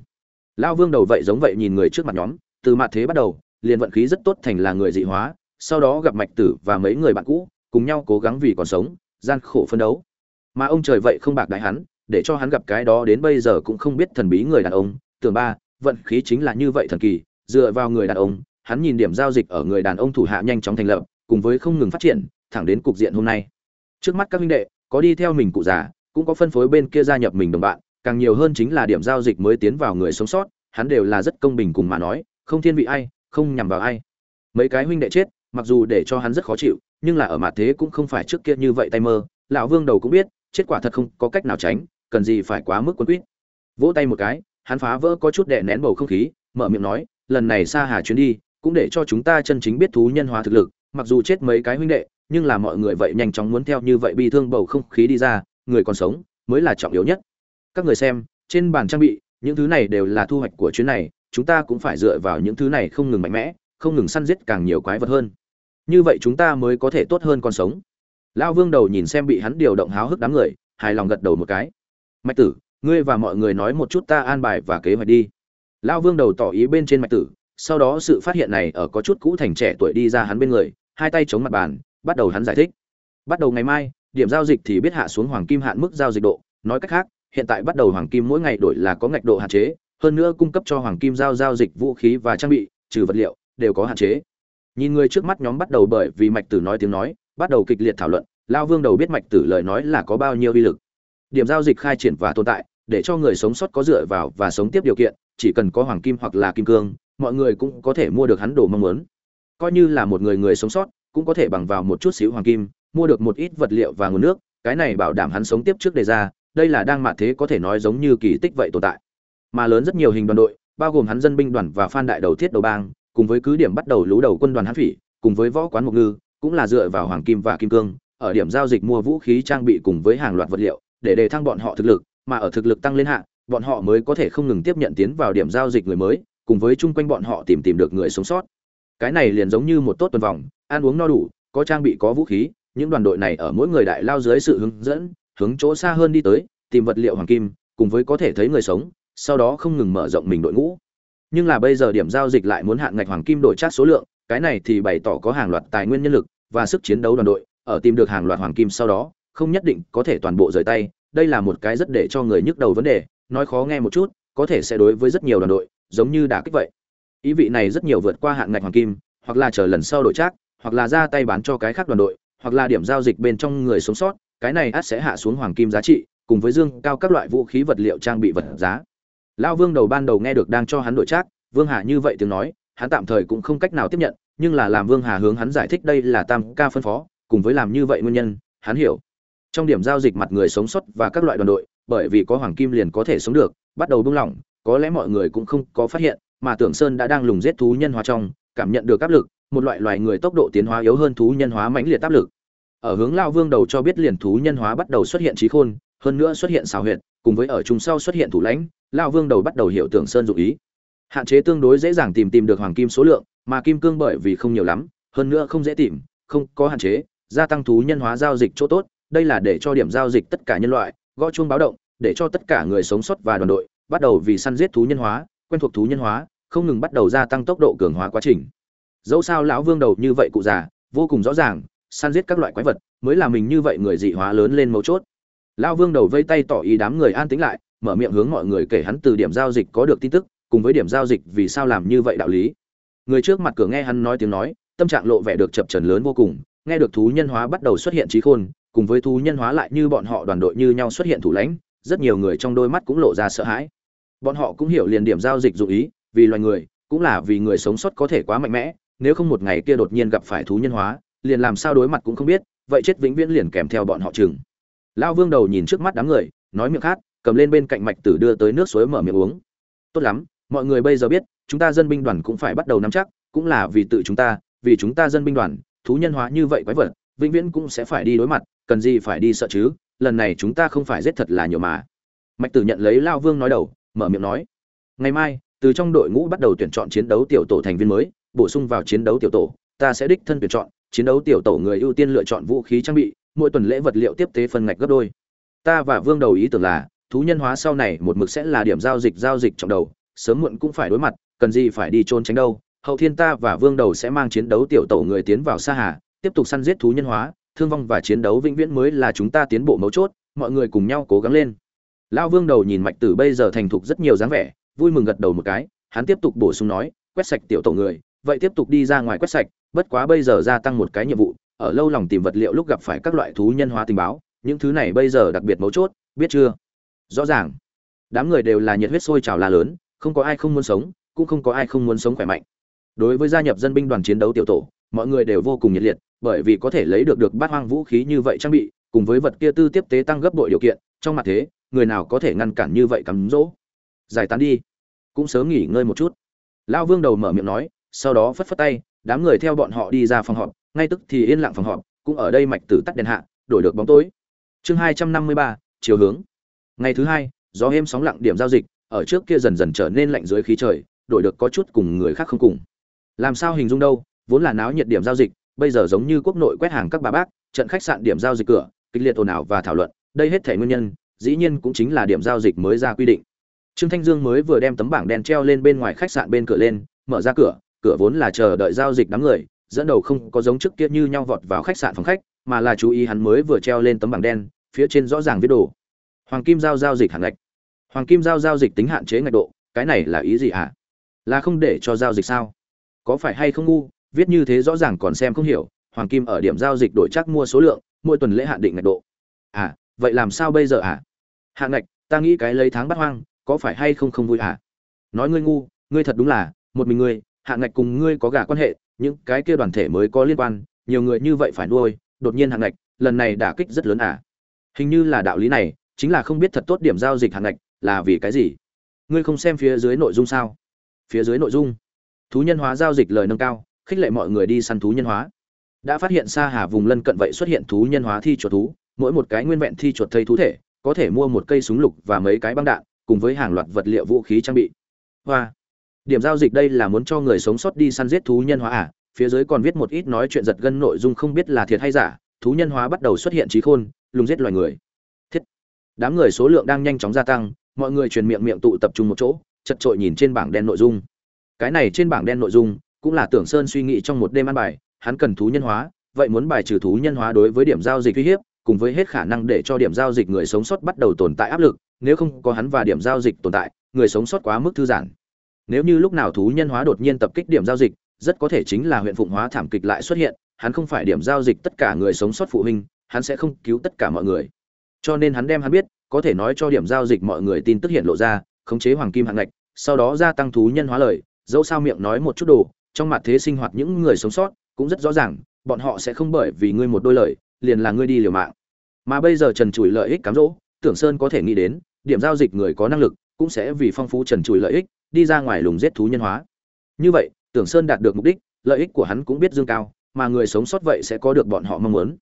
lao vương đầu vậy giống vậy nhìn người trước mặt nhóm, từ mặt thế bắt đầu, liền vận khí rất tốt thành là người dị hóa, sau đó gặp mạch tử và mấy người bạn cũ, cùng nhau cố gắng vì còn sống, gian khổ phân đấu. Mà ông trời vậy không bạc đại hắn, để cho hắn gặp cái đó đến bây giờ cũng không biết thần bí người đàn ông. Tưởng ba, vận khí chính là như vậy thần kỳ, dựa vào người đàn ông, hắn nhìn điểm giao dịch ở người đàn ông thủ hạ nhanh chóng thành lập, cùng với không ngừng phát triển, thẳng đến cục diện hôm nay. Trước mắt các huynh đệ, có đi theo mình cụ già, cũng có phân phối bên kia gia nhập mình đồng bạn càng nhiều hơn chính là điểm giao dịch mới tiến vào người sống sót, hắn đều là rất công bình cùng mà nói, không thiên vị ai, không nhằm vào ai. Mấy cái huynh đệ chết, mặc dù để cho hắn rất khó chịu, nhưng là ở mặt thế cũng không phải trước kia như vậy tay mơ, lão vương đầu cũng biết, chết quả thật không có cách nào tránh, cần gì phải quá mức quân quýt. Vỗ tay một cái, hắn phá vỡ có chút đè nén bầu không khí, mở miệng nói, lần này xa hà chuyến đi, cũng để cho chúng ta chân chính biết thú nhân hóa thực lực, mặc dù chết mấy cái huynh đệ, nhưng là mọi người vậy nhanh chóng muốn theo như vậy bi thương bầu không khí đi ra, người còn sống, mới là trọng yếu nhất các người xem, trên bàn trang bị, những thứ này đều là thu hoạch của chuyến này, chúng ta cũng phải dựa vào những thứ này không ngừng mạnh mẽ, không ngừng săn giết càng nhiều quái vật hơn. Như vậy chúng ta mới có thể tốt hơn còn sống. Lão vương đầu nhìn xem bị hắn điều động háo hức đám người, hài lòng gật đầu một cái. Mạch tử, ngươi và mọi người nói một chút ta an bài và kế hoạch đi. Lão vương đầu tỏ ý bên trên mạch tử, sau đó sự phát hiện này ở có chút cũ thành trẻ tuổi đi ra hắn bên người, hai tay chống mặt bàn, bắt đầu hắn giải thích. Bắt đầu ngày mai, điểm giao dịch thì biết hạ xuống hoàng kim hạn mức giao dịch độ, nói cách khác hiện tại bắt đầu hoàng kim mỗi ngày đổi là có ngạch độ hạn chế, hơn nữa cung cấp cho hoàng kim giao giao dịch vũ khí và trang bị, trừ vật liệu, đều có hạn chế. Nhìn người trước mắt nhóm bắt đầu bởi vì mạch tử nói tiếng nói, bắt đầu kịch liệt thảo luận, lao vương đầu biết mạch tử lời nói là có bao nhiêu uy lực. Điểm giao dịch khai triển và tồn tại, để cho người sống sót có dựa vào và sống tiếp điều kiện, chỉ cần có hoàng kim hoặc là kim cương, mọi người cũng có thể mua được hắn đồ mong muốn. Coi như là một người người sống sót, cũng có thể bằng vào một chút xíu hoàng kim, mua được một ít vật liệu và nguồn nước, cái này bảo đảm hắn sống tiếp trước đề ra đây là đang mạ thế có thể nói giống như kỳ tích vậy tồn tại. Mà lớn rất nhiều hình đoàn đội, bao gồm hắn dân binh đoàn và phan đại đầu thiết đầu bang, cùng với cứ điểm bắt đầu lú đầu quân đoàn hán phỉ, cùng với võ quán mục ngư, cũng là dựa vào hoàng kim và kim cương, ở điểm giao dịch mua vũ khí trang bị cùng với hàng loạt vật liệu, để đề thăng bọn họ thực lực, mà ở thực lực tăng lên hạng bọn họ mới có thể không ngừng tiếp nhận tiến vào điểm giao dịch người mới, cùng với chung quanh bọn họ tìm tìm được người sống sót. Cái này liền giống như một tốt tuần vòng, ăn uống no đủ, có trang bị có vũ khí, những đoàn đội này ở mỗi người đại lao dưới sự hướng dẫn hướng chỗ xa hơn đi tới, tìm vật liệu hoàng kim, cùng với có thể thấy người sống, sau đó không ngừng mở rộng mình đội ngũ. Nhưng là bây giờ điểm giao dịch lại muốn hạn ngạch hoàng kim đổi chắc số lượng, cái này thì bày tỏ có hàng loạt tài nguyên nhân lực và sức chiến đấu đoàn đội, ở tìm được hàng loạt hoàng kim sau đó, không nhất định có thể toàn bộ rời tay, đây là một cái rất để cho người nhức đầu vấn đề, nói khó nghe một chút, có thể sẽ đối với rất nhiều đoàn đội, giống như đã kích vậy. Ý vị này rất nhiều vượt qua hạn ngạch hoàng kim, hoặc là chờ lần sau đổi chắc hoặc là ra tay bán cho cái khác đoàn đội, hoặc là điểm giao dịch bên trong người sống sót cái này át sẽ hạ xuống hoàng kim giá trị, cùng với dương cao các loại vũ khí vật liệu trang bị vật giá. Lão vương đầu ban đầu nghe được đang cho hắn đổi trác, vương hà như vậy tiếng nói, hắn tạm thời cũng không cách nào tiếp nhận, nhưng là làm vương hà hướng hắn giải thích đây là tam ca phân phó, cùng với làm như vậy nguyên nhân, hắn hiểu. Trong điểm giao dịch mặt người sống sót và các loại đoàn đội, bởi vì có hoàng kim liền có thể sống được, bắt đầu buông lỏng, có lẽ mọi người cũng không có phát hiện, mà tưởng sơn đã đang lùng giết thú nhân hóa trong, cảm nhận được áp lực, một loại loài người tốc độ tiến hóa yếu hơn thú nhân hóa mãnh liệt áp lực ở hướng lao vương đầu cho biết liền thú nhân hóa bắt đầu xuất hiện trí khôn, hơn nữa xuất hiện xào huyệt, cùng với ở chúng sau xuất hiện thủ lãnh, lao vương đầu bắt đầu hiểu tưởng sơn dụ ý. Hạn chế tương đối dễ dàng tìm tìm được hoàng kim số lượng, mà kim cương bởi vì không nhiều lắm, hơn nữa không dễ tìm, không có hạn chế, gia tăng thú nhân hóa giao dịch chỗ tốt, đây là để cho điểm giao dịch tất cả nhân loại, gõ chuông báo động, để cho tất cả người sống sót và đoàn đội, bắt đầu vì săn giết thú nhân hóa, quen thuộc thú nhân hóa, không ngừng bắt đầu gia tăng tốc độ cường hóa quá trình. Dẫu sao lão vương đầu như vậy cụ già, vô cùng rõ ràng săn giết các loại quái vật, mới là mình như vậy người dị hóa lớn lên mấu chốt. Lão vương đầu vây tay tỏ ý đám người an tĩnh lại, mở miệng hướng mọi người kể hắn từ điểm giao dịch có được tin tức, cùng với điểm giao dịch vì sao làm như vậy đạo lý. Người trước mặt cửa nghe hắn nói tiếng nói, tâm trạng lộ vẻ được chập trần lớn vô cùng, nghe được thú nhân hóa bắt đầu xuất hiện trí khôn, cùng với thú nhân hóa lại như bọn họ đoàn đội như nhau xuất hiện thủ lãnh, rất nhiều người trong đôi mắt cũng lộ ra sợ hãi. Bọn họ cũng hiểu liền điểm giao dịch dụ ý, vì loài người, cũng là vì người sống sót có thể quá mạnh mẽ, nếu không một ngày kia đột nhiên gặp phải thú nhân hóa liền làm sao đối mặt cũng không biết, vậy chết vĩnh viễn liền kèm theo bọn họ chừng. Lão vương đầu nhìn trước mắt đám người, nói miệng khát cầm lên bên cạnh mạch tử đưa tới nước suối mở miệng uống. Tốt lắm, mọi người bây giờ biết, chúng ta dân binh đoàn cũng phải bắt đầu nắm chắc, cũng là vì tự chúng ta, vì chúng ta dân binh đoàn, thú nhân hóa như vậy quái vật, vĩnh viễn cũng sẽ phải đi đối mặt, cần gì phải đi sợ chứ, lần này chúng ta không phải giết thật là nhiều mà. Mạch tử nhận lấy lao vương nói đầu, mở miệng nói. Ngày mai, từ trong đội ngũ bắt đầu tuyển chọn chiến đấu tiểu tổ thành viên mới, bổ sung vào chiến đấu tiểu tổ, ta sẽ đích thân tuyển chọn chiến đấu tiểu tổ người ưu tiên lựa chọn vũ khí trang bị, mỗi tuần lễ vật liệu tiếp tế phân ngạch gấp đôi. Ta và vương đầu ý tưởng là, thú nhân hóa sau này một mực sẽ là điểm giao dịch giao dịch trọng đầu, sớm muộn cũng phải đối mặt, cần gì phải đi trốn tránh đâu. Hậu thiên ta và vương đầu sẽ mang chiến đấu tiểu tổ người tiến vào xa hà, tiếp tục săn giết thú nhân hóa, thương vong và chiến đấu vĩnh viễn mới là chúng ta tiến bộ mấu chốt, mọi người cùng nhau cố gắng lên. Lão vương đầu nhìn mạch tử bây giờ thành thục rất nhiều dáng vẻ, vui mừng gật đầu một cái, hắn tiếp tục bổ sung nói, quét sạch tiểu tổ người, vậy tiếp tục đi ra ngoài quét sạch bất quá bây giờ gia tăng một cái nhiệm vụ, ở lâu lòng tìm vật liệu lúc gặp phải các loại thú nhân hóa tình báo, những thứ này bây giờ đặc biệt mấu chốt, biết chưa? Rõ ràng. Đám người đều là nhiệt huyết sôi trào la lớn, không có ai không muốn sống, cũng không có ai không muốn sống khỏe mạnh. Đối với gia nhập dân binh đoàn chiến đấu tiểu tổ, mọi người đều vô cùng nhiệt liệt, bởi vì có thể lấy được được bát hoang vũ khí như vậy trang bị, cùng với vật kia tư tiếp tế tăng gấp bội điều kiện, trong mặt thế, người nào có thể ngăn cản như vậy cắm dỗ? Giải tán đi. Cũng sớm nghỉ ngơi một chút. Lão vương đầu mở miệng nói, sau đó phất phất tay đám người theo bọn họ đi ra phòng họp, ngay tức thì yên lặng phòng họp, cũng ở đây mạch tử tắt đèn hạ, đổi được bóng tối. Chương hai trăm năm mươi ba, chiều hướng. Ngày thứ hai, gió êm sóng lặng điểm giao dịch, ở trước kia dần dần trở nên lạnh dưới khí trời, đổi được có chút cùng người khác không cùng. Làm sao hình dung đâu, vốn là náo nhiệt điểm giao dịch, bây giờ giống như quốc nội quét hàng các bà bác, trận khách sạn điểm giao dịch cửa, kịch liệt ồn ào và thảo luận, đây hết thể nguyên nhân, dĩ nhiên cũng chính là điểm giao dịch mới ra quy định. Trương thanh dương mới vừa đem tấm bảng đen treo lên bên ngoài khách sạn bên cửa lên, mở ra cửa cửa vốn là chờ đợi giao dịch đám người, dẫn đầu không có giống trước kia như nhau vọt vào khách sạn phòng khách, mà là chú ý hắn mới vừa treo lên tấm bảng đen, phía trên rõ ràng viết đồ. Hoàng kim giao giao dịch hạn ngạch. Hoàng kim giao giao dịch tính hạn chế ngạch độ, cái này là ý gì à là không để cho giao dịch sao? Có phải hay không ngu? Viết như thế rõ ràng còn xem không hiểu, hoàng kim ở điểm giao dịch đổi chắc mua số lượng, mỗi tuần lễ hạn định ngạch độ. À vậy làm sao bây giờ à hạn ngạch, ta nghĩ cái lấy tháng bắt hoang, có phải hay không không vui à nói ngươi ngu, ngươi thật đúng là, một mình ngươi hạ ngạch cùng ngươi có gả quan hệ, những cái kia đoàn thể mới có liên quan, nhiều người như vậy phải nuôi, đột nhiên hạ ngạch, lần này đả kích rất lớn à? Hình như là đạo lý này, chính là không biết thật tốt điểm giao dịch hạ ngạch, là vì cái gì? Ngươi không xem phía dưới nội dung sao? Phía dưới nội dung. Thú nhân hóa giao dịch lời nâng cao, khích lệ mọi người đi săn thú nhân hóa. Đã phát hiện xa hà vùng lân cận vậy xuất hiện thú nhân hóa thi chuột thú, mỗi một cái nguyên vẹn thi chuột thây thú thể, có thể mua một cây súng lục và mấy cái băng đạn, cùng với hàng loạt vật liệu vũ khí trang bị. Hoa điểm giao dịch đây là muốn cho người sống sót đi săn giết thú nhân hóa à? Phía dưới còn viết một ít nói chuyện giật gân nội dung không biết là thiệt hay giả. Thú nhân hóa bắt đầu xuất hiện trí khôn, lùng giết loài người. Thiết. Đám người số lượng đang nhanh chóng gia tăng, mọi người truyền miệng miệng tụ tập trung một chỗ, chật trội nhìn trên bảng đen nội dung. Cái này trên bảng đen nội dung cũng là tưởng sơn suy nghĩ trong một đêm ăn bài, hắn cần thú nhân hóa, vậy muốn bài trừ thú nhân hóa đối với điểm giao dịch uy hiếp, cùng với hết khả năng để cho điểm giao dịch người sống sót bắt đầu tồn tại áp lực, nếu không có hắn và điểm giao dịch tồn tại, người sống sót quá mức thư giãn nếu như lúc nào thú nhân hóa đột nhiên tập kích điểm giao dịch, rất có thể chính là huyện phụng hóa thảm kịch lại xuất hiện, hắn không phải điểm giao dịch tất cả người sống sót phụ huynh, hắn sẽ không cứu tất cả mọi người. Cho nên hắn đem hắn biết, có thể nói cho điểm giao dịch mọi người tin tức hiện lộ ra, khống chế hoàng kim hạng ngạch, sau đó gia tăng thú nhân hóa lời, dẫu sao miệng nói một chút đồ, trong mặt thế sinh hoạt những người sống sót, cũng rất rõ ràng, bọn họ sẽ không bởi vì ngươi một đôi lời, liền là ngươi đi liều mạng. Mà bây giờ trần trụi lợi ích cám dỗ, tưởng sơn có thể nghĩ đến, điểm giao dịch người có năng lực, cũng sẽ vì phong phú trần trụi lợi ích đi ra ngoài lùng giết thú nhân hóa. Như vậy, tưởng sơn đạt được mục đích, lợi ích của hắn cũng biết dương cao, mà người sống sót vậy sẽ có được bọn họ mong muốn.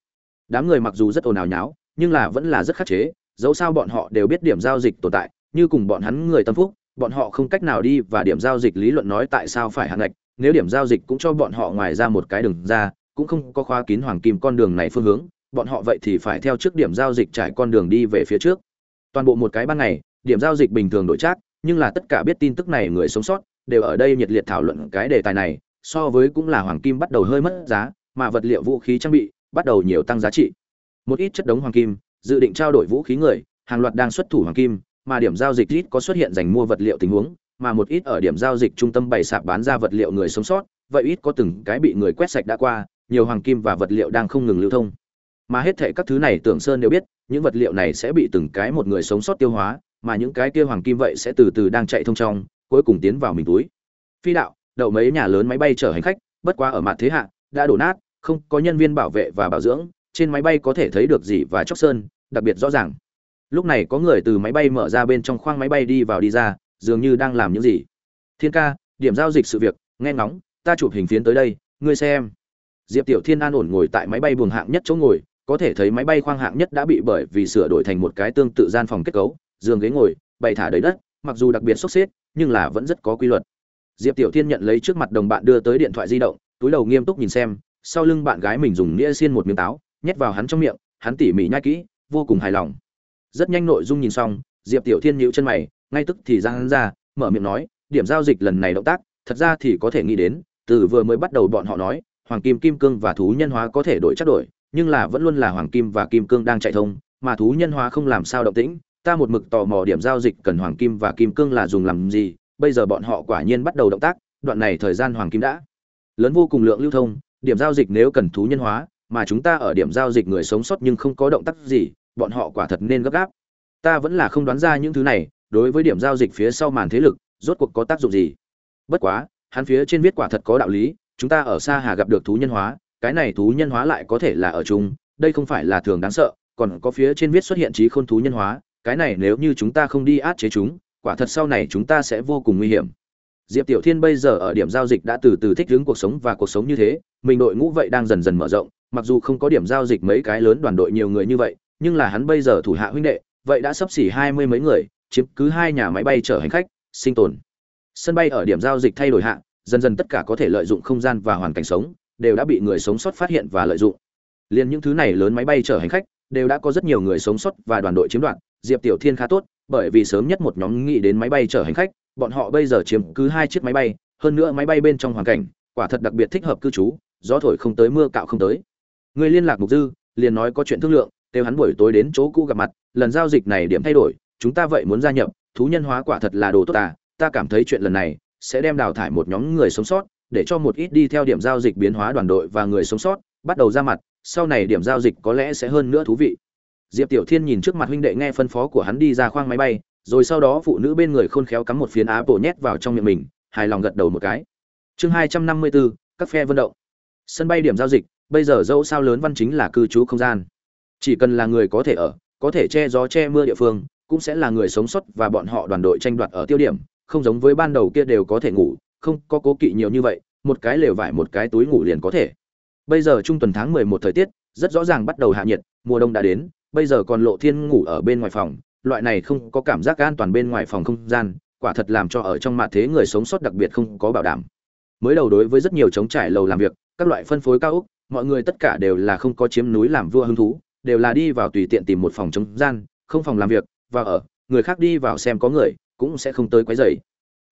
Đám người mặc dù rất ồn ào nháo, nhưng là vẫn là rất khắc chế, dẫu sao bọn họ đều biết điểm giao dịch tồn tại, như cùng bọn hắn người tâm phúc, bọn họ không cách nào đi và điểm giao dịch lý luận nói tại sao phải hạn ngạch nếu điểm giao dịch cũng cho bọn họ ngoài ra một cái đường ra, cũng không có khóa kín hoàng kim con đường này phương hướng, bọn họ vậy thì phải theo trước điểm giao dịch trải con đường đi về phía trước. Toàn bộ một cái ban ngày, điểm giao dịch bình thường đổi trác nhưng là tất cả biết tin tức này người sống sót đều ở đây nhiệt liệt thảo luận cái đề tài này, so với cũng là hoàng kim bắt đầu hơi mất giá, mà vật liệu vũ khí trang bị bắt đầu nhiều tăng giá trị. Một ít chất đống hoàng kim, dự định trao đổi vũ khí người, hàng loạt đang xuất thủ hoàng kim, mà điểm giao dịch ít có xuất hiện dành mua vật liệu tình huống, mà một ít ở điểm giao dịch trung tâm bày sạp bán ra vật liệu người sống sót, vậy ít có từng cái bị người quét sạch đã qua, nhiều hoàng kim và vật liệu đang không ngừng lưu thông. Mà hết thệ các thứ này tưởng sơn đều biết, những vật liệu này sẽ bị từng cái một người sống sót tiêu hóa mà những cái kia hoàng kim vậy sẽ từ từ đang chạy thông trong, cuối cùng tiến vào mình túi. Phi đạo, đậu mấy nhà lớn máy bay chở hành khách, bất quá ở mặt thế hạ, đã đổ nát, không có nhân viên bảo vệ và bảo dưỡng, trên máy bay có thể thấy được gì và chóc sơn, đặc biệt rõ ràng. Lúc này có người từ máy bay mở ra bên trong khoang máy bay đi vào đi ra, dường như đang làm những gì. Thiên ca, điểm giao dịch sự việc, nghe ngóng, ta chụp hình phiến tới đây, ngươi xem. Diệp tiểu thiên an ổn ngồi tại máy bay buồng hạng nhất chỗ ngồi, có thể thấy máy bay khoang hạng nhất đã bị bởi vì sửa đổi thành một cái tương tự gian phòng kết cấu giường ghế ngồi, bày thả đầy đất, mặc dù đặc biệt sốc xếp, nhưng là vẫn rất có quy luật. Diệp tiểu thiên nhận lấy trước mặt đồng bạn đưa tới điện thoại di động, túi đầu nghiêm túc nhìn xem, sau lưng bạn gái mình dùng nghĩa xiên một miếng táo, nhét vào hắn trong miệng, hắn tỉ mỉ nhai kỹ, vô cùng hài lòng. Rất nhanh nội dung nhìn xong, diệp tiểu thiên nhíu chân mày, ngay tức thì ra hắn ra, mở miệng nói, điểm giao dịch lần này động tác, thật ra thì có thể nghĩ đến, từ vừa mới bắt đầu bọn họ nói, hoàng kim kim cương và thú nhân hóa có thể đổi chất đổi, nhưng là vẫn luôn là hoàng kim và kim cương đang chạy thông, mà thú nhân hóa không làm sao động tĩnh ta một mực tò mò điểm giao dịch cần hoàng kim và kim cương là dùng làm gì, bây giờ bọn họ quả nhiên bắt đầu động tác, đoạn này thời gian hoàng kim đã lớn vô cùng lượng lưu thông, điểm giao dịch nếu cần thú nhân hóa, mà chúng ta ở điểm giao dịch người sống sót nhưng không có động tác gì, bọn họ quả thật nên gấp gáp. Ta vẫn là không đoán ra những thứ này, đối với điểm giao dịch phía sau màn thế lực, rốt cuộc có tác dụng gì? Bất quá, hắn phía trên viết quả thật có đạo lý, chúng ta ở xa hà gặp được thú nhân hóa, cái này thú nhân hóa lại có thể là ở chung, đây không phải là thường đáng sợ, còn có phía trên viết xuất hiện trí khôn thú nhân hóa cái này nếu như chúng ta không đi át chế chúng, quả thật sau này chúng ta sẽ vô cùng nguy hiểm. Diệp tiểu thiên bây giờ ở điểm giao dịch đã từ từ thích ứng cuộc sống và cuộc sống như thế, mình đội ngũ vậy đang dần dần mở rộng, mặc dù không có điểm giao dịch mấy cái lớn đoàn đội nhiều người như vậy, nhưng là hắn bây giờ thủ hạ huynh đệ, vậy đã sắp xỉ hai mươi mấy người, chiếm cứ hai nhà máy bay chở hành khách, sinh tồn. Sân bay ở điểm giao dịch thay đổi hạ, dần dần tất cả có thể lợi dụng không gian và hoàn cảnh sống, đều đã bị người sống sót phát hiện và lợi dụng. Liền những thứ này lớn máy bay chở hành khách, đều đã có rất nhiều người sống sót và đoàn đội chiếm đoạt diệp tiểu thiên khá tốt, bởi vì sớm nhất một nhóm nghĩ đến máy bay chở hành khách, bọn họ bây giờ chiếm cứ hai chiếc máy bay, hơn nữa máy bay bên trong hoàn cảnh, quả thật đặc biệt thích hợp cư trú, gió thổi không tới mưa cạo không tới. Người liên lạc mục dư, liền nói có chuyện thương lượng, kêu hắn buổi tối đến chỗ cũ gặp mặt, lần giao dịch này điểm thay đổi, chúng ta vậy muốn gia nhập, thú nhân hóa quả thật là đồ tốt à ta cảm thấy chuyện lần này sẽ đem đào thải một nhóm người sống sót, để cho một ít đi theo điểm giao dịch biến hóa đoàn đội và người sống sót, bắt đầu ra mặt, sau này điểm giao dịch có lẽ sẽ hơn nữa thú vị diệp tiểu thiên nhìn trước mặt huynh đệ nghe phân phó của hắn đi ra khoang máy bay, rồi sau đó phụ nữ bên người khôn khéo cắm một phiến á bộ nhét vào trong miệng mình, hài lòng gật đầu một cái. Chương hai trăm năm mươi bốn, các phe vận động. Sân bay điểm giao dịch, bây giờ dẫu sao lớn văn chính là cư trú không gian. Chỉ cần là người có thể ở, có thể che gió che mưa địa phương, cũng sẽ là người sống sót và bọn họ đoàn đội tranh đoạt ở tiêu điểm, không giống với ban đầu kia đều có thể ngủ, không có cố kỵ nhiều như vậy, một cái lều vải một cái túi ngủ liền có thể. Bây giờ trung tuần tháng mười một thời tiết, rất rõ ràng bắt đầu hạ nhiệt, mùa đông đã đến bây giờ còn lộ thiên ngủ ở bên ngoài phòng loại này không có cảm giác an toàn bên ngoài phòng không gian quả thật làm cho ở trong mặt thế người sống sót đặc biệt không có bảo đảm. Mới đầu đối với rất nhiều chống trải lầu làm việc các loại phân phối cao úc, mọi người tất cả đều là không có chiếm núi làm vua hứng thú đều là đi vào tùy tiện tìm một phòng chống gian không phòng làm việc và ở người khác đi vào xem có người cũng sẽ không tới quấy rầy.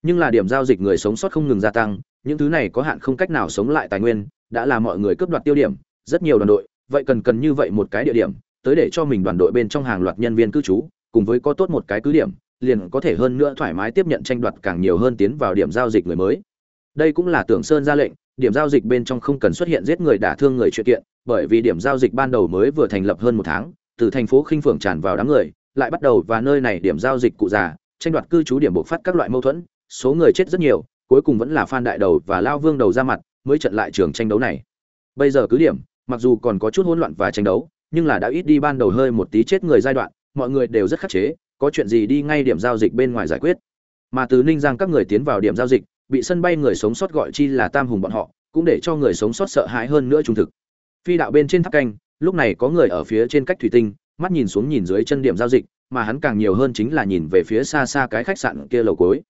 Nhưng là điểm giao dịch người sống sót không ngừng gia tăng những thứ này có hạn không cách nào sống lại tài nguyên đã là mọi người cướp đoạt tiêu điểm rất nhiều đoàn đội vậy cần cần như vậy một cái địa điểm tới để cho mình đoàn đội bên trong hàng loạt nhân viên cư trú, cùng với có tốt một cái cứ điểm, liền có thể hơn nữa thoải mái tiếp nhận tranh đoạt càng nhiều hơn tiến vào điểm giao dịch người mới. Đây cũng là tưởng sơn ra lệnh, điểm giao dịch bên trong không cần xuất hiện giết người đả thương người chuyện kiện, bởi vì điểm giao dịch ban đầu mới vừa thành lập hơn một tháng, từ thành phố khinh phường tràn vào đám người, lại bắt đầu và nơi này điểm giao dịch cụ già, tranh đoạt cư trú điểm bộc phát các loại mâu thuẫn, số người chết rất nhiều, cuối cùng vẫn là phan đại đầu và lao vương đầu ra mặt, mới trận lại trường tranh đấu này. Bây giờ cứ điểm, mặc dù còn có chút hỗn loạn và tranh đấu nhưng là đã ít đi ban đầu hơi một tí chết người giai đoạn, mọi người đều rất khắc chế, có chuyện gì đi ngay điểm giao dịch bên ngoài giải quyết. Mà từ ninh giang các người tiến vào điểm giao dịch, bị sân bay người sống sót gọi chi là tam hùng bọn họ, cũng để cho người sống sót sợ hãi hơn nữa trung thực. Phi đạo bên trên tháp canh, lúc này có người ở phía trên cách thủy tinh, mắt nhìn xuống nhìn dưới chân điểm giao dịch, mà hắn càng nhiều hơn chính là nhìn về phía xa xa cái khách sạn kia lầu cối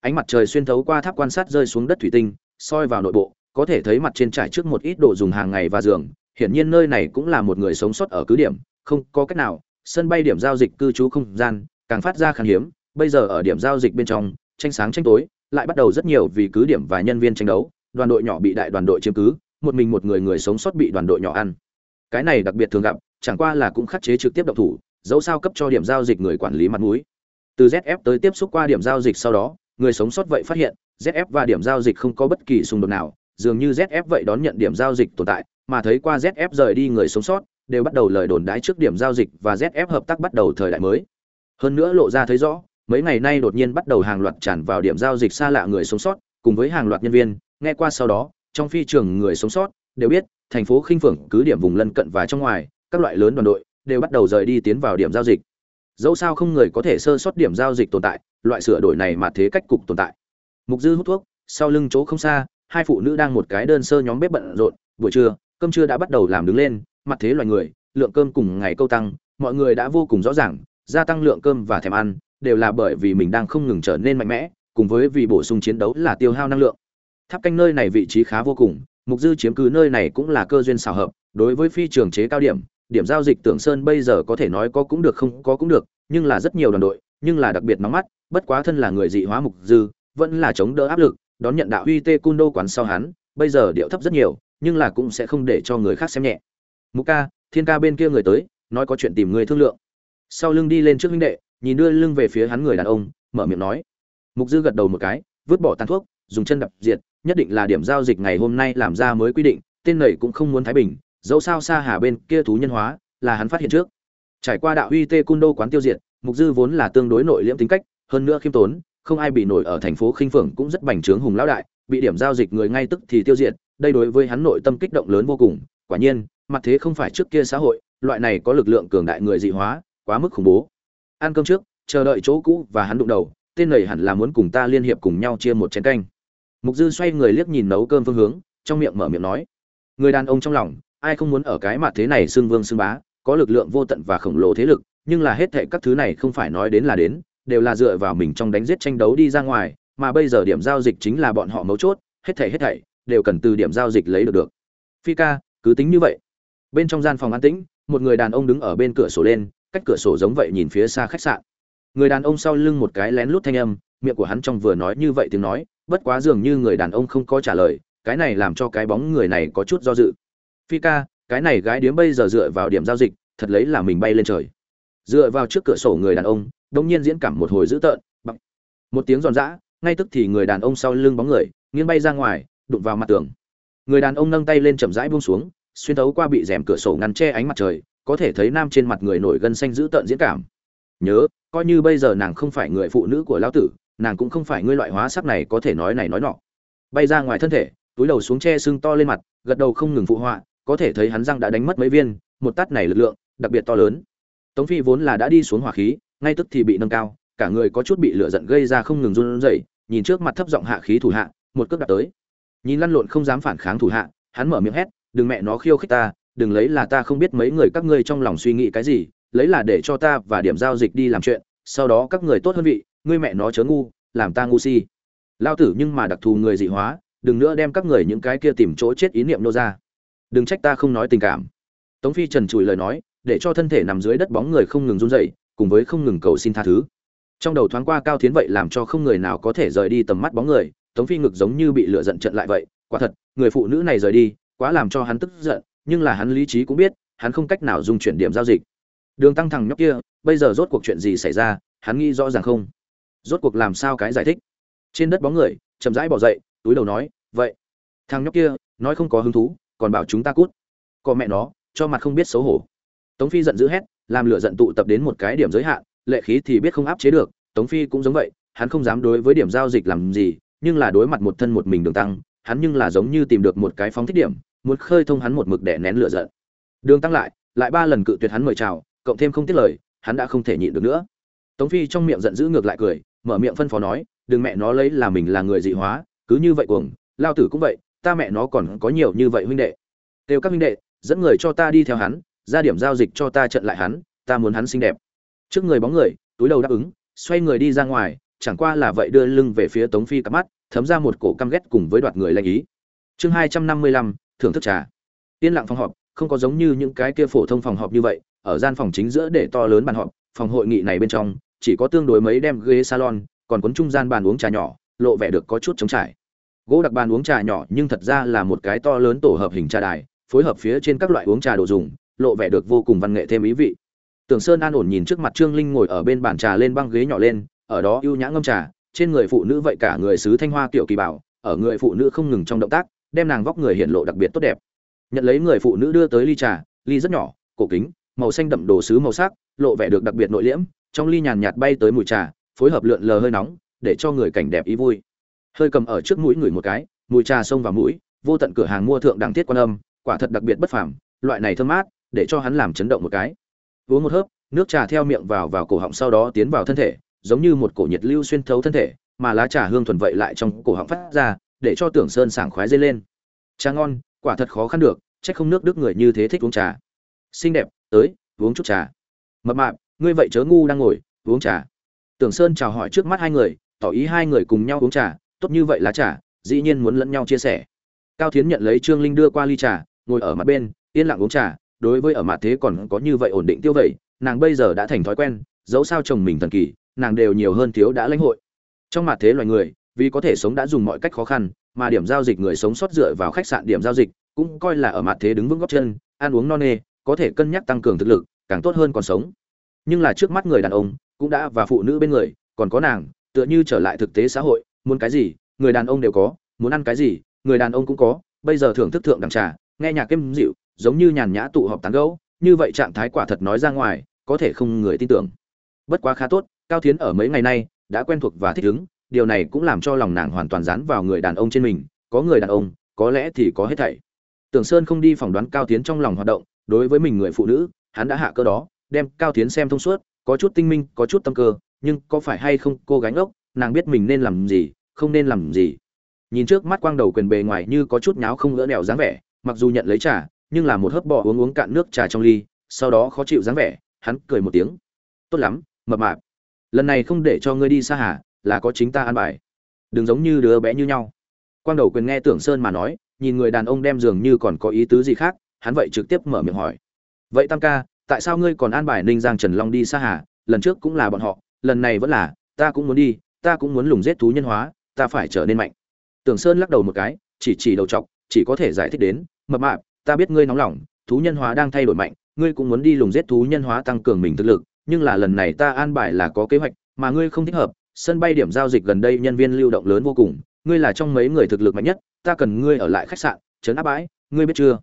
ánh mặt trời xuyên thấu qua tháp quan sát rơi xuống đất thủy tinh, soi vào nội bộ, có thể thấy mặt trên trải trước một ít đồ dùng hàng ngày và giường hiển nhiên nơi này cũng là một người sống sót ở cứ điểm, không có cách nào, sân bay điểm giao dịch cư trú không gian, càng phát ra khan hiếm, bây giờ ở điểm giao dịch bên trong, tranh sáng tranh tối, lại bắt đầu rất nhiều vì cứ điểm và nhân viên tranh đấu, đoàn đội nhỏ bị đại đoàn đội chiếm cứ, một mình một người người sống sót bị đoàn đội nhỏ ăn. Cái này đặc biệt thường gặp, chẳng qua là cũng khắc chế trực tiếp động thủ, dẫu sao cấp cho điểm giao dịch người quản lý mặt mũi. Từ zf tới tiếp xúc qua điểm giao dịch sau đó, người sống sót vậy phát hiện zf và điểm giao dịch không có bất kỳ xung đột nào, dường như zf vậy đón nhận điểm giao dịch tồn tại mà thấy qua zf rời đi người sống sót, đều bắt đầu lời đồn đãi trước điểm giao dịch và zf hợp tác bắt đầu thời đại mới. Hơn nữa lộ ra thấy rõ, mấy ngày nay đột nhiên bắt đầu hàng loạt tràn vào điểm giao dịch xa lạ người sống sót, cùng với hàng loạt nhân viên, nghe qua sau đó, trong phi trường người sống sót, đều biết, thành phố khinh phượng cứ điểm vùng lân cận và trong ngoài, các loại lớn đoàn đội, đều bắt đầu rời đi tiến vào điểm giao dịch. Dẫu sao không người có thể sơ sót điểm giao dịch tồn tại, loại sửa đổi này mà thế cách cục tồn tại. Mục dư hút thuốc, sau lưng chỗ không xa, hai phụ nữ đang một cái đơn sơ nhóm bếp bận rộn, buổi trưa cơm trưa đã bắt đầu làm đứng lên, mặt thế loài người, lượng cơm cùng ngày câu tăng, mọi người đã vô cùng rõ ràng, gia tăng lượng cơm và thèm ăn, đều là bởi vì mình đang không ngừng trở nên mạnh mẽ, cùng với vì bổ sung chiến đấu là tiêu hao năng lượng. Tháp canh nơi này vị trí khá vô cùng, mục dư chiếm cứ nơi này cũng là cơ duyên xảo hợp, đối với phi trường chế cao điểm điểm giao dịch tưởng sơn bây giờ có thể nói có cũng được không có cũng được, nhưng là rất nhiều đoàn đội, nhưng là đặc biệt nóng mắt, bất quá thân là người dị hóa mục dư, vẫn là chống đỡ áp lực, đón nhận đạo uy tê cung đô quán sau hắn, bây giờ điệu thấp rất nhiều nhưng là cũng sẽ không để cho người khác xem nhẹ. Mục ca, thiên ca bên kia người tới, nói có chuyện tìm người thương lượng. Sau lưng đi lên trước huynh đệ, nhìn đưa lưng về phía hắn người đàn ông, mở miệng nói. Mục dư gật đầu một cái, vứt bỏ tàn thuốc, dùng chân đập diệt, nhất định là điểm giao dịch ngày hôm nay làm ra mới quy định, tên này cũng không muốn thái bình, dẫu sao xa hà bên kia thú nhân hóa, là hắn phát hiện trước. Trải qua đạo uy tê cung đô quán tiêu diệt, mục dư vốn là tương đối nội liễm tính cách, hơn nữa khiêm tốn, không ai bị nổi ở thành phố khinh phượng cũng rất bành trướng hùng lão đại, bị điểm giao dịch người ngay tức thì tiêu diệt đây đối với hắn nội tâm kích động lớn vô cùng, quả nhiên, mặt thế không phải trước kia xã hội, loại này có lực lượng cường đại người dị hóa, quá mức khủng bố. Ăn cơm trước, chờ đợi chỗ cũ và hắn đụng đầu, tên này hẳn là muốn cùng ta liên hiệp cùng nhau chia một chén canh. Mục dư xoay người liếc nhìn nấu cơm phương hướng, trong miệng mở miệng nói, người đàn ông trong lòng, ai không muốn ở cái mặt thế này xưng vương xưng bá, có lực lượng vô tận và khổng lồ thế lực, nhưng là hết thệ các thứ này không phải nói đến là đến, đều là dựa vào mình trong đánh giết tranh đấu đi ra ngoài, mà bây giờ điểm giao dịch chính là bọn họ mấu chốt, hết thảy hết thảy đều cần từ điểm giao dịch lấy được được. Phi ca, cứ tính như vậy. Bên trong gian phòng an tĩnh, một người đàn ông đứng ở bên cửa sổ lên, cách cửa sổ giống vậy nhìn phía xa khách sạn. Người đàn ông sau lưng một cái lén lút thanh âm, miệng của hắn trong vừa nói như vậy tiếng nói, bất quá dường như người đàn ông không có trả lời, cái này làm cho cái bóng người này có chút do dự. Phi ca, cái này gái điếm bây giờ dựa vào điểm giao dịch, thật lấy là mình bay lên trời. Dựa vào trước cửa sổ người đàn ông đông nhiên diễn cảm một hồi dữ tợn bằng một tiếng giòn giã, ngay tức thì người đàn ông sau lưng bóng người, nghiêng bay ra ngoài đụng vào mặt tường. Người đàn ông nâng tay lên chậm rãi buông xuống, xuyên thấu qua bị rèm cửa sổ ngăn che ánh mặt trời, có thể thấy nam trên mặt người nổi gân xanh dữ tợn diễn cảm. Nhớ, coi như bây giờ nàng không phải người phụ nữ của lão tử, nàng cũng không phải ngươi loại hóa sắc này có thể nói này nói nọ. Bay ra ngoài thân thể, túi đầu xuống che sưng to lên mặt, gật đầu không ngừng phụ họa, có thể thấy hắn răng đã đánh mất mấy viên, một tát này lực lượng, đặc biệt to lớn. Tống phi vốn là đã đi xuống hỏa khí, ngay tức thì bị nâng cao, cả người có chút bị lửa giận gây ra không ngừng run rẩy, nhìn trước mặt thấp giọng hạ khí thủ hạ, một cước đặt tới nhìn lăn lộn không dám phản kháng thủ hạ, hắn mở miệng hét, đừng mẹ nó khiêu khích ta, đừng lấy là ta không biết mấy người các ngươi trong lòng suy nghĩ cái gì, lấy là để cho ta và điểm giao dịch đi làm chuyện, sau đó các người tốt hơn vị, ngươi mẹ nó chớ ngu, làm ta ngu si. Lao tử nhưng mà đặc thù người dị hóa, đừng nữa đem các người những cái kia tìm chỗ chết ý niệm nô ra. Đừng trách ta không nói tình cảm. Tống phi trần trùi lời nói, để cho thân thể nằm dưới đất bóng người không ngừng run rẩy, cùng với không ngừng cầu xin tha thứ. Trong đầu thoáng qua cao tiến vậy làm cho không người nào có thể rời đi tầm mắt bóng người tống phi ngực giống như bị lửa giận trận lại vậy, quả thật, người phụ nữ này rời đi, quá làm cho hắn tức giận, nhưng là hắn lý trí cũng biết, hắn không cách nào dùng chuyển điểm giao dịch. Đường tăng thằng nhóc kia, bây giờ rốt cuộc chuyện gì xảy ra, hắn nghĩ rõ ràng không? Rốt cuộc làm sao cái giải thích? Trên đất bóng người, chậm rãi bỏ dậy, túi đầu nói, vậy, thằng nhóc kia, nói không có hứng thú, còn bảo chúng ta cút. Có mẹ nó, cho mặt không biết xấu hổ. Tống phi giận dữ hét, làm lửa giận tụ tập đến một cái điểm giới hạn, lệ khí thì biết không áp chế được, tống phi cũng giống vậy, hắn không dám đối với điểm giao dịch làm gì nhưng là đối mặt một thân một mình đường tăng, hắn nhưng là giống như tìm được một cái phóng thích điểm, muốn khơi thông hắn một mực để nén lửa giận. Đường tăng lại lại ba lần cự tuyệt hắn mời chào, cộng thêm không tiết lời, hắn đã không thể nhịn được nữa. Tống phi trong miệng giận dữ ngược lại cười, mở miệng phân phó nói, đừng mẹ nó lấy là mình là người dị hóa, cứ như vậy cuồng, lao tử cũng vậy, ta mẹ nó còn có nhiều như vậy huynh đệ. Kêu các huynh đệ, dẫn người cho ta đi theo hắn, ra điểm giao dịch cho ta trận lại hắn, ta muốn hắn xinh đẹp. Trước người bóng người, túi đầu đáp ứng, xoay người đi ra ngoài chẳng qua là vậy đưa lưng về phía tống phi cặp mắt, thấm ra một cổ căm ghét cùng với đoạt người lanh ý. Chương hai trăm năm mươi lăm, thưởng thức trà. Tiên lặng phòng họp, không có giống như những cái kia phổ thông phòng họp như vậy, ở gian phòng chính giữa để to lớn bàn họp, phòng hội nghị này bên trong, chỉ có tương đối mấy đem ghế salon, còn cuốn trung gian bàn uống trà nhỏ, lộ vẻ được có chút trống trải. Gỗ đặc bàn uống trà nhỏ nhưng thật ra là một cái to lớn tổ hợp hình trà đài, phối hợp phía trên các loại uống trà đồ dùng, lộ vẻ được vô cùng văn nghệ thêm ý vị. Tưởng sơn an ổn nhìn trước mặt trương linh ngồi ở bên bàn trà lên băng ghế nhỏ lên ở đó ưu nhã ngâm trà, trên người phụ nữ vậy cả người sứ thanh hoa kiểu kỳ bảo, ở người phụ nữ không ngừng trong động tác, đem nàng vóc người hiện lộ đặc biệt tốt đẹp. Nhận lấy người phụ nữ đưa tới ly trà, ly rất nhỏ, cổ kính, màu xanh đậm đồ sứ màu sắc, lộ vẻ được đặc biệt nội liễm, trong ly nhàn nhạt bay tới mùi trà, phối hợp lượn lờ hơi nóng, để cho người cảnh đẹp ý vui. Hơi cầm ở trước mũi người một cái, mùi trà xông vào mũi, vô tận cửa hàng mua thượng đẳng thiết quan âm, quả thật đặc biệt bất phàm, loại này thơm mát, để cho hắn làm chấn động một cái. Uống một hớp, nước trà theo miệng vào vào cổ họng sau đó tiến vào thân thể giống như một cổ nhiệt lưu xuyên thấu thân thể, mà lá trà hương thuần vậy lại trong cổ họng phát ra, để cho tưởng sơn sảng khoái dây lên. Trà ngon, quả thật khó khăn được trách không nước đức người như thế thích uống trà. Xinh đẹp, tới, uống chút trà. Mập mạp, ngươi vậy chớ ngu đang ngồi, uống trà. Tưởng sơn chào hỏi trước mắt hai người, tỏ ý hai người cùng nhau uống trà, tốt như vậy lá trà, dĩ nhiên muốn lẫn nhau chia sẻ. Cao thiến nhận lấy trương linh đưa qua ly trà, ngồi ở mặt bên, yên lặng uống trà, đối với ở mặt thế còn có như vậy ổn định tiêu vậy, nàng bây giờ đã thành thói quen, dẫu sao chồng mình thần kỳ nàng đều nhiều hơn thiếu đã lãnh hội. Trong mặt thế loài người, vì có thể sống đã dùng mọi cách khó khăn, mà điểm giao dịch người sống sót dựa vào khách sạn điểm giao dịch, cũng coi là ở mặt thế đứng vững góc chân, ăn uống no nê, có thể cân nhắc tăng cường thực lực, càng tốt hơn còn sống. Nhưng là trước mắt người đàn ông, cũng đã và phụ nữ bên người, còn có nàng, tựa như trở lại thực tế xã hội, muốn cái gì, người đàn ông đều có, muốn ăn cái gì, người đàn ông cũng có, bây giờ thưởng thức thượng đẳng trà, nghe nhạc êm dịu, giống như nhàn nhã tụ họp tán gẫu, như vậy trạng thái quả thật nói ra ngoài, có thể không người tin tưởng. Bất quá khá tốt cao thiến ở mấy ngày nay đã quen thuộc và thích ứng, điều này cũng làm cho lòng nàng hoàn toàn dán vào người đàn ông trên mình, có người đàn ông, có lẽ thì có hết thảy. Tưởng sơn không đi phỏng đoán cao tiến trong lòng hoạt động, đối với mình người phụ nữ, hắn đã hạ cơ đó, đem cao tiến xem thông suốt, có chút tinh minh, có chút tâm cơ, nhưng có phải hay không cô gánh ốc nàng biết mình nên làm gì, không nên làm gì. Nhìn trước mắt quang đầu quyền bề ngoài như có chút nháo không ngỡ đèo dáng vẻ, mặc dù nhận lấy trà, nhưng là một hớp bò uống uống cạn nước trà trong ly, sau đó khó chịu dáng vẻ, hắn cười một tiếng. Tốt lắm, mập mạp lần này không để cho ngươi đi xa hà, là có chính ta an bài. Đừng giống như đứa bé như nhau. Quang đầu quyền nghe tưởng sơn mà nói, nhìn người đàn ông đem dường như còn có ý tứ gì khác, hắn vậy trực tiếp mở miệng hỏi. Vậy tam ca, tại sao ngươi còn an bài ninh giang trần long đi xa hà? Lần trước cũng là bọn họ, lần này vẫn là, ta cũng muốn đi, ta cũng muốn lùng giết thú nhân hóa, ta phải trở nên mạnh. Tưởng sơn lắc đầu một cái, chỉ chỉ đầu chọc, chỉ có thể giải thích đến, mập mạp, ta biết ngươi nóng lòng, thú nhân hóa đang thay đổi mạnh, ngươi cũng muốn đi lùng giết thú nhân hóa tăng cường mình thực lực nhưng là lần này ta an bài là có kế hoạch, mà ngươi không thích hợp, sân bay điểm giao dịch gần đây nhân viên lưu động lớn vô cùng, ngươi là trong mấy người thực lực mạnh nhất, ta cần ngươi ở lại khách sạn, trấn áp bãi, ngươi biết chưa?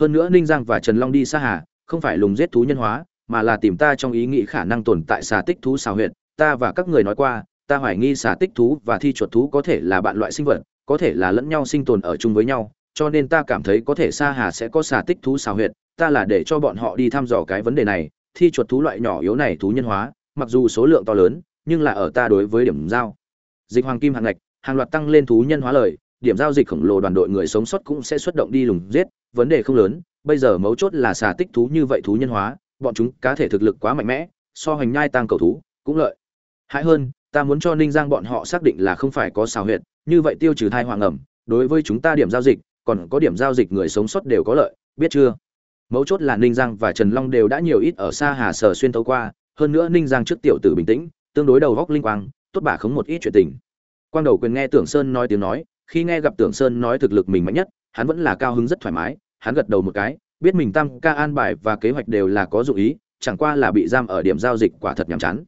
Hơn nữa ninh giang và trần long đi xa hà, không phải lùng giết thú nhân hóa, mà là tìm ta trong ý nghĩ khả năng tồn tại xà tích thú xào huyện ta và các người nói qua, ta hoài nghi xà tích thú và thi chuột thú có thể là bạn loại sinh vật, có thể là lẫn nhau sinh tồn ở chung với nhau, cho nên ta cảm thấy có thể xa hà sẽ có xà tích thú xào huyệt, ta là để cho bọn họ đi thăm dò cái vấn đề này thi chuột thú loại nhỏ yếu này thú nhân hóa, mặc dù số lượng to lớn, nhưng là ở ta đối với điểm giao. Dịch hoàng kim hàng ngạch, hàng loạt tăng lên thú nhân hóa lời, điểm giao dịch khổng lồ đoàn đội người sống sót cũng sẽ xuất động đi lùng giết, vấn đề không lớn, bây giờ mấu chốt là xà tích thú như vậy thú nhân hóa, bọn chúng cá thể thực lực quá mạnh mẽ, so hành nhai tăng cầu thú, cũng lợi. Hại hơn, ta muốn cho ninh giang bọn họ xác định là không phải có xào huyệt, như vậy tiêu trừ thai hoàng ẩm, đối với chúng ta điểm giao dịch, còn có điểm giao dịch người sống sót đều có lợi, biết chưa? Mấu chốt là ninh giang và trần long đều đã nhiều ít ở xa hà sở xuyên tấu qua, hơn nữa ninh giang trước tiểu tử bình tĩnh, tương đối đầu góc linh quang, tốt bà khống một ít chuyện tình. Quang đầu quyền nghe tưởng sơn nói tiếng nói, khi nghe gặp tưởng sơn nói thực lực mình mạnh nhất, hắn vẫn là cao hứng rất thoải mái, hắn gật đầu một cái, biết mình tam ca an bài và kế hoạch đều là có dụng ý, chẳng qua là bị giam ở điểm giao dịch quả thật nhàm chán.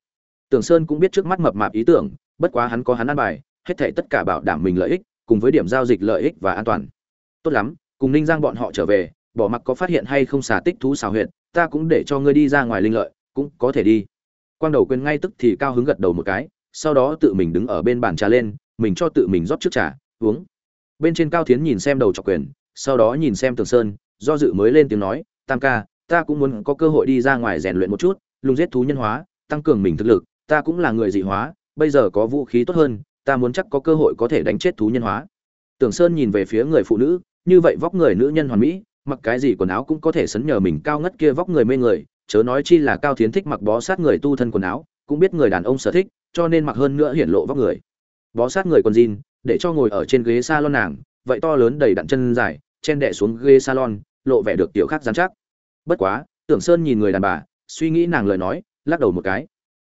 Tưởng sơn cũng biết trước mắt mập mạp ý tưởng, bất quá hắn có hắn an bài, hết thảy tất cả bảo đảm mình lợi ích, cùng với điểm giao dịch lợi ích và an toàn. Tốt lắm, cùng ninh giang bọn họ trở về bỏ mặc có phát hiện hay không xả tích thú xào huyệt, ta cũng để cho ngươi đi ra ngoài linh lợi, cũng có thể đi. Quang đầu quên ngay tức thì cao hứng gật đầu một cái, sau đó tự mình đứng ở bên bàn trà lên, mình cho tự mình rót trước trà, uống. Bên trên cao thiến nhìn xem đầu trọc quyền, sau đó nhìn xem tường sơn, do dự mới lên tiếng nói, tam ca, ta cũng muốn có cơ hội đi ra ngoài rèn luyện một chút, lùng giết thú nhân hóa, tăng cường mình thực lực, ta cũng là người dị hóa, bây giờ có vũ khí tốt hơn, ta muốn chắc có cơ hội có thể đánh chết thú nhân hóa. Tưởng sơn nhìn về phía người phụ nữ, như vậy vóc người nữ nhân hoàn mỹ mặc cái gì quần áo cũng có thể sấn nhờ mình cao ngất kia vóc người mê người, chớ nói chi là cao thiến thích mặc bó sát người tu thân quần áo, cũng biết người đàn ông sở thích, cho nên mặc hơn nữa hiển lộ vóc người. Bó sát người quần jean, để cho ngồi ở trên ghế salon nàng, vậy to lớn đầy đặn chân dài, chen đẻ xuống ghế salon, lộ vẻ được tiểu khác dán chắc. Bất quá, tưởng sơn nhìn người đàn bà, suy nghĩ nàng lời nói, lắc đầu một cái.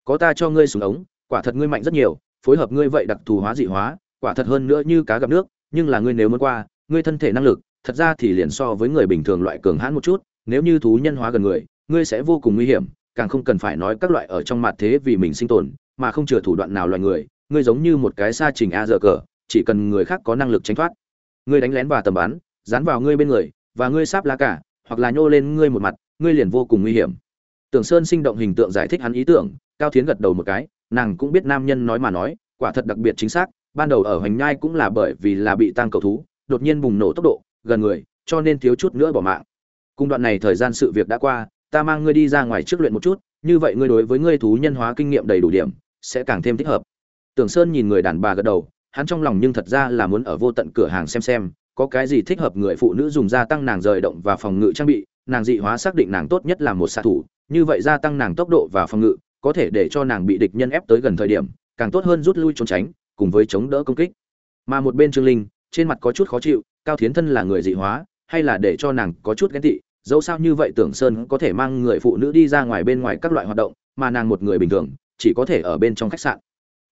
Có ta cho ngươi xuống ống, quả thật ngươi mạnh rất nhiều, phối hợp ngươi vậy đặc thù hóa dị hóa, quả thật hơn nữa như cá gặp nước, nhưng là ngươi nếu muốn qua, ngươi thân thể năng lực thật ra thì liền so với người bình thường loại cường hãn một chút, nếu như thú nhân hóa gần người, ngươi sẽ vô cùng nguy hiểm, càng không cần phải nói các loại ở trong mặt thế vì mình sinh tồn, mà không chừa thủ đoạn nào loài người, ngươi giống như một cái sa trình a dở cờ, chỉ cần người khác có năng lực tránh thoát. Ngươi đánh lén và tầm bắn, dán vào ngươi bên người, và ngươi sáp lá cả, hoặc là nhô lên ngươi một mặt, ngươi liền vô cùng nguy hiểm. Tưởng sơn sinh động hình tượng giải thích hắn ý tưởng, cao thiến gật đầu một cái, nàng cũng biết nam nhân nói mà nói, quả thật đặc biệt chính xác, ban đầu ở hoành nhai cũng là bởi vì là bị tăng cầu thú, đột nhiên bùng nổ tốc độ gần người, cho nên thiếu chút nữa bỏ mạng. Cung đoạn này thời gian sự việc đã qua, ta mang ngươi đi ra ngoài trước luyện một chút, như vậy ngươi đối với ngươi thú nhân hóa kinh nghiệm đầy đủ điểm, sẽ càng thêm thích hợp. Tưởng sơn nhìn người đàn bà gật đầu, hắn trong lòng nhưng thật ra là muốn ở vô tận cửa hàng xem xem, có cái gì thích hợp người phụ nữ dùng gia tăng nàng rời động và phòng ngự trang bị, nàng dị hóa xác định nàng tốt nhất là một xạ thủ, như vậy gia tăng nàng tốc độ và phòng ngự, có thể để cho nàng bị địch nhân ép tới gần thời điểm, càng tốt hơn rút lui trốn tránh, cùng với chống đỡ công kích. Mà một bên trương linh, trên mặt có chút khó chịu cao thiến thân là người dị hóa, hay là để cho nàng có chút ghen tị, dẫu sao như vậy tưởng sơn có thể mang người phụ nữ đi ra ngoài bên ngoài các loại hoạt động, mà nàng một người bình thường, chỉ có thể ở bên trong khách sạn.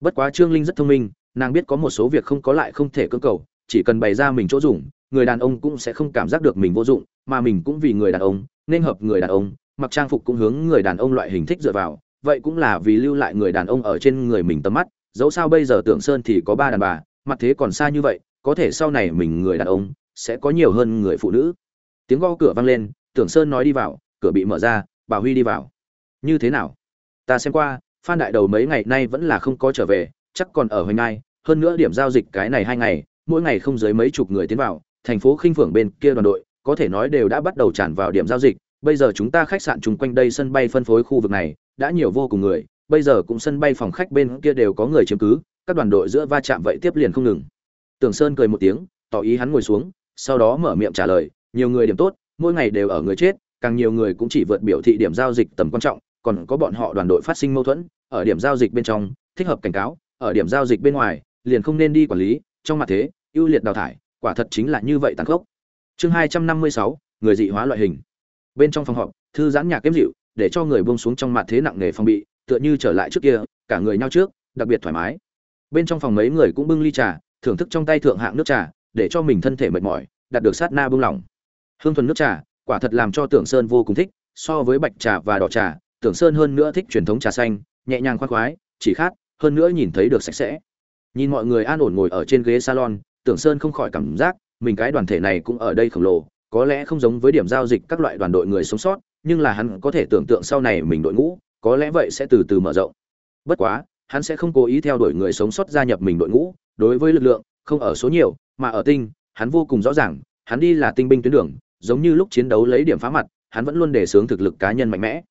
Bất quá trương linh rất thông minh, nàng biết có một số việc không có lại không thể cưỡng cầu, chỉ cần bày ra mình chỗ dùng, người đàn ông cũng sẽ không cảm giác được mình vô dụng, mà mình cũng vì người đàn ông, nên hợp người đàn ông, mặc trang phục cũng hướng người đàn ông loại hình thích dựa vào, vậy cũng là vì lưu lại người đàn ông ở trên người mình tầm mắt, dẫu sao bây giờ tưởng sơn thì có ba đàn bà, mặt thế còn xa như vậy có thể sau này mình người đàn ông sẽ có nhiều hơn người phụ nữ. Tiếng gõ cửa vang lên, tưởng sơn nói đi vào, cửa bị mở ra, bà huy đi vào. Như thế nào? Ta xem qua, phan đại đầu mấy ngày nay vẫn là không có trở về, chắc còn ở hoành ngai, hơn nữa điểm giao dịch cái này hai ngày, mỗi ngày không dưới mấy chục người tiến vào, thành phố khinh phượng bên kia đoàn đội, có thể nói đều đã bắt đầu tràn vào điểm giao dịch. Bây giờ chúng ta khách sạn chung quanh đây sân bay phân phối khu vực này, đã nhiều vô cùng người, bây giờ cũng sân bay phòng khách bên kia đều có người chiếm cứ, các đoàn đội giữa va chạm vậy tiếp liền không ngừng tưởng sơn cười một tiếng, tỏ ý hắn ngồi xuống, sau đó mở miệng trả lời, nhiều người điểm tốt, mỗi ngày đều ở người chết, càng nhiều người cũng chỉ vượt biểu thị điểm giao dịch tầm quan trọng, còn có bọn họ đoàn đội phát sinh mâu thuẫn, ở điểm giao dịch bên trong, thích hợp cảnh cáo, ở điểm giao dịch bên ngoài, liền không nên đi quản lý, trong mặt thế, ưu liệt đào thải, quả thật chính là như vậy tàn khốc. Chương hai trăm năm mươi sáu, người dị hóa loại hình. Bên trong phòng họp, thư giãn nhạc kiếm dịu, để cho người buông xuống trong mặt thế nặng nề phòng bị, tựa như trở lại trước kia, cả người nhau trước, đặc biệt thoải mái. Bên trong phòng mấy người cũng bưng ly trà thưởng thức trong tay thượng hạng nước trà, để cho mình thân thể mệt mỏi, đạt được sát na bưng lỏng hương thuần nước trà, quả thật làm cho tưởng sơn vô cùng thích, so với bạch trà và đỏ trà, tưởng sơn hơn nữa thích truyền thống trà xanh, nhẹ nhàng khoan khoái, chỉ khát, hơn nữa nhìn thấy được sạch sẽ. Nhìn mọi người an ổn ngồi ở trên ghế salon, tưởng sơn không khỏi cảm giác, mình cái đoàn thể này cũng ở đây khổng lồ, có lẽ không giống với điểm giao dịch các loại đoàn đội người sống sót, nhưng là hắn có thể tưởng tượng sau này mình đội ngũ, có lẽ vậy sẽ từ từ mở rộng. Bất quá, hắn sẽ không cố ý theo đuổi người sống sót gia nhập mình đội ngũ đối với lực lượng, không ở số nhiều, mà ở tinh, hắn vô cùng rõ ràng, hắn đi là tinh binh tuyến đường, giống như lúc chiến đấu lấy điểm phá mặt, hắn vẫn luôn đề xướng thực lực cá nhân mạnh mẽ.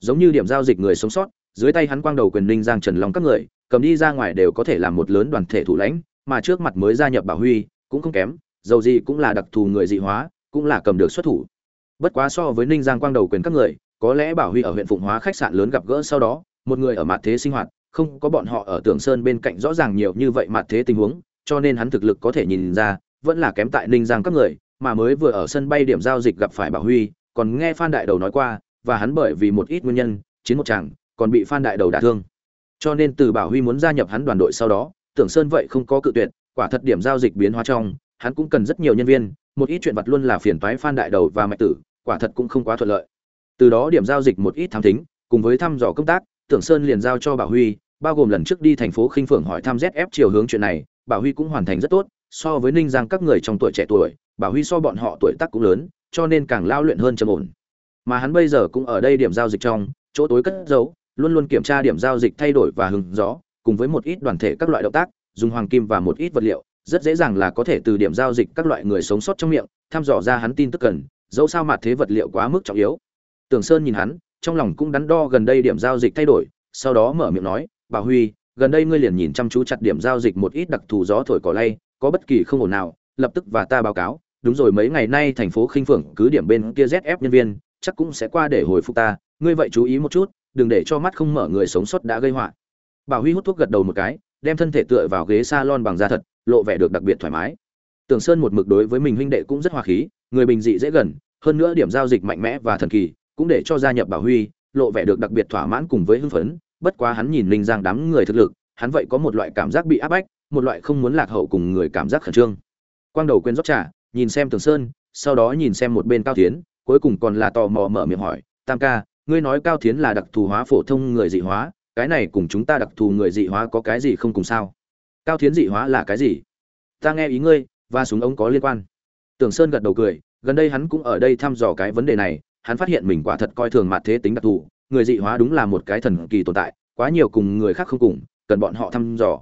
Giống như điểm giao dịch người sống sót, dưới tay hắn quang đầu quyền ninh giang trần long các người, cầm đi ra ngoài đều có thể làm một lớn đoàn thể thủ lãnh, mà trước mặt mới gia nhập bảo huy, cũng không kém, dầu gì cũng là đặc thù người dị hóa, cũng là cầm được xuất thủ. Bất quá so với ninh giang quang đầu quyền các người, có lẽ bảo huy ở huyện phụng hóa khách sạn lớn gặp gỡ sau đó, một người ở mặt thế sinh hoạt không có bọn họ ở tường sơn bên cạnh rõ ràng nhiều như vậy mặt thế tình huống, cho nên hắn thực lực có thể nhìn ra, vẫn là kém tại ninh giang các người, mà mới vừa ở sân bay điểm giao dịch gặp phải bảo huy, còn nghe phan đại đầu nói qua, và hắn bởi vì một ít nguyên nhân, chiến một chàng, còn bị phan đại đầu đả thương. Cho nên từ bảo huy muốn gia nhập hắn đoàn đội sau đó, tưởng sơn vậy không có cự tuyệt, quả thật điểm giao dịch biến hóa trong, hắn cũng cần rất nhiều nhân viên, một ít chuyện vặt luôn là phiền toái phan đại đầu và mạch tử, quả thật cũng không quá thuận lợi. Từ đó điểm giao dịch một ít thám thính, cùng với thăm dò công tác tưởng sơn liền giao cho bảo huy, bao gồm lần trước đi thành phố khinh phượng hỏi thăm zf chiều hướng chuyện này, bảo huy cũng hoàn thành rất tốt, so với ninh giang các người trong tuổi trẻ tuổi, bảo huy so bọn họ tuổi tác cũng lớn, cho nên càng lao luyện hơn trầm ổn. Mà hắn bây giờ cũng ở đây điểm giao dịch trong, chỗ tối cất giấu, luôn luôn kiểm tra điểm giao dịch thay đổi và hứng gió, cùng với một ít đoàn thể các loại động tác, dùng hoàng kim và một ít vật liệu, rất dễ dàng là có thể từ điểm giao dịch các loại người sống sót trong miệng, thăm dò ra hắn tin tức cần, dẫu sao mặt thế vật liệu quá mức trọng yếu. Tưởng sơn nhìn hắn trong lòng cũng đắn đo gần đây điểm giao dịch thay đổi, sau đó mở miệng nói bà huy, gần đây ngươi liền nhìn chăm chú chặt điểm giao dịch một ít đặc thù gió thổi cỏ lay, có bất kỳ không ổn nào, lập tức và ta báo cáo, đúng rồi mấy ngày nay thành phố khinh phượng cứ điểm bên kia zf nhân viên, chắc cũng sẽ qua để hồi phục ta, ngươi vậy chú ý một chút, đừng để cho mắt không mở người sống sót đã gây họa. Bảo huy hút thuốc gật đầu một cái, đem thân thể tựa vào ghế salon bằng da thật, lộ vẻ được đặc biệt thoải mái. Tưởng sơn một mực đối với mình huynh đệ cũng rất hòa khí, người bình dị dễ gần, hơn nữa điểm giao dịch mạnh mẽ và thần kỳ cũng để cho gia nhập bảo huy lộ vẻ được đặc biệt thỏa mãn cùng với hưng phấn. Bất quá hắn nhìn linh giang đám người thực lực, hắn vậy có một loại cảm giác bị áp bách, một loại không muốn lạc hậu cùng người cảm giác khẩn trương. Quang đầu quên rót trà, nhìn xem tường sơn, sau đó nhìn xem một bên cao tiến cuối cùng còn là tò mò mở miệng hỏi, tam ca, ngươi nói cao tiến là đặc thù hóa phổ thông người dị hóa, cái này cùng chúng ta đặc thù người dị hóa có cái gì không cùng sao? Cao tiến dị hóa là cái gì? Ta nghe ý ngươi, và súng ống có liên quan. Tưởng sơn gật đầu cười, gần đây hắn cũng ở đây thăm dò cái vấn đề này hắn phát hiện mình quả thật coi thường mặt thế tính đặc thù, người dị hóa đúng là một cái thần kỳ tồn tại, quá nhiều cùng người khác không cùng, cần bọn họ thăm dò.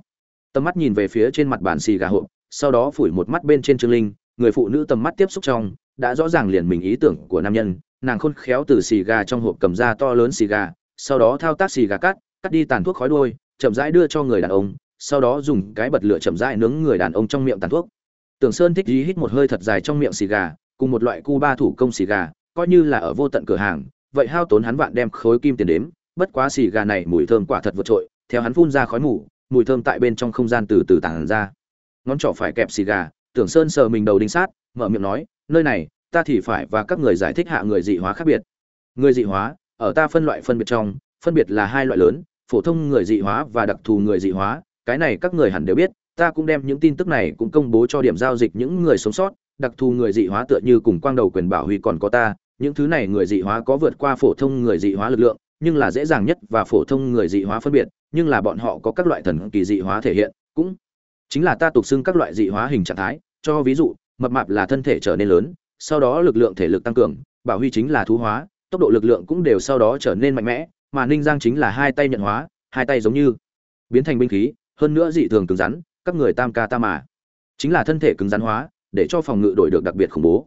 Tầm mắt nhìn về phía trên mặt bàn xì gà hộp, sau đó phủi một mắt bên trên trương linh, người phụ nữ tầm mắt tiếp xúc trong, đã rõ ràng liền mình ý tưởng của nam nhân, nàng khôn khéo từ xì gà trong hộp cầm ra to lớn xì gà, sau đó thao tác xì gà cắt cắt đi tàn thuốc khói đôi chậm rãi đưa cho người đàn ông, sau đó dùng cái bật lửa chậm rãi nướng người đàn ông trong miệng tàn thuốc. Tưởng sơn thích dí hít một hơi thật dài trong miệng xì gà, cùng một loại cu ba thủ công xì gà coi như là ở vô tận cửa hàng, vậy hao tốn hắn vạn đem khối kim tiền đếm, bất quá xì gà này mùi thơm quả thật vượt trội, theo hắn phun ra khói mù, mùi thơm tại bên trong không gian từ từ tản ra. Ngón trỏ phải kẹp xì gà, tưởng sơn sờ mình đầu đinh sát, mở miệng nói, nơi này, ta thì phải và các người giải thích hạ người dị hóa khác biệt. Người dị hóa, ở ta phân loại phân biệt trong, phân biệt là hai loại lớn, phổ thông người dị hóa và đặc thù người dị hóa, cái này các người hẳn đều biết, ta cũng đem những tin tức này cũng công bố cho điểm giao dịch những người sống sót, đặc thù người dị hóa tựa như cùng quang đầu quyền bảo huy còn có ta những thứ này người dị hóa có vượt qua phổ thông người dị hóa lực lượng, nhưng là dễ dàng nhất và phổ thông người dị hóa phân biệt, nhưng là bọn họ có các loại thần kỳ dị hóa thể hiện, cũng chính là ta tục xưng các loại dị hóa hình trạng thái. Cho ví dụ, mập mạp là thân thể trở nên lớn, sau đó lực lượng thể lực tăng cường, bảo huy chính là thú hóa, tốc độ lực lượng cũng đều sau đó trở nên mạnh mẽ, mà ninh giang chính là hai tay nhận hóa, hai tay giống như biến thành binh khí, hơn nữa dị thường cứng rắn, các người tam ca tam mà chính là thân thể cứng rắn hóa, để cho phòng ngự đổi được đặc biệt khủng bố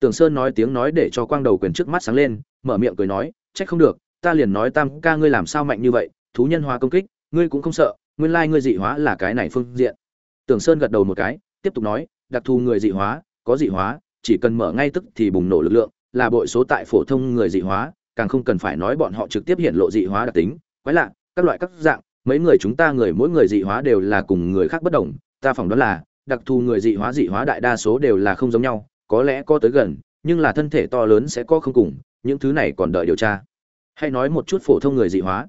tường sơn nói tiếng nói để cho quang đầu quyền trước mắt sáng lên, mở miệng cười nói, trách không được, ta liền nói tam ca ngươi làm sao mạnh như vậy, thú nhân hóa công kích, ngươi cũng không sợ, nguyên lai ngươi dị hóa là cái này phương diện. Tường sơn gật đầu một cái, tiếp tục nói, đặc thù người dị hóa, có dị hóa, chỉ cần mở ngay tức thì bùng nổ lực lượng, là bội số tại phổ thông người dị hóa, càng không cần phải nói bọn họ trực tiếp hiện lộ dị hóa đặc tính. Quái lạ, các loại các dạng, mấy người chúng ta người mỗi người dị hóa đều là cùng người khác bất đồng, ta phỏng đoán là, đặc thù người dị hóa dị hóa đại đa số đều là không giống nhau có lẽ có tới gần, nhưng là thân thể to lớn sẽ có không cùng, những thứ này còn đợi điều tra. Hay nói một chút phổ thông người dị hóa.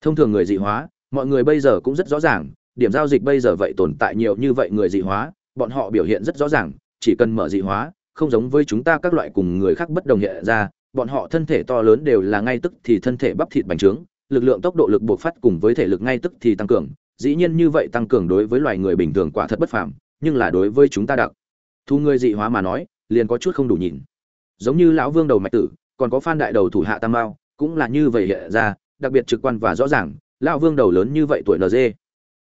Thông thường người dị hóa, mọi người bây giờ cũng rất rõ ràng, điểm giao dịch bây giờ vậy tồn tại nhiều như vậy người dị hóa, bọn họ biểu hiện rất rõ ràng, chỉ cần mở dị hóa, không giống với chúng ta các loại cùng người khác bất đồng hiện ra, bọn họ thân thể to lớn đều là ngay tức thì thân thể bắp thịt bành trướng, lực lượng tốc độ lực buộc phát cùng với thể lực ngay tức thì tăng cường, dĩ nhiên như vậy tăng cường đối với loài người bình thường quả thật bất phàm, nhưng là đối với chúng ta đặc. Thu người dị hóa mà nói liền có chút không đủ nhìn. Giống như lão vương đầu mạch tử, còn có phan đại đầu thủ hạ tam mao, cũng là như vậy hiện ra, đặc biệt trực quan và rõ ràng, lão vương đầu lớn như vậy tuổi nd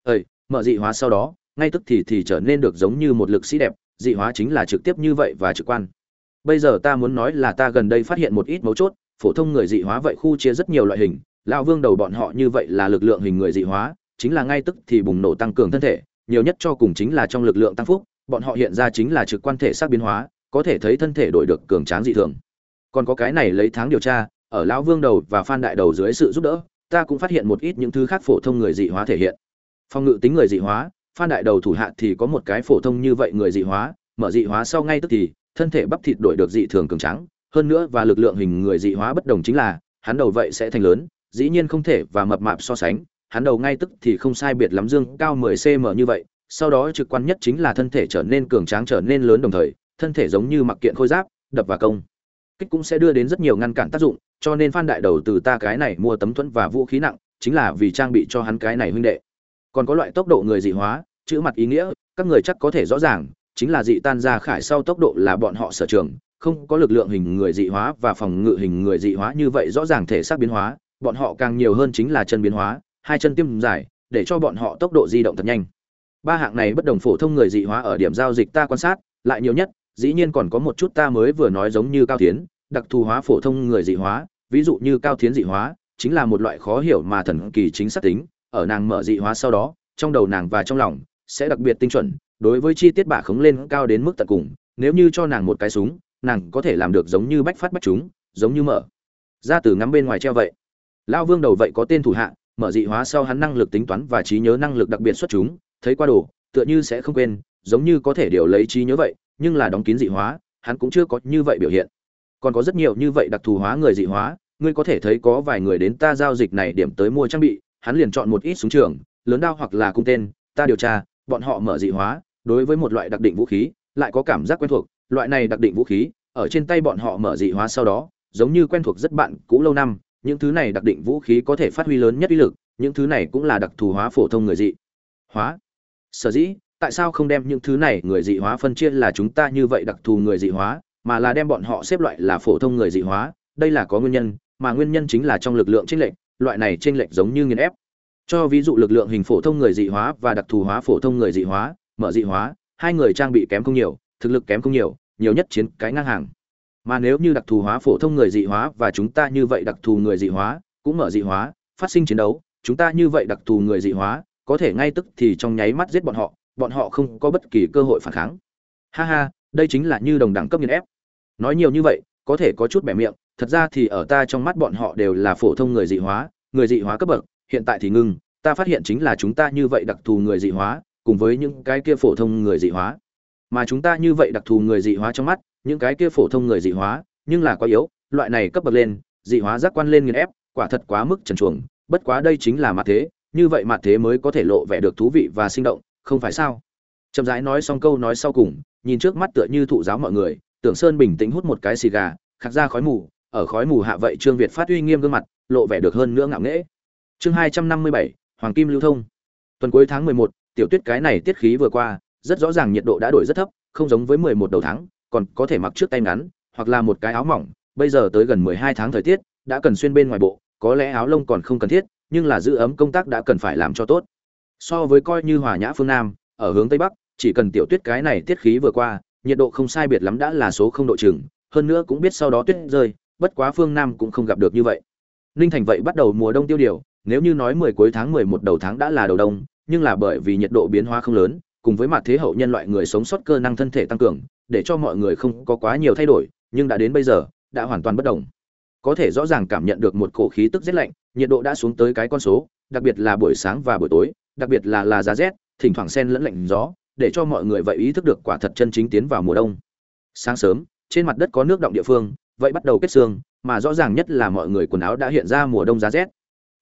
ơi mở dị hóa sau đó, ngay tức thì thì trở nên được giống như một lực sĩ đẹp, dị hóa chính là trực tiếp như vậy và trực quan. Bây giờ ta muốn nói là ta gần đây phát hiện một ít mấu chốt, phổ thông người dị hóa vậy khu chia rất nhiều loại hình, lão vương đầu bọn họ như vậy là lực lượng hình người dị hóa, chính là ngay tức thì bùng nổ tăng cường thân thể, nhiều nhất cho cùng chính là trong lực lượng tăng phúc, bọn họ hiện ra chính là trực quan thể xác biến hóa có thể thấy thân thể đổi được cường tráng dị thường. Còn có cái này lấy tháng điều tra, ở lão vương đầu và phan đại đầu dưới sự giúp đỡ, ta cũng phát hiện một ít những thứ khác phổ thông người dị hóa thể hiện. Phong ngự tính người dị hóa, phan đại đầu thủ hạ thì có một cái phổ thông như vậy người dị hóa, mở dị hóa sau ngay tức thì, thân thể bắp thịt đổi được dị thường cường tráng, hơn nữa và lực lượng hình người dị hóa bất đồng chính là, hắn đầu vậy sẽ thành lớn, dĩ nhiên không thể và mập mạp so sánh, hắn đầu ngay tức thì không sai biệt lắm dương cao 10 cm như vậy, sau đó trực quan nhất chính là thân thể trở nên cường tráng trở nên lớn đồng thời thân thể giống như mặc kiện khôi giáp, đập và công. Kích cũng sẽ đưa đến rất nhiều ngăn cản tác dụng, cho nên phan đại đầu từ ta cái này mua tấm thuẫn và vũ khí nặng, chính là vì trang bị cho hắn cái này huynh đệ. Còn có loại tốc độ người dị hóa, chữ mặt ý nghĩa, các người chắc có thể rõ ràng, chính là dị tan ra khải sau tốc độ là bọn họ sở trường, không có lực lượng hình người dị hóa và phòng ngự hình người dị hóa như vậy rõ ràng thể xác biến hóa, bọn họ càng nhiều hơn chính là chân biến hóa, hai chân tiêm dài, để cho bọn họ tốc độ di động thật nhanh. Ba hạng này bất đồng phổ thông người dị hóa ở điểm giao dịch ta quan sát, lại nhiều nhất dĩ nhiên còn có một chút ta mới vừa nói giống như cao tiến, đặc thù hóa phổ thông người dị hóa, ví dụ như cao tiến dị hóa, chính là một loại khó hiểu mà thần kỳ chính xác tính, ở nàng mở dị hóa sau đó, trong đầu nàng và trong lòng sẽ đặc biệt tinh chuẩn, đối với chi tiết bà khống lên cao đến mức tận cùng, nếu như cho nàng một cái súng, nàng có thể làm được giống như bách phát bách chúng giống như mở. Ra từ ngắm bên ngoài treo vậy. Lao vương đầu vậy có tên thủ hạ, mở dị hóa sau hắn năng lực tính toán và trí nhớ năng lực đặc biệt xuất chúng, thấy qua đồ, tựa như sẽ không quên, giống như có thể điều lấy trí nhớ vậy nhưng là đóng kín dị hóa, hắn cũng chưa có như vậy biểu hiện. Còn có rất nhiều như vậy đặc thù hóa người dị hóa, ngươi có thể thấy có vài người đến ta giao dịch này điểm tới mua trang bị, hắn liền chọn một ít súng trường, lớn đao hoặc là cung tên, ta điều tra, bọn họ mở dị hóa, đối với một loại đặc định vũ khí, lại có cảm giác quen thuộc, loại này đặc định vũ khí, ở trên tay bọn họ mở dị hóa sau đó, giống như quen thuộc rất bạn cũ lâu năm, những thứ này đặc định vũ khí có thể phát huy lớn nhất uy lực, những thứ này cũng là đặc thù hóa phổ thông người dị hóa. Sở dĩ tại sao không đem những thứ này người dị hóa phân chia là chúng ta như vậy đặc thù người dị hóa, mà là đem bọn họ xếp loại là phổ thông người dị hóa, đây là có nguyên nhân, mà nguyên nhân chính là trong lực lượng chênh lệch, loại này chênh lệch giống như nghiền ép. Cho ví dụ lực lượng hình phổ thông người dị hóa và đặc thù hóa phổ thông người dị hóa, mở dị hóa, hai người trang bị kém không nhiều, thực lực kém không nhiều nhiều nhất chiến cái ngang hàng. Mà nếu như đặc thù hóa phổ thông người dị hóa và chúng ta như vậy đặc thù người dị hóa, cũng mở dị hóa, phát sinh chiến đấu, chúng ta như vậy đặc thù người dị hóa, có thể ngay tức thì trong nháy mắt giết bọn họ bọn họ không có bất kỳ cơ hội phản kháng. Ha ha, đây chính là như đồng đẳng cấp nghiên ép. Nói nhiều như vậy, có thể có chút bẻ miệng, thật ra thì ở ta trong mắt bọn họ đều là phổ thông người dị hóa, người dị hóa cấp bậc, hiện tại thì ngưng, ta phát hiện chính là chúng ta như vậy đặc thù người dị hóa, cùng với những cái kia phổ thông người dị hóa. Mà chúng ta như vậy đặc thù người dị hóa trong mắt, những cái kia phổ thông người dị hóa, nhưng là quá yếu, loại này cấp bậc lên, dị hóa giác quan lên nghiền ép, quả thật quá mức trần chuồng bất quá đây chính là mặt thế, như vậy mặt thế mới có thể lộ vẻ được thú vị và sinh động không phải sao? Chậm rãi nói xong câu nói sau cùng, nhìn trước mắt tựa như thụ giáo mọi người, tưởng sơn bình tĩnh hút một cái xì gà, khạc ra khói mù, ở khói mù hạ vậy trương việt phát uy nghiêm gương mặt, lộ vẻ được hơn nữa ngạo nghễ. Chương hai trăm năm mươi bảy, hoàng kim lưu thông. Tuần cuối tháng mười một, tiểu tuyết cái này tiết khí vừa qua, rất rõ ràng nhiệt độ đã đổi rất thấp, không giống với mười một đầu tháng, còn có thể mặc trước tay ngắn, hoặc là một cái áo mỏng. Bây giờ tới gần mười hai tháng thời tiết, đã cần xuyên bên ngoài bộ, có lẽ áo lông còn không cần thiết, nhưng là giữ ấm công tác đã cần phải làm cho tốt so với coi như hòa nhã phương nam, ở hướng tây bắc, chỉ cần tiểu tuyết cái này tiết khí vừa qua, nhiệt độ không sai biệt lắm đã là số không độ chừng, hơn nữa cũng biết sau đó tuyết rơi, bất quá phương nam cũng không gặp được như vậy. Ninh thành vậy bắt đầu mùa đông tiêu điều, nếu như nói 10 cuối tháng 11 đầu tháng đã là đầu đông, nhưng là bởi vì nhiệt độ biến hóa không lớn, cùng với mặt thế hậu nhân loại người sống sót cơ năng thân thể tăng cường, để cho mọi người không có quá nhiều thay đổi, nhưng đã đến bây giờ, đã hoàn toàn bất động có thể rõ ràng cảm nhận được một cổ khí tức rét lạnh, nhiệt độ đã xuống tới cái con số, đặc biệt là buổi sáng và buổi tối đặc biệt là là giá rét, thỉnh thoảng xen lẫn lạnh gió, để cho mọi người vậy ý thức được quả thật chân chính tiến vào mùa đông. Sáng sớm, trên mặt đất có nước động địa phương, vậy bắt đầu kết xương, mà rõ ràng nhất là mọi người quần áo đã hiện ra mùa đông giá rét.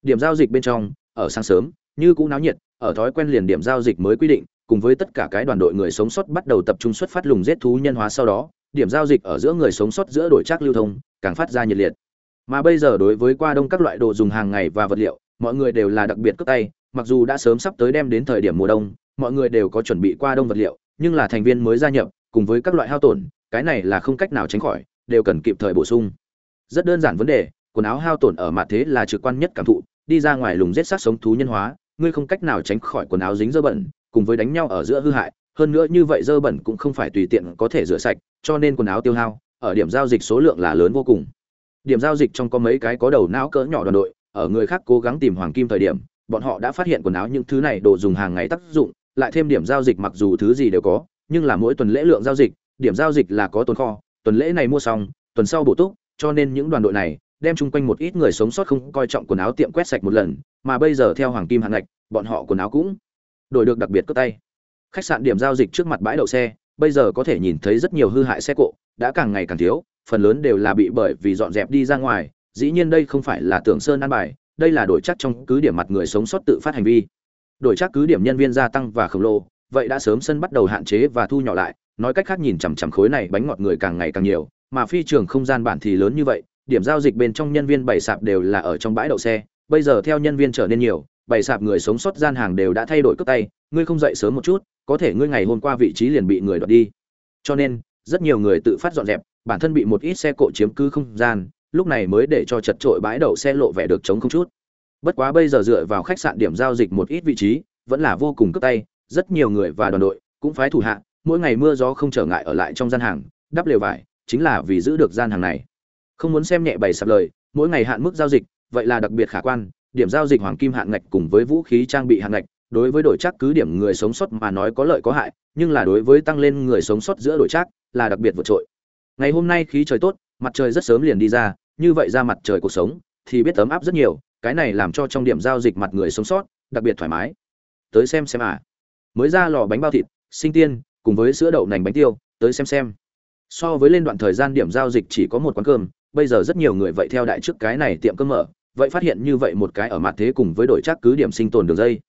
Điểm giao dịch bên trong, ở sáng sớm, như cũ náo nhiệt, ở thói quen liền điểm giao dịch mới quy định, cùng với tất cả cái đoàn đội người sống sót bắt đầu tập trung xuất phát lùng giết thú nhân hóa sau đó, điểm giao dịch ở giữa người sống sót giữa đổi trác lưu thông, càng phát ra nhiệt liệt. Mà bây giờ đối với qua đông các loại đồ dùng hàng ngày và vật liệu, mọi người đều là đặc biệt cất tay mặc dù đã sớm sắp tới đem đến thời điểm mùa đông, mọi người đều có chuẩn bị qua đông vật liệu, nhưng là thành viên mới gia nhập, cùng với các loại hao tổn, cái này là không cách nào tránh khỏi, đều cần kịp thời bổ sung. Rất đơn giản vấn đề, quần áo hao tổn ở mặt thế là trực quan nhất cảm thụ, đi ra ngoài lùng giết sát sống thú nhân hóa, ngươi không cách nào tránh khỏi quần áo dính dơ bẩn, cùng với đánh nhau ở giữa hư hại, hơn nữa như vậy dơ bẩn cũng không phải tùy tiện có thể rửa sạch, cho nên quần áo tiêu hao, ở điểm giao dịch số lượng là lớn vô cùng. Điểm giao dịch trong có mấy cái có đầu não cỡ nhỏ đoàn đội, ở người khác cố gắng tìm hoàng kim thời điểm bọn họ đã phát hiện quần áo những thứ này đồ dùng hàng ngày tác dụng, lại thêm điểm giao dịch mặc dù thứ gì đều có, nhưng là mỗi tuần lễ lượng giao dịch, điểm giao dịch là có tồn kho, tuần lễ này mua xong, tuần sau bổ túc, cho nên những đoàn đội này đem chung quanh một ít người sống sót không coi trọng quần áo tiệm quét sạch một lần, mà bây giờ theo hoàng kim hạng ngạch, bọn họ quần áo cũng đổi được đặc biệt cất tay. Khách sạn điểm giao dịch trước mặt bãi đậu xe, bây giờ có thể nhìn thấy rất nhiều hư hại xe cộ, đã càng ngày càng thiếu, phần lớn đều là bị bởi vì dọn dẹp đi ra ngoài, dĩ nhiên đây không phải là tưởng sơn an bài đây là đổi chắc trong cứ điểm mặt người sống sót tự phát hành vi. Đổi chắc cứ điểm nhân viên gia tăng và khổng lồ, vậy đã sớm sân bắt đầu hạn chế và thu nhỏ lại, nói cách khác nhìn chằm chằm khối này bánh ngọt người càng ngày càng nhiều, mà phi trường không gian bản thì lớn như vậy, điểm giao dịch bên trong nhân viên bày sạp đều là ở trong bãi đậu xe, bây giờ theo nhân viên trở nên nhiều, bày sạp người sống sót gian hàng đều đã thay đổi cướp tay, ngươi không dậy sớm một chút, có thể ngươi ngày hôm qua vị trí liền bị người đoạt đi. Cho nên, rất nhiều người tự phát dọn dẹp, bản thân bị một ít xe cộ chiếm cứ không gian lúc này mới để cho chật trội bãi đậu xe lộ vẻ được chống không chút. Bất quá bây giờ dựa vào khách sạn điểm giao dịch một ít vị trí, vẫn là vô cùng cấp tay, rất nhiều người và đoàn đội cũng phái thủ hạ, mỗi ngày mưa gió không trở ngại ở lại trong gian hàng, đắp lều vải, chính là vì giữ được gian hàng này. Không muốn xem nhẹ bày sạp lời, mỗi ngày hạn mức giao dịch, vậy là đặc biệt khả quan, điểm giao dịch hoàng kim hạn ngạch cùng với vũ khí trang bị hạn ngạch, đối với đổi chắc cứ điểm người sống sót mà nói có lợi có hại, nhưng là đối với tăng lên người sống sót giữa đổi chắc là đặc biệt vượt trội. Ngày hôm nay khí trời tốt, mặt trời rất sớm liền đi ra như vậy ra mặt trời cuộc sống thì biết ấm áp rất nhiều, cái này làm cho trong điểm giao dịch mặt người sống sót đặc biệt thoải mái. Tới xem xem à. Mới ra lò bánh bao thịt, sinh tiên, cùng với sữa đậu nành bánh tiêu, tới xem xem. So với lên đoạn thời gian điểm giao dịch chỉ có một quán cơm, bây giờ rất nhiều người vậy theo đại trước cái này tiệm cơm mở, vậy phát hiện như vậy một cái ở mặt thế cùng với đổi chắc cứ điểm sinh tồn đường dây.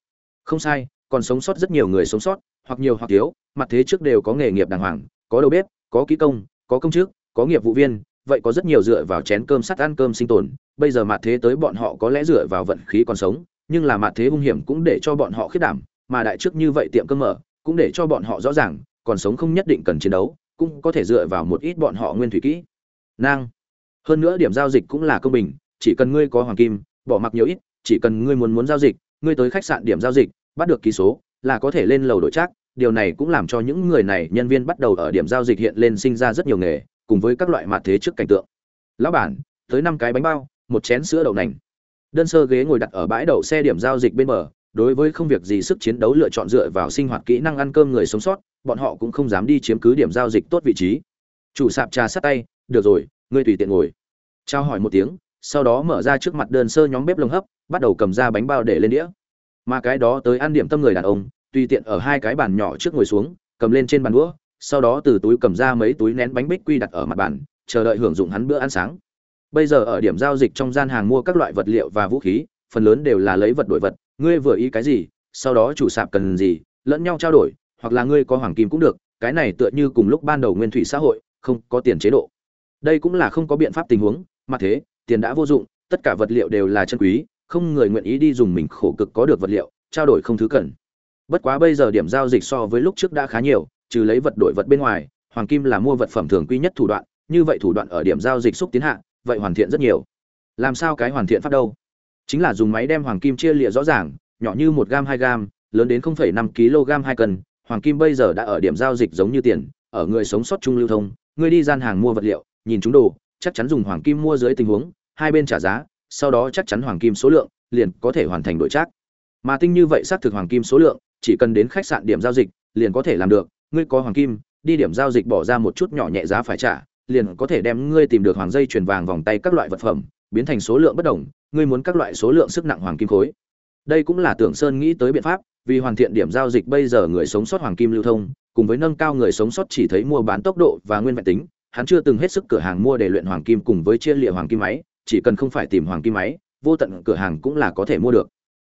Không sai, còn sống sót rất nhiều người sống sót, hoặc nhiều hoặc thiếu, mặt thế trước đều có nghề nghiệp đàng hoàng, có đầu bếp, có kỹ công, có công chức, có nghiệp vụ viên vậy có rất nhiều dựa vào chén cơm sắt ăn cơm sinh tồn, bây giờ mặt thế tới bọn họ có lẽ dựa vào vận khí còn sống, nhưng là mặt thế hung hiểm cũng để cho bọn họ khiết đảm, mà đại trước như vậy tiệm cơm mở, cũng để cho bọn họ rõ ràng, còn sống không nhất định cần chiến đấu, cũng có thể dựa vào một ít bọn họ nguyên thủy kỹ. Năng hơn nữa điểm giao dịch cũng là công bình, chỉ cần ngươi có hoàng kim, bỏ mặc nhiều ít, chỉ cần ngươi muốn muốn giao dịch, ngươi tới khách sạn điểm giao dịch, bắt được ký số, là có thể lên lầu đổi trác, điều này cũng làm cho những người này, nhân viên bắt đầu ở điểm giao dịch hiện lên sinh ra rất nhiều nghề cùng với các loại mặt thế trước cảnh tượng. Lão bản, tới năm cái bánh bao, một chén sữa đậu nành. Đơn sơ ghế ngồi đặt ở bãi đậu xe điểm giao dịch bên bờ, đối với không việc gì sức chiến đấu lựa chọn dựa vào sinh hoạt kỹ năng ăn cơm người sống sót, bọn họ cũng không dám đi chiếm cứ điểm giao dịch tốt vị trí. Chủ sạp trà sát tay, được rồi, ngươi tùy tiện ngồi. Trao hỏi một tiếng, sau đó mở ra trước mặt đơn sơ nhóm bếp lồng hấp, bắt đầu cầm ra bánh bao để lên đĩa. Mà cái đó tới ăn điểm tâm người đàn ông, tùy tiện ở hai cái bàn nhỏ trước ngồi xuống, cầm lên trên bàn đũa sau đó từ túi cầm ra mấy túi nén bánh bích quy đặt ở mặt bàn, chờ đợi hưởng dụng hắn bữa ăn sáng. Bây giờ ở điểm giao dịch trong gian hàng mua các loại vật liệu và vũ khí, phần lớn đều là lấy vật đổi vật, ngươi vừa ý cái gì, sau đó chủ sạp cần gì, lẫn nhau trao đổi, hoặc là ngươi có hoàng kim cũng được, cái này tựa như cùng lúc ban đầu nguyên thủy xã hội, không có tiền chế độ. Đây cũng là không có biện pháp tình huống, mà thế, tiền đã vô dụng, tất cả vật liệu đều là chân quý, không người nguyện ý đi dùng mình khổ cực có được vật liệu, trao đổi không thứ cần. Bất quá bây giờ điểm giao dịch so với lúc trước đã khá nhiều trừ lấy vật đổi vật bên ngoài hoàng kim là mua vật phẩm thường quy nhất thủ đoạn như vậy thủ đoạn ở điểm giao dịch xúc tiến hạ vậy hoàn thiện rất nhiều. Làm sao cái hoàn thiện pháp đâu? Chính là dùng máy đem hoàng kim chia lịa rõ ràng nhỏ như một gram hai gram, lớn đến 0,5 kg hai cân hoàng kim bây giờ đã ở điểm giao dịch giống như tiền ở người sống sót trung lưu thông người đi gian hàng mua vật liệu nhìn chúng đồ chắc chắn dùng hoàng kim mua dưới tình huống hai bên trả giá sau đó chắc chắn hoàng kim số lượng liền có thể hoàn thành đổi trác. Mà tinh như vậy xác thực hoàng kim số lượng chỉ cần đến khách sạn điểm giao dịch liền có thể làm được ngươi có hoàng kim, đi điểm giao dịch bỏ ra một chút nhỏ nhẹ giá phải trả, liền có thể đem ngươi tìm được hoàng dây chuyền vàng vòng tay các loại vật phẩm, biến thành số lượng bất đồng, ngươi muốn các loại số lượng sức nặng hoàng kim khối. Đây cũng là tưởng sơn nghĩ tới biện pháp, vì hoàn thiện điểm giao dịch bây giờ người sống sót hoàng kim lưu thông, cùng với nâng cao người sống sót chỉ thấy mua bán tốc độ và nguyên vẹn tính, hắn chưa từng hết sức cửa hàng mua để luyện hoàng kim cùng với chia lịa hoàng kim máy, chỉ cần không phải tìm hoàng kim máy, vô tận cửa hàng cũng là có thể mua được.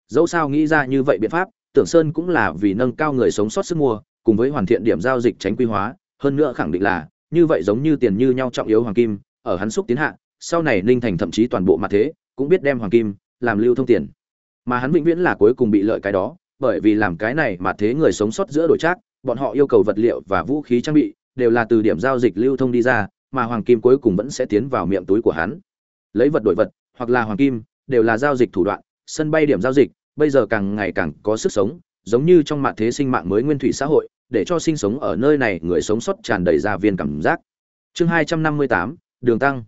Dẫu sao nghĩ ra như vậy biện pháp, tưởng sơn cũng là vì nâng cao người sống sót sức mua cùng với hoàn thiện điểm giao dịch tránh quy hóa, hơn nữa khẳng định là, như vậy giống như tiền như nhau trọng yếu hoàng kim, ở hắn xúc tiến hạ, sau này ninh thành thậm chí toàn bộ mặt thế, cũng biết đem hoàng kim, làm lưu thông tiền. Mà hắn vĩnh viễn là cuối cùng bị lợi cái đó, bởi vì làm cái này mà thế người sống sót giữa đổi trác, bọn họ yêu cầu vật liệu và vũ khí trang bị, đều là từ điểm giao dịch lưu thông đi ra, mà hoàng kim cuối cùng vẫn sẽ tiến vào miệng túi của hắn. Lấy vật đổi vật, hoặc là hoàng kim, đều là giao dịch thủ đoạn, sân bay điểm giao dịch, bây giờ càng ngày càng có sức sống giống như trong mạng thế sinh mạng mới nguyên thủy xã hội, để cho sinh sống ở nơi này người sống sót tràn đầy ra viên cảm giác. Chương hai trăm năm mươi tám, đường tăng.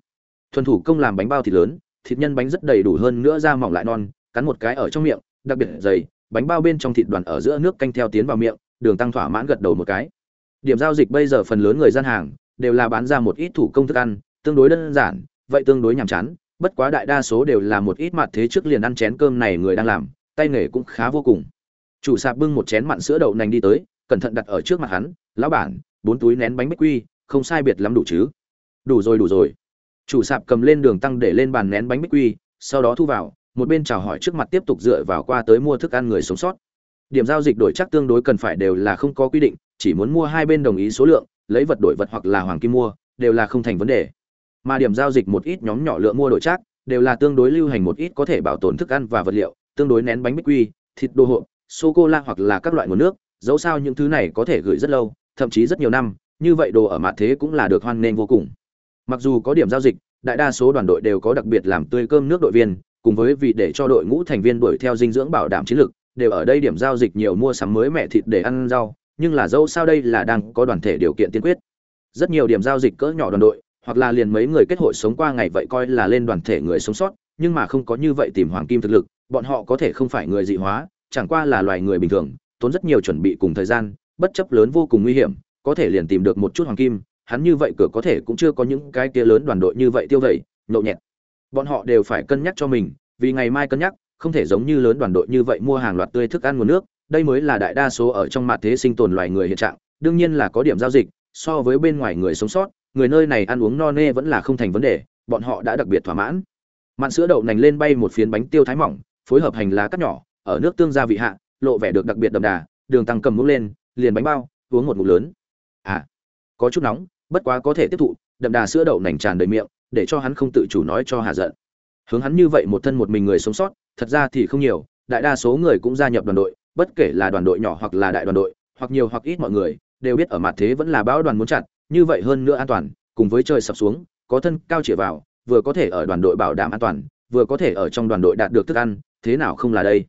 Thuần thủ công làm bánh bao thịt lớn, thịt nhân bánh rất đầy đủ hơn nữa da mỏng lại non, cắn một cái ở trong miệng, đặc biệt dày, bánh bao bên trong thịt đoàn ở giữa nước canh theo tiến vào miệng, đường tăng thỏa mãn gật đầu một cái. Điểm giao dịch bây giờ phần lớn người gian hàng đều là bán ra một ít thủ công thức ăn, tương đối đơn giản, vậy tương đối nhàm chán, bất quá đại đa số đều là một ít mặt thế trước liền ăn chén cơm này người đang làm, tay nghề cũng khá vô cùng chủ sạp bưng một chén mặn sữa đậu nành đi tới, cẩn thận đặt ở trước mặt hắn, lão bản, bốn túi nén bánh bích quy, không sai biệt lắm đủ chứ? Đủ rồi đủ rồi. Chủ sạp cầm lên đường tăng để lên bàn nén bánh bích quy, sau đó thu vào, một bên chào hỏi trước mặt tiếp tục dựa vào qua tới mua thức ăn người sống sót. Điểm giao dịch đổi chắc tương đối cần phải đều là không có quy định, chỉ muốn mua hai bên đồng ý số lượng, lấy vật đổi vật hoặc là hoàng kim mua, đều là không thành vấn đề. Mà điểm giao dịch một ít nhóm nhỏ lượng mua đổi chắc, đều là tương đối lưu hành một ít có thể bảo tồn thức ăn và vật liệu, tương đối nén bánh bích quy, thịt đồ hộp sô cô la hoặc là các loại nguồn nước, dẫu sao những thứ này có thể gửi rất lâu, thậm chí rất nhiều năm, như vậy đồ ở mặt thế cũng là được hoan nghênh vô cùng. Mặc dù có điểm giao dịch, đại đa số đoàn đội đều có đặc biệt làm tươi cơm nước đội viên, cùng với vì để cho đội ngũ thành viên đuổi theo dinh dưỡng bảo đảm chiến lược, đều ở đây điểm giao dịch nhiều mua sắm mới mẹ thịt để ăn rau, nhưng là dẫu sao đây là đang có đoàn thể điều kiện tiên quyết. Rất nhiều điểm giao dịch cỡ nhỏ đoàn đội, hoặc là liền mấy người kết hội sống qua ngày vậy coi là lên đoàn thể người sống sót, nhưng mà không có như vậy tìm hoàng kim thực lực, bọn họ có thể không phải người dị hóa chẳng qua là loài người bình thường, tốn rất nhiều chuẩn bị cùng thời gian, bất chấp lớn vô cùng nguy hiểm, có thể liền tìm được một chút hoàng kim, hắn như vậy cửa có thể cũng chưa có những cái kia lớn đoàn đội như vậy tiêu vậy, nhậu nhẹt. Bọn họ đều phải cân nhắc cho mình, vì ngày mai cân nhắc, không thể giống như lớn đoàn đội như vậy mua hàng loạt tươi thức ăn nguồn nước, đây mới là đại đa số ở trong mặt thế sinh tồn loài người hiện trạng, đương nhiên là có điểm giao dịch, so với bên ngoài người sống sót, người nơi này ăn uống no nê vẫn là không thành vấn đề, bọn họ đã đặc biệt thỏa mãn. Mặn sữa đậu nành lên bay một phiến bánh tiêu thái mỏng, phối hợp hành lá cắt nhỏ ở nước tương gia vị hạ, lộ vẻ được đặc biệt đậm đà, đường tăng cầm mũ lên, liền bánh bao, uống một ngụm lớn. À có chút nóng, bất quá có thể tiếp thụ, đậm đà sữa đậu nành tràn đầy miệng, để cho hắn không tự chủ nói cho hà giận. Hướng hắn như vậy một thân một mình người sống sót, thật ra thì không nhiều, đại đa số người cũng gia nhập đoàn đội, bất kể là đoàn đội nhỏ hoặc là đại đoàn đội, hoặc nhiều hoặc ít mọi người, đều biết ở mặt thế vẫn là bão đoàn muốn chặt, như vậy hơn nữa an toàn, cùng với trời sập xuống, có thân cao chĩa vào, vừa có thể ở đoàn đội bảo đảm an toàn, vừa có thể ở trong đoàn đội đạt được thức ăn, thế nào không là đây?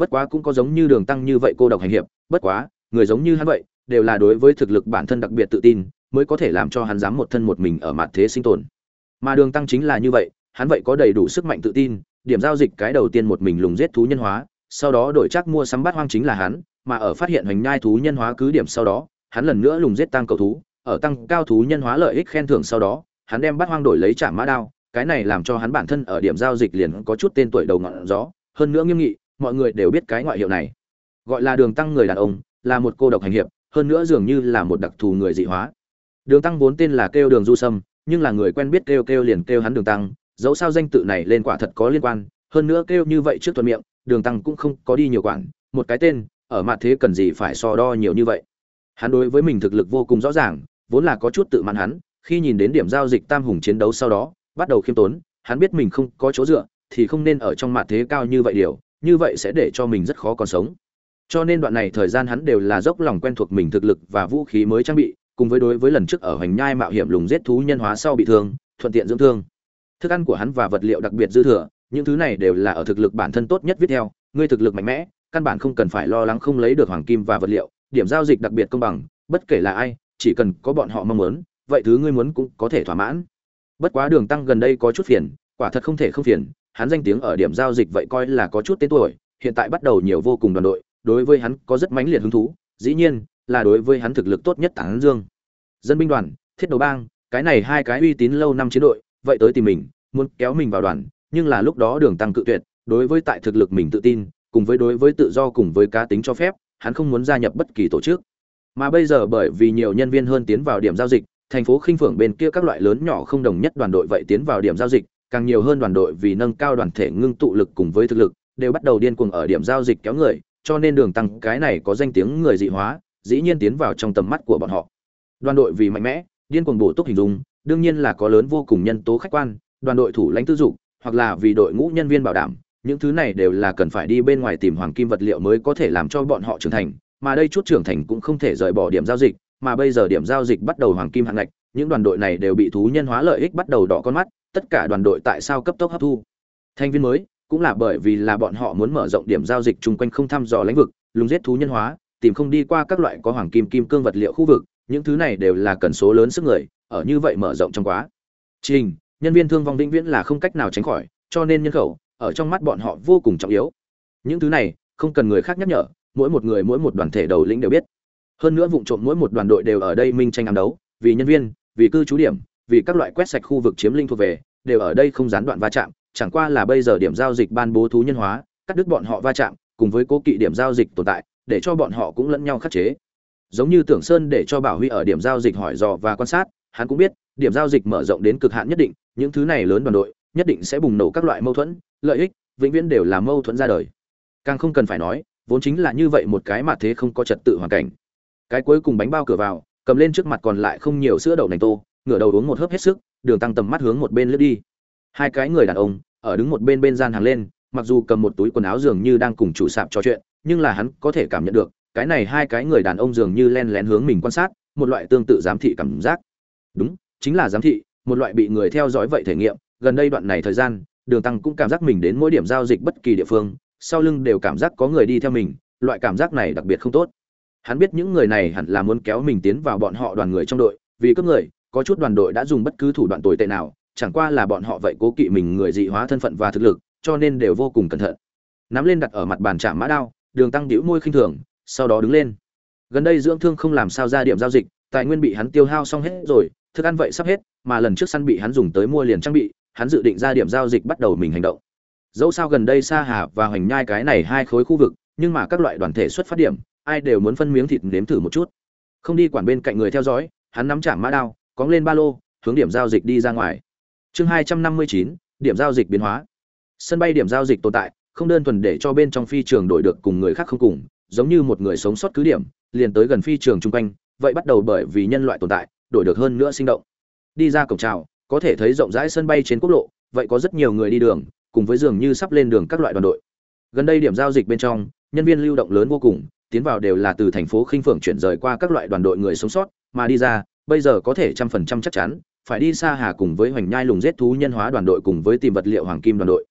Bất quá cũng có giống như đường tăng như vậy cô độc hành hiệp, bất quá, người giống như hắn vậy, đều là đối với thực lực bản thân đặc biệt tự tin, mới có thể làm cho hắn dám một thân một mình ở mặt thế sinh tồn. Mà đường tăng chính là như vậy, hắn vậy có đầy đủ sức mạnh tự tin, điểm giao dịch cái đầu tiên một mình lùng giết thú nhân hóa, sau đó đổi chắc mua sắm bát hoang chính là hắn, mà ở phát hiện hoành nhai thú nhân hóa cứ điểm sau đó, hắn lần nữa lùng giết tăng cầu thú, ở tăng cao thú nhân hóa lợi ích khen thưởng sau đó, hắn đem bát hoang đổi lấy trả mã đao, cái này làm cho hắn bản thân ở điểm giao dịch liền có chút tên tuổi đầu ngọn gió, hơn nữa nghiêm nghị mọi người đều biết cái ngoại hiệu này. Gọi là đường tăng người đàn ông, là một cô độc hành hiệp, hơn nữa dường như là một đặc thù người dị hóa. Đường tăng vốn tên là kêu đường du sâm, nhưng là người quen biết kêu kêu liền kêu hắn đường tăng, dẫu sao danh tự này lên quả thật có liên quan, hơn nữa kêu như vậy trước thuận miệng, đường tăng cũng không có đi nhiều quản, một cái tên, ở mặt thế cần gì phải so đo nhiều như vậy. Hắn đối với mình thực lực vô cùng rõ ràng, vốn là có chút tự mãn hắn, khi nhìn đến điểm giao dịch tam hùng chiến đấu sau đó, bắt đầu khiêm tốn, hắn biết mình không có chỗ dựa, thì không nên ở trong mặt thế cao như vậy điều như vậy sẽ để cho mình rất khó còn sống. Cho nên đoạn này thời gian hắn đều là dốc lòng quen thuộc mình thực lực và vũ khí mới trang bị, cùng với đối với lần trước ở hoành nhai mạo hiểm lùng giết thú nhân hóa sau bị thương, thuận tiện dưỡng thương. Thức ăn của hắn và vật liệu đặc biệt dư thừa, những thứ này đều là ở thực lực bản thân tốt nhất viết theo. Ngươi thực lực mạnh mẽ, căn bản không cần phải lo lắng không lấy được hoàng kim và vật liệu, điểm giao dịch đặc biệt công bằng, bất kể là ai, chỉ cần có bọn họ mong muốn, vậy thứ ngươi muốn cũng có thể thỏa mãn. Bất quá đường tăng gần đây có chút phiền, quả thật không thể không phiền hắn danh tiếng ở điểm giao dịch vậy coi là có chút tên tuổi, hiện tại bắt đầu nhiều vô cùng đoàn đội, đối với hắn có rất mãnh liệt hứng thú, dĩ nhiên là đối với hắn thực lực tốt nhất tảng dương. Dân binh đoàn, thiết đầu bang, cái này hai cái uy tín lâu năm chiến đội, vậy tới tìm mình, muốn kéo mình vào đoàn, nhưng là lúc đó đường tăng cự tuyệt, đối với tại thực lực mình tự tin, cùng với đối với tự do cùng với cá tính cho phép, hắn không muốn gia nhập bất kỳ tổ chức. Mà bây giờ bởi vì nhiều nhân viên hơn tiến vào điểm giao dịch, thành phố khinh phượng bên kia các loại lớn nhỏ không đồng nhất đoàn đội vậy tiến vào điểm giao dịch càng nhiều hơn đoàn đội vì nâng cao đoàn thể ngưng tụ lực cùng với thực lực đều bắt đầu điên cuồng ở điểm giao dịch kéo người cho nên đường tăng cái này có danh tiếng người dị hóa dĩ nhiên tiến vào trong tầm mắt của bọn họ. Đoàn đội vì mạnh mẽ điên cuồng bổ túc hình dung đương nhiên là có lớn vô cùng nhân tố khách quan đoàn đội thủ lãnh tư dụng, hoặc là vì đội ngũ nhân viên bảo đảm những thứ này đều là cần phải đi bên ngoài tìm hoàng kim vật liệu mới có thể làm cho bọn họ trưởng thành mà đây chút trưởng thành cũng không thể rời bỏ điểm giao dịch mà bây giờ điểm giao dịch bắt đầu hoàng kim hạng ngạch những đoàn đội này đều bị thú nhân hóa lợi ích bắt đầu đỏ con mắt tất cả đoàn đội tại sao cấp tốc hấp thu. Thành viên mới, cũng là bởi vì là bọn họ muốn mở rộng điểm giao dịch chung quanh không thăm dò lãnh vực, lùng giết thú nhân hóa, tìm không đi qua các loại có hoàng kim kim cương vật liệu khu vực, những thứ này đều là cần số lớn sức người, ở như vậy mở rộng trong quá. Trình, nhân viên thương vong vĩnh viễn là không cách nào tránh khỏi, cho nên nhân khẩu, ở trong mắt bọn họ vô cùng trọng yếu. Những thứ này, không cần người khác nhắc nhở, mỗi một người mỗi một đoàn thể đầu lĩnh đều biết. Hơn nữa vụ trộm mỗi một đoàn đội đều ở đây minh tranh ám đấu, vì nhân viên, vì cư trú điểm vì các loại quét sạch khu vực chiếm linh thuộc về, đều ở đây không gián đoạn va chạm, chẳng qua là bây giờ điểm giao dịch ban bố thú nhân hóa, cắt đứt bọn họ va chạm, cùng với cố kỵ điểm giao dịch tồn tại, để cho bọn họ cũng lẫn nhau khắc chế. Giống như tưởng sơn để cho bảo huy ở điểm giao dịch hỏi dò và quan sát, hắn cũng biết, điểm giao dịch mở rộng đến cực hạn nhất định, những thứ này lớn đoàn đội, nhất định sẽ bùng nổ các loại mâu thuẫn, lợi ích, vĩnh viễn đều là mâu thuẫn ra đời. Càng không cần phải nói, vốn chính là như vậy một cái mà thế không có trật tự hoàn cảnh. Cái cuối cùng bánh bao cửa vào, cầm lên trước mặt còn lại không nhiều sữa đậu nành tô ngửa đầu uống một hớp hết sức, đường tăng tầm mắt hướng một bên lướt đi. Hai cái người đàn ông, ở đứng một bên bên gian hàng lên, mặc dù cầm một túi quần áo dường như đang cùng chủ sạp trò chuyện, nhưng là hắn có thể cảm nhận được, cái này hai cái người đàn ông dường như len lén hướng mình quan sát, một loại tương tự giám thị cảm giác. Đúng, chính là giám thị, một loại bị người theo dõi vậy thể nghiệm, gần đây đoạn này thời gian, đường tăng cũng cảm giác mình đến mỗi điểm giao dịch bất kỳ địa phương, sau lưng đều cảm giác có người đi theo mình, loại cảm giác này đặc biệt không tốt. Hắn biết những người này hẳn là muốn kéo mình tiến vào bọn họ đoàn người trong đội, vì cấp người có chút đoàn đội đã dùng bất cứ thủ đoạn tồi tệ nào, chẳng qua là bọn họ vậy cố kỵ mình người dị hóa thân phận và thực lực, cho nên đều vô cùng cẩn thận. Nắm lên đặt ở mặt bàn chạm mã đao, đường tăng đĩu môi khinh thường, sau đó đứng lên. Gần đây dưỡng thương không làm sao ra điểm giao dịch, tài nguyên bị hắn tiêu hao xong hết rồi, thức ăn vậy sắp hết, mà lần trước săn bị hắn dùng tới mua liền trang bị, hắn dự định ra điểm giao dịch bắt đầu mình hành động. Dẫu sao gần đây sa hà và hoành nhai cái này hai khối khu vực, nhưng mà các loại đoàn thể xuất phát điểm, ai đều muốn phân miếng thịt nếm thử một chút. Không đi quản bên cạnh người theo dõi, hắn nắm chạm mã đao cóng lên ba lô, hướng điểm giao dịch đi ra ngoài. Chương hai trăm năm mươi chín, điểm giao dịch biến hóa. Sân bay điểm giao dịch tồn tại, không đơn thuần để cho bên trong phi trường đổi được cùng người khác không cùng, giống như một người sống sót cứ điểm, liền tới gần phi trường chung quanh, vậy bắt đầu bởi vì nhân loại tồn tại, đổi được hơn nữa sinh động. Đi ra cổng chào, có thể thấy rộng rãi sân bay trên quốc lộ, vậy có rất nhiều người đi đường, cùng với dường như sắp lên đường các loại đoàn đội. Gần đây điểm giao dịch bên trong, nhân viên lưu động lớn vô cùng, tiến vào đều là từ thành phố khinh phượng chuyển rời qua các loại đoàn đội người sống sót, mà đi ra bây giờ có thể trăm phần trăm chắc chắn, phải đi xa hà cùng với hoành nhai lùng giết thú nhân hóa đoàn đội cùng với tìm vật liệu hoàng kim đoàn đội.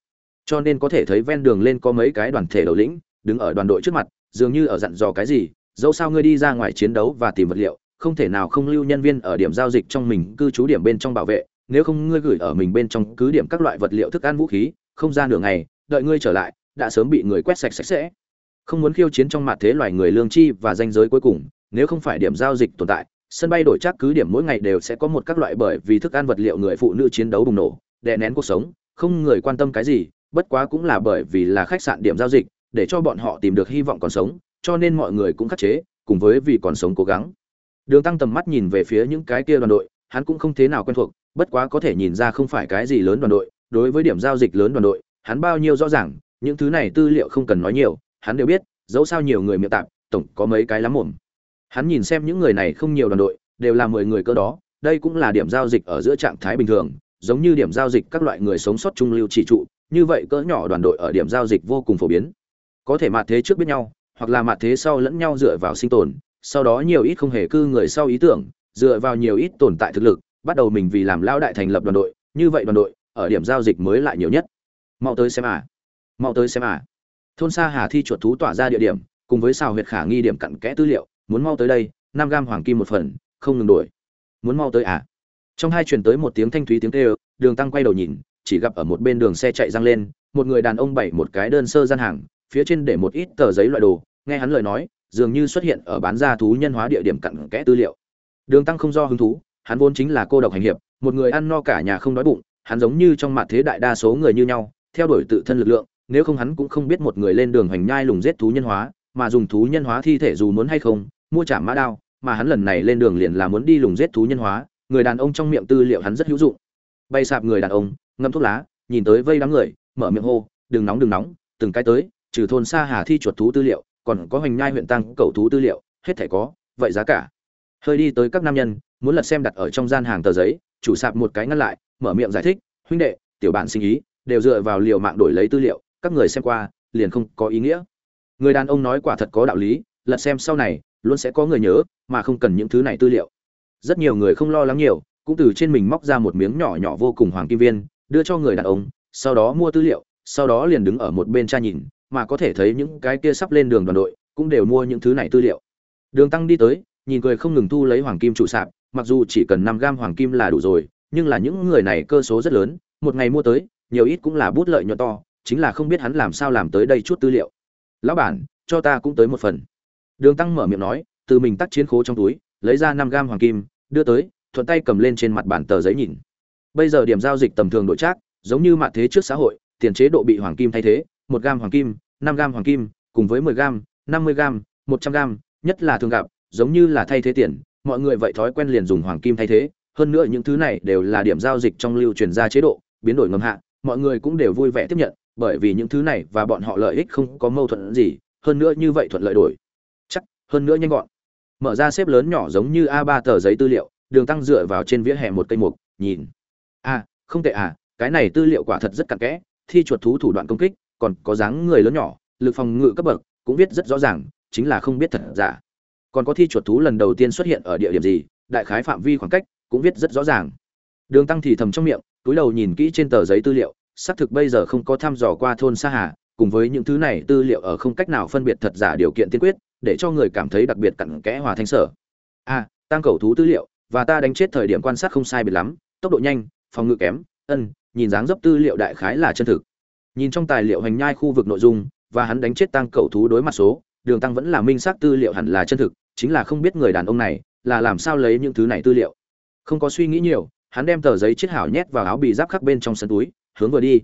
Cho nên có thể thấy ven đường lên có mấy cái đoàn thể đầu lĩnh, đứng ở đoàn đội trước mặt, dường như ở dặn dò cái gì, dẫu sao ngươi đi ra ngoài chiến đấu và tìm vật liệu, không thể nào không lưu nhân viên ở điểm giao dịch trong mình, cư trú điểm bên trong bảo vệ, nếu không ngươi gửi ở mình bên trong cứ điểm các loại vật liệu thức ăn vũ khí, không ra nửa ngày, đợi ngươi trở lại, đã sớm bị người quét sạch sạch sẽ. Không muốn khiêu chiến trong mặt thế loài người lương chi và danh giới cuối cùng, nếu không phải điểm giao dịch tồn tại sân bay đổi chắc cứ điểm mỗi ngày đều sẽ có một các loại bởi vì thức ăn vật liệu người phụ nữ chiến đấu bùng nổ, đè nén cuộc sống, không người quan tâm cái gì, bất quá cũng là bởi vì là khách sạn điểm giao dịch, để cho bọn họ tìm được hy vọng còn sống, cho nên mọi người cũng khắc chế, cùng với vì còn sống cố gắng. Đường tăng tầm mắt nhìn về phía những cái kia đoàn đội, hắn cũng không thế nào quen thuộc, bất quá có thể nhìn ra không phải cái gì lớn đoàn đội, đối với điểm giao dịch lớn đoàn đội, hắn bao nhiêu rõ ràng, những thứ này tư liệu không cần nói nhiều, hắn đều biết, dẫu sao nhiều người miệng tạp, tổng có mấy cái lắm mồm hắn nhìn xem những người này không nhiều đoàn đội, đều là mười người cơ đó, đây cũng là điểm giao dịch ở giữa trạng thái bình thường, giống như điểm giao dịch các loại người sống sót trung lưu chỉ trụ, như vậy cỡ nhỏ đoàn đội ở điểm giao dịch vô cùng phổ biến. Có thể mạt thế trước biết nhau, hoặc là mạt thế sau lẫn nhau dựa vào sinh tồn, sau đó nhiều ít không hề cư người sau ý tưởng, dựa vào nhiều ít tồn tại thực lực, bắt đầu mình vì làm lao đại thành lập đoàn đội, như vậy đoàn đội, ở điểm giao dịch mới lại nhiều nhất. Mau tới xem à. Mau tới xem à. Thôn xa hà thi chuột thú tỏa ra địa điểm, cùng với xào huyệt khả nghi điểm cặn kẽ tư liệu muốn mau tới đây, năm gam hoàng kim một phần, không ngừng đổi. Muốn mau tới à? Trong hai truyền tới một tiếng thanh thúy tiếng kêu, đường tăng quay đầu nhìn, chỉ gặp ở một bên đường xe chạy răng lên, một người đàn ông bảy một cái đơn sơ gian hàng, phía trên để một ít tờ giấy loại đồ, nghe hắn lời nói, dường như xuất hiện ở bán ra thú nhân hóa địa điểm cặn kẽ tư liệu. Đường tăng không do hứng thú, hắn vốn chính là cô độc hành hiệp, một người ăn no cả nhà không đói bụng, hắn giống như trong mặt thế đại đa số người như nhau, theo đuổi tự thân lực lượng, nếu không hắn cũng không biết một người lên đường hành nhai lùng giết thú nhân hóa, mà dùng thú nhân hóa thi thể dù muốn hay không mua trả mã đao, mà hắn lần này lên đường liền là muốn đi lùng giết thú nhân hóa, người đàn ông trong miệng tư liệu hắn rất hữu dụng. Bay sạp người đàn ông, ngâm thuốc lá, nhìn tới vây đám người, mở miệng hô, đừng nóng đừng nóng, từng cái tới, trừ thôn xa hà thi chuột thú tư liệu, còn có hoành nhai huyện tăng cầu thú tư liệu, hết thể có, vậy giá cả. Hơi đi tới các nam nhân, muốn lật xem đặt ở trong gian hàng tờ giấy, chủ sạp một cái ngăn lại, mở miệng giải thích, huynh đệ, tiểu bạn sinh ý, đều dựa vào liệu mạng đổi lấy tư liệu, các người xem qua, liền không có ý nghĩa. Người đàn ông nói quả thật có đạo lý, lật xem sau này luôn sẽ có người nhớ, mà không cần những thứ này tư liệu. Rất nhiều người không lo lắng nhiều, cũng từ trên mình móc ra một miếng nhỏ nhỏ vô cùng hoàng kim viên, đưa cho người đàn ông, sau đó mua tư liệu, sau đó liền đứng ở một bên tra nhìn, mà có thể thấy những cái kia sắp lên đường đoàn đội, cũng đều mua những thứ này tư liệu. Đường tăng đi tới, nhìn cười không ngừng thu lấy hoàng kim trụ sạp, mặc dù chỉ cần năm gam hoàng kim là đủ rồi, nhưng là những người này cơ số rất lớn, một ngày mua tới, nhiều ít cũng là bút lợi nhuận to, chính là không biết hắn làm sao làm tới đây chút tư liệu. Lão bản, cho ta cũng tới một phần đường tăng mở miệng nói, từ mình tắt chiến khố trong túi, lấy ra năm gam hoàng kim, đưa tới, thuận tay cầm lên trên mặt bản tờ giấy nhìn. Bây giờ điểm giao dịch tầm thường đội trác, giống như mặt thế trước xã hội, tiền chế độ bị hoàng kim thay thế, một gam hoàng kim, năm gam hoàng kim, cùng với mười gam, năm mươi gam, một trăm gam, nhất là thường gặp, giống như là thay thế tiền, mọi người vậy thói quen liền dùng hoàng kim thay thế, hơn nữa những thứ này đều là điểm giao dịch trong lưu truyền ra chế độ, biến đổi ngầm hạ, mọi người cũng đều vui vẻ tiếp nhận, bởi vì những thứ này và bọn họ lợi ích không có mâu thuẫn gì, hơn nữa như vậy thuận lợi đổi hơn nữa nhanh gọn. Mở ra xếp lớn nhỏ giống như a 3 tờ giấy tư liệu, đường tăng dựa vào trên vỉa hè một cây mục, nhìn. A không tệ à cái này tư liệu quả thật rất cặn kẽ, thi chuột thú thủ đoạn công kích, còn có dáng người lớn nhỏ, lực phòng ngự cấp bậc cũng viết rất rõ ràng, chính là không biết thật giả. Còn có thi chuột thú lần đầu tiên xuất hiện ở địa điểm gì, đại khái phạm vi khoảng cách cũng viết rất rõ ràng. Đường tăng thì thầm trong miệng, túi đầu nhìn kỹ trên tờ giấy tư liệu, xác thực bây giờ không có thăm dò qua thôn sa hà, cùng với những thứ này tư liệu ở không cách nào phân biệt thật giả điều kiện tiên quyết để cho người cảm thấy đặc biệt cặn kẽ hòa thanh sở. A à, tăng cầu thú tư liệu và ta đánh chết thời điểm quan sát không sai biệt lắm tốc độ nhanh phòng ngự kém ân nhìn dáng dấp tư liệu đại khái là chân thực. Nhìn trong tài liệu hành nhai khu vực nội dung và hắn đánh chết tăng cầu thú đối mặt số đường tăng vẫn là minh xác tư liệu hẳn là chân thực chính là không biết người đàn ông này là làm sao lấy những thứ này tư liệu. Không có suy nghĩ nhiều hắn đem tờ giấy chiết hảo nhét vào áo bị giáp khắc bên trong sân túi hướng vừa đi.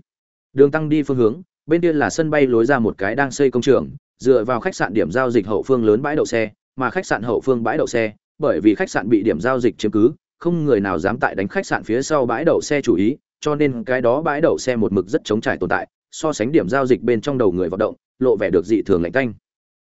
Đường tăng đi phương hướng bên kia là sân bay lối ra một cái đang xây công trường dựa vào khách sạn điểm giao dịch hậu phương lớn bãi đậu xe, mà khách sạn hậu phương bãi đậu xe, bởi vì khách sạn bị điểm giao dịch chiếm cứ, không người nào dám tại đánh khách sạn phía sau bãi đậu xe chủ ý, cho nên cái đó bãi đậu xe một mực rất chống trải tồn tại, so sánh điểm giao dịch bên trong đầu người vận động, lộ vẻ được dị thường lạnh tanh.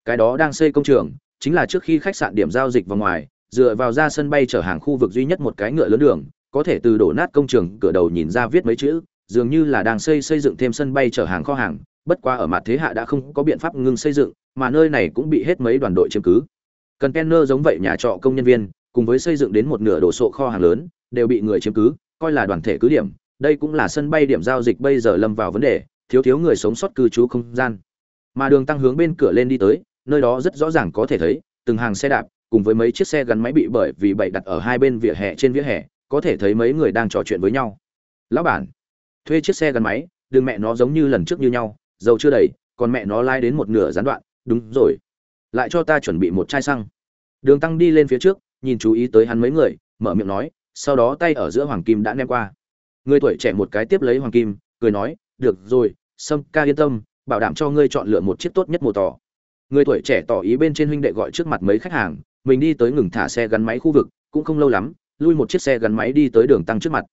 cái đó đang xây công trường, chính là trước khi khách sạn điểm giao dịch vào ngoài, dựa vào ra sân bay chở hàng khu vực duy nhất một cái ngựa lớn đường, có thể từ đổ nát công trường cửa đầu nhìn ra viết mấy chữ, dường như là đang xây xây dựng thêm sân bay chở hàng kho hàng bất qua ở mặt thế hạ đã không có biện pháp ngưng xây dựng, mà nơi này cũng bị hết mấy đoàn đội chiếm cứ. Cần Penner giống vậy nhà trọ công nhân viên, cùng với xây dựng đến một nửa đồ sộ kho hàng lớn, đều bị người chiếm cứ, coi là đoàn thể cứ điểm. Đây cũng là sân bay điểm giao dịch bây giờ lâm vào vấn đề, thiếu thiếu người sống sót cư trú không gian. Mà đường tăng hướng bên cửa lên đi tới, nơi đó rất rõ ràng có thể thấy, từng hàng xe đạp, cùng với mấy chiếc xe gắn máy bị bởi vì bậy đặt ở hai bên vỉa hè trên vỉa hè, có thể thấy mấy người đang trò chuyện với nhau. Lão bản, thuê chiếc xe gắn máy đường mẹ nó giống như lần trước như nhau dầu chưa đầy, còn mẹ nó lai đến một nửa gián đoạn, đúng rồi. Lại cho ta chuẩn bị một chai xăng. Đường tăng đi lên phía trước, nhìn chú ý tới hắn mấy người, mở miệng nói, sau đó tay ở giữa hoàng kim đã ném qua. Người tuổi trẻ một cái tiếp lấy hoàng kim, cười nói, được rồi, sâm ca yên tâm, bảo đảm cho ngươi chọn lựa một chiếc tốt nhất mồ tỏ người tuổi trẻ tỏ ý bên trên huynh đệ gọi trước mặt mấy khách hàng, mình đi tới ngừng thả xe gắn máy khu vực, cũng không lâu lắm, lui một chiếc xe gắn máy đi tới đường tăng trước mặt.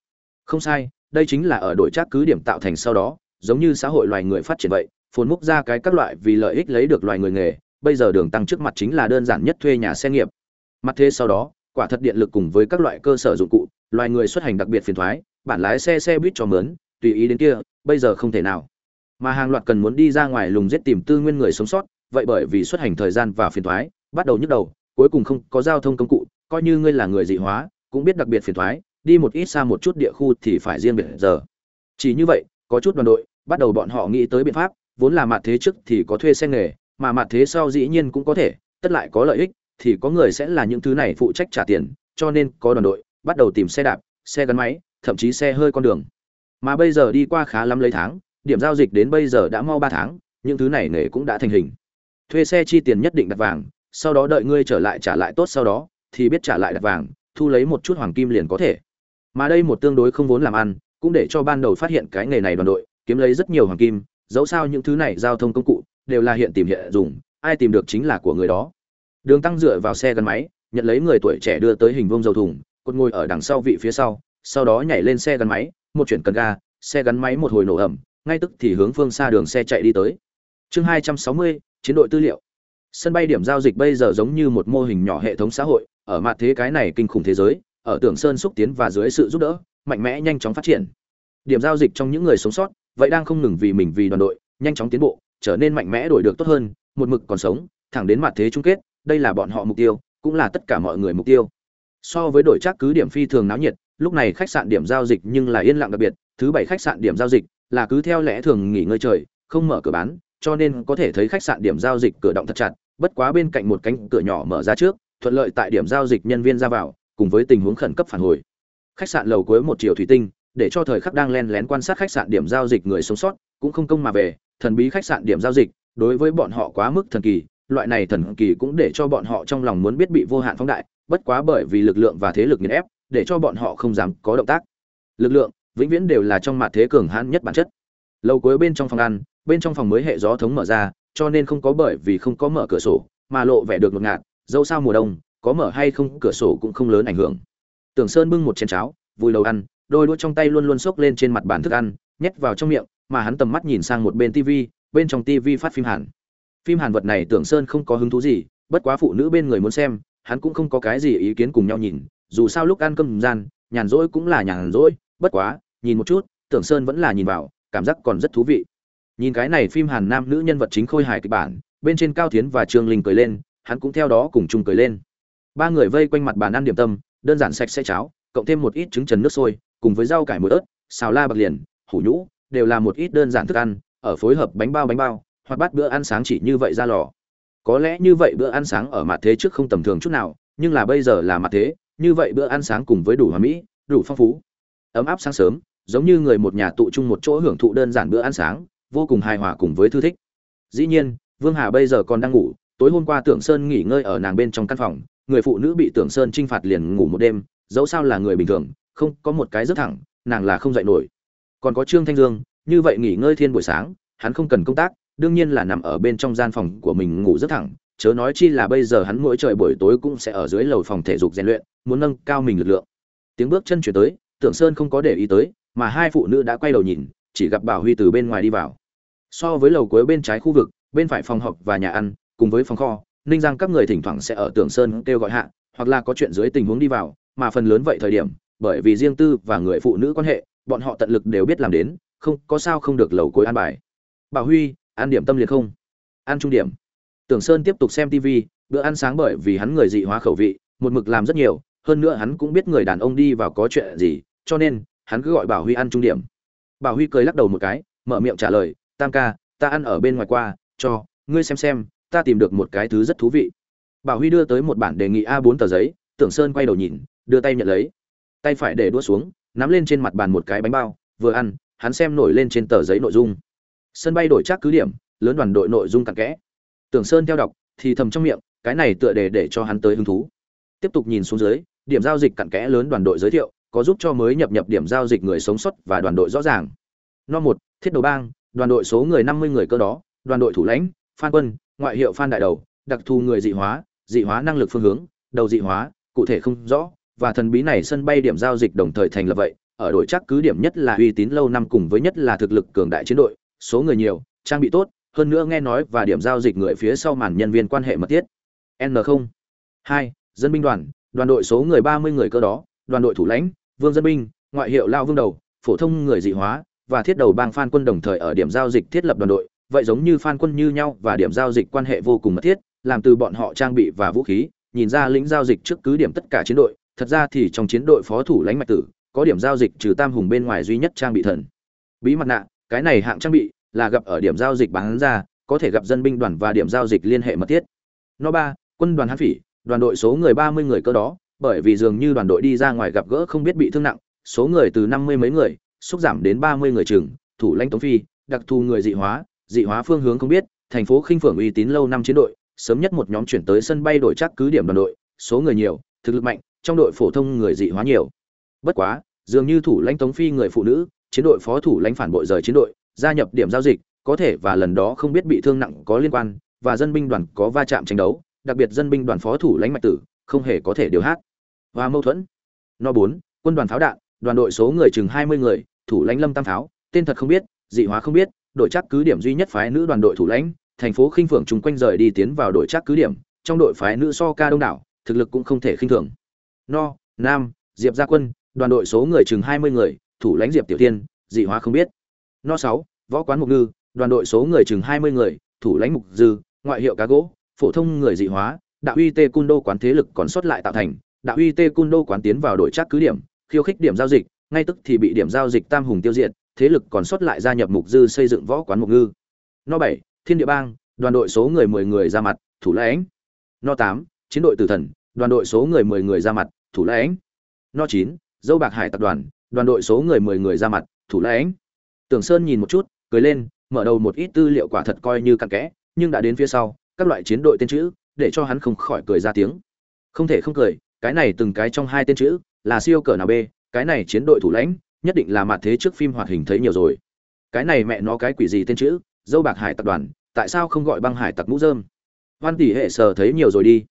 Không sai, đây chính là ở đội trác cứ điểm tạo thành sau đó giống như xã hội loài người phát triển vậy, phồn múc ra cái các loại vì lợi ích lấy được loài người nghề, bây giờ đường tăng trước mặt chính là đơn giản nhất thuê nhà xe nghiệp. Mặt thế sau đó, quả thật điện lực cùng với các loại cơ sở dụng cụ, loài người xuất hành đặc biệt phiền thoái, bản lái xe xe buýt cho mướn, tùy ý đến kia, bây giờ không thể nào. Mà hàng loạt cần muốn đi ra ngoài lùng giết tìm tư nguyên người sống sót, vậy bởi vì xuất hành thời gian và phiền thoái, bắt đầu nhức đầu, cuối cùng không có giao thông công cụ, coi như ngươi là người dị hóa, cũng biết đặc biệt phiền thoái, đi một ít xa một chút địa khu thì phải riêng biệt giờ. Chỉ như vậy có chút đoàn đội, bắt đầu bọn họ nghĩ tới biện pháp, vốn là mặt thế trước thì có thuê xe nghề, mà mặt thế sau dĩ nhiên cũng có thể, tất lại có lợi ích, thì có người sẽ là những thứ này phụ trách trả tiền, cho nên có đoàn đội, bắt đầu tìm xe đạp, xe gắn máy, thậm chí xe hơi con đường. Mà bây giờ đi qua khá lắm lấy tháng, điểm giao dịch đến bây giờ đã mau ba tháng, những thứ này nghề cũng đã thành hình. Thuê xe chi tiền nhất định đặt vàng, sau đó đợi ngươi trở lại trả lại tốt sau đó, thì biết trả lại đặt vàng, thu lấy một chút hoàng kim liền có thể. Mà đây một tương đối không vốn làm ăn cũng để cho ban đầu phát hiện cái nghề này đoàn đội, kiếm lấy rất nhiều hoàng kim, dẫu sao những thứ này giao thông công cụ đều là hiện tìm hiện dùng, ai tìm được chính là của người đó. Đường tăng dựa vào xe gắn máy, nhận lấy người tuổi trẻ đưa tới hình vông dầu thùng, cột ngồi ở đằng sau vị phía sau sau đó nhảy lên xe gắn máy, một chuyển cần ga, xe gắn máy một hồi nổ ẩm, ngay tức thì hướng phương xa đường xe chạy đi tới. Chương hai trăm sáu mươi, chiến đội tư liệu. Sân bay điểm giao dịch bây giờ giống như một mô hình nhỏ hệ thống xã hội, ở mặt thế cái này kinh khủng thế giới, ở tưởng sơn xúc tiến và dưới sự giúp đỡ mạnh mẽ nhanh chóng phát triển. Điểm giao dịch trong những người sống sót, vậy đang không ngừng vì mình vì đoàn đội, nhanh chóng tiến bộ, trở nên mạnh mẽ đổi được tốt hơn, một mực còn sống, thẳng đến mặt thế chung kết, đây là bọn họ mục tiêu, cũng là tất cả mọi người mục tiêu. So với đổi chắc cứ điểm phi thường náo nhiệt, lúc này khách sạn điểm giao dịch nhưng là yên lặng đặc biệt, thứ bảy khách sạn điểm giao dịch là cứ theo lẽ thường nghỉ ngơi trời, không mở cửa bán, cho nên có thể thấy khách sạn điểm giao dịch cửa động thật chặt, bất quá bên cạnh một cánh cửa nhỏ mở ra trước, thuận lợi tại điểm giao dịch nhân viên ra vào, cùng với tình huống khẩn cấp phản hồi khách sạn lầu cuối một chiều thủy tinh, để cho thời khắc đang len lén quan sát khách sạn điểm giao dịch người sống sót, cũng không công mà về, thần bí khách sạn điểm giao dịch, đối với bọn họ quá mức thần kỳ, loại này thần kỳ cũng để cho bọn họ trong lòng muốn biết bị vô hạn phóng đại, bất quá bởi vì lực lượng và thế lực nghiền ép, để cho bọn họ không dám có động tác. Lực lượng, vĩnh viễn đều là trong mặt thế cường hãn nhất bản chất. Lâu cuối bên trong phòng ăn, bên trong phòng mới hệ gió thống mở ra, cho nên không có bởi vì không có mở cửa sổ, mà lộ vẻ được ngột ngạt, dẫu sao mùa đông, có mở hay không, cửa sổ cũng không lớn ảnh hưởng tưởng sơn bưng một chén cháo vui đầu ăn, đôi đũa trong tay luôn luôn xốc lên trên mặt bàn thức ăn, nhét vào trong miệng, mà hắn tầm mắt nhìn sang một bên tivi, bên trong tivi phát phim hàn. Phim hàn vật này tưởng sơn không có hứng thú gì, bất quá phụ nữ bên người muốn xem, hắn cũng không có cái gì ý kiến cùng nhau nhìn, dù sao lúc ăn cơm gian, nhàn rỗi cũng là nhàn rỗi, bất quá, nhìn một chút, tưởng sơn vẫn là nhìn vào, cảm giác còn rất thú vị. Nhìn cái này phim hàn nam nữ nhân vật chính khôi hài kịch bản, bên trên cao Thiến và trương linh cười lên, hắn cũng theo đó cùng chung cười lên. Ba người vây quanh mặt bàn ăn điểm tâm đơn giản sạch sẽ cháo, cộng thêm một ít trứng trần nước sôi, cùng với rau cải muối ớt, xào la bạc liền, hủ nhũ, đều là một ít đơn giản thức ăn, ở phối hợp bánh bao bánh bao, hoặc bát bữa ăn sáng chỉ như vậy ra lò. Có lẽ như vậy bữa ăn sáng ở mặt thế trước không tầm thường chút nào, nhưng là bây giờ là mặt thế, như vậy bữa ăn sáng cùng với đủ hòa mỹ, đủ phong phú. Ấm áp sáng sớm, giống như người một nhà tụ chung một chỗ hưởng thụ đơn giản bữa ăn sáng, vô cùng hài hòa cùng với thư thích. Dĩ nhiên, vương hà bây giờ còn đang ngủ, tối hôm qua tưởng sơn nghỉ ngơi ở nàng bên trong căn phòng người phụ nữ bị tưởng sơn t r i n h phạt liền ngủ một đêm, dẫu sao là người bình thường, không, có một cái rất thẳng, nàng là không dạy nổi. Còn có trương thanh dương, như vậy nghỉ ngơi thiên buổi sáng, hắn không cần công tác, đương nhiên là nằm ở bên trong gian phòng của mình ngủ rất thẳng, chớ nói chi là bây giờ hắn mỗi trời buổi tối cũng sẽ ở dưới lầu phòng thể dục rèn luyện, muốn nâng cao mình lực lượng. Tiếng bước chân chuyển tới, tưởng sơn không có để ý tới, mà hai phụ nữ đã quay đầu nhìn, chỉ gặp bảo huy từ bên ngoài đi vào. So với lầu cuối bên trái khu vực, bên phải phòng học và nhà ăn, cùng với phòng kho ninh giang các người thỉnh thoảng sẽ ở tưởng sơn kêu gọi hạ, hoặc là có chuyện dưới tình huống đi vào, mà phần lớn vậy thời điểm, bởi vì riêng tư và người phụ nữ quan hệ, bọn họ tận lực đều biết làm đến, không, có sao không được lầu cuối an bài. Bảo huy, ăn điểm tâm liệt không? Ăn trung điểm. Tưởng sơn tiếp tục xem tv bữa ăn sáng bởi vì hắn người dị hóa khẩu vị, một mực làm rất nhiều, hơn nữa hắn cũng biết người đàn ông đi vào có chuyện gì, cho nên, hắn cứ gọi bảo huy ăn trung điểm. Bảo huy cười lắc đầu một cái, mở miệng trả lời, tam ca, ta ăn ở bên ngoài qua, cho, ngươi xem xem ta tìm được một cái thứ rất thú vị. Bảo huy đưa tới một bản đề nghị a 4 tờ giấy, tưởng sơn quay đầu nhìn, đưa tay nhận lấy. Tay phải để đua xuống, nắm lên trên mặt bàn một cái bánh bao, vừa ăn, hắn xem nổi lên trên tờ giấy nội dung. Sân bay đổi chắc cứ điểm, lớn đoàn đội nội dung cặn kẽ. Tưởng sơn theo đọc, thì thầm trong miệng, cái này tựa đề để cho hắn tới hứng thú. Tiếp tục nhìn xuống dưới, điểm giao dịch cặn kẽ lớn đoàn đội giới thiệu, có giúp cho mới nhập nhập điểm giao dịch người sống sót và đoàn đội rõ ràng. No một, thiết đầu bang, đoàn đội số người năm mươi người cơ đó, đoàn đội thủ lãnh, phan quân ngoại hiệu phan đại đầu, đặc thù người dị hóa dị hóa năng lực phương hướng, đầu dị hóa, cụ thể không rõ, và thần bí này sân bay điểm giao dịch đồng thời thành lập vậy, ở đội chắc cứ điểm nhất là uy tín lâu năm cùng với nhất là thực lực cường đại chiến đội, số người nhiều, trang bị tốt, hơn nữa nghe nói và điểm giao dịch người phía sau màn nhân viên quan hệ mật thiết. N không hai, dân binh đoàn đoàn đội số người ba mươi người cơ đó, đoàn đội thủ lãnh, vương dân binh, ngoại hiệu lao vương đầu, phổ thông người dị hóa, và thiết đầu bang phan quân đồng thời ở điểm giao dịch thiết lập đoàn đội vậy giống như phan quân như nhau và điểm giao dịch quan hệ vô cùng mật thiết, làm từ bọn họ trang bị và vũ khí, nhìn ra lĩnh giao dịch trước cứ điểm tất cả chiến đội, thật ra thì trong chiến đội phó thủ lãnh mạch tử, có điểm giao dịch trừ tam hùng bên ngoài duy nhất trang bị thần. Bí mặt nạ, cái này hạng trang bị là gặp ở điểm giao dịch bán ra, có thể gặp dân binh đoàn và điểm giao dịch liên hệ mật thiết. No ba, quân đoàn hán phỉ, đoàn đội số người ba mươi người cơ đó, bởi vì dường như đoàn đội đi ra ngoài gặp gỡ không biết bị thương nặng, số người từ năm mươi mấy người, xúc giảm đến ba mươi người chừng, thủ lãnh tống phi, đặc thù người dị hóa dị hóa phương hướng không biết, thành phố khinh phượng uy tín lâu năm chiến đội, sớm nhất một nhóm chuyển tới sân bay đổi chắc cứ điểm đoàn đội, số người nhiều, thực lực mạnh, trong đội phổ thông người dị hóa nhiều. Bất quá, dường như thủ lãnh tống phi người phụ nữ, chiến đội phó thủ lãnh phản bội rời chiến đội, gia nhập điểm giao dịch, có thể và lần đó không biết bị thương nặng có liên quan, và dân binh đoàn có va chạm tranh đấu, đặc biệt dân binh đoàn phó thủ lãnh mạch tử, không hề có thể điều hát. Và mâu thuẫn, no bốn, quân đoàn pháo đạn, đoàn đội số người chừng hai mươi người, thủ lãnh lâm tam pháo tên thật không biết, dị hóa không biết đội chắc cứ điểm duy nhất phái nữ đoàn đội thủ lãnh, thành phố khinh phượng chung quanh rời đi tiến vào đội chắc cứ điểm, trong đội phái nữ so ca đông đảo, thực lực cũng không thể khinh thường. No, nam, diệp gia quân, đoàn đội số người chừng hai mươi người, thủ lãnh diệp tiểu tiên dị hóa không biết. No sáu, võ quán mục ngư, đoàn đội số người chừng hai mươi người, thủ lãnh mục dư, ngoại hiệu cá gỗ, phổ thông người dị hóa, đạo uy tê cung đô quán thế lực còn sót lại tạo thành, đạo uy tê cung đô quán tiến vào đội chắc cứ điểm, khiêu khích điểm giao dịch, ngay tức thì bị điểm giao dịch tam hùng tiêu diệt thế lực còn sót lại gia nhập mục dư xây dựng võ quán mục ngư. No bảy, thiên địa bang, đoàn đội số người mười người ra mặt, thủ lãnh no tám, chiến đội tử thần, đoàn đội số người mười người ra mặt, thủ lãnh no chín, dâu bạc hải tập đoàn đoàn đội số người mười người ra mặt, thủ lãnh tưởng sơn nhìn một chút, cười lên, mở đầu một ít tư liệu quả thật coi như cặn kẽ, nhưng đã đến phía sau, các loại chiến đội tên chữ, để cho hắn không khỏi cười ra tiếng. Không thể không cười, cái này từng cái trong hai tên chữ, là siêu cờ nào b cái này chiến đội thủ lãnh nhất định là mặt thế trước phim hoạt hình thấy nhiều rồi. Cái này mẹ nó cái quỷ gì tên chữ? Dâu bạc hải tập đoàn, tại sao không gọi băng hải tặc mũ dơm văn tỷ hệ sờ thấy nhiều rồi đi.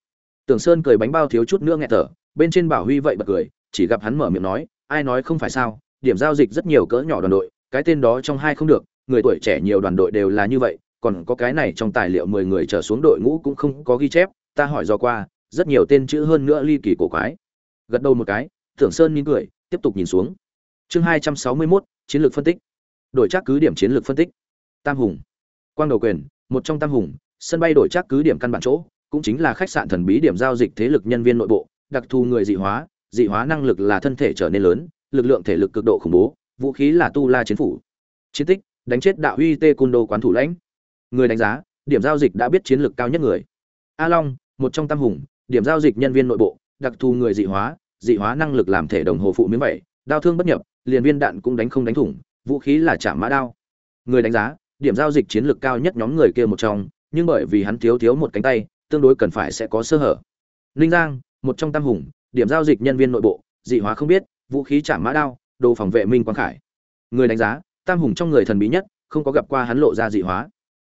Tưởng sơn cười bánh bao thiếu chút nữa nghẹt thở, bên trên bảo huy vậy bật cười, chỉ gặp hắn mở miệng nói, ai nói không phải sao? Điểm giao dịch rất nhiều cỡ nhỏ đoàn đội, cái tên đó trong hai không được, người tuổi trẻ nhiều đoàn đội đều là như vậy, còn có cái này trong tài liệu mười người trở xuống đội ngũ cũng không có ghi chép, ta hỏi do qua, rất nhiều tên chữ hơn nữa ly kỳ cổ quái. Gật đầu một cái, tưởng sơn nín cười, tiếp tục nhìn xuống chương hai trăm sáu mươi 261, chiến lược phân tích. Đổi chắc cứ điểm chiến lược phân tích. Tam hùng. Quang đầu quyền một trong tam hùng sân bay đổi chắc cứ điểm căn bản chỗ cũng chính là khách sạn thần bí điểm giao dịch thế lực nhân viên nội bộ đặc thù người dị hóa dị hóa năng lực là thân thể trở nên lớn lực lượng thể lực cực độ khủng bố vũ khí là tu la chiến phủ. Chiến tích đánh chết đạo huy tê cung đô quán thủ lãnh. Người đánh giá điểm giao dịch đã biết chiến lược cao nhất người. A long một trong tam hùng điểm giao dịch nhân viên nội bộ đặc thù người dị hóa dị hóa năng lực làm thể đồng hồ phụ miếng vậy đao thương bất nhập liền viên đạn cũng đánh không đánh thủng, vũ khí là chạm mã đao. Người đánh giá, điểm giao dịch chiến lược cao nhất nhóm người kia một trong, nhưng bởi vì hắn thiếu thiếu một cánh tay, tương đối cần phải sẽ có sơ hở. Ninh giang, một trong tam hùng, điểm giao dịch nhân viên nội bộ, dị hóa không biết, vũ khí chạm mã đao, đồ phòng vệ minh quang khải. Người đánh giá, tam hùng trong người thần bí nhất, không có gặp qua hắn lộ ra dị hóa.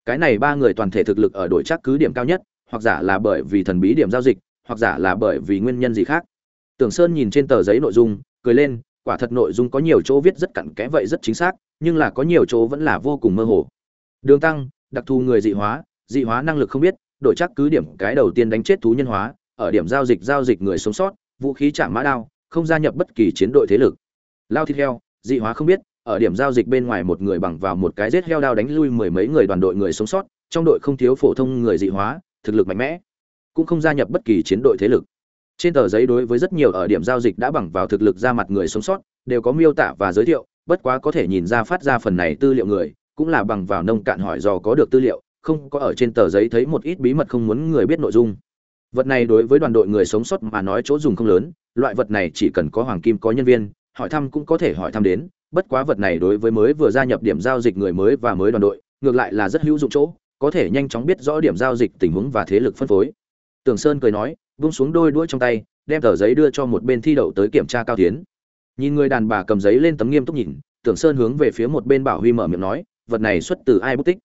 Cái này ba người toàn thể thực lực ở đội chắc cứ điểm cao nhất, hoặc giả là bởi vì thần bí điểm giao dịch, hoặc giả là bởi vì nguyên nhân gì khác. Tưởng sơn nhìn trên tờ giấy nội dung, cười lên quả thật nội dung có nhiều chỗ viết rất cặn kẽ vậy rất chính xác, nhưng là có nhiều chỗ vẫn là vô cùng mơ hồ. Đường tăng, đặc thù người dị hóa dị hóa năng lực không biết, đổi chắc cứ điểm cái đầu tiên đánh chết thú nhân hóa, ở điểm giao dịch giao dịch người sống sót, vũ khí chạm mã đao, không gia nhập bất kỳ chiến đội thế lực. Lao thịt heo, dị hóa không biết, ở điểm giao dịch bên ngoài một người bằng vào một cái giết heo đao đánh lui mười mấy người đoàn đội người sống sót, trong đội không thiếu phổ thông người dị hóa, thực lực mạnh mẽ, cũng không gia nhập bất kỳ chiến đội thế lực trên tờ giấy đối với rất nhiều ở điểm giao dịch đã bằng vào thực lực ra mặt người sống sót, đều có miêu tả và giới thiệu, bất quá có thể nhìn ra phát ra phần này tư liệu người, cũng là bằng vào nông cạn hỏi do có được tư liệu, không có ở trên tờ giấy thấy một ít bí mật không muốn người biết nội dung. Vật này đối với đoàn đội người sống sót mà nói chỗ dùng không lớn, loại vật này chỉ cần có hoàng kim có nhân viên, hỏi thăm cũng có thể hỏi thăm đến, bất quá vật này đối với mới vừa gia nhập điểm giao dịch người mới và mới đoàn đội, ngược lại là rất hữu dụng chỗ, có thể nhanh chóng biết rõ điểm giao dịch tình huống và thế lực phân phối. Tường sơn cười nói buông xuống đôi đuôi trong tay, đem tờ giấy đưa cho một bên thi đậu tới kiểm tra cao tiến. Nhìn người đàn bà cầm giấy lên tấm nghiêm túc nhìn, tưởng sơn hướng về phía một bên bảo huy mở miệng nói, vật này xuất từ ai bút tích?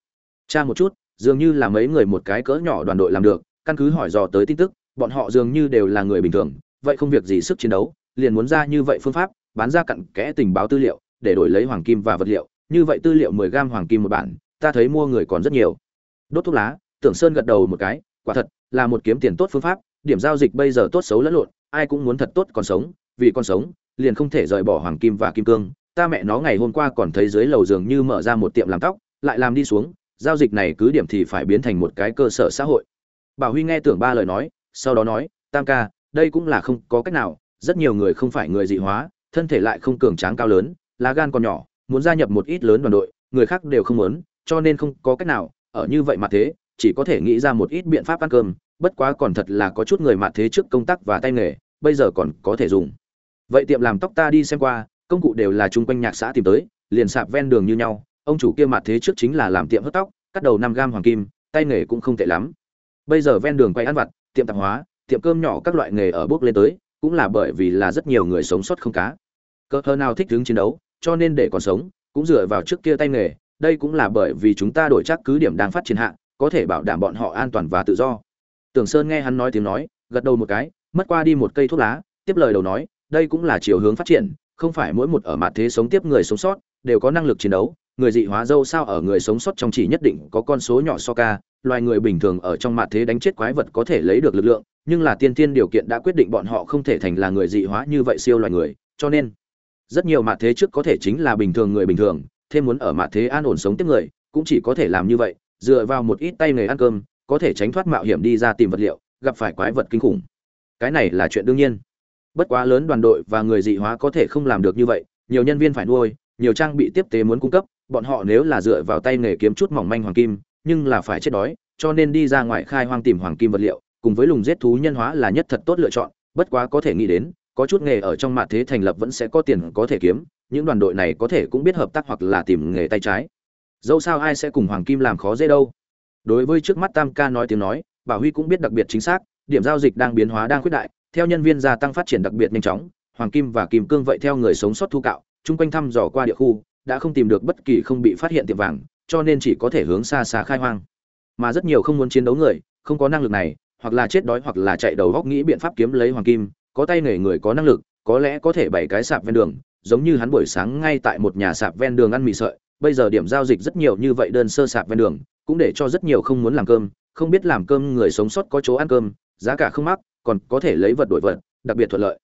Tra một chút, dường như là mấy người một cái cỡ nhỏ đoàn đội làm được, căn cứ hỏi dò tới tin tức, bọn họ dường như đều là người bình thường, vậy không việc gì sức chiến đấu, liền muốn ra như vậy phương pháp, bán ra cặn kẽ tình báo tư liệu, để đổi lấy hoàng kim và vật liệu, như vậy tư liệu mười gam hoàng kim một bản, ta thấy mua người còn rất nhiều. Đốt thuốc lá, tưởng sơn gật đầu một cái, quả thật, là một kiếm tiền tốt phương pháp điểm giao dịch bây giờ tốt xấu lẫn lộn, ai cũng muốn thật tốt còn sống, vì còn sống, liền không thể rời bỏ hoàng kim và kim cương. Ta mẹ nó ngày hôm qua còn thấy dưới lầu giường như mở ra một tiệm làm tóc, lại làm đi xuống, giao dịch này cứ điểm thì phải biến thành một cái cơ sở xã hội. Bảo huy nghe tưởng ba lời nói, sau đó nói, tam ca, đây cũng là không có cách nào, rất nhiều người không phải người dị hóa, thân thể lại không cường tráng cao lớn, lá gan còn nhỏ, muốn gia nhập một ít lớn đoàn đội, người khác đều không muốn, cho nên không có cách nào, ở như vậy mà thế, chỉ có thể nghĩ ra một ít biện pháp ăn cơm bất quá còn thật là có chút người mạ thế trước công tác và tay nghề, bây giờ còn có thể dùng. Vậy tiệm làm tóc ta đi xem qua, công cụ đều là chung quanh nhạc xã tìm tới, liền sạp ven đường như nhau, ông chủ kia mặt thế trước chính là làm tiệm hớt tóc, cắt đầu năm gam hoàng kim, tay nghề cũng không tệ lắm. Bây giờ ven đường quay ăn vặt, tiệm tạp hóa, tiệm cơm nhỏ các loại nghề ở bước lên tới, cũng là bởi vì là rất nhiều người sống sót không cá. Cơ hơ nào thích hướng chiến đấu, cho nên để còn sống, cũng dựa vào trước kia tay nghề, đây cũng là bởi vì chúng ta đổi chắc cứ điểm đang phát triển hạ, có thể bảo đảm bọn họ an toàn và tự do tưởng sơn nghe hắn nói tiếng nói, gật đầu một cái, mất qua đi một cây thuốc lá, tiếp lời đầu nói, đây cũng là chiều hướng phát triển, không phải mỗi một ở mặt thế sống tiếp người sống sót, đều có năng lực chiến đấu, người dị hóa dâu sao ở người sống sót trong chỉ nhất định có con số nhỏ so ca, loài người bình thường ở trong mặt thế đánh chết quái vật có thể lấy được lực lượng, nhưng là tiên tiên điều kiện đã quyết định bọn họ không thể thành là người dị hóa như vậy siêu loài người, cho nên, rất nhiều mặt thế trước có thể chính là bình thường người bình thường, thêm muốn ở mặt thế an ổn sống tiếp người, cũng chỉ có thể làm như vậy, dựa vào một ít tay nghề ăn cơm có thể tránh thoát mạo hiểm đi ra tìm vật liệu, gặp phải quái vật kinh khủng. Cái này là chuyện đương nhiên. Bất quá lớn đoàn đội và người dị hóa có thể không làm được như vậy, nhiều nhân viên phải nuôi, nhiều trang bị tiếp tế muốn cung cấp, bọn họ nếu là dựa vào tay nghề kiếm chút mỏng manh hoàng kim, nhưng là phải chết đói, cho nên đi ra ngoài khai hoang tìm hoàng kim vật liệu, cùng với lùng giết thú nhân hóa là nhất thật tốt lựa chọn, bất quá có thể nghĩ đến, có chút nghề ở trong mạng thế thành lập vẫn sẽ có tiền có thể kiếm, những đoàn đội này có thể cũng biết hợp tác hoặc là tìm nghề tay trái. Dẫu sao ai sẽ cùng hoàng kim làm khó dễ đâu đối với trước mắt tam ca nói tiếng nói, bảo huy cũng biết đặc biệt chính xác, điểm giao dịch đang biến hóa đang khuyết đại, theo nhân viên gia tăng phát triển đặc biệt nhanh chóng, hoàng kim và kim cương vậy theo người sống sót thu cạo, chung quanh thăm dò qua địa khu, đã không tìm được bất kỳ không bị phát hiện tiệm vàng, cho nên chỉ có thể hướng xa xa khai hoang. Mà rất nhiều không muốn chiến đấu người, không có năng lực này, hoặc là chết đói hoặc là chạy đầu góc nghĩ biện pháp kiếm lấy hoàng kim, có tay nghề người có năng lực, có lẽ có thể bày cái sạp ven đường, giống như hắn buổi sáng ngay tại một nhà sạp ven đường ăn mì sợi bây giờ điểm giao dịch rất nhiều như vậy đơn sơ sạc ven đường, cũng để cho rất nhiều không muốn làm cơm, không biết làm cơm người sống sót có chỗ ăn cơm, giá cả không mắc, còn có thể lấy vật đổi vật, đặc biệt thuận lợi.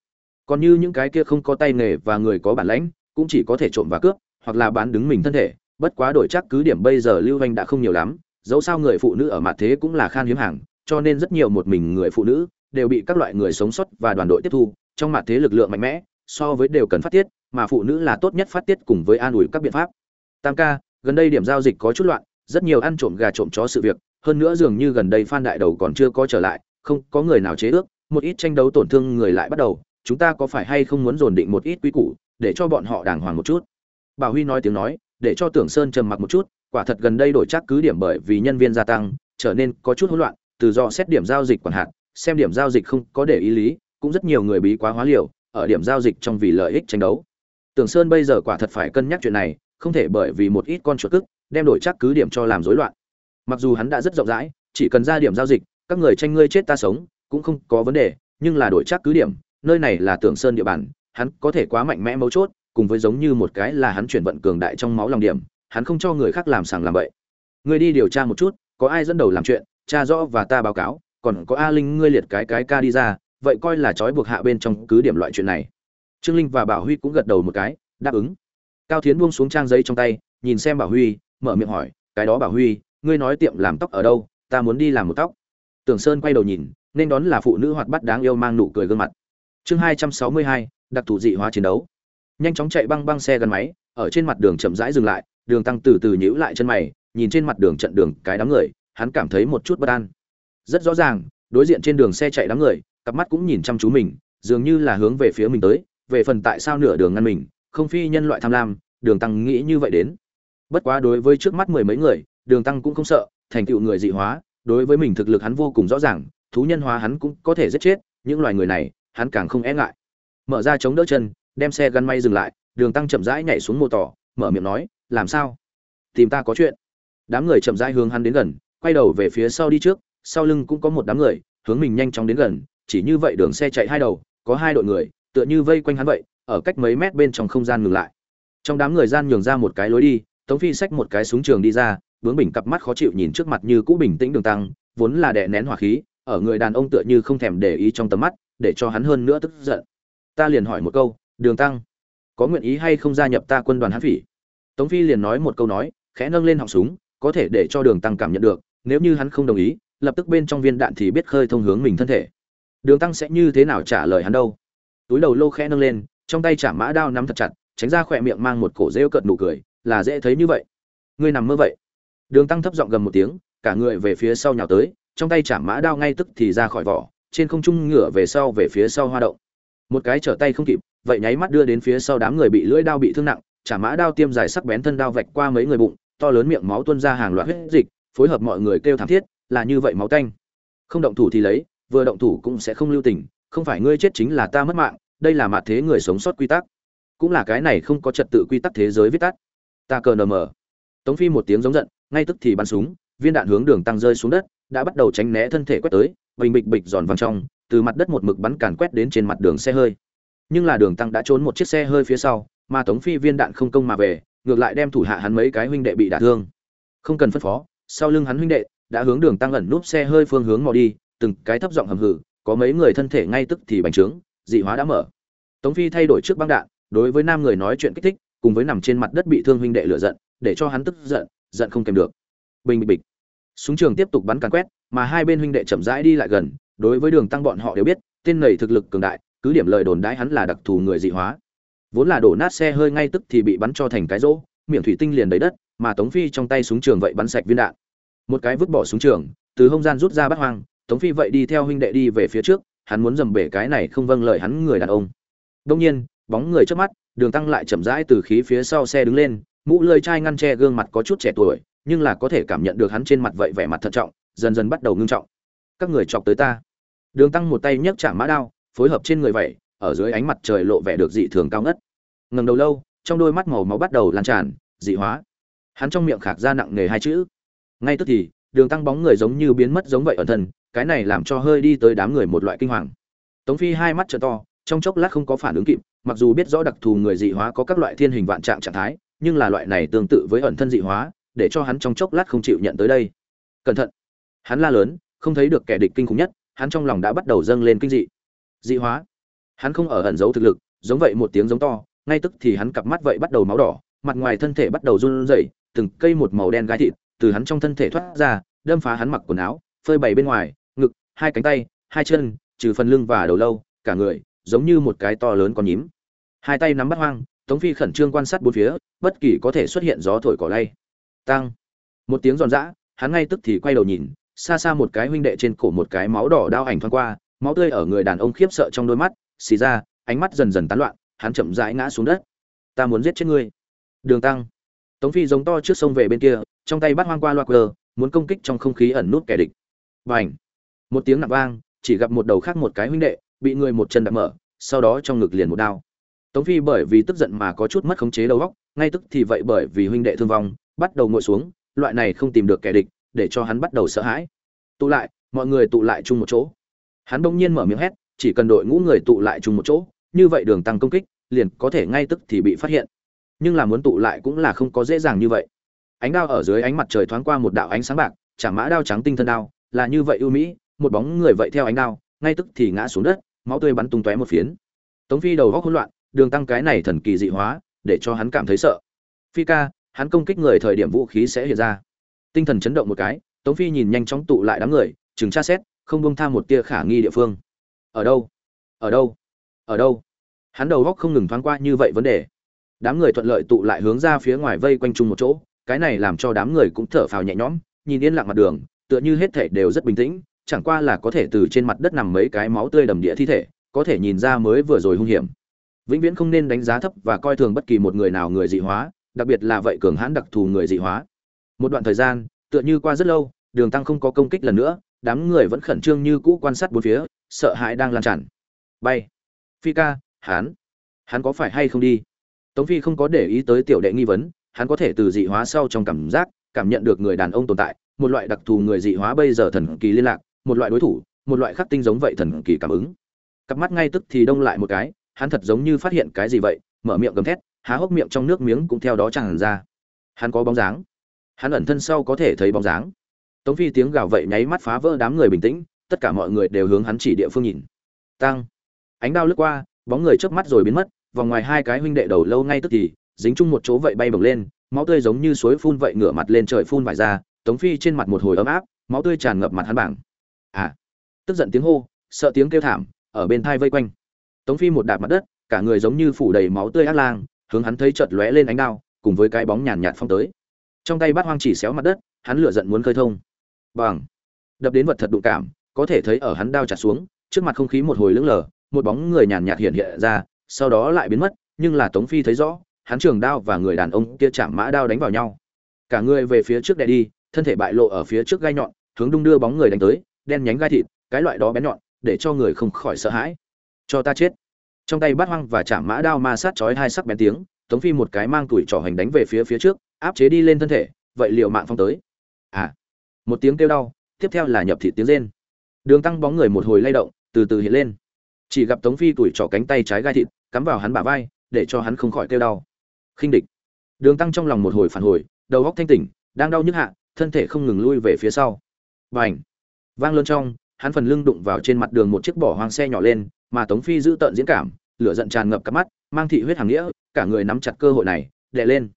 Còn như những cái kia không có tay nghề và người có bản lãnh, cũng chỉ có thể trộm và cướp, hoặc là bán đứng mình thân thể, bất quá đổi chắc cứ điểm bây giờ lưu hành đã không nhiều lắm, dẫu sao người phụ nữ ở mặt thế cũng là khan hiếm hàng, cho nên rất nhiều một mình người phụ nữ đều bị các loại người sống sót và đoàn đội tiếp thu, trong mặt thế lực lượng mạnh mẽ, so với đều cần phát tiết, mà phụ nữ là tốt nhất phát tiết cùng với an ủi các biện pháp tam ca, gần đây điểm giao dịch có chút loạn, rất nhiều ăn trộm gà trộm chó sự việc, hơn nữa dường như gần đây phan đại đầu còn chưa có trở lại, không có người nào chế ước, một ít tranh đấu tổn thương người lại bắt đầu, chúng ta có phải hay không muốn dồn định một ít quy củ, để cho bọn họ đàng hoàng một chút? Bà huy nói tiếng nói, để cho tưởng sơn trầm mặc một chút, quả thật gần đây đổi chắc cứ điểm bởi vì nhân viên gia tăng, trở nên có chút hỗn loạn, từ do xét điểm giao dịch quản hạt, xem điểm giao dịch không có để ý lý, cũng rất nhiều người bí quá hóa liều, ở điểm giao dịch trong vì lợi ích tranh đấu. Tưởng sơn bây giờ quả thật phải cân nhắc chuyện này không thể bởi vì một ít con chuột cức, đem đổi chắc cứ điểm cho làm rối loạn. Mặc dù hắn đã rất rộng rãi, chỉ cần ra điểm giao dịch, các người tranh ngươi chết ta sống, cũng không có vấn đề, nhưng là đổi chắc cứ điểm, nơi này là tưởng sơn địa bàn, hắn có thể quá mạnh mẽ mấu chốt, cùng với giống như một cái là hắn chuyển vận cường đại trong máu lòng điểm, hắn không cho người khác làm sàng làm bậy. Ngươi đi điều tra một chút, có ai dẫn đầu làm chuyện, tra rõ và ta báo cáo, còn có a linh ngươi liệt cái cái ca đi ra, vậy coi là trói buộc hạ bên trong cứ điểm loại chuyện này. Trương linh và bảo huy cũng gật đầu một cái, đáp ứng cao thiến buông xuống trang giấy trong tay, nhìn xem bảo huy, mở miệng hỏi, cái đó bảo huy, ngươi nói tiệm làm tóc ở đâu? Ta muốn đi làm một tóc. Tưởng sơn quay đầu nhìn, nên đón là phụ nữ hoạt bát đáng yêu mang nụ cười gương mặt. Chương hai trăm sáu mươi hai, đặc thù dị hóa chiến đấu. Nhanh chóng chạy băng băng xe gắn máy, ở trên mặt đường chậm rãi dừng lại, đường tăng từ từ nhíu lại chân mày, nhìn trên mặt đường trận đường cái đám người, hắn cảm thấy một chút bất an. Rất rõ ràng, đối diện trên đường xe chạy đám người, cặp mắt cũng nhìn chăm chú mình, dường như là hướng về phía mình tới, về phần tại sao nửa đường ngăn mình không phi nhân loại tham lam, đường tăng nghĩ như vậy đến. Bất quá đối với trước mắt mười mấy người, đường tăng cũng không sợ, thành tựu người dị hóa, đối với mình thực lực hắn vô cùng rõ ràng, thú nhân hóa hắn cũng có thể giết chết, những loài người này, hắn càng không e ngại. Mở ra chống đỡ chân, đem xe gắn may dừng lại, đường tăng chậm rãi nhảy xuống mô tỏ mở miệng nói, làm sao? Tìm ta có chuyện. Đám người chậm rãi hướng hắn đến gần, quay đầu về phía sau đi trước, sau lưng cũng có một đám người, hướng mình nhanh chóng đến gần, chỉ như vậy đường xe chạy hai đầu, có hai đội người, tựa như vây quanh hắn vậy ở cách mấy mét bên trong không gian ngừng lại. Trong đám người gian nhường ra một cái lối đi, tống phi xách một cái súng trường đi ra, bướng bình cặp mắt khó chịu nhìn trước mặt như cũ bình tĩnh đường tăng, vốn là đè nén hỏa khí, ở người đàn ông tựa như không thèm để ý trong tầm mắt, để cho hắn hơn nữa tức giận. Ta liền hỏi một câu, đường tăng, có nguyện ý hay không gia nhập ta quân đoàn hán phỉ? Tống phi liền nói một câu nói, khẽ nâng lên họng súng, có thể để cho đường tăng cảm nhận được, nếu như hắn không đồng ý, lập tức bên trong viên đạn thì biết khơi thông hướng mình thân thể. Đường tăng sẽ như thế nào trả lời hắn đâu? Túi đầu lô khẽ nâng lên trong tay chả mã đao nắm thật chặt, tránh ra khỏe miệng mang một cổ rêu cợt nụ cười, là dễ thấy như vậy. Ngươi nằm mơ vậy? Đường tăng thấp giọng gầm một tiếng, cả người về phía sau nhào tới, trong tay chả mã đao ngay tức thì ra khỏi vỏ, trên không trung ngửa về sau về phía sau hoa động. Một cái trở tay không kịp, vậy nháy mắt đưa đến phía sau đám người bị lưỡi đao bị thương nặng chả mã đao tiêm dài sắc bén thân đao vạch qua mấy người bụng, to lớn miệng máu tuôn ra hàng loạt huyết dịch, phối hợp mọi người kêu thảm thiết, là như vậy máu tanh. Không động thủ thì lấy, vừa động thủ cũng sẽ không lưu tình, không phải ngươi chết chính là ta mất mạng đây là mặt thế người sống sót quy tắc. Cũng là cái này không có trật tự quy tắc thế giới viết tắt. Ta cờ nờ mờ. Tống phi một tiếng giống giận, ngay tức thì bắn súng, viên đạn hướng đường tăng rơi xuống đất, đã bắt đầu tránh né thân thể quét tới, bình bịch bịch giòn vàng trong, từ mặt đất một mực bắn càn quét đến trên mặt đường xe hơi. Nhưng là đường tăng đã trốn một chiếc xe hơi phía sau, mà tống phi viên đạn không công mà về, ngược lại đem thủ hạ hắn mấy cái huynh đệ bị đả thương. Không cần phân phó, sau lưng hắn huynh đệ đã hướng đường tăng ẩn núp xe hơi phương hướng mò đi, từng cái thấp giọng hầm hử có mấy người thân thể ngay tức thì bành trướng dị hóa đã mở. Tống phi thay đổi trước băng đạn, đối với nam người nói chuyện kích thích, cùng với nằm trên mặt đất bị thương huynh đệ lựa giận, để cho hắn tức giận giận không kèm được. Bình bịch bịch súng trường tiếp tục bắn càn quét, mà hai bên huynh đệ chậm rãi đi lại gần, đối với đường tăng bọn họ đều biết, tên này thực lực cường đại, cứ điểm lời đồn đãi hắn là đặc thù người dị hóa. Vốn là đổ nát xe hơi ngay tức thì bị bắn cho thành cái rỗ, miệng thủy tinh liền đầy đất, mà tống phi trong tay súng trường vậy bắn sạch viên đạn. Một cái vứt bỏ súng trường, từ hông gian rút ra bắt hoang, tống phi vậy đi theo huynh đệ đi về phía trước hắn muốn dầm bể cái này không vâng lời hắn người đàn ông. Đông nhiên, bóng người trước mắt, đường tăng lại chậm rãi từ khí phía sau xe đứng lên, mũ lơi chai ngăn che gương mặt có chút trẻ tuổi, nhưng là có thể cảm nhận được hắn trên mặt vậy vẻ mặt thận trọng, dần dần bắt đầu ngưng trọng. Các người chọc tới ta. Đường tăng một tay nhấc chạm mã đao, phối hợp trên người vậy, ở dưới ánh mặt trời lộ vẻ được dị thường cao ngất. Ngầm đầu lâu, trong đôi mắt màu máu bắt đầu lan tràn, dị hóa. Hắn trong miệng khạc ra nặng nề hai chữ. Ngay tức thì, đường tăng bóng người giống như biến mất giống vậy ở thân cái này làm cho hơi đi tới đám người một loại kinh hoàng. Tống phi hai mắt trợ to, trong chốc lát không có phản ứng kịp, mặc dù biết rõ đặc thù người dị hóa có các loại thiên hình vạn trạng trạng thái, nhưng là loại này tương tự với ẩn thân dị hóa, để cho hắn trong chốc lát không chịu nhận tới đây. Cẩn thận! Hắn la lớn, không thấy được kẻ địch kinh khủng nhất, hắn trong lòng đã bắt đầu dâng lên kinh dị. Dị hóa! Hắn không ở ẩn giấu thực lực, giống vậy một tiếng giống to, ngay tức thì hắn cặp mắt vậy bắt đầu máu đỏ, mặt ngoài thân thể bắt đầu run rẩy, từng cây một màu đen gai thịt từ hắn trong thân thể thoát ra, đâm phá hắn mặc quần áo, phơi bày bên ngoài hai cánh tay, hai chân, trừ phần lưng và đầu lâu, cả người, giống như một cái to lớn con nhím. Hai tay nắm bắt hoang, tống phi khẩn trương quan sát bốn phía, bất kỳ có thể xuất hiện gió thổi cỏ lay. Tăng một tiếng giòn giã, hắn ngay tức thì quay đầu nhìn, xa xa một cái huynh đệ trên cổ một cái máu đỏ đao ảnh thoáng qua, máu tươi ở người đàn ông khiếp sợ trong đôi mắt, xì ra, ánh mắt dần dần tán loạn, hắn chậm rãi ngã xuống đất. Ta muốn giết chết ngươi. Đường tăng tống phi giống to trước sông về bên kia, trong tay bắt hoang qua loa quờ muốn công kích trong không khí ẩn nút kẻ địch. Và ảnh một tiếng nặng vang, chỉ gặp một đầu khác một cái huynh đệ, bị người một chân đập mở, sau đó trong ngực liền một đao. Tống phi bởi vì tức giận mà có chút mất khống chế đầu óc, ngay tức thì vậy bởi vì huynh đệ thương vong, bắt đầu ngồi xuống, loại này không tìm được kẻ địch, để cho hắn bắt đầu sợ hãi. Tụ lại, mọi người tụ lại chung một chỗ. Hắn bỗng nhiên mở miệng hét, chỉ cần đội ngũ người tụ lại chung một chỗ, như vậy đường tăng công kích, liền có thể ngay tức thì bị phát hiện. Nhưng là muốn tụ lại cũng là không có dễ dàng như vậy. Ánh đao ở dưới ánh mặt trời thoáng qua một đạo ánh sáng bạc, chả mã đao trắng tinh thân đao, là như vậy ưu mỹ một bóng người vậy theo ánh đao, ngay tức thì ngã xuống đất, máu tươi bắn tung tóe một phiến. Tống phi đầu góc hỗn loạn, đường tăng cái này thần kỳ dị hóa, để cho hắn cảm thấy sợ. Phi ca, hắn công kích người thời điểm vũ khí sẽ hiện ra. Tinh thần chấn động một cái, tống phi nhìn nhanh chóng tụ lại đám người chừng tra xét, không bông tha một tia khả nghi địa phương. Ở đâu? Ở đâu? Ở đâu? Hắn đầu góc không ngừng thoáng qua như vậy vấn đề. Đám người thuận lợi tụ lại hướng ra phía ngoài vây quanh chung một chỗ, cái này làm cho đám người cũng thở phào nhẹ nhõm, nhìn yên lặng mặt đường, tựa như hết thảy đều rất bình tĩnh chẳng qua là có thể từ trên mặt đất nằm mấy cái máu tươi đầm địa thi thể, có thể nhìn ra mới vừa rồi hung hiểm. Vĩnh viễn không nên đánh giá thấp và coi thường bất kỳ một người nào người dị hóa, đặc biệt là vậy cường hãn đặc thù người dị hóa. Một đoạn thời gian, tựa như qua rất lâu, đường tăng không có công kích lần nữa, đám người vẫn khẩn trương như cũ quan sát bốn phía, sợ hãi đang lan tràn. Bay. Phi ca, hắn. Hắn có phải hay không đi? Tống phi không có để ý tới tiểu đệ nghi vấn, hắn có thể từ dị hóa sau trong cảm giác, cảm nhận được người đàn ông tồn tại, một loại đặc thù người dị hóa bây giờ thần kỳ liên lạc một loại đối thủ, một loại khắc tinh giống vậy thần kỳ cảm ứng. Cặp mắt ngay tức thì đông lại một cái, hắn thật giống như phát hiện cái gì vậy, mở miệng gầm thét, há hốc miệng trong nước miếng cũng theo đó tràn ra. Hắn có bóng dáng. Hắn ẩn thân sau có thể thấy bóng dáng. Tống phi tiếng gào vậy nháy mắt phá vỡ đám người bình tĩnh, tất cả mọi người đều hướng hắn chỉ địa phương nhìn. Tăng ánh đao lướt qua, bóng người chớp mắt rồi biến mất, vòng ngoài hai cái huynh đệ đầu lâu ngay tức thì, dính chung một chỗ vậy bay bồng lên, máu tươi giống như suối phun vậy ngửa mặt lên trời phun vải ra, tống phi trên mặt một hồi ấm áp, máu tươi tràn ngập mặt hắn bảng à. Tức giận tiếng hô, sợ tiếng kêu thảm, ở bên thai vây quanh. Tống phi một đạp mặt đất, cả người giống như phủ đầy máu tươi ác lang, hướng hắn thấy chợt lóe lên ánh đao, cùng với cái bóng nhàn nhạt phong tới. Trong tay bát hoang chỉ xéo mặt đất, hắn lửa giận muốn khơi thông. Bằng đập đến vật thật đụng cảm, có thể thấy ở hắn đao chặt xuống, trước mặt không khí một hồi lững lờ, một bóng người nhàn nhạt hiện hiện ra, sau đó lại biến mất, nhưng là tống phi thấy rõ, hắn trường đao và người đàn ông kia chạm mã đao đánh vào nhau. Cả người về phía trước đè đi, thân thể bại lộ ở phía trước gai nhọn, hướng đung đưa bóng người đánh tới đen nhánh gai thịt, cái loại đó bén nhọn, để cho người không khỏi sợ hãi. Cho ta chết. Trong tay bát hoang và chạm mã đao ma sát chói hai sắc bén tiếng, tống phi một cái mang tuổi trỏ hành đánh về phía phía trước, áp chế đi lên thân thể, vậy liệu mạng phong tới? À. Một tiếng kêu đau, tiếp theo là nhập thị tiếng rên. Đường tăng bóng người một hồi lay động, từ từ hiện lên. Chỉ gặp tống phi tuổi trỏ cánh tay trái gai thịt, cắm vào hắn bả vai, để cho hắn không khỏi kêu đau. Khinh địch. Đường tăng trong lòng một hồi phản hồi, đầu góc thanh tỉnh, đang đau nhức hạ, thân thể không ngừng lui về phía sau. Và ảnh vang lớn trong, hắn phần lưng đụng vào trên mặt đường một chiếc bỏ hoang xe nhỏ lên, mà tống phi giữ tợn diễn cảm, lửa giận tràn ngập cặp mắt, mang thị huyết hàng nghĩa, cả người nắm chặt cơ hội này, đè lên.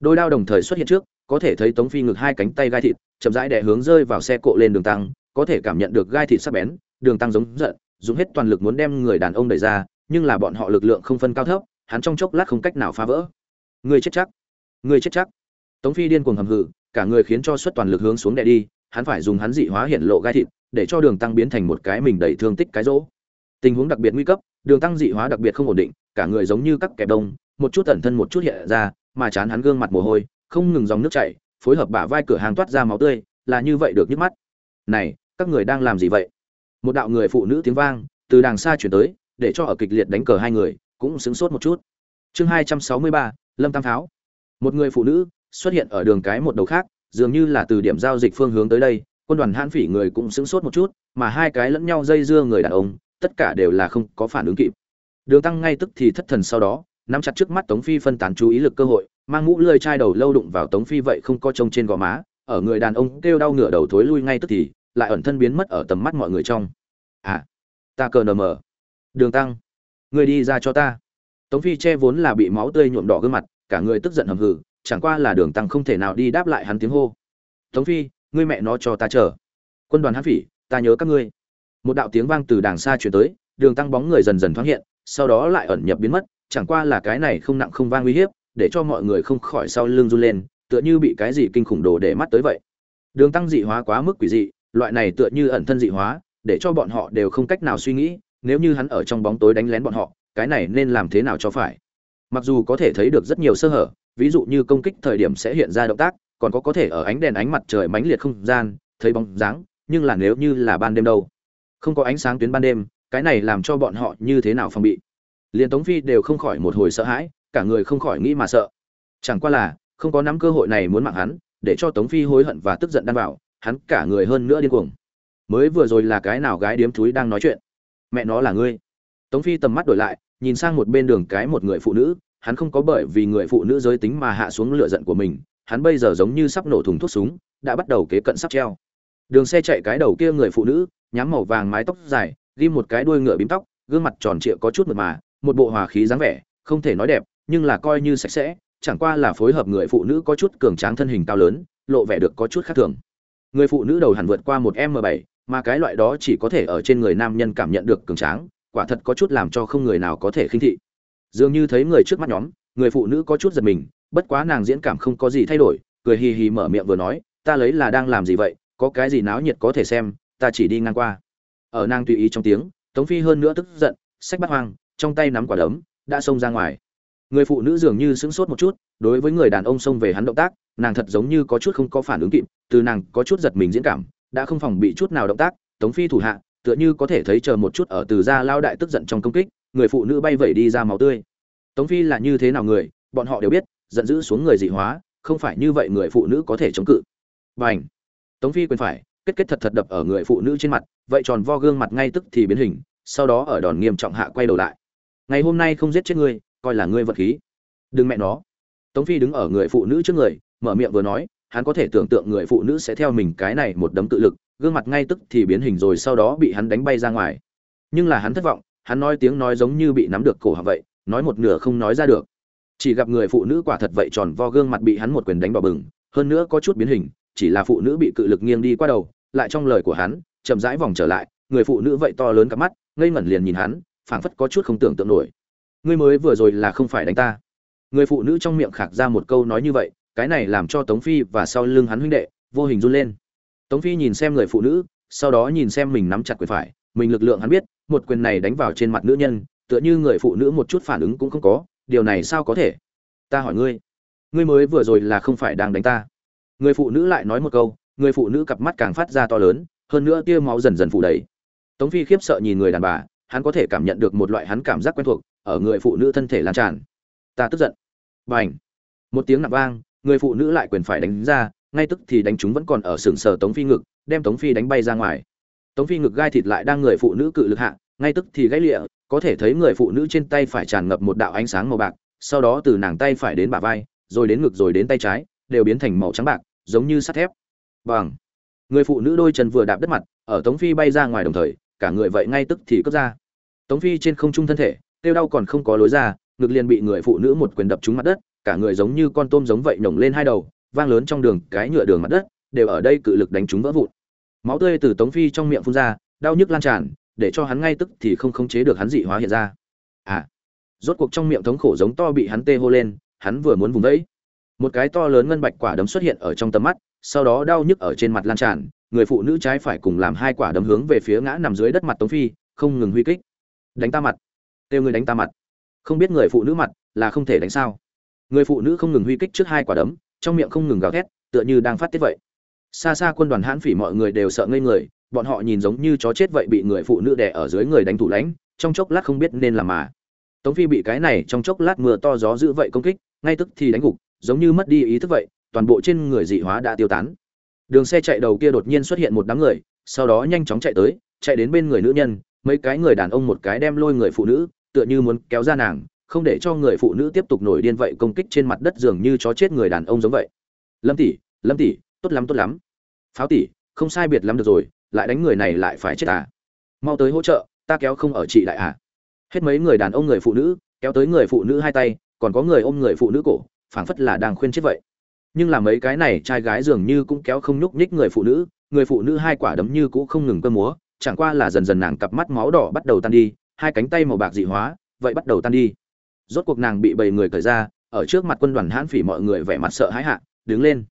Đôi đao đồng thời xuất hiện trước, có thể thấy tống phi ngực hai cánh tay gai thịt, chậm rãi đè hướng rơi vào xe cộ lên đường tăng, có thể cảm nhận được gai thịt sắc bén, đường tăng giống giận, dùng hết toàn lực muốn đem người đàn ông đẩy ra, nhưng là bọn họ lực lượng không phân cao thấp, hắn trong chốc lát không cách nào phá vỡ. Người chết chắc! Người chết chắc! Tống phi điên cuồng hầm hự cả người khiến cho suất toàn lực hướng xuống đè đi hắn phải dùng hắn dị hóa hiện lộ gai thịt, để cho đường tăng biến thành một cái mình đầy thương tích cái rỗ. Tình huống đặc biệt nguy cấp, đường tăng dị hóa đặc biệt không ổn định, cả người giống như các kẹp đông, một chút tẩn thân một chút hiện ra, mà chán hắn gương mặt mồ hôi, không ngừng dòng nước chảy, phối hợp bả vai cửa hàng toát ra máu tươi, là như vậy được nhức mắt. Này, các người đang làm gì vậy? Một đạo người phụ nữ tiếng vang, từ đàng xa chuyển tới, để cho ở kịch liệt đánh cờ hai người, cũng sướng sốt một chút. Chương hai trăm sáu mươi ba, lâm tam tháo. Một người phụ nữ xuất hiện ở đường cái một đầu khác dường như là từ điểm giao dịch phương hướng tới đây, quân đoàn hãn phỉ người cũng sững sốt một chút, mà hai cái lẫn nhau dây dưa người đàn ông, tất cả đều là không có phản ứng kịp. Đường tăng ngay tức thì thất thần sau đó, nắm chặt trước mắt tống phi phân tán chú ý lực cơ hội, mang mũ lơi chai đầu lâu đụng vào tống phi vậy không có trông trên gò má, ở người đàn ông kêu đau ngửa đầu thối lui ngay tức thì, lại ẩn thân biến mất ở tầm mắt mọi người trong. À ta cờ nờ mờ. Đường tăng, người đi ra cho ta. Tống phi che vốn là bị máu tươi nhuộm đỏ gương mặt, cả người tức giận hầm hừ chẳng qua là đường tăng không thể nào đi đáp lại hắn tiếng hô. Tống phi, ngươi mẹ nó cho ta chờ. Quân đoàn hán phỉ, ta nhớ các ngươi. Một đạo tiếng vang từ đàng xa chuyển tới, đường tăng bóng người dần dần thoáng hiện, sau đó lại ẩn nhập biến mất, chẳng qua là cái này không nặng không vang uy hiếp, để cho mọi người không khỏi sau lưng run lên, tựa như bị cái gì kinh khủng đồ để mắt tới vậy. Đường tăng dị hóa quá mức quỷ dị, loại này tựa như ẩn thân dị hóa, để cho bọn họ đều không cách nào suy nghĩ, nếu như hắn ở trong bóng tối đánh lén bọn họ, cái này nên làm thế nào cho phải? Mặc dù có thể thấy được rất nhiều sơ hở ví dụ như công kích thời điểm sẽ hiện ra động tác, còn có có thể ở ánh đèn ánh mặt trời mãnh liệt không gian, thấy bóng dáng, nhưng là nếu như là ban đêm đâu? Không có ánh sáng tuyến ban đêm, cái này làm cho bọn họ như thế nào phòng bị? Liền tống phi đều không khỏi một hồi sợ hãi, cả người không khỏi nghĩ mà sợ. Chẳng qua là, không có nắm cơ hội này muốn mạng hắn, để cho tống phi hối hận và tức giận đan vào, hắn cả người hơn nữa điên cuồng. Mới vừa rồi là cái nào gái điếm thúi đang nói chuyện? Mẹ nó là ngươi. Tống phi tầm mắt đổi lại, nhìn sang một bên đường cái một người phụ nữ hắn không có bởi vì người phụ nữ giới tính mà hạ xuống lửa giận của mình hắn bây giờ giống như sắp nổ thùng thuốc súng đã bắt đầu kế cận sắp treo. Đường xe chạy cái đầu kia người phụ nữ nhắm màu vàng mái tóc dài ghim một cái đuôi ngựa bím tóc gương mặt tròn trịa có chút mượt mà một bộ hòa khí dáng vẻ không thể nói đẹp nhưng là coi như sạch sẽ chẳng qua là phối hợp người phụ nữ có chút cường tráng thân hình cao lớn lộ vẻ được có chút khác thường. Người phụ nữ đầu hẳn vượt qua một M7, mà cái loại đó chỉ có thể ở trên người nam nhân cảm nhận được cường tráng quả thật có chút làm cho không người nào có thể khinh thị dường như thấy người trước mắt nhóm, người phụ nữ có chút giật mình, bất quá nàng diễn cảm không có gì thay đổi, cười hì hì mở miệng vừa nói, ta lấy là đang làm gì vậy, có cái gì náo nhiệt có thể xem, ta chỉ đi ngang qua. Ở nàng tùy ý trong tiếng, tống phi hơn nữa tức giận, sách bắt hoang, trong tay nắm quả đấm, đã xông ra ngoài. Người phụ nữ dường như sững sốt một chút, đối với người đàn ông xông về hắn động tác, nàng thật giống như có chút không có phản ứng kịp, từ nàng có chút giật mình diễn cảm, đã không phòng bị chút nào động tác, tống phi thủ hạ, tựa như có thể thấy chờ một chút ở từ ra lao đại tức giận trong công kích người phụ nữ bay vẩy đi ra máu tươi. Tống phi là như thế nào người, bọn họ đều biết, giận dữ xuống người dị hóa, không phải như vậy người phụ nữ có thể chống cự. Và ảnh tống phi quyền phải, kết kết thật thật đập ở người phụ nữ trên mặt, vậy tròn vo gương mặt ngay tức thì biến hình, sau đó ở đòn nghiêm trọng hạ quay đầu lại. Ngày hôm nay không giết chết ngươi, coi là ngươi vật khí. Đừng mẹ nó. Tống phi đứng ở người phụ nữ trước người, mở miệng vừa nói, hắn có thể tưởng tượng người phụ nữ sẽ theo mình cái này một đấm tự lực, gương mặt ngay tức thì biến hình rồi sau đó bị hắn đánh bay ra ngoài. Nhưng là hắn thất vọng hắn nói tiếng nói giống như bị nắm được cổ họng vậy, nói một nửa không nói ra được. Chỉ gặp người phụ nữ quả thật vậy tròn vo gương mặt bị hắn một quyền đánh đỏ bừng, hơn nữa có chút biến hình, chỉ là phụ nữ bị cự lực nghiêng đi qua đầu, lại trong lời của hắn, chậm rãi vòng trở lại, người phụ nữ vậy to lớn cả mắt, ngây ngẩn liền nhìn hắn, phảng phất có chút không tưởng tượng nổi. Ngươi mới vừa rồi là không phải đánh ta. Người phụ nữ trong miệng khạc ra một câu nói như vậy, cái này làm cho tống phi và sau lưng hắn huynh đệ, vô hình run lên. Tống phi nhìn xem người phụ nữ, sau đó nhìn xem mình nắm chặt quyền phải mình lực lượng hắn biết, một quyền này đánh vào trên mặt nữ nhân, tựa như người phụ nữ một chút phản ứng cũng không có, điều này sao có thể? Ta hỏi ngươi ngươi mới vừa rồi là không phải đang đánh ta. Người phụ nữ lại nói một câu, người phụ nữ cặp mắt càng phát ra to lớn, hơn nữa tia máu dần dần phủ đầy. Tống phi khiếp sợ nhìn người đàn bà, hắn có thể cảm nhận được một loại hắn cảm giác quen thuộc, ở người phụ nữ thân thể lan tràn. Ta tức giận. B à n h một tiếng nặng vang, người phụ nữ lại quyền phải đánh ra, ngay tức thì đánh chúng vẫn còn ở sừng sờ tống phi ngực, đem tống phi đánh bay ra ngoài tống phi ngực gai thịt lại đang người phụ nữ cự lực hạ, ngay tức thì gãy lịa, có thể thấy người phụ nữ trên tay phải tràn ngập một đạo ánh sáng màu bạc, sau đó từ nàng tay phải đến bả vai, rồi đến ngực rồi đến tay trái, đều biến thành màu trắng bạc, giống như sắt thép. Bằng người phụ nữ đôi chân vừa đạp đất mặt, ở tống phi bay ra ngoài đồng thời, cả người vậy ngay tức thì cất ra. Tống phi trên không trung thân thể, tiêu đau còn không có lối ra, ngực liền bị người phụ nữ một quyền đập trúng mặt đất, cả người giống như con tôm giống vậy nhổng lên hai đầu, vang lớn trong đường, cái nhựa đường mặt đất, đều ở đây cự lực đánh trúng vỡ vụn máu tươi từ tống phi trong miệng phun ra, đau nhức lan tràn, để cho hắn ngay tức thì không khống chế được hắn dị hóa hiện ra. À rốt cuộc trong miệng thống khổ giống to bị hắn tê hô lên, hắn vừa muốn vùng vẫy. Một cái to lớn ngân bạch quả đấm xuất hiện ở trong tầm mắt, sau đó đau nhức ở trên mặt lan tràn, người phụ nữ trái phải cùng làm hai quả đấm hướng về phía ngã nằm dưới đất mặt tống phi, không ngừng huy kích. Đánh ta mặt. Kêu người đánh ta mặt. Không biết người phụ nữ mặt là không thể đánh sao. Người phụ nữ không ngừng huy kích trước hai quả đấm, trong miệng không ngừng gào thét, tựa như đang phát tiết vậy xa xa quân đoàn hãn phỉ mọi người đều sợ ngây người, bọn họ nhìn giống như chó chết vậy bị người phụ nữ đè ở dưới người đánh thủ lãnh, trong chốc lát không biết nên làm mà. Tống phi bị cái này trong chốc lát mưa to gió dữ vậy công kích, ngay tức thì đánh gục, giống như mất đi ý thức vậy, toàn bộ trên người dị hóa đã tiêu tán. Đường xe chạy đầu kia đột nhiên xuất hiện một đám người, sau đó nhanh chóng chạy tới, chạy đến bên người nữ nhân, mấy cái người đàn ông một cái đem lôi người phụ nữ, tựa như muốn kéo ra nàng, không để cho người phụ nữ tiếp tục nổi điên vậy công kích trên mặt đất dường như chó chết người đàn ông giống vậy. Lâm tỷ lâm tỷ tốt lắm tốt lắm. Pháo tỷ không sai biệt lắm được rồi, lại đánh người này lại phải chết à. Mau tới hỗ trợ, ta kéo không ở chị lại à. Hết mấy người đàn ông người phụ nữ, kéo tới người phụ nữ hai tay, còn có người ôm người phụ nữ cổ, phảng phất là đang khuyên chết vậy. Nhưng là mấy cái này trai gái dường như cũng kéo không nhúc nhích người phụ nữ, người phụ nữ hai quả đấm như cũ không ngừng cơ múa, chẳng qua là dần dần nàng cặp mắt máu đỏ bắt đầu tan đi, hai cánh tay màu bạc dị hóa, vậy bắt đầu tan đi. Rốt cuộc nàng bị bầy người cởi ra, ở trước mặt quân đoàn hãn phỉ mọi người vẻ mặt sợ hãi hạ, đứng lên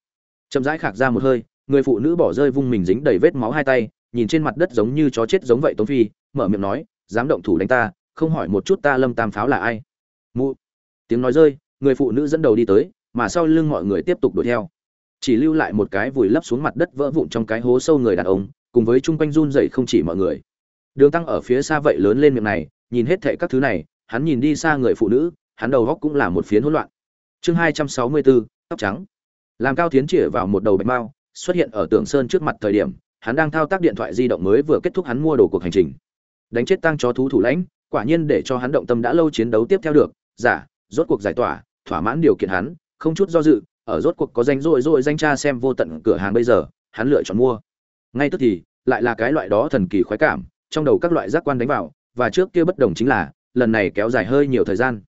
chậm rãi khạc ra một hơi, người phụ nữ bỏ rơi vung mình dính đầy vết máu hai tay, nhìn trên mặt đất giống như chó chết giống vậy tống phi, mở miệng nói, dám động thủ đánh ta, không hỏi một chút ta lâm tam pháo là ai. Mụ, tiếng nói rơi, người phụ nữ dẫn đầu đi tới, mà sau lưng mọi người tiếp tục đuổi theo. Chỉ lưu lại một cái vùi lấp xuống mặt đất vỡ vụn trong cái hố sâu người đàn ông, cùng với chung quanh run dậy không chỉ mọi người. Đường tăng ở phía xa vậy lớn lên miệng này, nhìn hết thệ các thứ này, hắn nhìn đi xa người phụ nữ, hắn đầu góc cũng là một phiến hỗn loạn. Chương hai trăm sáu mươi bốn tóc trắng làm cao tiến chĩa vào một đầu bạch mao, xuất hiện ở tường sơn trước mặt thời điểm, hắn đang thao tác điện thoại di động mới vừa kết thúc hắn mua đồ cuộc hành trình. Đánh chết tăng chó thú thủ lãnh, quả nhiên để cho hắn động tâm đã lâu chiến đấu tiếp theo được, giả, rốt cuộc giải tỏa, thỏa mãn điều kiện hắn, không chút do dự, ở rốt cuộc có danh rồi rồi danh cha xem vô tận cửa hàng bây giờ, hắn lựa chọn mua. Ngay tức thì, lại là cái loại đó thần kỳ khoái cảm, trong đầu các loại giác quan đánh vào, và trước kia bất đồng chính là, lần này kéo dài hơi nhiều thời gian.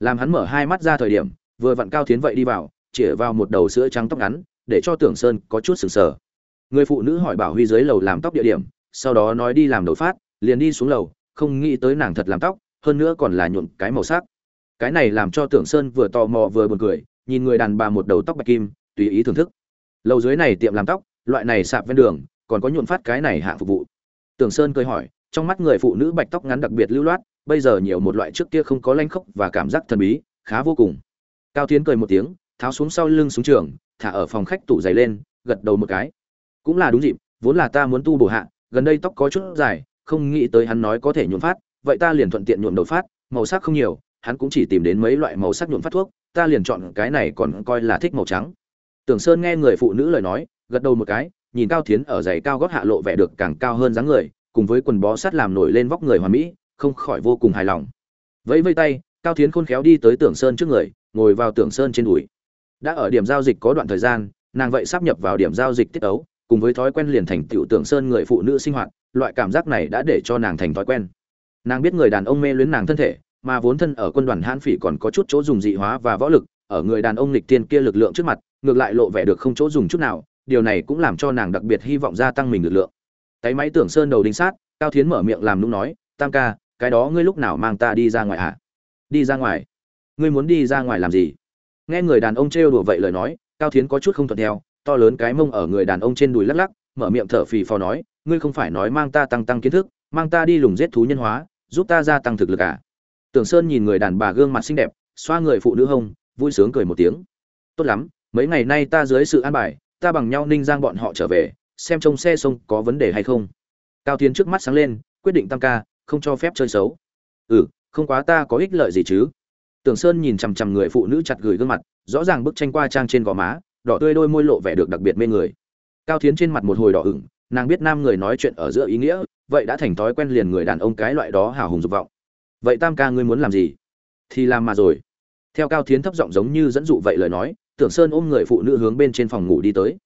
Làm hắn mở hai mắt ra thời điểm, vừa vặn cao tiến vậy đi vào chĩa vào một đầu sữa trắng tóc ngắn, để cho tưởng sơn có chút sừng sờ. Người phụ nữ hỏi bảo huy dưới lầu làm tóc địa điểm, sau đó nói đi làm đầu phát, liền đi xuống lầu, không nghĩ tới nàng thật làm tóc, hơn nữa còn là nhuộm cái màu sắc. Cái này làm cho tưởng sơn vừa tò mò vừa buồn cười, nhìn người đàn bà một đầu tóc bạch kim, tùy ý thưởng thức. Lầu dưới này tiệm làm tóc, loại này sạp ven đường, còn có nhuộm phát cái này hạ phục vụ. Tưởng sơn cười hỏi, trong mắt người phụ nữ bạch tóc ngắn đặc biệt lưu loát, bây giờ nhiều một loại trước kia không có lanh khốc và cảm giác thần bí, khá vô cùng. Cao tiến cười một tiếng tháo xuống sau lưng xuống trường, thả ở phòng khách tủ giày lên, gật đầu một cái. Cũng là đúng dịp, vốn là ta muốn tu bổ hạ, gần đây tóc có chút dài, không nghĩ tới hắn nói có thể nhuộm phát, vậy ta liền thuận tiện nhuộm đầu phát, màu sắc không nhiều, hắn cũng chỉ tìm đến mấy loại màu sắc nhuộm phát thuốc, ta liền chọn cái này còn coi là thích màu trắng. Tưởng sơn nghe người phụ nữ lời nói, gật đầu một cái, nhìn cao thiến ở giày cao gót hạ lộ vẻ được càng cao hơn dáng người, cùng với quần bó sát làm nổi lên vóc người hoàn mỹ, không khỏi vô cùng hài lòng. Vẫy vây tay, cao thiến khôn khéo đi tới tưởng sơn trước người, ngồi vào tưởng sơn trên đùi đã ở điểm giao dịch có đoạn thời gian, nàng vậy sắp nhập vào điểm giao dịch tiết ấu, cùng với thói quen liền thành tựu tưởng sơn người phụ nữ sinh hoạt, loại cảm giác này đã để cho nàng thành thói quen. Nàng biết người đàn ông mê luyến nàng thân thể, mà vốn thân ở quân đoàn hãn phỉ còn có chút chỗ dùng dị hóa và võ lực, ở người đàn ông lịch tiên kia lực lượng trước mặt, ngược lại lộ vẻ được không chỗ dùng chút nào, điều này cũng làm cho nàng đặc biệt hy vọng gia tăng mình lực lượng. Tay máy tưởng sơn đầu đinh sát, cao thiến mở miệng làm nũng nói, tam ca, cái đó ngươi lúc nào mang ta đi ra ngoài hả? À? đi ra ngoài. Ngươi muốn đi ra ngoài làm gì? Nghe người đàn ông trêu đùa vậy lời nói, cao thiến có chút không thuận theo, to lớn cái mông ở người đàn ông trên đùi lắc lắc, mở miệng thở phì phò nói, ngươi không phải nói mang ta tăng tăng kiến thức, mang ta đi lùng giết thú nhân hóa, giúp ta gia tăng thực lực à? Tưởng sơn nhìn người đàn bà gương mặt xinh đẹp, xoa người phụ nữ hông, vui sướng cười một tiếng. Tốt lắm, mấy ngày nay ta dưới sự an bài, ta bằng nhau ninh giang bọn họ trở về, xem trông xe sông có vấn đề hay không. Cao tiến trước mắt sáng lên, quyết định tăng ca, không cho phép chơi xấu. Ừ không quá ta có ích lợi gì chứ? Tưởng sơn nhìn chằm chằm người phụ nữ chặt gửi gương mặt, rõ ràng bức tranh qua trang trên gò má, đỏ tươi đôi môi lộ vẻ được đặc biệt mê người. Cao Thiến trên mặt một hồi đỏ ửng, nàng biết nam người nói chuyện ở giữa ý nghĩa, vậy đã thành thói quen liền người đàn ông cái loại đó hào hùng dục vọng. Vậy tam ca ngươi muốn làm gì? Thì làm mà rồi. Theo cao Thiến thấp giọng giống như dẫn dụ vậy lời nói, tưởng sơn ôm người phụ nữ hướng bên trên phòng ngủ đi tới.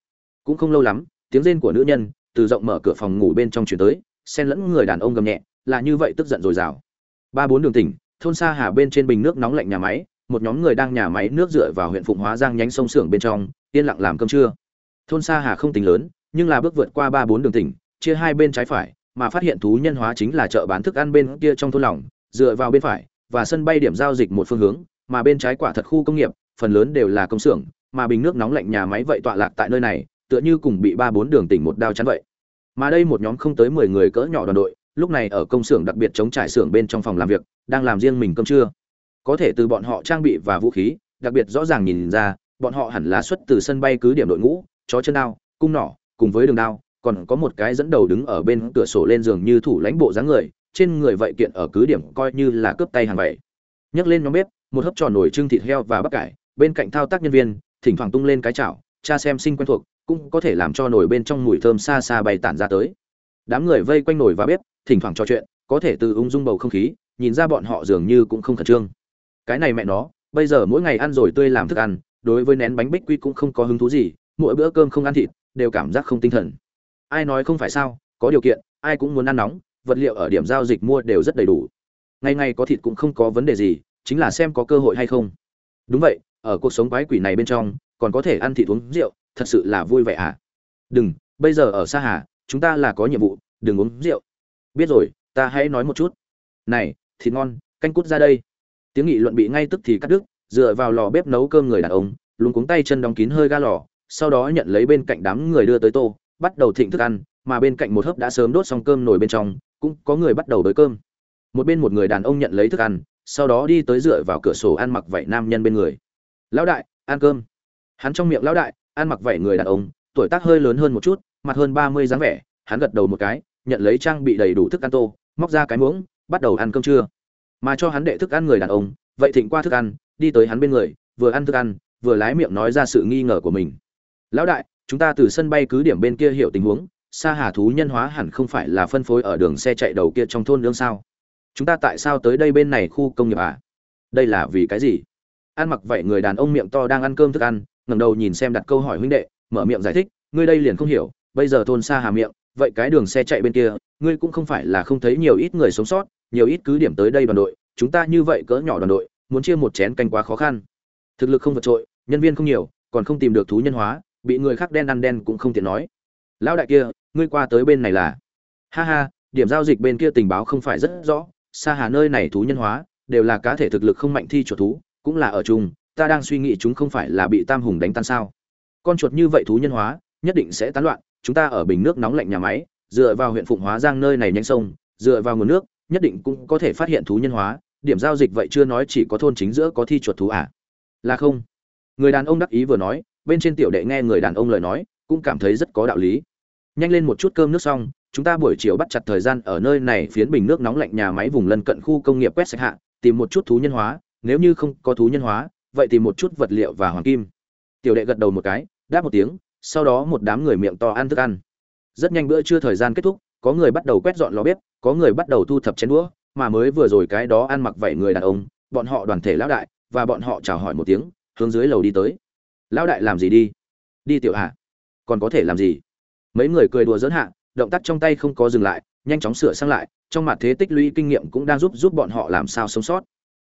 Cũng không lâu lắm, tiếng rên của nữ nhân từ rộng mở cửa phòng ngủ bên trong truyền tới, xen lẫn người đàn ông gầm nhẹ, là như vậy tức giận rồi rào. Ba bốn đường tỉnh thôn xa hà bên trên bình nước nóng lạnh nhà máy, một nhóm người đang nhà máy nước dựa vào huyện phụng hóa giang nhánh sông xưởng bên trong, yên lặng làm cơm trưa. Thôn xa hà không tính lớn, nhưng là bước vượt qua ba bốn đường tỉnh, chia hai bên trái phải, mà phát hiện thú nhân hóa chính là chợ bán thức ăn bên kia trong thôn lỏng, dựa vào bên phải, và sân bay điểm giao dịch một phương hướng, mà bên trái quả thật khu công nghiệp, phần lớn đều là công xưởng, mà bình nước nóng lạnh nhà máy vậy tọa lạc tại nơi này, tựa như cùng bị ba bốn đường tỉnh một đao chắn vậy. Mà đây một nhóm không tới mười người cỡ nhỏ đoàn đội, lúc này ở công xưởng đặc biệt chống trải xưởng bên trong phòng làm việc đang làm riêng mình cơm trưa. Có thể từ bọn họ trang bị và vũ khí, đặc biệt rõ ràng nhìn ra, bọn họ hẳn là xuất từ sân bay cứ điểm đội ngũ, chó chân đao, cung nỏ, cùng với đường đao, còn có một cái dẫn đầu đứng ở bên cửa sổ lên giường như thủ lãnh bộ dáng người, trên người vậy kiện ở cứ điểm coi như là cướp tay hàng vậy. Nhấc lên nhóm bếp, một hấp tròn nổi trưng thịt heo và bắp cải, bên cạnh thao tác nhân viên, thỉnh thoảng tung lên cái chảo, cha xem sinh quen thuộc, cũng có thể làm cho nồi bên trong mùi thơm xa xa bay tản ra tới. Đám người vây quanh nồi và bếp, thỉnh thoảng trò chuyện, có thể từ ung dung bầu không khí nhìn ra bọn họ dường như cũng không khẩn trương. Cái này mẹ nó, bây giờ mỗi ngày ăn rồi tươi làm thức ăn, đối với nén bánh bích quy cũng không có hứng thú gì, mỗi bữa cơm không ăn thịt, đều cảm giác không tinh thần. Ai nói không phải sao, có điều kiện, ai cũng muốn ăn nóng, vật liệu ở điểm giao dịch mua đều rất đầy đủ. Ngày ngày có thịt cũng không có vấn đề gì, chính là xem có cơ hội hay không. Đúng vậy, ở cuộc sống quái quỷ này bên trong, còn có thể ăn thịt uống rượu, thật sự là vui vẻ à? Đừng, bây giờ ở xa hà, chúng ta là có nhiệm vụ, đừng uống rượu. Biết rồi, ta hãy nói một chút. Này thịt ngon, canh cút ra đây. Tiếng nghị luận bị ngay tức thì cắt đứt, dựa vào lò bếp nấu cơm người đàn ông luôn cuống tay chân đóng kín hơi ga lò, sau đó nhận lấy bên cạnh đám người đưa tới tô, bắt đầu thịnh thức ăn, mà bên cạnh một hớp đã sớm đốt xong cơm nổi bên trong, cũng có người bắt đầu đới cơm. Một bên một người đàn ông nhận lấy thức ăn, sau đó đi tới dựa vào cửa sổ ăn mặc vậy nam nhân bên người. Lão đại, ăn cơm. Hắn trong miệng lão đại, ăn mặc vậy người đàn ông, tuổi tác hơi lớn hơn một chút, mặt hơn ba mươi dáng vẻ. Hắn gật đầu một cái, nhận lấy trang bị đầy đủ thức ăn tô, móc ra cái muỗng bắt đầu ăn cơm trưa. Mà cho hắn đệ thức ăn người đàn ông, vậy thịnh qua thức ăn, đi tới hắn bên người, vừa ăn thức ăn, vừa lái miệng nói ra sự nghi ngờ của mình. Lão đại, chúng ta từ sân bay cứ điểm bên kia hiểu tình huống, xa hà thú nhân hóa hẳn không phải là phân phối ở đường xe chạy đầu kia trong thôn nương sao? Chúng ta tại sao tới đây bên này khu công nghiệp à? Đây là vì cái gì? Ăn mặc vậy người đàn ông miệng to đang ăn cơm thức ăn, ngẩng đầu nhìn xem đặt câu hỏi huynh đệ, mở miệng giải thích, ngươi đây liền không hiểu, bây giờ thôn xa hà miệng, vậy cái đường xe chạy bên kia, ngươi cũng không phải là không thấy nhiều ít người sống sót nhiều ít cứ điểm tới đây đoàn đội, chúng ta như vậy cỡ nhỏ đoàn đội, muốn chia một chén canh quá khó khăn. Thực lực không vượt trội, nhân viên không nhiều, còn không tìm được thú nhân hóa, bị người khác đen ăn đen cũng không tiện nói. Lão đại kia, ngươi qua tới bên này là? Ha ha, điểm giao dịch bên kia tình báo không phải rất rõ xa hà nơi này thú nhân hóa, đều là cá thể thực lực không mạnh thi chuột thú, cũng là ở chung, ta đang suy nghĩ chúng không phải là bị tam hùng đánh tan sao? Con chuột như vậy thú nhân hóa, nhất định sẽ tán loạn, chúng ta ở bình nước nóng lạnh nhà máy, dựa vào huyện phụng hóa giang nơi này nhanh sông, dựa vào nguồn nước nhất định cũng có thể phát hiện thú nhân hóa. Điểm giao dịch vậy chưa nói chỉ có thôn chính giữa có thi chuột thú à? Là không. Người đàn ông đắc ý vừa nói, bên trên tiểu đệ nghe người đàn ông lời nói, cũng cảm thấy rất có đạo lý. Nhanh lên một chút cơm nước xong, chúng ta buổi chiều bắt chặt thời gian ở nơi này phiến bình nước nóng lạnh nhà máy vùng lân cận khu công nghiệp quét sạch hạ, tìm một chút thú nhân hóa, nếu như không có thú nhân hóa, vậy tìm một chút vật liệu và hoàng kim. Tiểu đệ gật đầu một cái, đáp một tiếng, sau đó một đám người miệng to ăn thức ăn. Rất nhanh bữa trưa thời gian kết thúc có người bắt đầu quét dọn lò bếp, có người bắt đầu thu thập chén đũa, mà mới vừa rồi cái đó ăn mặc vậy người đàn ông, bọn họ đoàn thể lão đại, và bọn họ chào hỏi một tiếng, hướng dưới lầu đi tới. Lão đại làm gì đi? Đi tiểu hạ. Còn có thể làm gì? Mấy người cười đùa dẫn hạ, động tác trong tay không có dừng lại, nhanh chóng sửa sang lại, trong mặt thế tích lũy kinh nghiệm cũng đang giúp giúp bọn họ làm sao sống sót.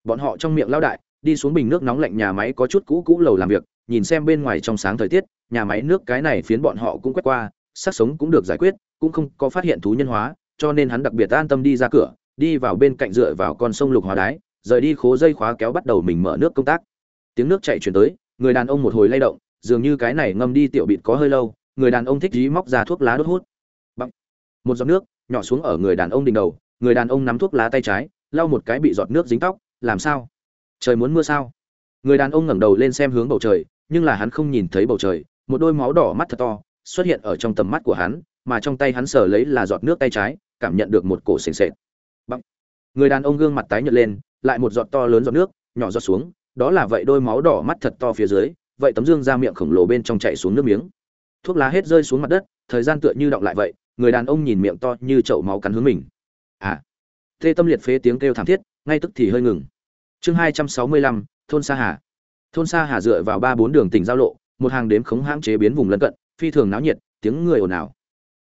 Bọn họ trong miệng lão đại, đi xuống bình nước nóng lạnh nhà máy có chút cũ cũ lầu làm việc, nhìn xem bên ngoài trong sáng thời tiết, nhà máy nước cái này phiến bọn họ cũng quét qua sát sống cũng được giải quyết cũng không có phát hiện thú nhân hóa, cho nên hắn đặc biệt an tâm đi ra cửa, đi vào bên cạnh dựa vào con sông lục hóa đái, rời đi khố dây khóa kéo bắt đầu mình mở nước công tác. Tiếng nước chạy chuyển tới, người đàn ông một hồi lay động, dường như cái này ngâm đi tiểu bịt có hơi lâu, người đàn ông thích dí móc ra thuốc lá đốt hút. Bằng. một giọt nước, nhỏ xuống ở người đàn ông đỉnh đầu, người đàn ông nắm thuốc lá tay trái, lau một cái bị giọt nước dính tóc, làm sao? Trời muốn mưa sao? Người đàn ông ngẩng đầu lên xem hướng bầu trời, nhưng là hắn không nhìn thấy bầu trời, một đôi máu đỏ mắt thật to xuất hiện ở trong tầm mắt của hắn mà trong tay hắn sờ lấy là giọt nước tay trái, cảm nhận được một cổ sền sệt. Bằng. người đàn ông gương mặt tái nhợt lên, lại một giọt to lớn giọt nước, nhỏ giọt xuống, đó là vậy đôi máu đỏ mắt thật to phía dưới, vậy tấm dương ra miệng khổng lồ bên trong chạy xuống nước miếng. Thuốc lá hết rơi xuống mặt đất, thời gian tựa như động lại vậy, người đàn ông nhìn miệng to như chậu máu cắn hướng mình. À. Tê tâm liệt phế tiếng kêu thảm thiết, ngay tức thì hơi ngừng. Chương hai trăm sáu mươi lăm, thôn sa hà. Thôn sa hà dựa vào ba bốn đường tỉnh giao lộ, một hàng đếm khống hãng chế biến vùng lân cận, phi thường náo nhiệt, tiếng người ồn ào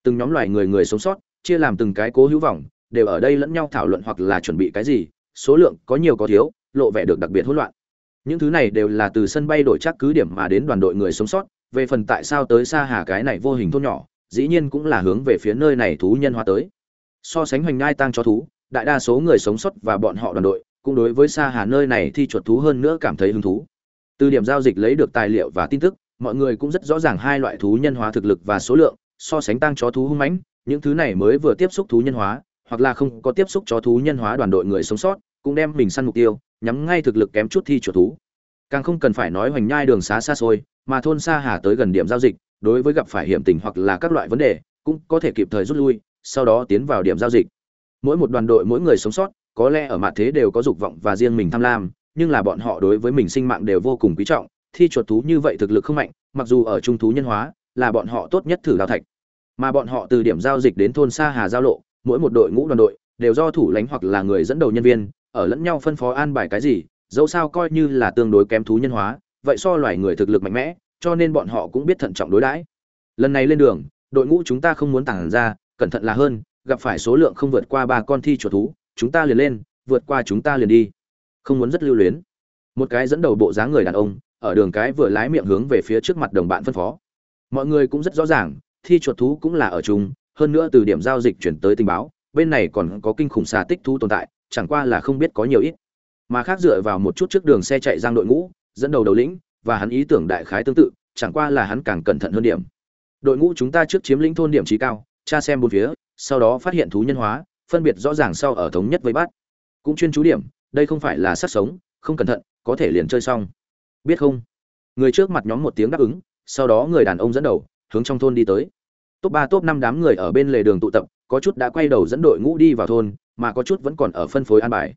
từng nhóm loài người người sống sót, chia làm từng cái cố hữu vọng, đều ở đây lẫn nhau thảo luận hoặc là chuẩn bị cái gì, số lượng có nhiều có thiếu, lộ vẻ được đặc biệt hỗn loạn. Những thứ này đều là từ sân bay đổi chắc cứ điểm mà đến đoàn đội người sống sót, về phần tại sao tới xa hà cái này vô hình thôn nhỏ, dĩ nhiên cũng là hướng về phía nơi này thú nhân hóa tới. So sánh hoành ngai tăng cho thú, đại đa số người sống sót và bọn họ đoàn đội, cũng đối với xa hà nơi này thi chuột thú hơn nữa cảm thấy hứng thú. Từ điểm giao dịch lấy được tài liệu và tin tức, mọi người cũng rất rõ ràng hai loại thú nhân hóa thực lực và số lượng so sánh tăng chó thú hung mãnh, những thứ này mới vừa tiếp xúc thú nhân hóa, hoặc là không có tiếp xúc chó thú nhân hóa đoàn đội người sống sót, cũng đem mình săn mục tiêu, nhắm ngay thực lực kém chút thi chuột thú. Càng không cần phải nói hoành nhai đường xá xa xôi, mà thôn xa hà tới gần điểm giao dịch, đối với gặp phải hiểm tình hoặc là các loại vấn đề, cũng có thể kịp thời rút lui, sau đó tiến vào điểm giao dịch. Mỗi một đoàn đội, mỗi người sống sót, có lẽ ở mặt thế đều có dục vọng và riêng mình tham lam, nhưng là bọn họ đối với mình sinh mạng đều vô cùng quý trọng, thi chuột thú như vậy thực lực không mạnh, mặc dù ở trung thú nhân hóa là bọn họ tốt nhất thử đào thạch. Mà bọn họ từ điểm giao dịch đến thôn xa hà giao lộ, mỗi một đội ngũ đoàn đội đều do thủ lãnh hoặc là người dẫn đầu nhân viên, ở lẫn nhau phân phó an bài cái gì, dẫu sao coi như là tương đối kém thú nhân hóa, vậy so loài người thực lực mạnh mẽ, cho nên bọn họ cũng biết thận trọng đối đãi. Lần này lên đường, đội ngũ chúng ta không muốn tản ra, cẩn thận là hơn, gặp phải số lượng không vượt qua ba con thi chuột thú, chúng ta liền lên, vượt qua chúng ta liền đi. Không muốn rất lưu luyến. Một cái dẫn đầu bộ dáng người đàn ông, ở đường cái vừa lái miệng hướng về phía trước mặt đồng bạn phân phó mọi người cũng rất rõ ràng, thi chuột thú cũng là ở chung, hơn nữa từ điểm giao dịch chuyển tới tình báo, bên này còn có kinh khủng xà tích thú tồn tại, chẳng qua là không biết có nhiều ít. Mà khác dựa vào một chút trước đường xe chạy giang đội ngũ, dẫn đầu đầu lĩnh, và hắn ý tưởng đại khái tương tự, chẳng qua là hắn càng cẩn thận hơn điểm. Đội ngũ chúng ta trước chiếm lĩnh thôn điểm trí cao, tra xem bốn phía, sau đó phát hiện thú nhân hóa, phân biệt rõ ràng sau ở thống nhất với bắt. Cũng chuyên chú điểm, đây không phải là sát sống, không cẩn thận, có thể liền chơi xong. Biết không? Người trước mặt nhóm một tiếng đáp ứng sau đó người đàn ông dẫn đầu, hướng trong thôn đi tới. Top ba, top năm đám người ở bên lề đường tụ tập, có chút đã quay đầu dẫn đội ngũ đi vào thôn, mà có chút vẫn còn ở phân phối an bài.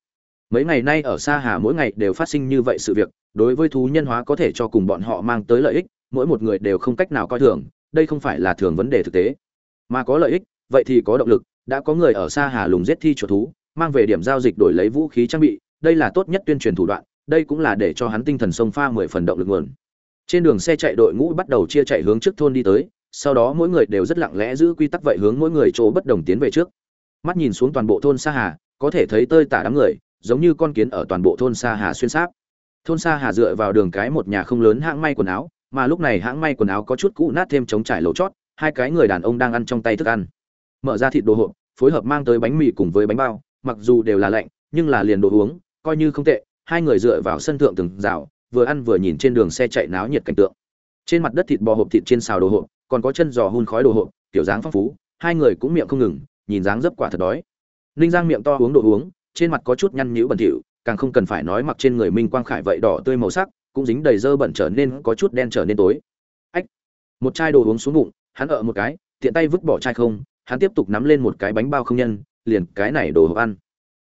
Mấy ngày nay ở xa hà mỗi ngày đều phát sinh như vậy sự việc, đối với thú nhân hóa có thể cho cùng bọn họ mang tới lợi ích, mỗi một người đều không cách nào coi thường, đây không phải là thường vấn đề thực tế. Mà có lợi ích, vậy thì có động lực, đã có người ở xa hà lùng giết thi chuột thú, mang về điểm giao dịch đổi lấy vũ khí trang bị, đây là tốt nhất tuyên truyền thủ đoạn, đây cũng là để cho hắn tinh thần sông pha mười phần động lực nguồn trên đường xe chạy đội ngũ bắt đầu chia chạy hướng trước thôn đi tới, sau đó mỗi người đều rất lặng lẽ giữ quy tắc vậy hướng mỗi người chỗ bất đồng tiến về trước. Mắt nhìn xuống toàn bộ thôn Sa hà, có thể thấy tơi tả đám người, giống như con kiến ở toàn bộ thôn Sa hà xuyên sáp. Thôn Sa hà dựa vào đường cái một nhà không lớn hãng may quần áo, mà lúc này hãng may quần áo có chút cũ nát thêm chống trải lỗ chót, hai cái người đàn ông đang ăn trong tay thức ăn. Mở ra thịt đồ hộp, phối hợp mang tới bánh mì cùng với bánh bao, mặc dù đều là lạnh, nhưng là liền đồ uống, coi như không tệ, hai người dựa vào sân thượng từng rào vừa ăn vừa nhìn trên đường xe chạy náo nhiệt cảnh tượng. Trên mặt đất thịt bò hộp thịt trên xào đồ hộp, còn có chân giò hun khói đồ hộp, kiểu dáng phong phú, hai người cũng miệng không ngừng, nhìn dáng dấp quả thật đói. Ninh giang miệng to uống đồ uống, trên mặt có chút nhăn nhữ bẩn thỉu, càng không cần phải nói mặc trên người minh quang khải vậy đỏ tươi màu sắc, cũng dính đầy dơ bẩn trở nên có chút đen trở nên tối. Ách! Một chai đồ uống xuống bụng, hắn ở một cái, tiện tay vứt bỏ chai không, hắn tiếp tục nắm lên một cái bánh bao không nhân, liền cái này đồ hộp ăn.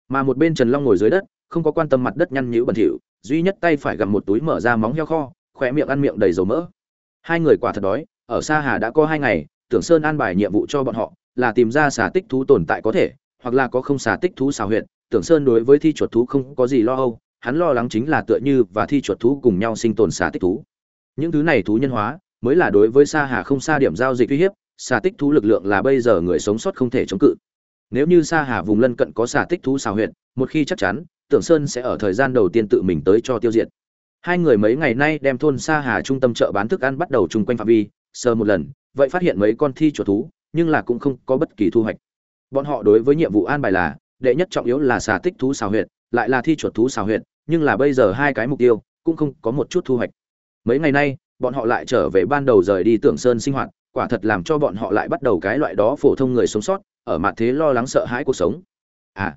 Mà một bên trần long ngồi dưới đất, không có quan tâm mặt đất nhăn nhữ bẩn thỉu duy nhất tay phải gặm một túi mở ra móng heo kho khỏe miệng ăn miệng đầy dầu mỡ. Hai người quả thật đói, ở xa hà đã có hai ngày, tưởng sơn an bài nhiệm vụ cho bọn họ, là tìm ra xà tích thú tồn tại có thể, hoặc là có không xà tích thú xào huyện tưởng sơn đối với thi chuột thú không có gì lo âu, hắn lo lắng chính là tựa như và thi chuột thú cùng nhau sinh tồn xà tích thú. Những thứ này thú nhân hóa, mới là đối với xa hà không xa điểm giao dịch uy hiếp, xà tích thú lực lượng là bây giờ người sống sót không thể chống cự. Nếu như xa hà vùng lân cận có xà tích thú xào huyện một khi chắc chắn tưởng sơn sẽ ở thời gian đầu tiên tự mình tới cho tiêu diệt. Hai người mấy ngày nay đem thôn xa hà trung tâm chợ bán thức ăn bắt đầu chung quanh phạm vi, sơ một lần, vậy phát hiện mấy con thi chuột thú, nhưng là cũng không có bất kỳ thu hoạch. Bọn họ đối với nhiệm vụ an bài là, đệ nhất trọng yếu là xà tích thú xào huyệt, lại là thi chuột thú xào huyệt, nhưng là bây giờ hai cái mục tiêu, cũng không có một chút thu hoạch. Mấy ngày nay, bọn họ lại trở về ban đầu rời đi tưởng sơn sinh hoạt, quả thật làm cho bọn họ lại bắt đầu cái loại đó phổ thông người sống sót, ở mặt thế lo lắng sợ hãi cuộc sống. À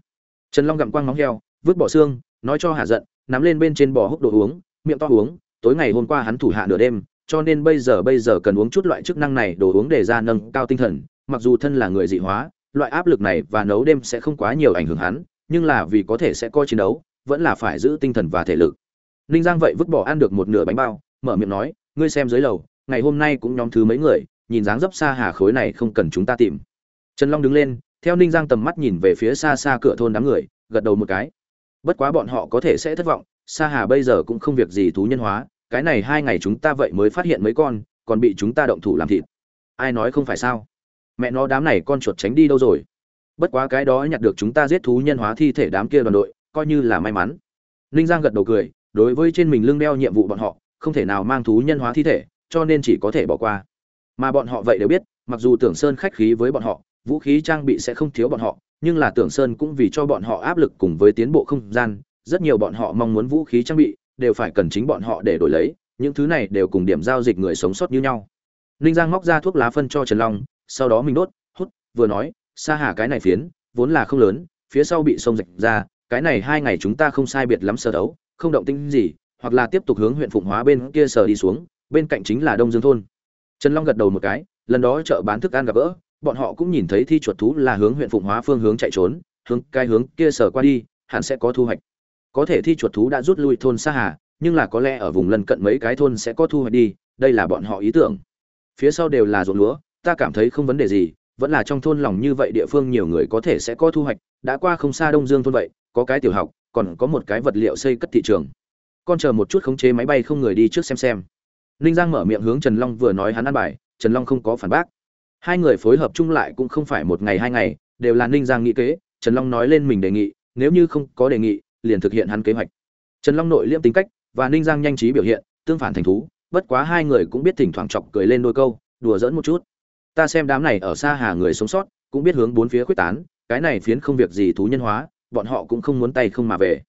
trần long gặm quang móng heo vứt bỏ xương, nói cho hạ giận, nắm lên bên trên bò húc đồ uống, miệng to uống, tối ngày hôm qua hắn thủ hạ nửa đêm, cho nên bây giờ bây giờ cần uống chút loại chức năng này, đồ uống để ra nâng cao tinh thần, mặc dù thân là người dị hóa, loại áp lực này và nấu đêm sẽ không quá nhiều ảnh hưởng hắn, nhưng là vì có thể sẽ coi chiến đấu, vẫn là phải giữ tinh thần và thể lực. Ninh giang vậy vứt bỏ ăn được một nửa bánh bao, mở miệng nói, ngươi xem dưới lầu, ngày hôm nay cũng nhóm thứ mấy người, nhìn dáng dấp xa hà khối này không cần chúng ta tìm. Trần long đứng lên, theo ninh giang tầm mắt nhìn về phía xa xa cửa thôn đám người, gật đầu một cái bất quá bọn họ có thể sẽ thất vọng, Sa hà bây giờ cũng không việc gì thú nhân hóa, cái này hai ngày chúng ta vậy mới phát hiện mấy con, còn bị chúng ta động thủ làm thịt. Ai nói không phải sao? Mẹ nó đám này con chuột tránh đi đâu rồi? Bất quá cái đó nhặt được chúng ta giết thú nhân hóa thi thể đám kia đoàn đội, coi như là may mắn. Ninh giang gật đầu cười, đối với trên mình lưng đeo nhiệm vụ bọn họ, không thể nào mang thú nhân hóa thi thể, cho nên chỉ có thể bỏ qua. Mà bọn họ vậy đều biết, mặc dù tưởng sơn khách khí với bọn họ, vũ khí trang bị sẽ không thiếu bọn họ nhưng là tưởng sơn cũng vì cho bọn họ áp lực cùng với tiến bộ không gian, rất nhiều bọn họ mong muốn vũ khí trang bị, đều phải cần chính bọn họ để đổi lấy, những thứ này đều cùng điểm giao dịch người sống sót như nhau. Ninh giang móc ra thuốc lá phân cho trần long, sau đó mình đốt, hút, vừa nói xa hà cái này phiến, vốn là không lớn, phía sau bị sông rạch ra, cái này hai ngày chúng ta không sai biệt lắm sơ đấu, không động tinh gì, hoặc là tiếp tục hướng huyện phụng hóa bên kia sờ đi xuống, bên cạnh chính là đông dương thôn. Trần long gật đầu một cái, lần đó chợ bán thức ăn gặp gỡ bọn họ cũng nhìn thấy thi chuột thú là hướng huyện phụng hóa phương hướng chạy trốn, hướng cái hướng kia sờ qua đi, hẳn sẽ có thu hoạch. Có thể thi chuột thú đã rút lui thôn xa hà, nhưng là có lẽ ở vùng lân cận mấy cái thôn sẽ có thu hoạch đi, đây là bọn họ ý tưởng. Phía sau đều là ruộng lúa, ta cảm thấy không vấn đề gì, vẫn là trong thôn lòng như vậy địa phương nhiều người có thể sẽ có thu hoạch, đã qua không xa đông dương thôn vậy, có cái tiểu học, còn có một cái vật liệu xây cất thị trường. Con chờ một chút khống chế máy bay không người đi trước xem xem. Ninh giang mở miệng hướng trần long vừa nói hắn ăn bài, trần long không có phản bác hai người phối hợp chung lại cũng không phải một ngày hai ngày, đều là ninh giang nghĩ kế, trần long nói lên mình đề nghị, nếu như không có đề nghị, liền thực hiện hắn kế hoạch. Trần long nội liêm tính cách, và ninh giang nhanh trí biểu hiện, tương phản thành thú, bất quá hai người cũng biết thỉnh thoảng chọc cười lên đôi câu, đùa giỡn một chút. Ta xem đám này ở xa hà người sống sót, cũng biết hướng bốn phía quyết tán, cái này phiến không việc gì thú nhân hóa, bọn họ cũng không muốn tay không mà về.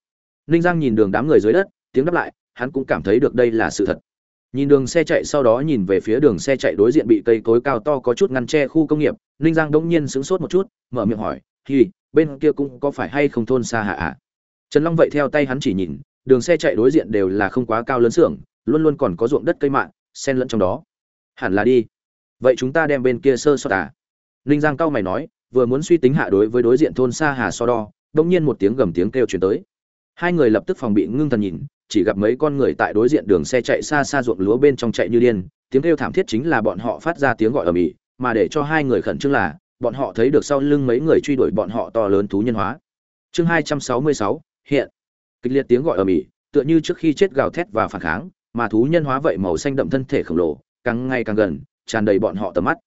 Ninh giang nhìn đường đám người dưới đất, tiếng đáp lại, hắn cũng cảm thấy được đây là sự thật nhìn đường xe chạy sau đó nhìn về phía đường xe chạy đối diện bị cây cối cao to có chút ngăn tre khu công nghiệp, ninh giang đống nhiên sững sốt một chút, mở miệng hỏi thì bên kia cũng có phải hay không thôn xa hạ ạ? À? trần long vậy theo tay hắn chỉ nhìn, đường xe chạy đối diện đều là không quá cao lớn xưởng, luôn luôn còn có ruộng đất cây mạng xen lẫn trong đó. Hẳn là đi. Vậy chúng ta đem bên kia sơ sót à? Ninh giang cao mày nói, vừa muốn suy tính hạ đối với đối diện thôn xa hà so đo đông nhiên một tiếng gầm tiếng kêu chuyển tới. Hai người lập tức phòng bị ngưng thần nhìn chỉ gặp mấy con người tại đối diện đường xe chạy xa xa ruộng lúa bên trong chạy như điên, tiếng kêu thảm thiết chính là bọn họ phát ra tiếng gọi ở mỹ mà để cho hai người khẩn trương là, bọn họ thấy được sau lưng mấy người truy đuổi bọn họ to lớn thú nhân hóa. Chương hai trăm sáu mươi sáu, hiện. Kịch liệt tiếng gọi ở mỹ tựa như trước khi chết gào thét và phản kháng, mà thú nhân hóa vậy màu xanh đậm thân thể khổng lồ, càng ngày càng gần, tràn đầy bọn họ tầm mắt.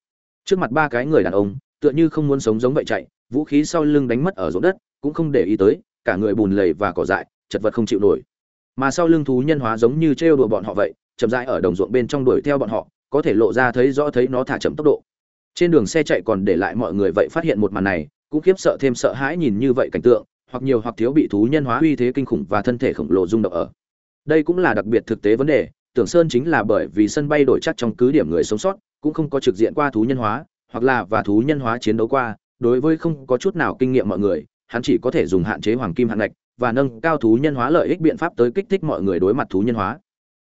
Trước mặt ba cái người đàn ông, tựa như không muốn sống giống vậy chạy, vũ khí sau lưng đánh mất ở ruộng đất, cũng không để ý tới, cả người bùn lầy và cỏ dại, chật vật không chịu nổi mà sau lưng thú nhân hóa giống như trêu đùa bọn họ vậy, chậm rãi ở đồng ruộng bên trong đuổi theo bọn họ, có thể lộ ra thấy rõ thấy nó thả chậm tốc độ. Trên đường xe chạy còn để lại mọi người vậy phát hiện một màn này, cũng khiếp sợ thêm sợ hãi nhìn như vậy cảnh tượng, hoặc nhiều hoặc thiếu bị thú nhân hóa uy thế kinh khủng và thân thể khổng lồ rung động ở. Đây cũng là đặc biệt thực tế vấn đề, tưởng sơn chính là bởi vì sân bay đổi chắc trong cứ điểm người sống sót, cũng không có trực diện qua thú nhân hóa, hoặc là và thú nhân hóa chiến đấu qua, đối với không có chút nào kinh nghiệm mọi người, hắn chỉ có thể dùng hạn chế hoàng kim hạn ngạch và nâng cao thú nhân hóa lợi ích biện pháp tới kích thích mọi người đối mặt thú nhân hóa.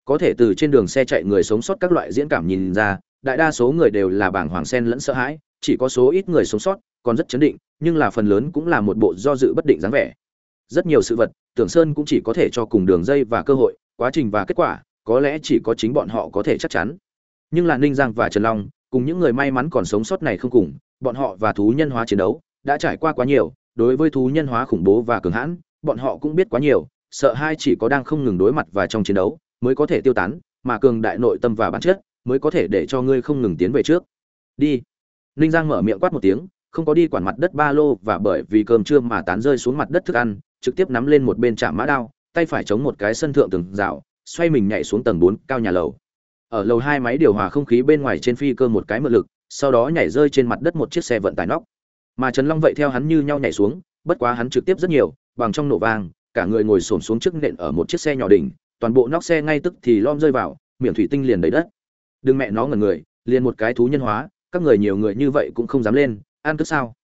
Có thể từ trên đường xe chạy người sống sót các loại diễn cảm nhìn ra, đại đa số người đều là bảng hoàng sen lẫn sợ hãi, chỉ có số ít người sống sót còn rất chấn định, nhưng là phần lớn cũng là một bộ do dự bất định dáng vẻ. Rất nhiều sự vật, tưởng sơn cũng chỉ có thể cho cùng đường dây và cơ hội, quá trình và kết quả, có lẽ chỉ có chính bọn họ có thể chắc chắn. Nhưng là ninh giang và trần long, cùng những người may mắn còn sống sót này không cùng, bọn họ và thú nhân hóa chiến đấu, đã trải qua quá nhiều, đối với thú nhân hóa khủng bố và cường hãn bọn họ cũng biết quá nhiều, sợ hai chỉ có đang không ngừng đối mặt và trong chiến đấu, mới có thể tiêu tán, mà cường đại nội tâm và bản chất mới có thể để cho ngươi không ngừng tiến về trước. Đi. Ninh giang mở miệng quát một tiếng, không có đi quản mặt đất ba lô và bởi vì cơm trưa mà tán rơi xuống mặt đất thức ăn, trực tiếp nắm lên một bên chạm mã đao, tay phải chống một cái sân thượng tường rào, xoay mình nhảy xuống tầng bốn cao nhà lầu. Ở lầu hai máy điều hòa không khí bên ngoài trên phi cơ một cái mượn lực, sau đó nhảy rơi trên mặt đất một chiếc xe vận tải nóc. Mà trần long vậy theo hắn như nhau nhảy xuống, bất quá hắn trực tiếp rất nhiều bằng trong nổ vang, cả người ngồi xổm xuống trước nện ở một chiếc xe nhỏ đỉnh, toàn bộ nóc xe ngay tức thì lom rơi vào, miệng thủy tinh liền đầy đất. Đừng mẹ nó ngẩn người, liền một cái thú nhân hóa, các người nhiều người như vậy cũng không dám lên, ăn cứ sao?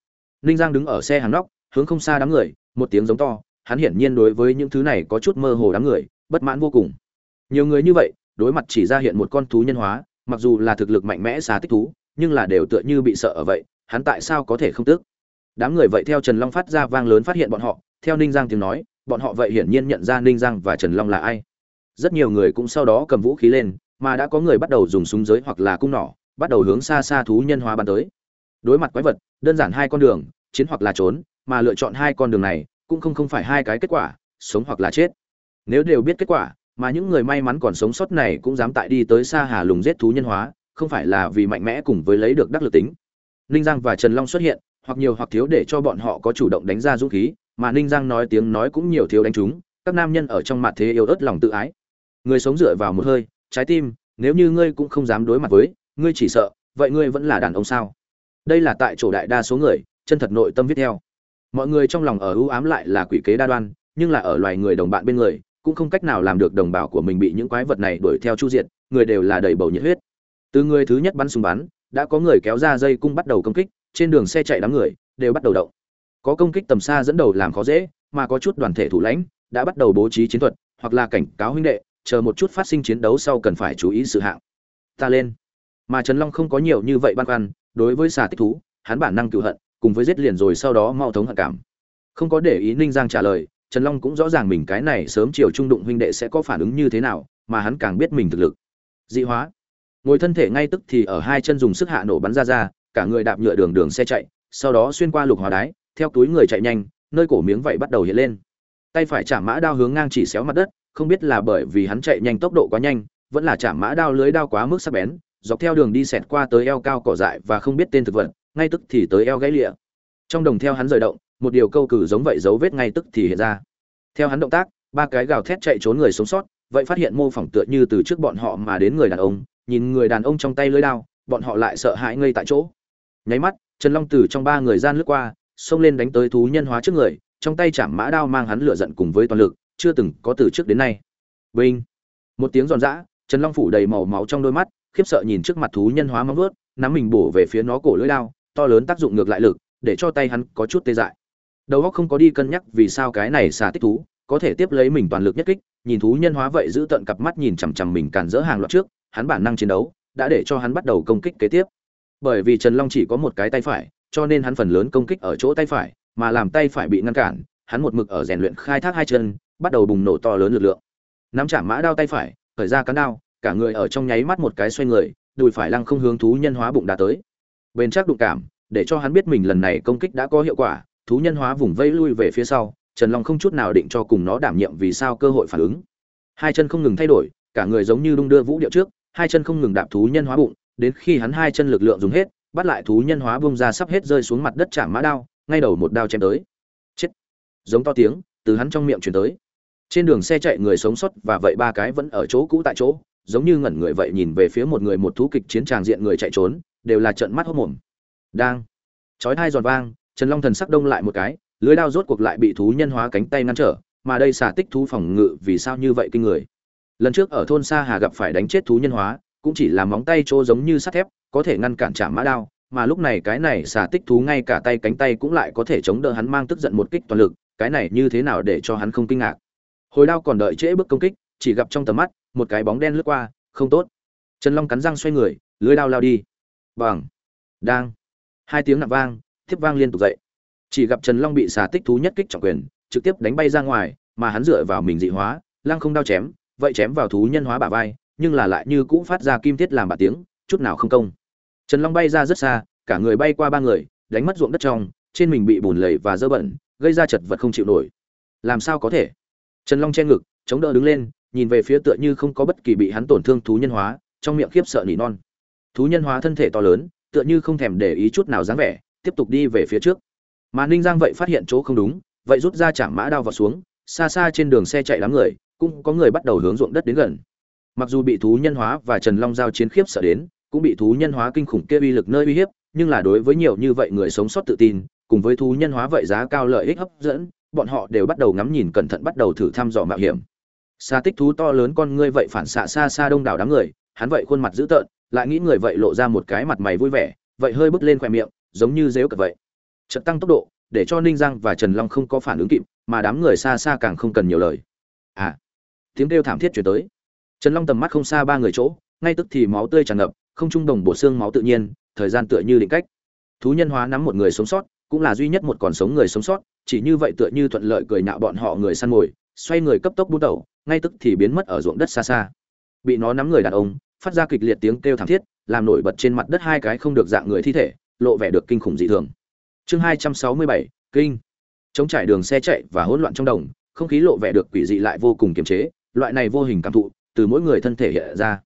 Ninh giang đứng ở xe hàng nóc, hướng không xa đám người, một tiếng giống to, hắn hiển nhiên đối với những thứ này có chút mơ hồ đám người, bất mãn vô cùng. Nhiều người như vậy, đối mặt chỉ ra hiện một con thú nhân hóa, mặc dù là thực lực mạnh mẽ xá tích thú, nhưng là đều tựa như bị sợ ở vậy, hắn tại sao có thể không tức? Đám người vậy theo trần long phát ra vang lớn phát hiện bọn họ theo ninh giang tiếng nói, bọn họ vậy hiển nhiên nhận ra ninh giang và trần long là ai. Rất nhiều người cũng sau đó cầm vũ khí lên, mà đã có người bắt đầu dùng súng giới hoặc là cung nỏ, bắt đầu hướng xa xa thú nhân hóa bắn tới. Đối mặt quái vật, đơn giản hai con đường, chiến hoặc là trốn, mà lựa chọn hai con đường này, cũng không không phải hai cái kết quả, sống hoặc là chết. Nếu đều biết kết quả, mà những người may mắn còn sống sót này cũng dám tại đi tới xa hà lùng giết thú nhân hóa, không phải là vì mạnh mẽ cùng với lấy được đắc lực tính. Ninh giang và trần long xuất hiện, hoặc nhiều hoặc thiếu để cho bọn họ có chủ động đánh ra dũng khí mà ninh giang nói tiếng nói cũng nhiều thiếu đánh chúng, các nam nhân ở trong mặt thế yêu ớt lòng tự ái. Người sống dựa vào một hơi, trái tim, nếu như ngươi cũng không dám đối mặt với, ngươi chỉ sợ, vậy ngươi vẫn là đàn ông sao? Đây là tại chỗ đại đa số người, chân thật nội tâm viết theo. Mọi người trong lòng ở ưu ám lại là quỷ kế đa đoan, nhưng là ở loài người đồng bạn bên người, cũng không cách nào làm được đồng bào của mình bị những quái vật này đuổi theo chu diệt, người đều là đầy bầu nhiệt huyết. Từ người thứ nhất bắn súng bắn, đã có người kéo ra dây cung bắt đầu công kích, trên đường xe chạy đám người, đều bắt đầu động có công kích tầm xa dẫn đầu làm khó dễ, mà có chút đoàn thể thủ lãnh đã bắt đầu bố trí chiến thuật, hoặc là cảnh cáo huynh đệ, chờ một chút phát sinh chiến đấu sau cần phải chú ý sự hạng. Ta lên. Mà trần long không có nhiều như vậy băn khoăn, đối với xà tích thú, hắn bản năng cựu hận, cùng với giết liền rồi sau đó mau thống hận cảm. Không có để ý ninh giang trả lời, trần long cũng rõ ràng mình cái này sớm chiều trung đụng huynh đệ sẽ có phản ứng như thế nào, mà hắn càng biết mình thực lực. Dị hóa. Ngồi thân thể ngay tức thì ở hai chân dùng sức hạ nổ bắn ra ra, cả người đạp nhựa đường đường xe chạy, sau đó xuyên qua lục hóa đái theo túi người chạy nhanh, nơi cổ miếng vậy bắt đầu hiện lên. Tay phải chạm mã đao hướng ngang chỉ xéo mặt đất, không biết là bởi vì hắn chạy nhanh tốc độ quá nhanh, vẫn là chạm mã đao lưới đao quá mức sắc bén, dọc theo đường đi xẹt qua tới eo cao cỏ dại và không biết tên thực vật, ngay tức thì tới eo gãy lịa. Trong đồng theo hắn rời động, một điều câu cử giống vậy dấu vết ngay tức thì hiện ra. Theo hắn động tác, ba cái gào thét chạy trốn người sống sót, vậy phát hiện mô phỏng tựa như từ trước bọn họ mà đến người đàn ông, nhìn người đàn ông trong tay lưới đao, bọn họ lại sợ hãi ngây tại chỗ. Nháy mắt, trần long từ trong ba người gian lướt qua xông lên đánh tới thú nhân hóa trước người, trong tay chạm mã đao mang hắn lửa giận cùng với toàn lực, chưa từng có từ trước đến nay. Vinh! Một tiếng giòn giã, trần long phủ đầy màu máu trong đôi mắt, khiếp sợ nhìn trước mặt thú nhân hóa móng vuốt, nắm mình bổ về phía nó cổ lưỡi đao, to lớn tác dụng ngược lại lực, để cho tay hắn có chút tê dại. Đầu óc không có đi cân nhắc vì sao cái này xà tích thú, có thể tiếp lấy mình toàn lực nhất kích, nhìn thú nhân hóa vậy giữ tận cặp mắt nhìn chằm chằm mình càn dỡ hàng loạt trước, hắn bản năng chiến đấu, đã để cho hắn bắt đầu công kích kế tiếp. Bởi vì trần long chỉ có một cái tay phải cho nên hắn phần lớn công kích ở chỗ tay phải, mà làm tay phải bị ngăn cản, hắn một mực ở rèn luyện khai thác hai chân, bắt đầu bùng nổ to lớn lực lượng. Nắm chạm mã đao tay phải, khởi ra cán đao, cả người ở trong nháy mắt một cái xoay người, đùi phải lăng không hướng thú nhân hóa bụng đã tới. Bên chắc đụng cảm, để cho hắn biết mình lần này công kích đã có hiệu quả, thú nhân hóa vùng vây lui về phía sau, trần long không chút nào định cho cùng nó đảm nhiệm vì sao cơ hội phản ứng. Hai chân không ngừng thay đổi, cả người giống như đung đưa vũ điệu trước, hai chân không ngừng đạp thú nhân hóa bụng, đến khi hắn hai chân lực lượng dùng hết bắt lại thú nhân hóa bung ra sắp hết rơi xuống mặt đất chạm mã đao, ngay đầu một đao chém tới. Chết. Giống to tiếng, từ hắn trong miệng truyền tới. Trên đường xe chạy người sống sót và vậy ba cái vẫn ở chỗ cũ tại chỗ, giống như ngẩn người vậy nhìn về phía một người một thú kịch chiến tràng diện người chạy trốn, đều là trận mắt hốc mồm đang. Chói hai giòn vang, trần long thần sắc đông lại một cái, lưới đao rốt cuộc lại bị thú nhân hóa cánh tay ngăn trở, mà đây xả tích thú phòng ngự vì sao như vậy kinh người? Lần trước ở thôn xa hà gặp phải đánh chết thú nhân hóa cũng chỉ là móng tay chỗ giống như sắt thép, có thể ngăn cản chạm mã đao, mà lúc này cái này xà tích thú ngay cả tay cánh tay cũng lại có thể chống đỡ hắn mang tức giận một kích toàn lực, cái này như thế nào để cho hắn không kinh ngạc. Hồi đao còn đợi trễ bước công kích, chỉ gặp trong tầm mắt, một cái bóng đen lướt qua, không tốt. Trần long cắn răng xoay người, lưới đao lao đi. Bằng đang! Hai tiếng nặng vang tiếp vang liên tục dậy. Chỉ gặp trần long bị xà tích thú nhất kích trọng quyền, trực tiếp đánh bay ra ngoài, mà hắn dựa vào mình dị hóa, lăng không đao chém, vậy chém vào thú nhân hóa bả vai nhưng là lại như cũ phát ra kim thiết làm bà tiếng, chút nào không công. Trần long bay ra rất xa, cả người bay qua ba người, đánh mất ruộng đất trong, trên mình bị bùn lầy và dơ bẩn, gây ra chật vật không chịu nổi. Làm sao có thể? Trần long che ngực, chống đỡ đứng lên, nhìn về phía tựa như không có bất kỳ bị hắn tổn thương thú nhân hóa, trong miệng khiếp sợ nỉ non. Thú nhân hóa thân thể to lớn, tựa như không thèm để ý chút nào dáng vẻ, tiếp tục đi về phía trước. Mà ninh giang vậy phát hiện chỗ không đúng, vậy rút ra chạm mã đao vào xuống, xa xa trên đường xe chạy đám người, cũng có người bắt đầu hướng ruộng đất đến gần mặc dù bị thú nhân hóa và trần long giao chiến khiếp sợ đến, cũng bị thú nhân hóa kinh khủng kia uy lực nơi uy hiếp, nhưng là đối với nhiều như vậy người sống sót tự tin, cùng với thú nhân hóa vậy giá cao lợi ích hấp dẫn, bọn họ đều bắt đầu ngắm nhìn cẩn thận bắt đầu thử thăm dò mạo hiểm. Xa tích thú to lớn con ngươi vậy phản xạ xa xa đông đảo đám người, hắn vậy khuôn mặt dữ tợn, lại nghĩ người vậy lộ ra một cái mặt mày vui vẻ, vậy hơi bước lên khoe miệng, giống như dếu cật vậy. Chật tăng tốc độ, để cho ninh giang và trần long không có phản ứng kịp, mà đám người xa xa càng không cần nhiều lời. À tiếng kêu thảm thiết chuyển tới trần long tầm mắt không xa ba người chỗ, ngay tức thì máu tươi tràn ngập, không trung đồng bổ xương máu tự nhiên, thời gian tựa như định cách. Thú nhân hóa nắm một người sống sót, cũng là duy nhất một còn sống người sống sót, chỉ như vậy tựa như thuận lợi cười nhạo bọn họ người săn mồi, xoay người cấp tốc bút đầu ngay tức thì biến mất ở ruộng đất xa xa. Bị nó nắm người đàn ông, phát ra kịch liệt tiếng kêu thảm thiết, làm nổi bật trên mặt đất hai cái không được dạng người thi thể, lộ vẻ được kinh khủng dị thường. Chương hai trăm sáu mươi bảy, kinh. Chống trải đường xe chạy và hỗn loạn trong đồng, không khí lộ vẻ được quỷ dị lại vô cùng kiềm chế, loại này vô hình cảm thụ từ mỗi người thân thể hiện ra.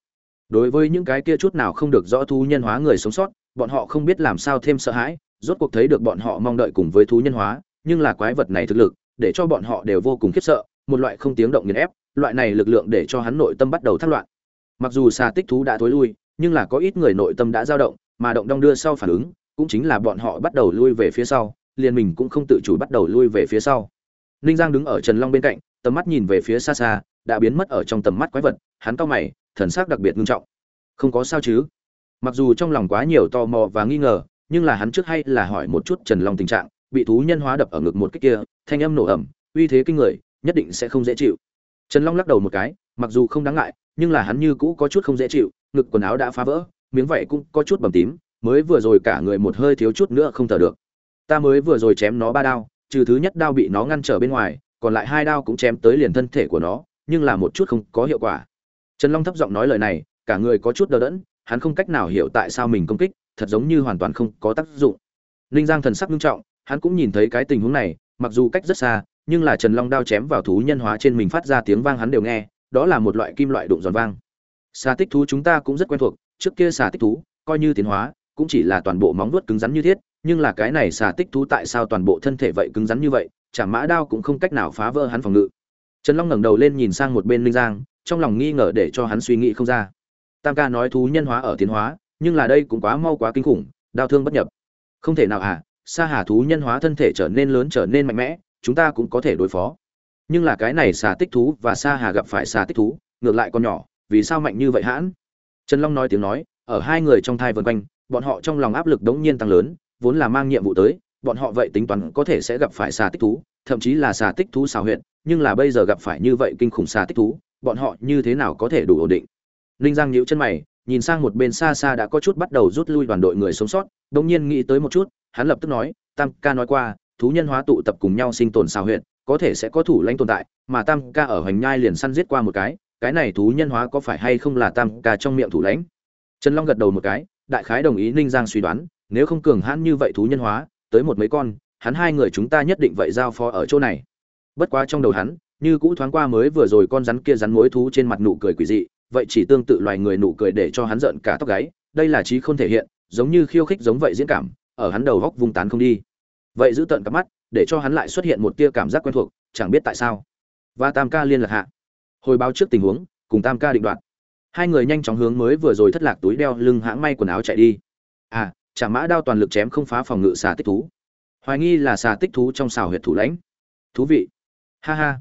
Đối với những cái kia chút nào không được rõ thú nhân hóa người sống sót, bọn họ không biết làm sao thêm sợ hãi, rốt cuộc thấy được bọn họ mong đợi cùng với thú nhân hóa, nhưng là quái vật này thực lực, để cho bọn họ đều vô cùng khiếp sợ, một loại không tiếng động nghiền ép, loại này lực lượng để cho hắn nội tâm bắt đầu thất loạn. Mặc dù xà tích thú đã thối lui, nhưng là có ít người nội tâm đã dao động, mà động đong đưa sau phản ứng, cũng chính là bọn họ bắt đầu lui về phía sau, liền mình cũng không tự chủ bắt đầu lui về phía sau. Ninh giang đứng ở trần long bên cạnh, tầm mắt nhìn về phía xa xa đã biến mất ở trong tầm mắt quái vật, hắn cau mày, thần sắc đặc biệt nghiêm trọng. Không có sao chứ? Mặc dù trong lòng quá nhiều tò mò và nghi ngờ, nhưng là hắn trước hay là hỏi một chút trần long tình trạng, bị thú nhân hóa đập ở ngực một cái kia, thanh âm nổ ẩm uy thế kinh người, nhất định sẽ không dễ chịu. Trần long lắc đầu một cái, mặc dù không đáng ngại, nhưng là hắn như cũ có chút không dễ chịu, ngực quần áo đã phá vỡ, miếng vảy cũng có chút bầm tím, mới vừa rồi cả người một hơi thiếu chút nữa không thở được. Ta mới vừa rồi chém nó ba đao, trừ thứ nhất đao bị nó ngăn trở bên ngoài, còn lại hai đao cũng chém tới liền thân thể của nó nhưng là một chút không có hiệu quả. Trần long thấp giọng nói lời này, cả người có chút đờ đẫn, hắn không cách nào hiểu tại sao mình công kích, thật giống như hoàn toàn không có tác dụng. Ninh giang thần sắc nghiêm trọng, hắn cũng nhìn thấy cái tình huống này, mặc dù cách rất xa, nhưng là trần long đao chém vào thú nhân hóa trên mình phát ra tiếng vang hắn đều nghe, đó là một loại kim loại đụng giòn vang. Xà tích thú chúng ta cũng rất quen thuộc, trước kia xà tích thú, coi như tiến hóa, cũng chỉ là toàn bộ móng vuốt cứng rắn như thiết, nhưng là cái này xà tích thú tại sao toàn bộ thân thể vậy cứng rắn như vậy, chả mã đao cũng không cách nào phá vỡ hắn phòng ngự trần long ngẩng đầu lên nhìn sang một bên linh giang, trong lòng nghi ngờ để cho hắn suy nghĩ không ra. Tam ca nói thú nhân hóa ở tiến hóa, nhưng là đây cũng quá mau quá kinh khủng, đau thương bất nhập. Không thể nào à sa hà thú nhân hóa thân thể trở nên lớn trở nên mạnh mẽ, chúng ta cũng có thể đối phó. Nhưng là cái này xà tích thú và sa hà gặp phải xà tích thú, ngược lại còn nhỏ, vì sao mạnh như vậy hãn? Trần long nói tiếng nói, ở hai người trong thai vân quanh, bọn họ trong lòng áp lực đống nhiên tăng lớn, vốn là mang nhiệm vụ tới, bọn họ vậy tính toán có thể sẽ gặp phải xà tích thú thậm chí là xà tích thú xào huyện nhưng là bây giờ gặp phải như vậy kinh khủng xà tích thú, bọn họ như thế nào có thể đủ ổn định? Ninh giang nhíu chân mày, nhìn sang một bên xa xa đã có chút bắt đầu rút lui đoàn đội người sống sót đống nhiên nghĩ tới một chút, hắn lập tức nói, tam ca nói qua, thú nhân hóa tụ tập cùng nhau sinh tồn xào huyện có thể sẽ có thủ lãnh tồn tại, mà tam ca ở hoành nhai liền săn giết qua một cái cái này thú nhân hóa có phải hay không là tam ca trong miệng thủ lãnh? Trần long gật đầu một cái, đại khái đồng ý ninh giang suy đoán, nếu không cường hãn như vậy thú nhân hóa, tới một mấy con hắn hai người chúng ta nhất định vậy giao phó ở chỗ này. Bất quá trong đầu hắn, như cũ thoáng qua mới vừa rồi con rắn kia rắn mối thú trên mặt nụ cười quỷ dị, vậy chỉ tương tự loài người nụ cười để cho hắn giận cả tóc gáy, đây là trí không thể hiện, giống như khiêu khích giống vậy diễn cảm, ở hắn đầu góc vung tán không đi. Vậy giữ tận cặp mắt, để cho hắn lại xuất hiện một tia cảm giác quen thuộc, chẳng biết tại sao. Và tam ca liên lạc hạ. Hồi báo trước tình huống, cùng tam ca định đoạt. Hai người nhanh chóng hướng mới vừa rồi thất lạc túi đeo lưng hãng may quần áo chạy đi. À chả mã đao toàn lực chém không phá phòng ngự xà tích thú hoài nghi là xà tích thú trong xào huyệt thủ lãnh. Thú vị. Ha ha.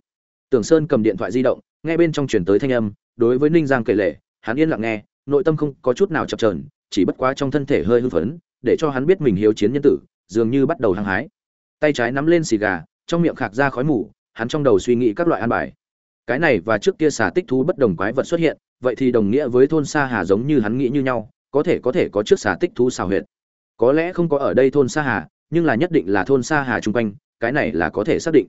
Tưởng sơn cầm điện thoại di động, nghe bên trong chuyển tới thanh âm, đối với ninh giang kể lệ hắn yên lặng nghe, nội tâm không có chút nào chập trờn chỉ bất quá trong thân thể hơi hưng phấn, để cho hắn biết mình hiếu chiến nhân tử, dường như bắt đầu hăng hái. Tay trái nắm lên xì gà, trong miệng khạc ra khói mù, hắn trong đầu suy nghĩ các loại an bài. Cái này và trước kia xà tích thú bất đồng quái vật xuất hiện, vậy thì đồng nghĩa với thôn sa hà giống như hắn nghĩ như nhau, có thể có thể có trước xà tích thú xào huyệt. Có lẽ không có ở đây thôn sa hà nhưng là nhất định là thôn sa hà chung quanh, cái này là có thể xác định.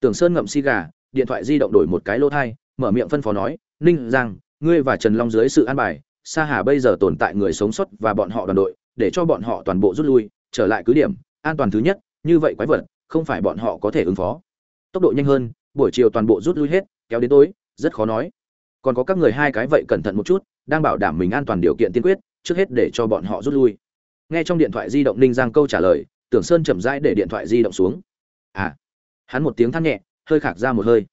Tưởng sơn ngậm si gà, điện thoại di động đổi một cái lỗ thai, mở miệng phân phó nói, ninh giang, ngươi và trần long dưới sự an bài, sa hà bây giờ tồn tại người sống sót và bọn họ đoàn đội, để cho bọn họ toàn bộ rút lui, trở lại cứ điểm, an toàn thứ nhất, như vậy quái vật, không phải bọn họ có thể ứng phó. Tốc độ nhanh hơn, buổi chiều toàn bộ rút lui hết, kéo đến tối, rất khó nói. Còn có các người hai cái vậy cẩn thận một chút, đang bảo đảm mình an toàn điều kiện tiên quyết, trước hết để cho bọn họ rút lui. Nghe trong điện thoại di động ninh giang câu trả lời tưởng sơn chậm rãi để điện thoại di động xuống. À hắn một tiếng than nhẹ, hơi khạc ra một hơi.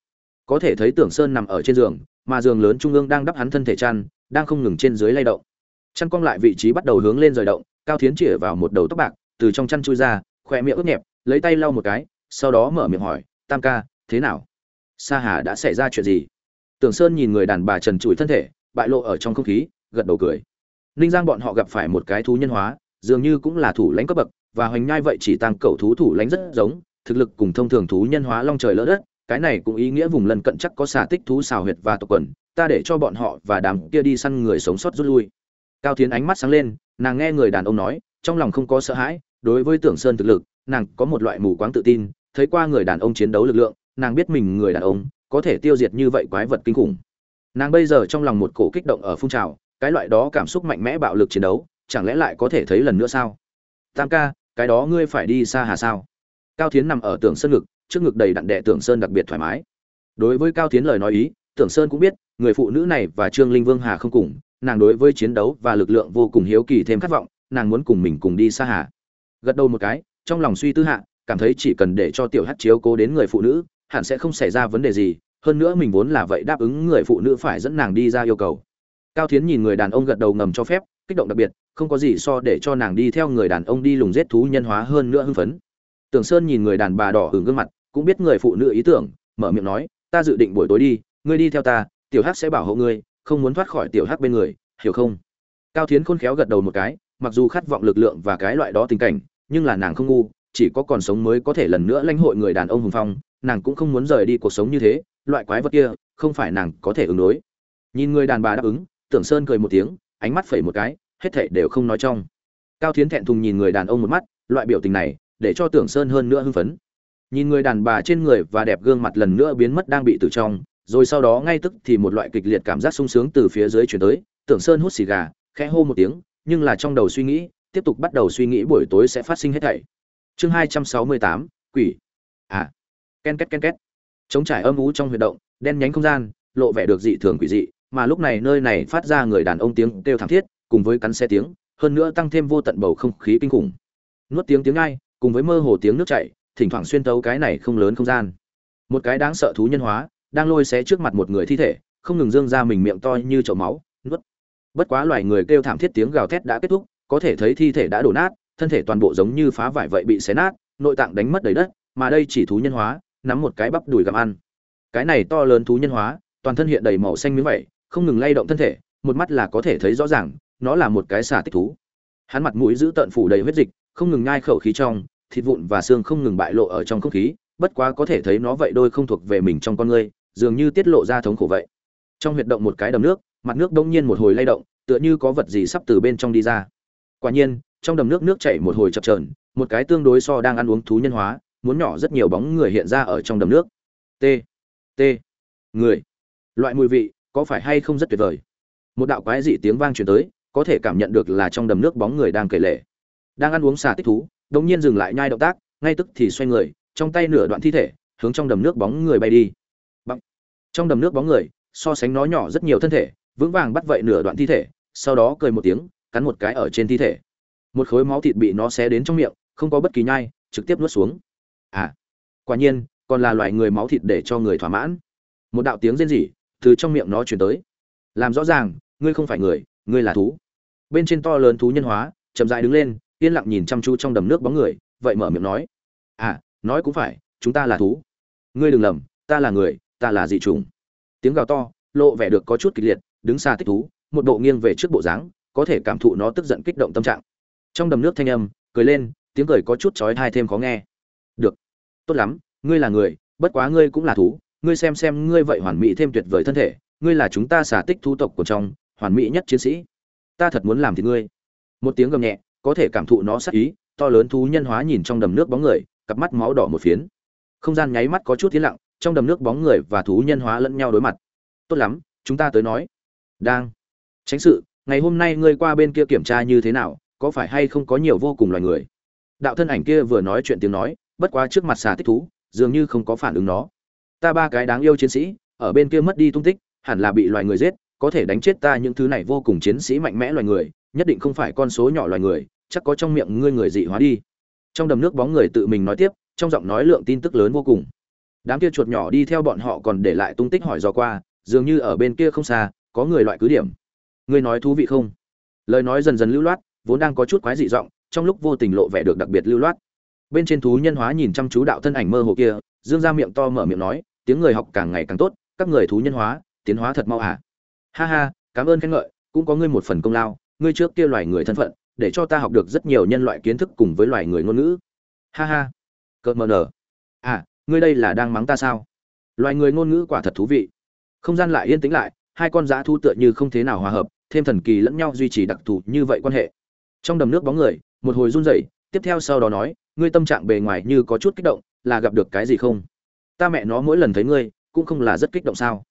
Có thể thấy tưởng sơn nằm ở trên giường, mà giường lớn trung ương đang đắp hắn thân thể chăn, đang không ngừng trên dưới lay động. Chăn cong lại vị trí bắt đầu hướng lên rời động, cao thiến chĩa vào một đầu tóc bạc, từ trong chăn chui ra, khỏe miệng ướt nhẹp, lấy tay lau một cái, sau đó mở miệng hỏi, tam ca, thế nào? Sa hà đã xảy ra chuyện gì? Tưởng sơn nhìn người đàn bà trần trụi thân thể, bại lộ ở trong không khí, gật đầu cười. Ninh giang bọn họ gặp phải một cái thú nhân hóa dường như cũng là thủ lãnh cấp bậc, và hoành nhai vậy chỉ tăng cầu thú thủ lãnh rất giống, thực lực cùng thông thường thú nhân hóa long trời lỡ đất, cái này cũng ý nghĩa vùng lân cận chắc có xà tích thú xào huyệt và tộc quần, ta để cho bọn họ và đám kia đi săn người sống sót rút lui. Cao tiến ánh mắt sáng lên, nàng nghe người đàn ông nói, trong lòng không có sợ hãi, đối với tưởng sơn thực lực, nàng có một loại mù quáng tự tin, thấy qua người đàn ông chiến đấu lực lượng, nàng biết mình người đàn ông, có thể tiêu diệt như vậy quái vật kinh khủng. Nàng bây giờ trong lòng một cổ kích động ở phun trào, cái loại đó cảm xúc mạnh mẽ bạo lực chiến đấu chẳng lẽ lại có thể thấy lần nữa sao? Tam ca, cái đó ngươi phải đi xa hà sao? Cao tiến nằm ở tường sơn ngực, trước ngực đầy đặn đệ tưởng sơn đặc biệt thoải mái. Đối với cao tiến lời nói ý tưởng sơn cũng biết, người phụ nữ này và trương linh vương hà không cùng, nàng đối với chiến đấu và lực lượng vô cùng hiếu kỳ thêm khát vọng, nàng muốn cùng mình cùng đi xa hà. Gật đầu một cái, trong lòng suy tư hạ, cảm thấy chỉ cần để cho tiểu hát chiếu cố đến người phụ nữ, hẳn sẽ không xảy ra vấn đề gì, hơn nữa mình vốn là vậy đáp ứng người phụ nữ phải dẫn nàng đi ra yêu cầu. Cao thiến nhìn người đàn ông gật đầu ngầm cho phép, kích động đặc biệt không có gì so để cho nàng đi theo người đàn ông đi lùng giết thú nhân hóa hơn nữa hưng phấn. Tưởng sơn nhìn người đàn bà đỏ hưởng gương mặt, cũng biết người phụ nữ ý tưởng, mở miệng nói, ta dự định buổi tối đi, ngươi đi theo ta, tiểu hắc sẽ bảo hộ ngươi, không muốn thoát khỏi tiểu hắc bên người, hiểu không? Cao thiến khôn khéo gật đầu một cái, mặc dù khát vọng lực lượng và cái loại đó tình cảnh, nhưng là nàng không ngu, chỉ có còn sống mới có thể lần nữa lãnh hội người đàn ông hùng phong, nàng cũng không muốn rời đi cuộc sống như thế, loại quái vật kia, không phải nàng có thể ứng đối. Nhìn người đàn bà đáp ứng, tưởng sơn cười một tiếng, ánh mắt phẩy một cái hết thảy đều không nói trong. Cao thiến thẹn thùng nhìn người đàn ông một mắt, loại biểu tình này, để cho tưởng sơn hơn nữa hưng phấn. Nhìn người đàn bà trên người và đẹp gương mặt lần nữa biến mất đang bị tử trong, rồi sau đó ngay tức thì một loại kịch liệt cảm giác sung sướng từ phía dưới chuyển tới, tưởng sơn hút xì gà, khẽ hô một tiếng, nhưng là trong đầu suy nghĩ, tiếp tục bắt đầu suy nghĩ buổi tối sẽ phát sinh hết thảy. Chương hai trăm sáu mươi tám, quỷ. À. Ken két ken két. Chống trải âm ú trong huy động, đen nhánh không gian, lộ vẻ được dị thường quỷ dị, mà lúc này nơi này phát ra người đàn ông tiếng kêu thảm thiết cùng với cắn xe tiếng, hơn nữa tăng thêm vô tận bầu không khí kinh khủng. Nuốt tiếng tiếng ai, cùng với mơ hồ tiếng nước chảy, thỉnh thoảng xuyên tấu cái này không lớn không gian. Một cái đáng sợ thú nhân hóa, đang lôi xé trước mặt một người thi thể, không ngừng dương ra mình miệng to như chậu máu, nuốt. Bất quá loài người kêu thảm thiết tiếng gào thét đã kết thúc, có thể thấy thi thể đã đổ nát, thân thể toàn bộ giống như phá vải vậy bị xé nát, nội tạng đánh mất đầy đất, mà đây chỉ thú nhân hóa, nắm một cái bắp đùi gặm ăn. Cái này to lớn thú nhân hóa, toàn thân hiện đầy màu xanh miếng vậy không ngừng lay động thân thể, một mắt là có thể thấy rõ ràng nó là một cái xà tích thú. Hắn mặt mũi giữ tận phủ đầy huyết dịch không ngừng nhai khẩu khí trong thịt vụn và xương không ngừng bại lộ ở trong không khí bất quá có thể thấy nó vậy đôi không thuộc về mình trong con người, dường như tiết lộ ra thống khổ vậy. Trong huyệt động một cái đầm nước mặt nước đông nhiên một hồi lay động tựa như có vật gì sắp từ bên trong đi ra. Quả nhiên trong đầm nước nước chảy một hồi chập trờn một cái tương đối so đang ăn uống thú nhân hóa muốn nhỏ rất nhiều bóng người hiện ra ở trong đầm nước. T t người. Loại mùi vị có phải hay không rất tuyệt vời? Một đạo quái dị tiếng vang truyền tới có thể cảm nhận được là trong đầm nước bóng người đang kể lể đang ăn uống xà tích thú, đống nhiên dừng lại nhai động tác, ngay tức thì xoay người, trong tay nửa đoạn thi thể, hướng trong đầm nước bóng người bay đi. Bằng. trong đầm nước bóng người, so sánh nó nhỏ rất nhiều thân thể, vững vàng bắt vậy nửa đoạn thi thể, sau đó cười một tiếng, cắn một cái ở trên thi thể. Một khối máu thịt bị nó xé đến trong miệng, không có bất kỳ nhai, trực tiếp nuốt xuống. À quả nhiên, còn là loại người máu thịt để cho người thỏa mãn. Một đạo tiếng rên rỉ từ trong miệng nó chuyển tới. Làm rõ ràng, ngươi không phải người ngươi là thú. Bên trên to lớn thú nhân hóa, chậm dại đứng lên, yên lặng nhìn chăm chú trong đầm nước bóng người, vậy mở miệng nói. À nói cũng phải, chúng ta là thú. Ngươi đừng lầm, ta là người, ta là dị trùng tiếng gào to, lộ vẻ được có chút kịch liệt, đứng xa tích thú, một bộ nghiêng về trước bộ dáng, có thể cảm thụ nó tức giận kích động tâm trạng. Trong đầm nước thanh âm, cười lên, tiếng cười có chút chói tai thêm khó nghe. Được. Tốt lắm, ngươi là người, bất quá ngươi cũng là thú, ngươi xem xem ngươi vậy hoàn mỹ thêm tuyệt vời thân thể, ngươi là chúng ta xả tích thu tộc của trong hoàn mỹ nhất chiến sĩ. Ta thật muốn làm thì ngươi. Một tiếng gầm nhẹ, có thể cảm thụ nó sắc ý, to lớn thú nhân hóa nhìn trong đầm nước bóng người, cặp mắt máu đỏ một phiến. Không gian nháy mắt có chút tiến lặng, trong đầm nước bóng người và thú nhân hóa lẫn nhau đối mặt. Tốt lắm, chúng ta tới nói. Đang. Tránh sự, ngày hôm nay ngươi qua bên kia kiểm tra như thế nào, có phải hay không có nhiều vô cùng loài người? Đạo thân ảnh kia vừa nói chuyện tiếng nói, bất quá trước mặt xà tích thú, dường như không có phản ứng nó. Ta ba cái đáng yêu chiến sĩ, ở bên kia mất đi tung tích, hẳn là bị loài người giết có thể đánh chết ta những thứ này vô cùng chiến sĩ mạnh mẽ loài người, nhất định không phải con số nhỏ loài người, chắc có trong miệng ngươi người dị hóa đi. Trong đầm nước bóng người tự mình nói tiếp, trong giọng nói lượng tin tức lớn vô cùng. Đám kia chuột nhỏ đi theo bọn họ còn để lại tung tích hỏi dò qua, dường như ở bên kia không xa, có người loại cứ điểm. Ngươi nói thú vị không? Lời nói dần dần lưu loát, vốn đang có chút quái dị giọng, trong lúc vô tình lộ vẻ được đặc biệt lưu loát. Bên trên thú nhân hóa nhìn chăm chú đạo thân ảnh mơ hồ kia, dương ra miệng to mở miệng nói, tiếng người học càng ngày càng tốt, các người thú nhân hóa, tiến hóa thật mau à ha ha, cảm ơn khen ngợi, cũng có ngươi một phần công lao, ngươi trước kia loài người thân phận, để cho ta học được rất nhiều nhân loại kiến thức cùng với loài người ngôn ngữ. Ha ha. Cợt mờ nở. À ngươi đây là đang mắng ta sao? Loài người ngôn ngữ quả thật thú vị. Không gian lại yên tĩnh lại, hai con dã thu tựa như không thế nào hòa hợp, thêm thần kỳ lẫn nhau duy trì đặc thù như vậy quan hệ. Trong đầm nước bóng người, một hồi run rẩy, tiếp theo sau đó nói, ngươi tâm trạng bề ngoài như có chút kích động, là gặp được cái gì không? Ta mẹ nó mỗi lần thấy ngươi, cũng không là rất kích động sao?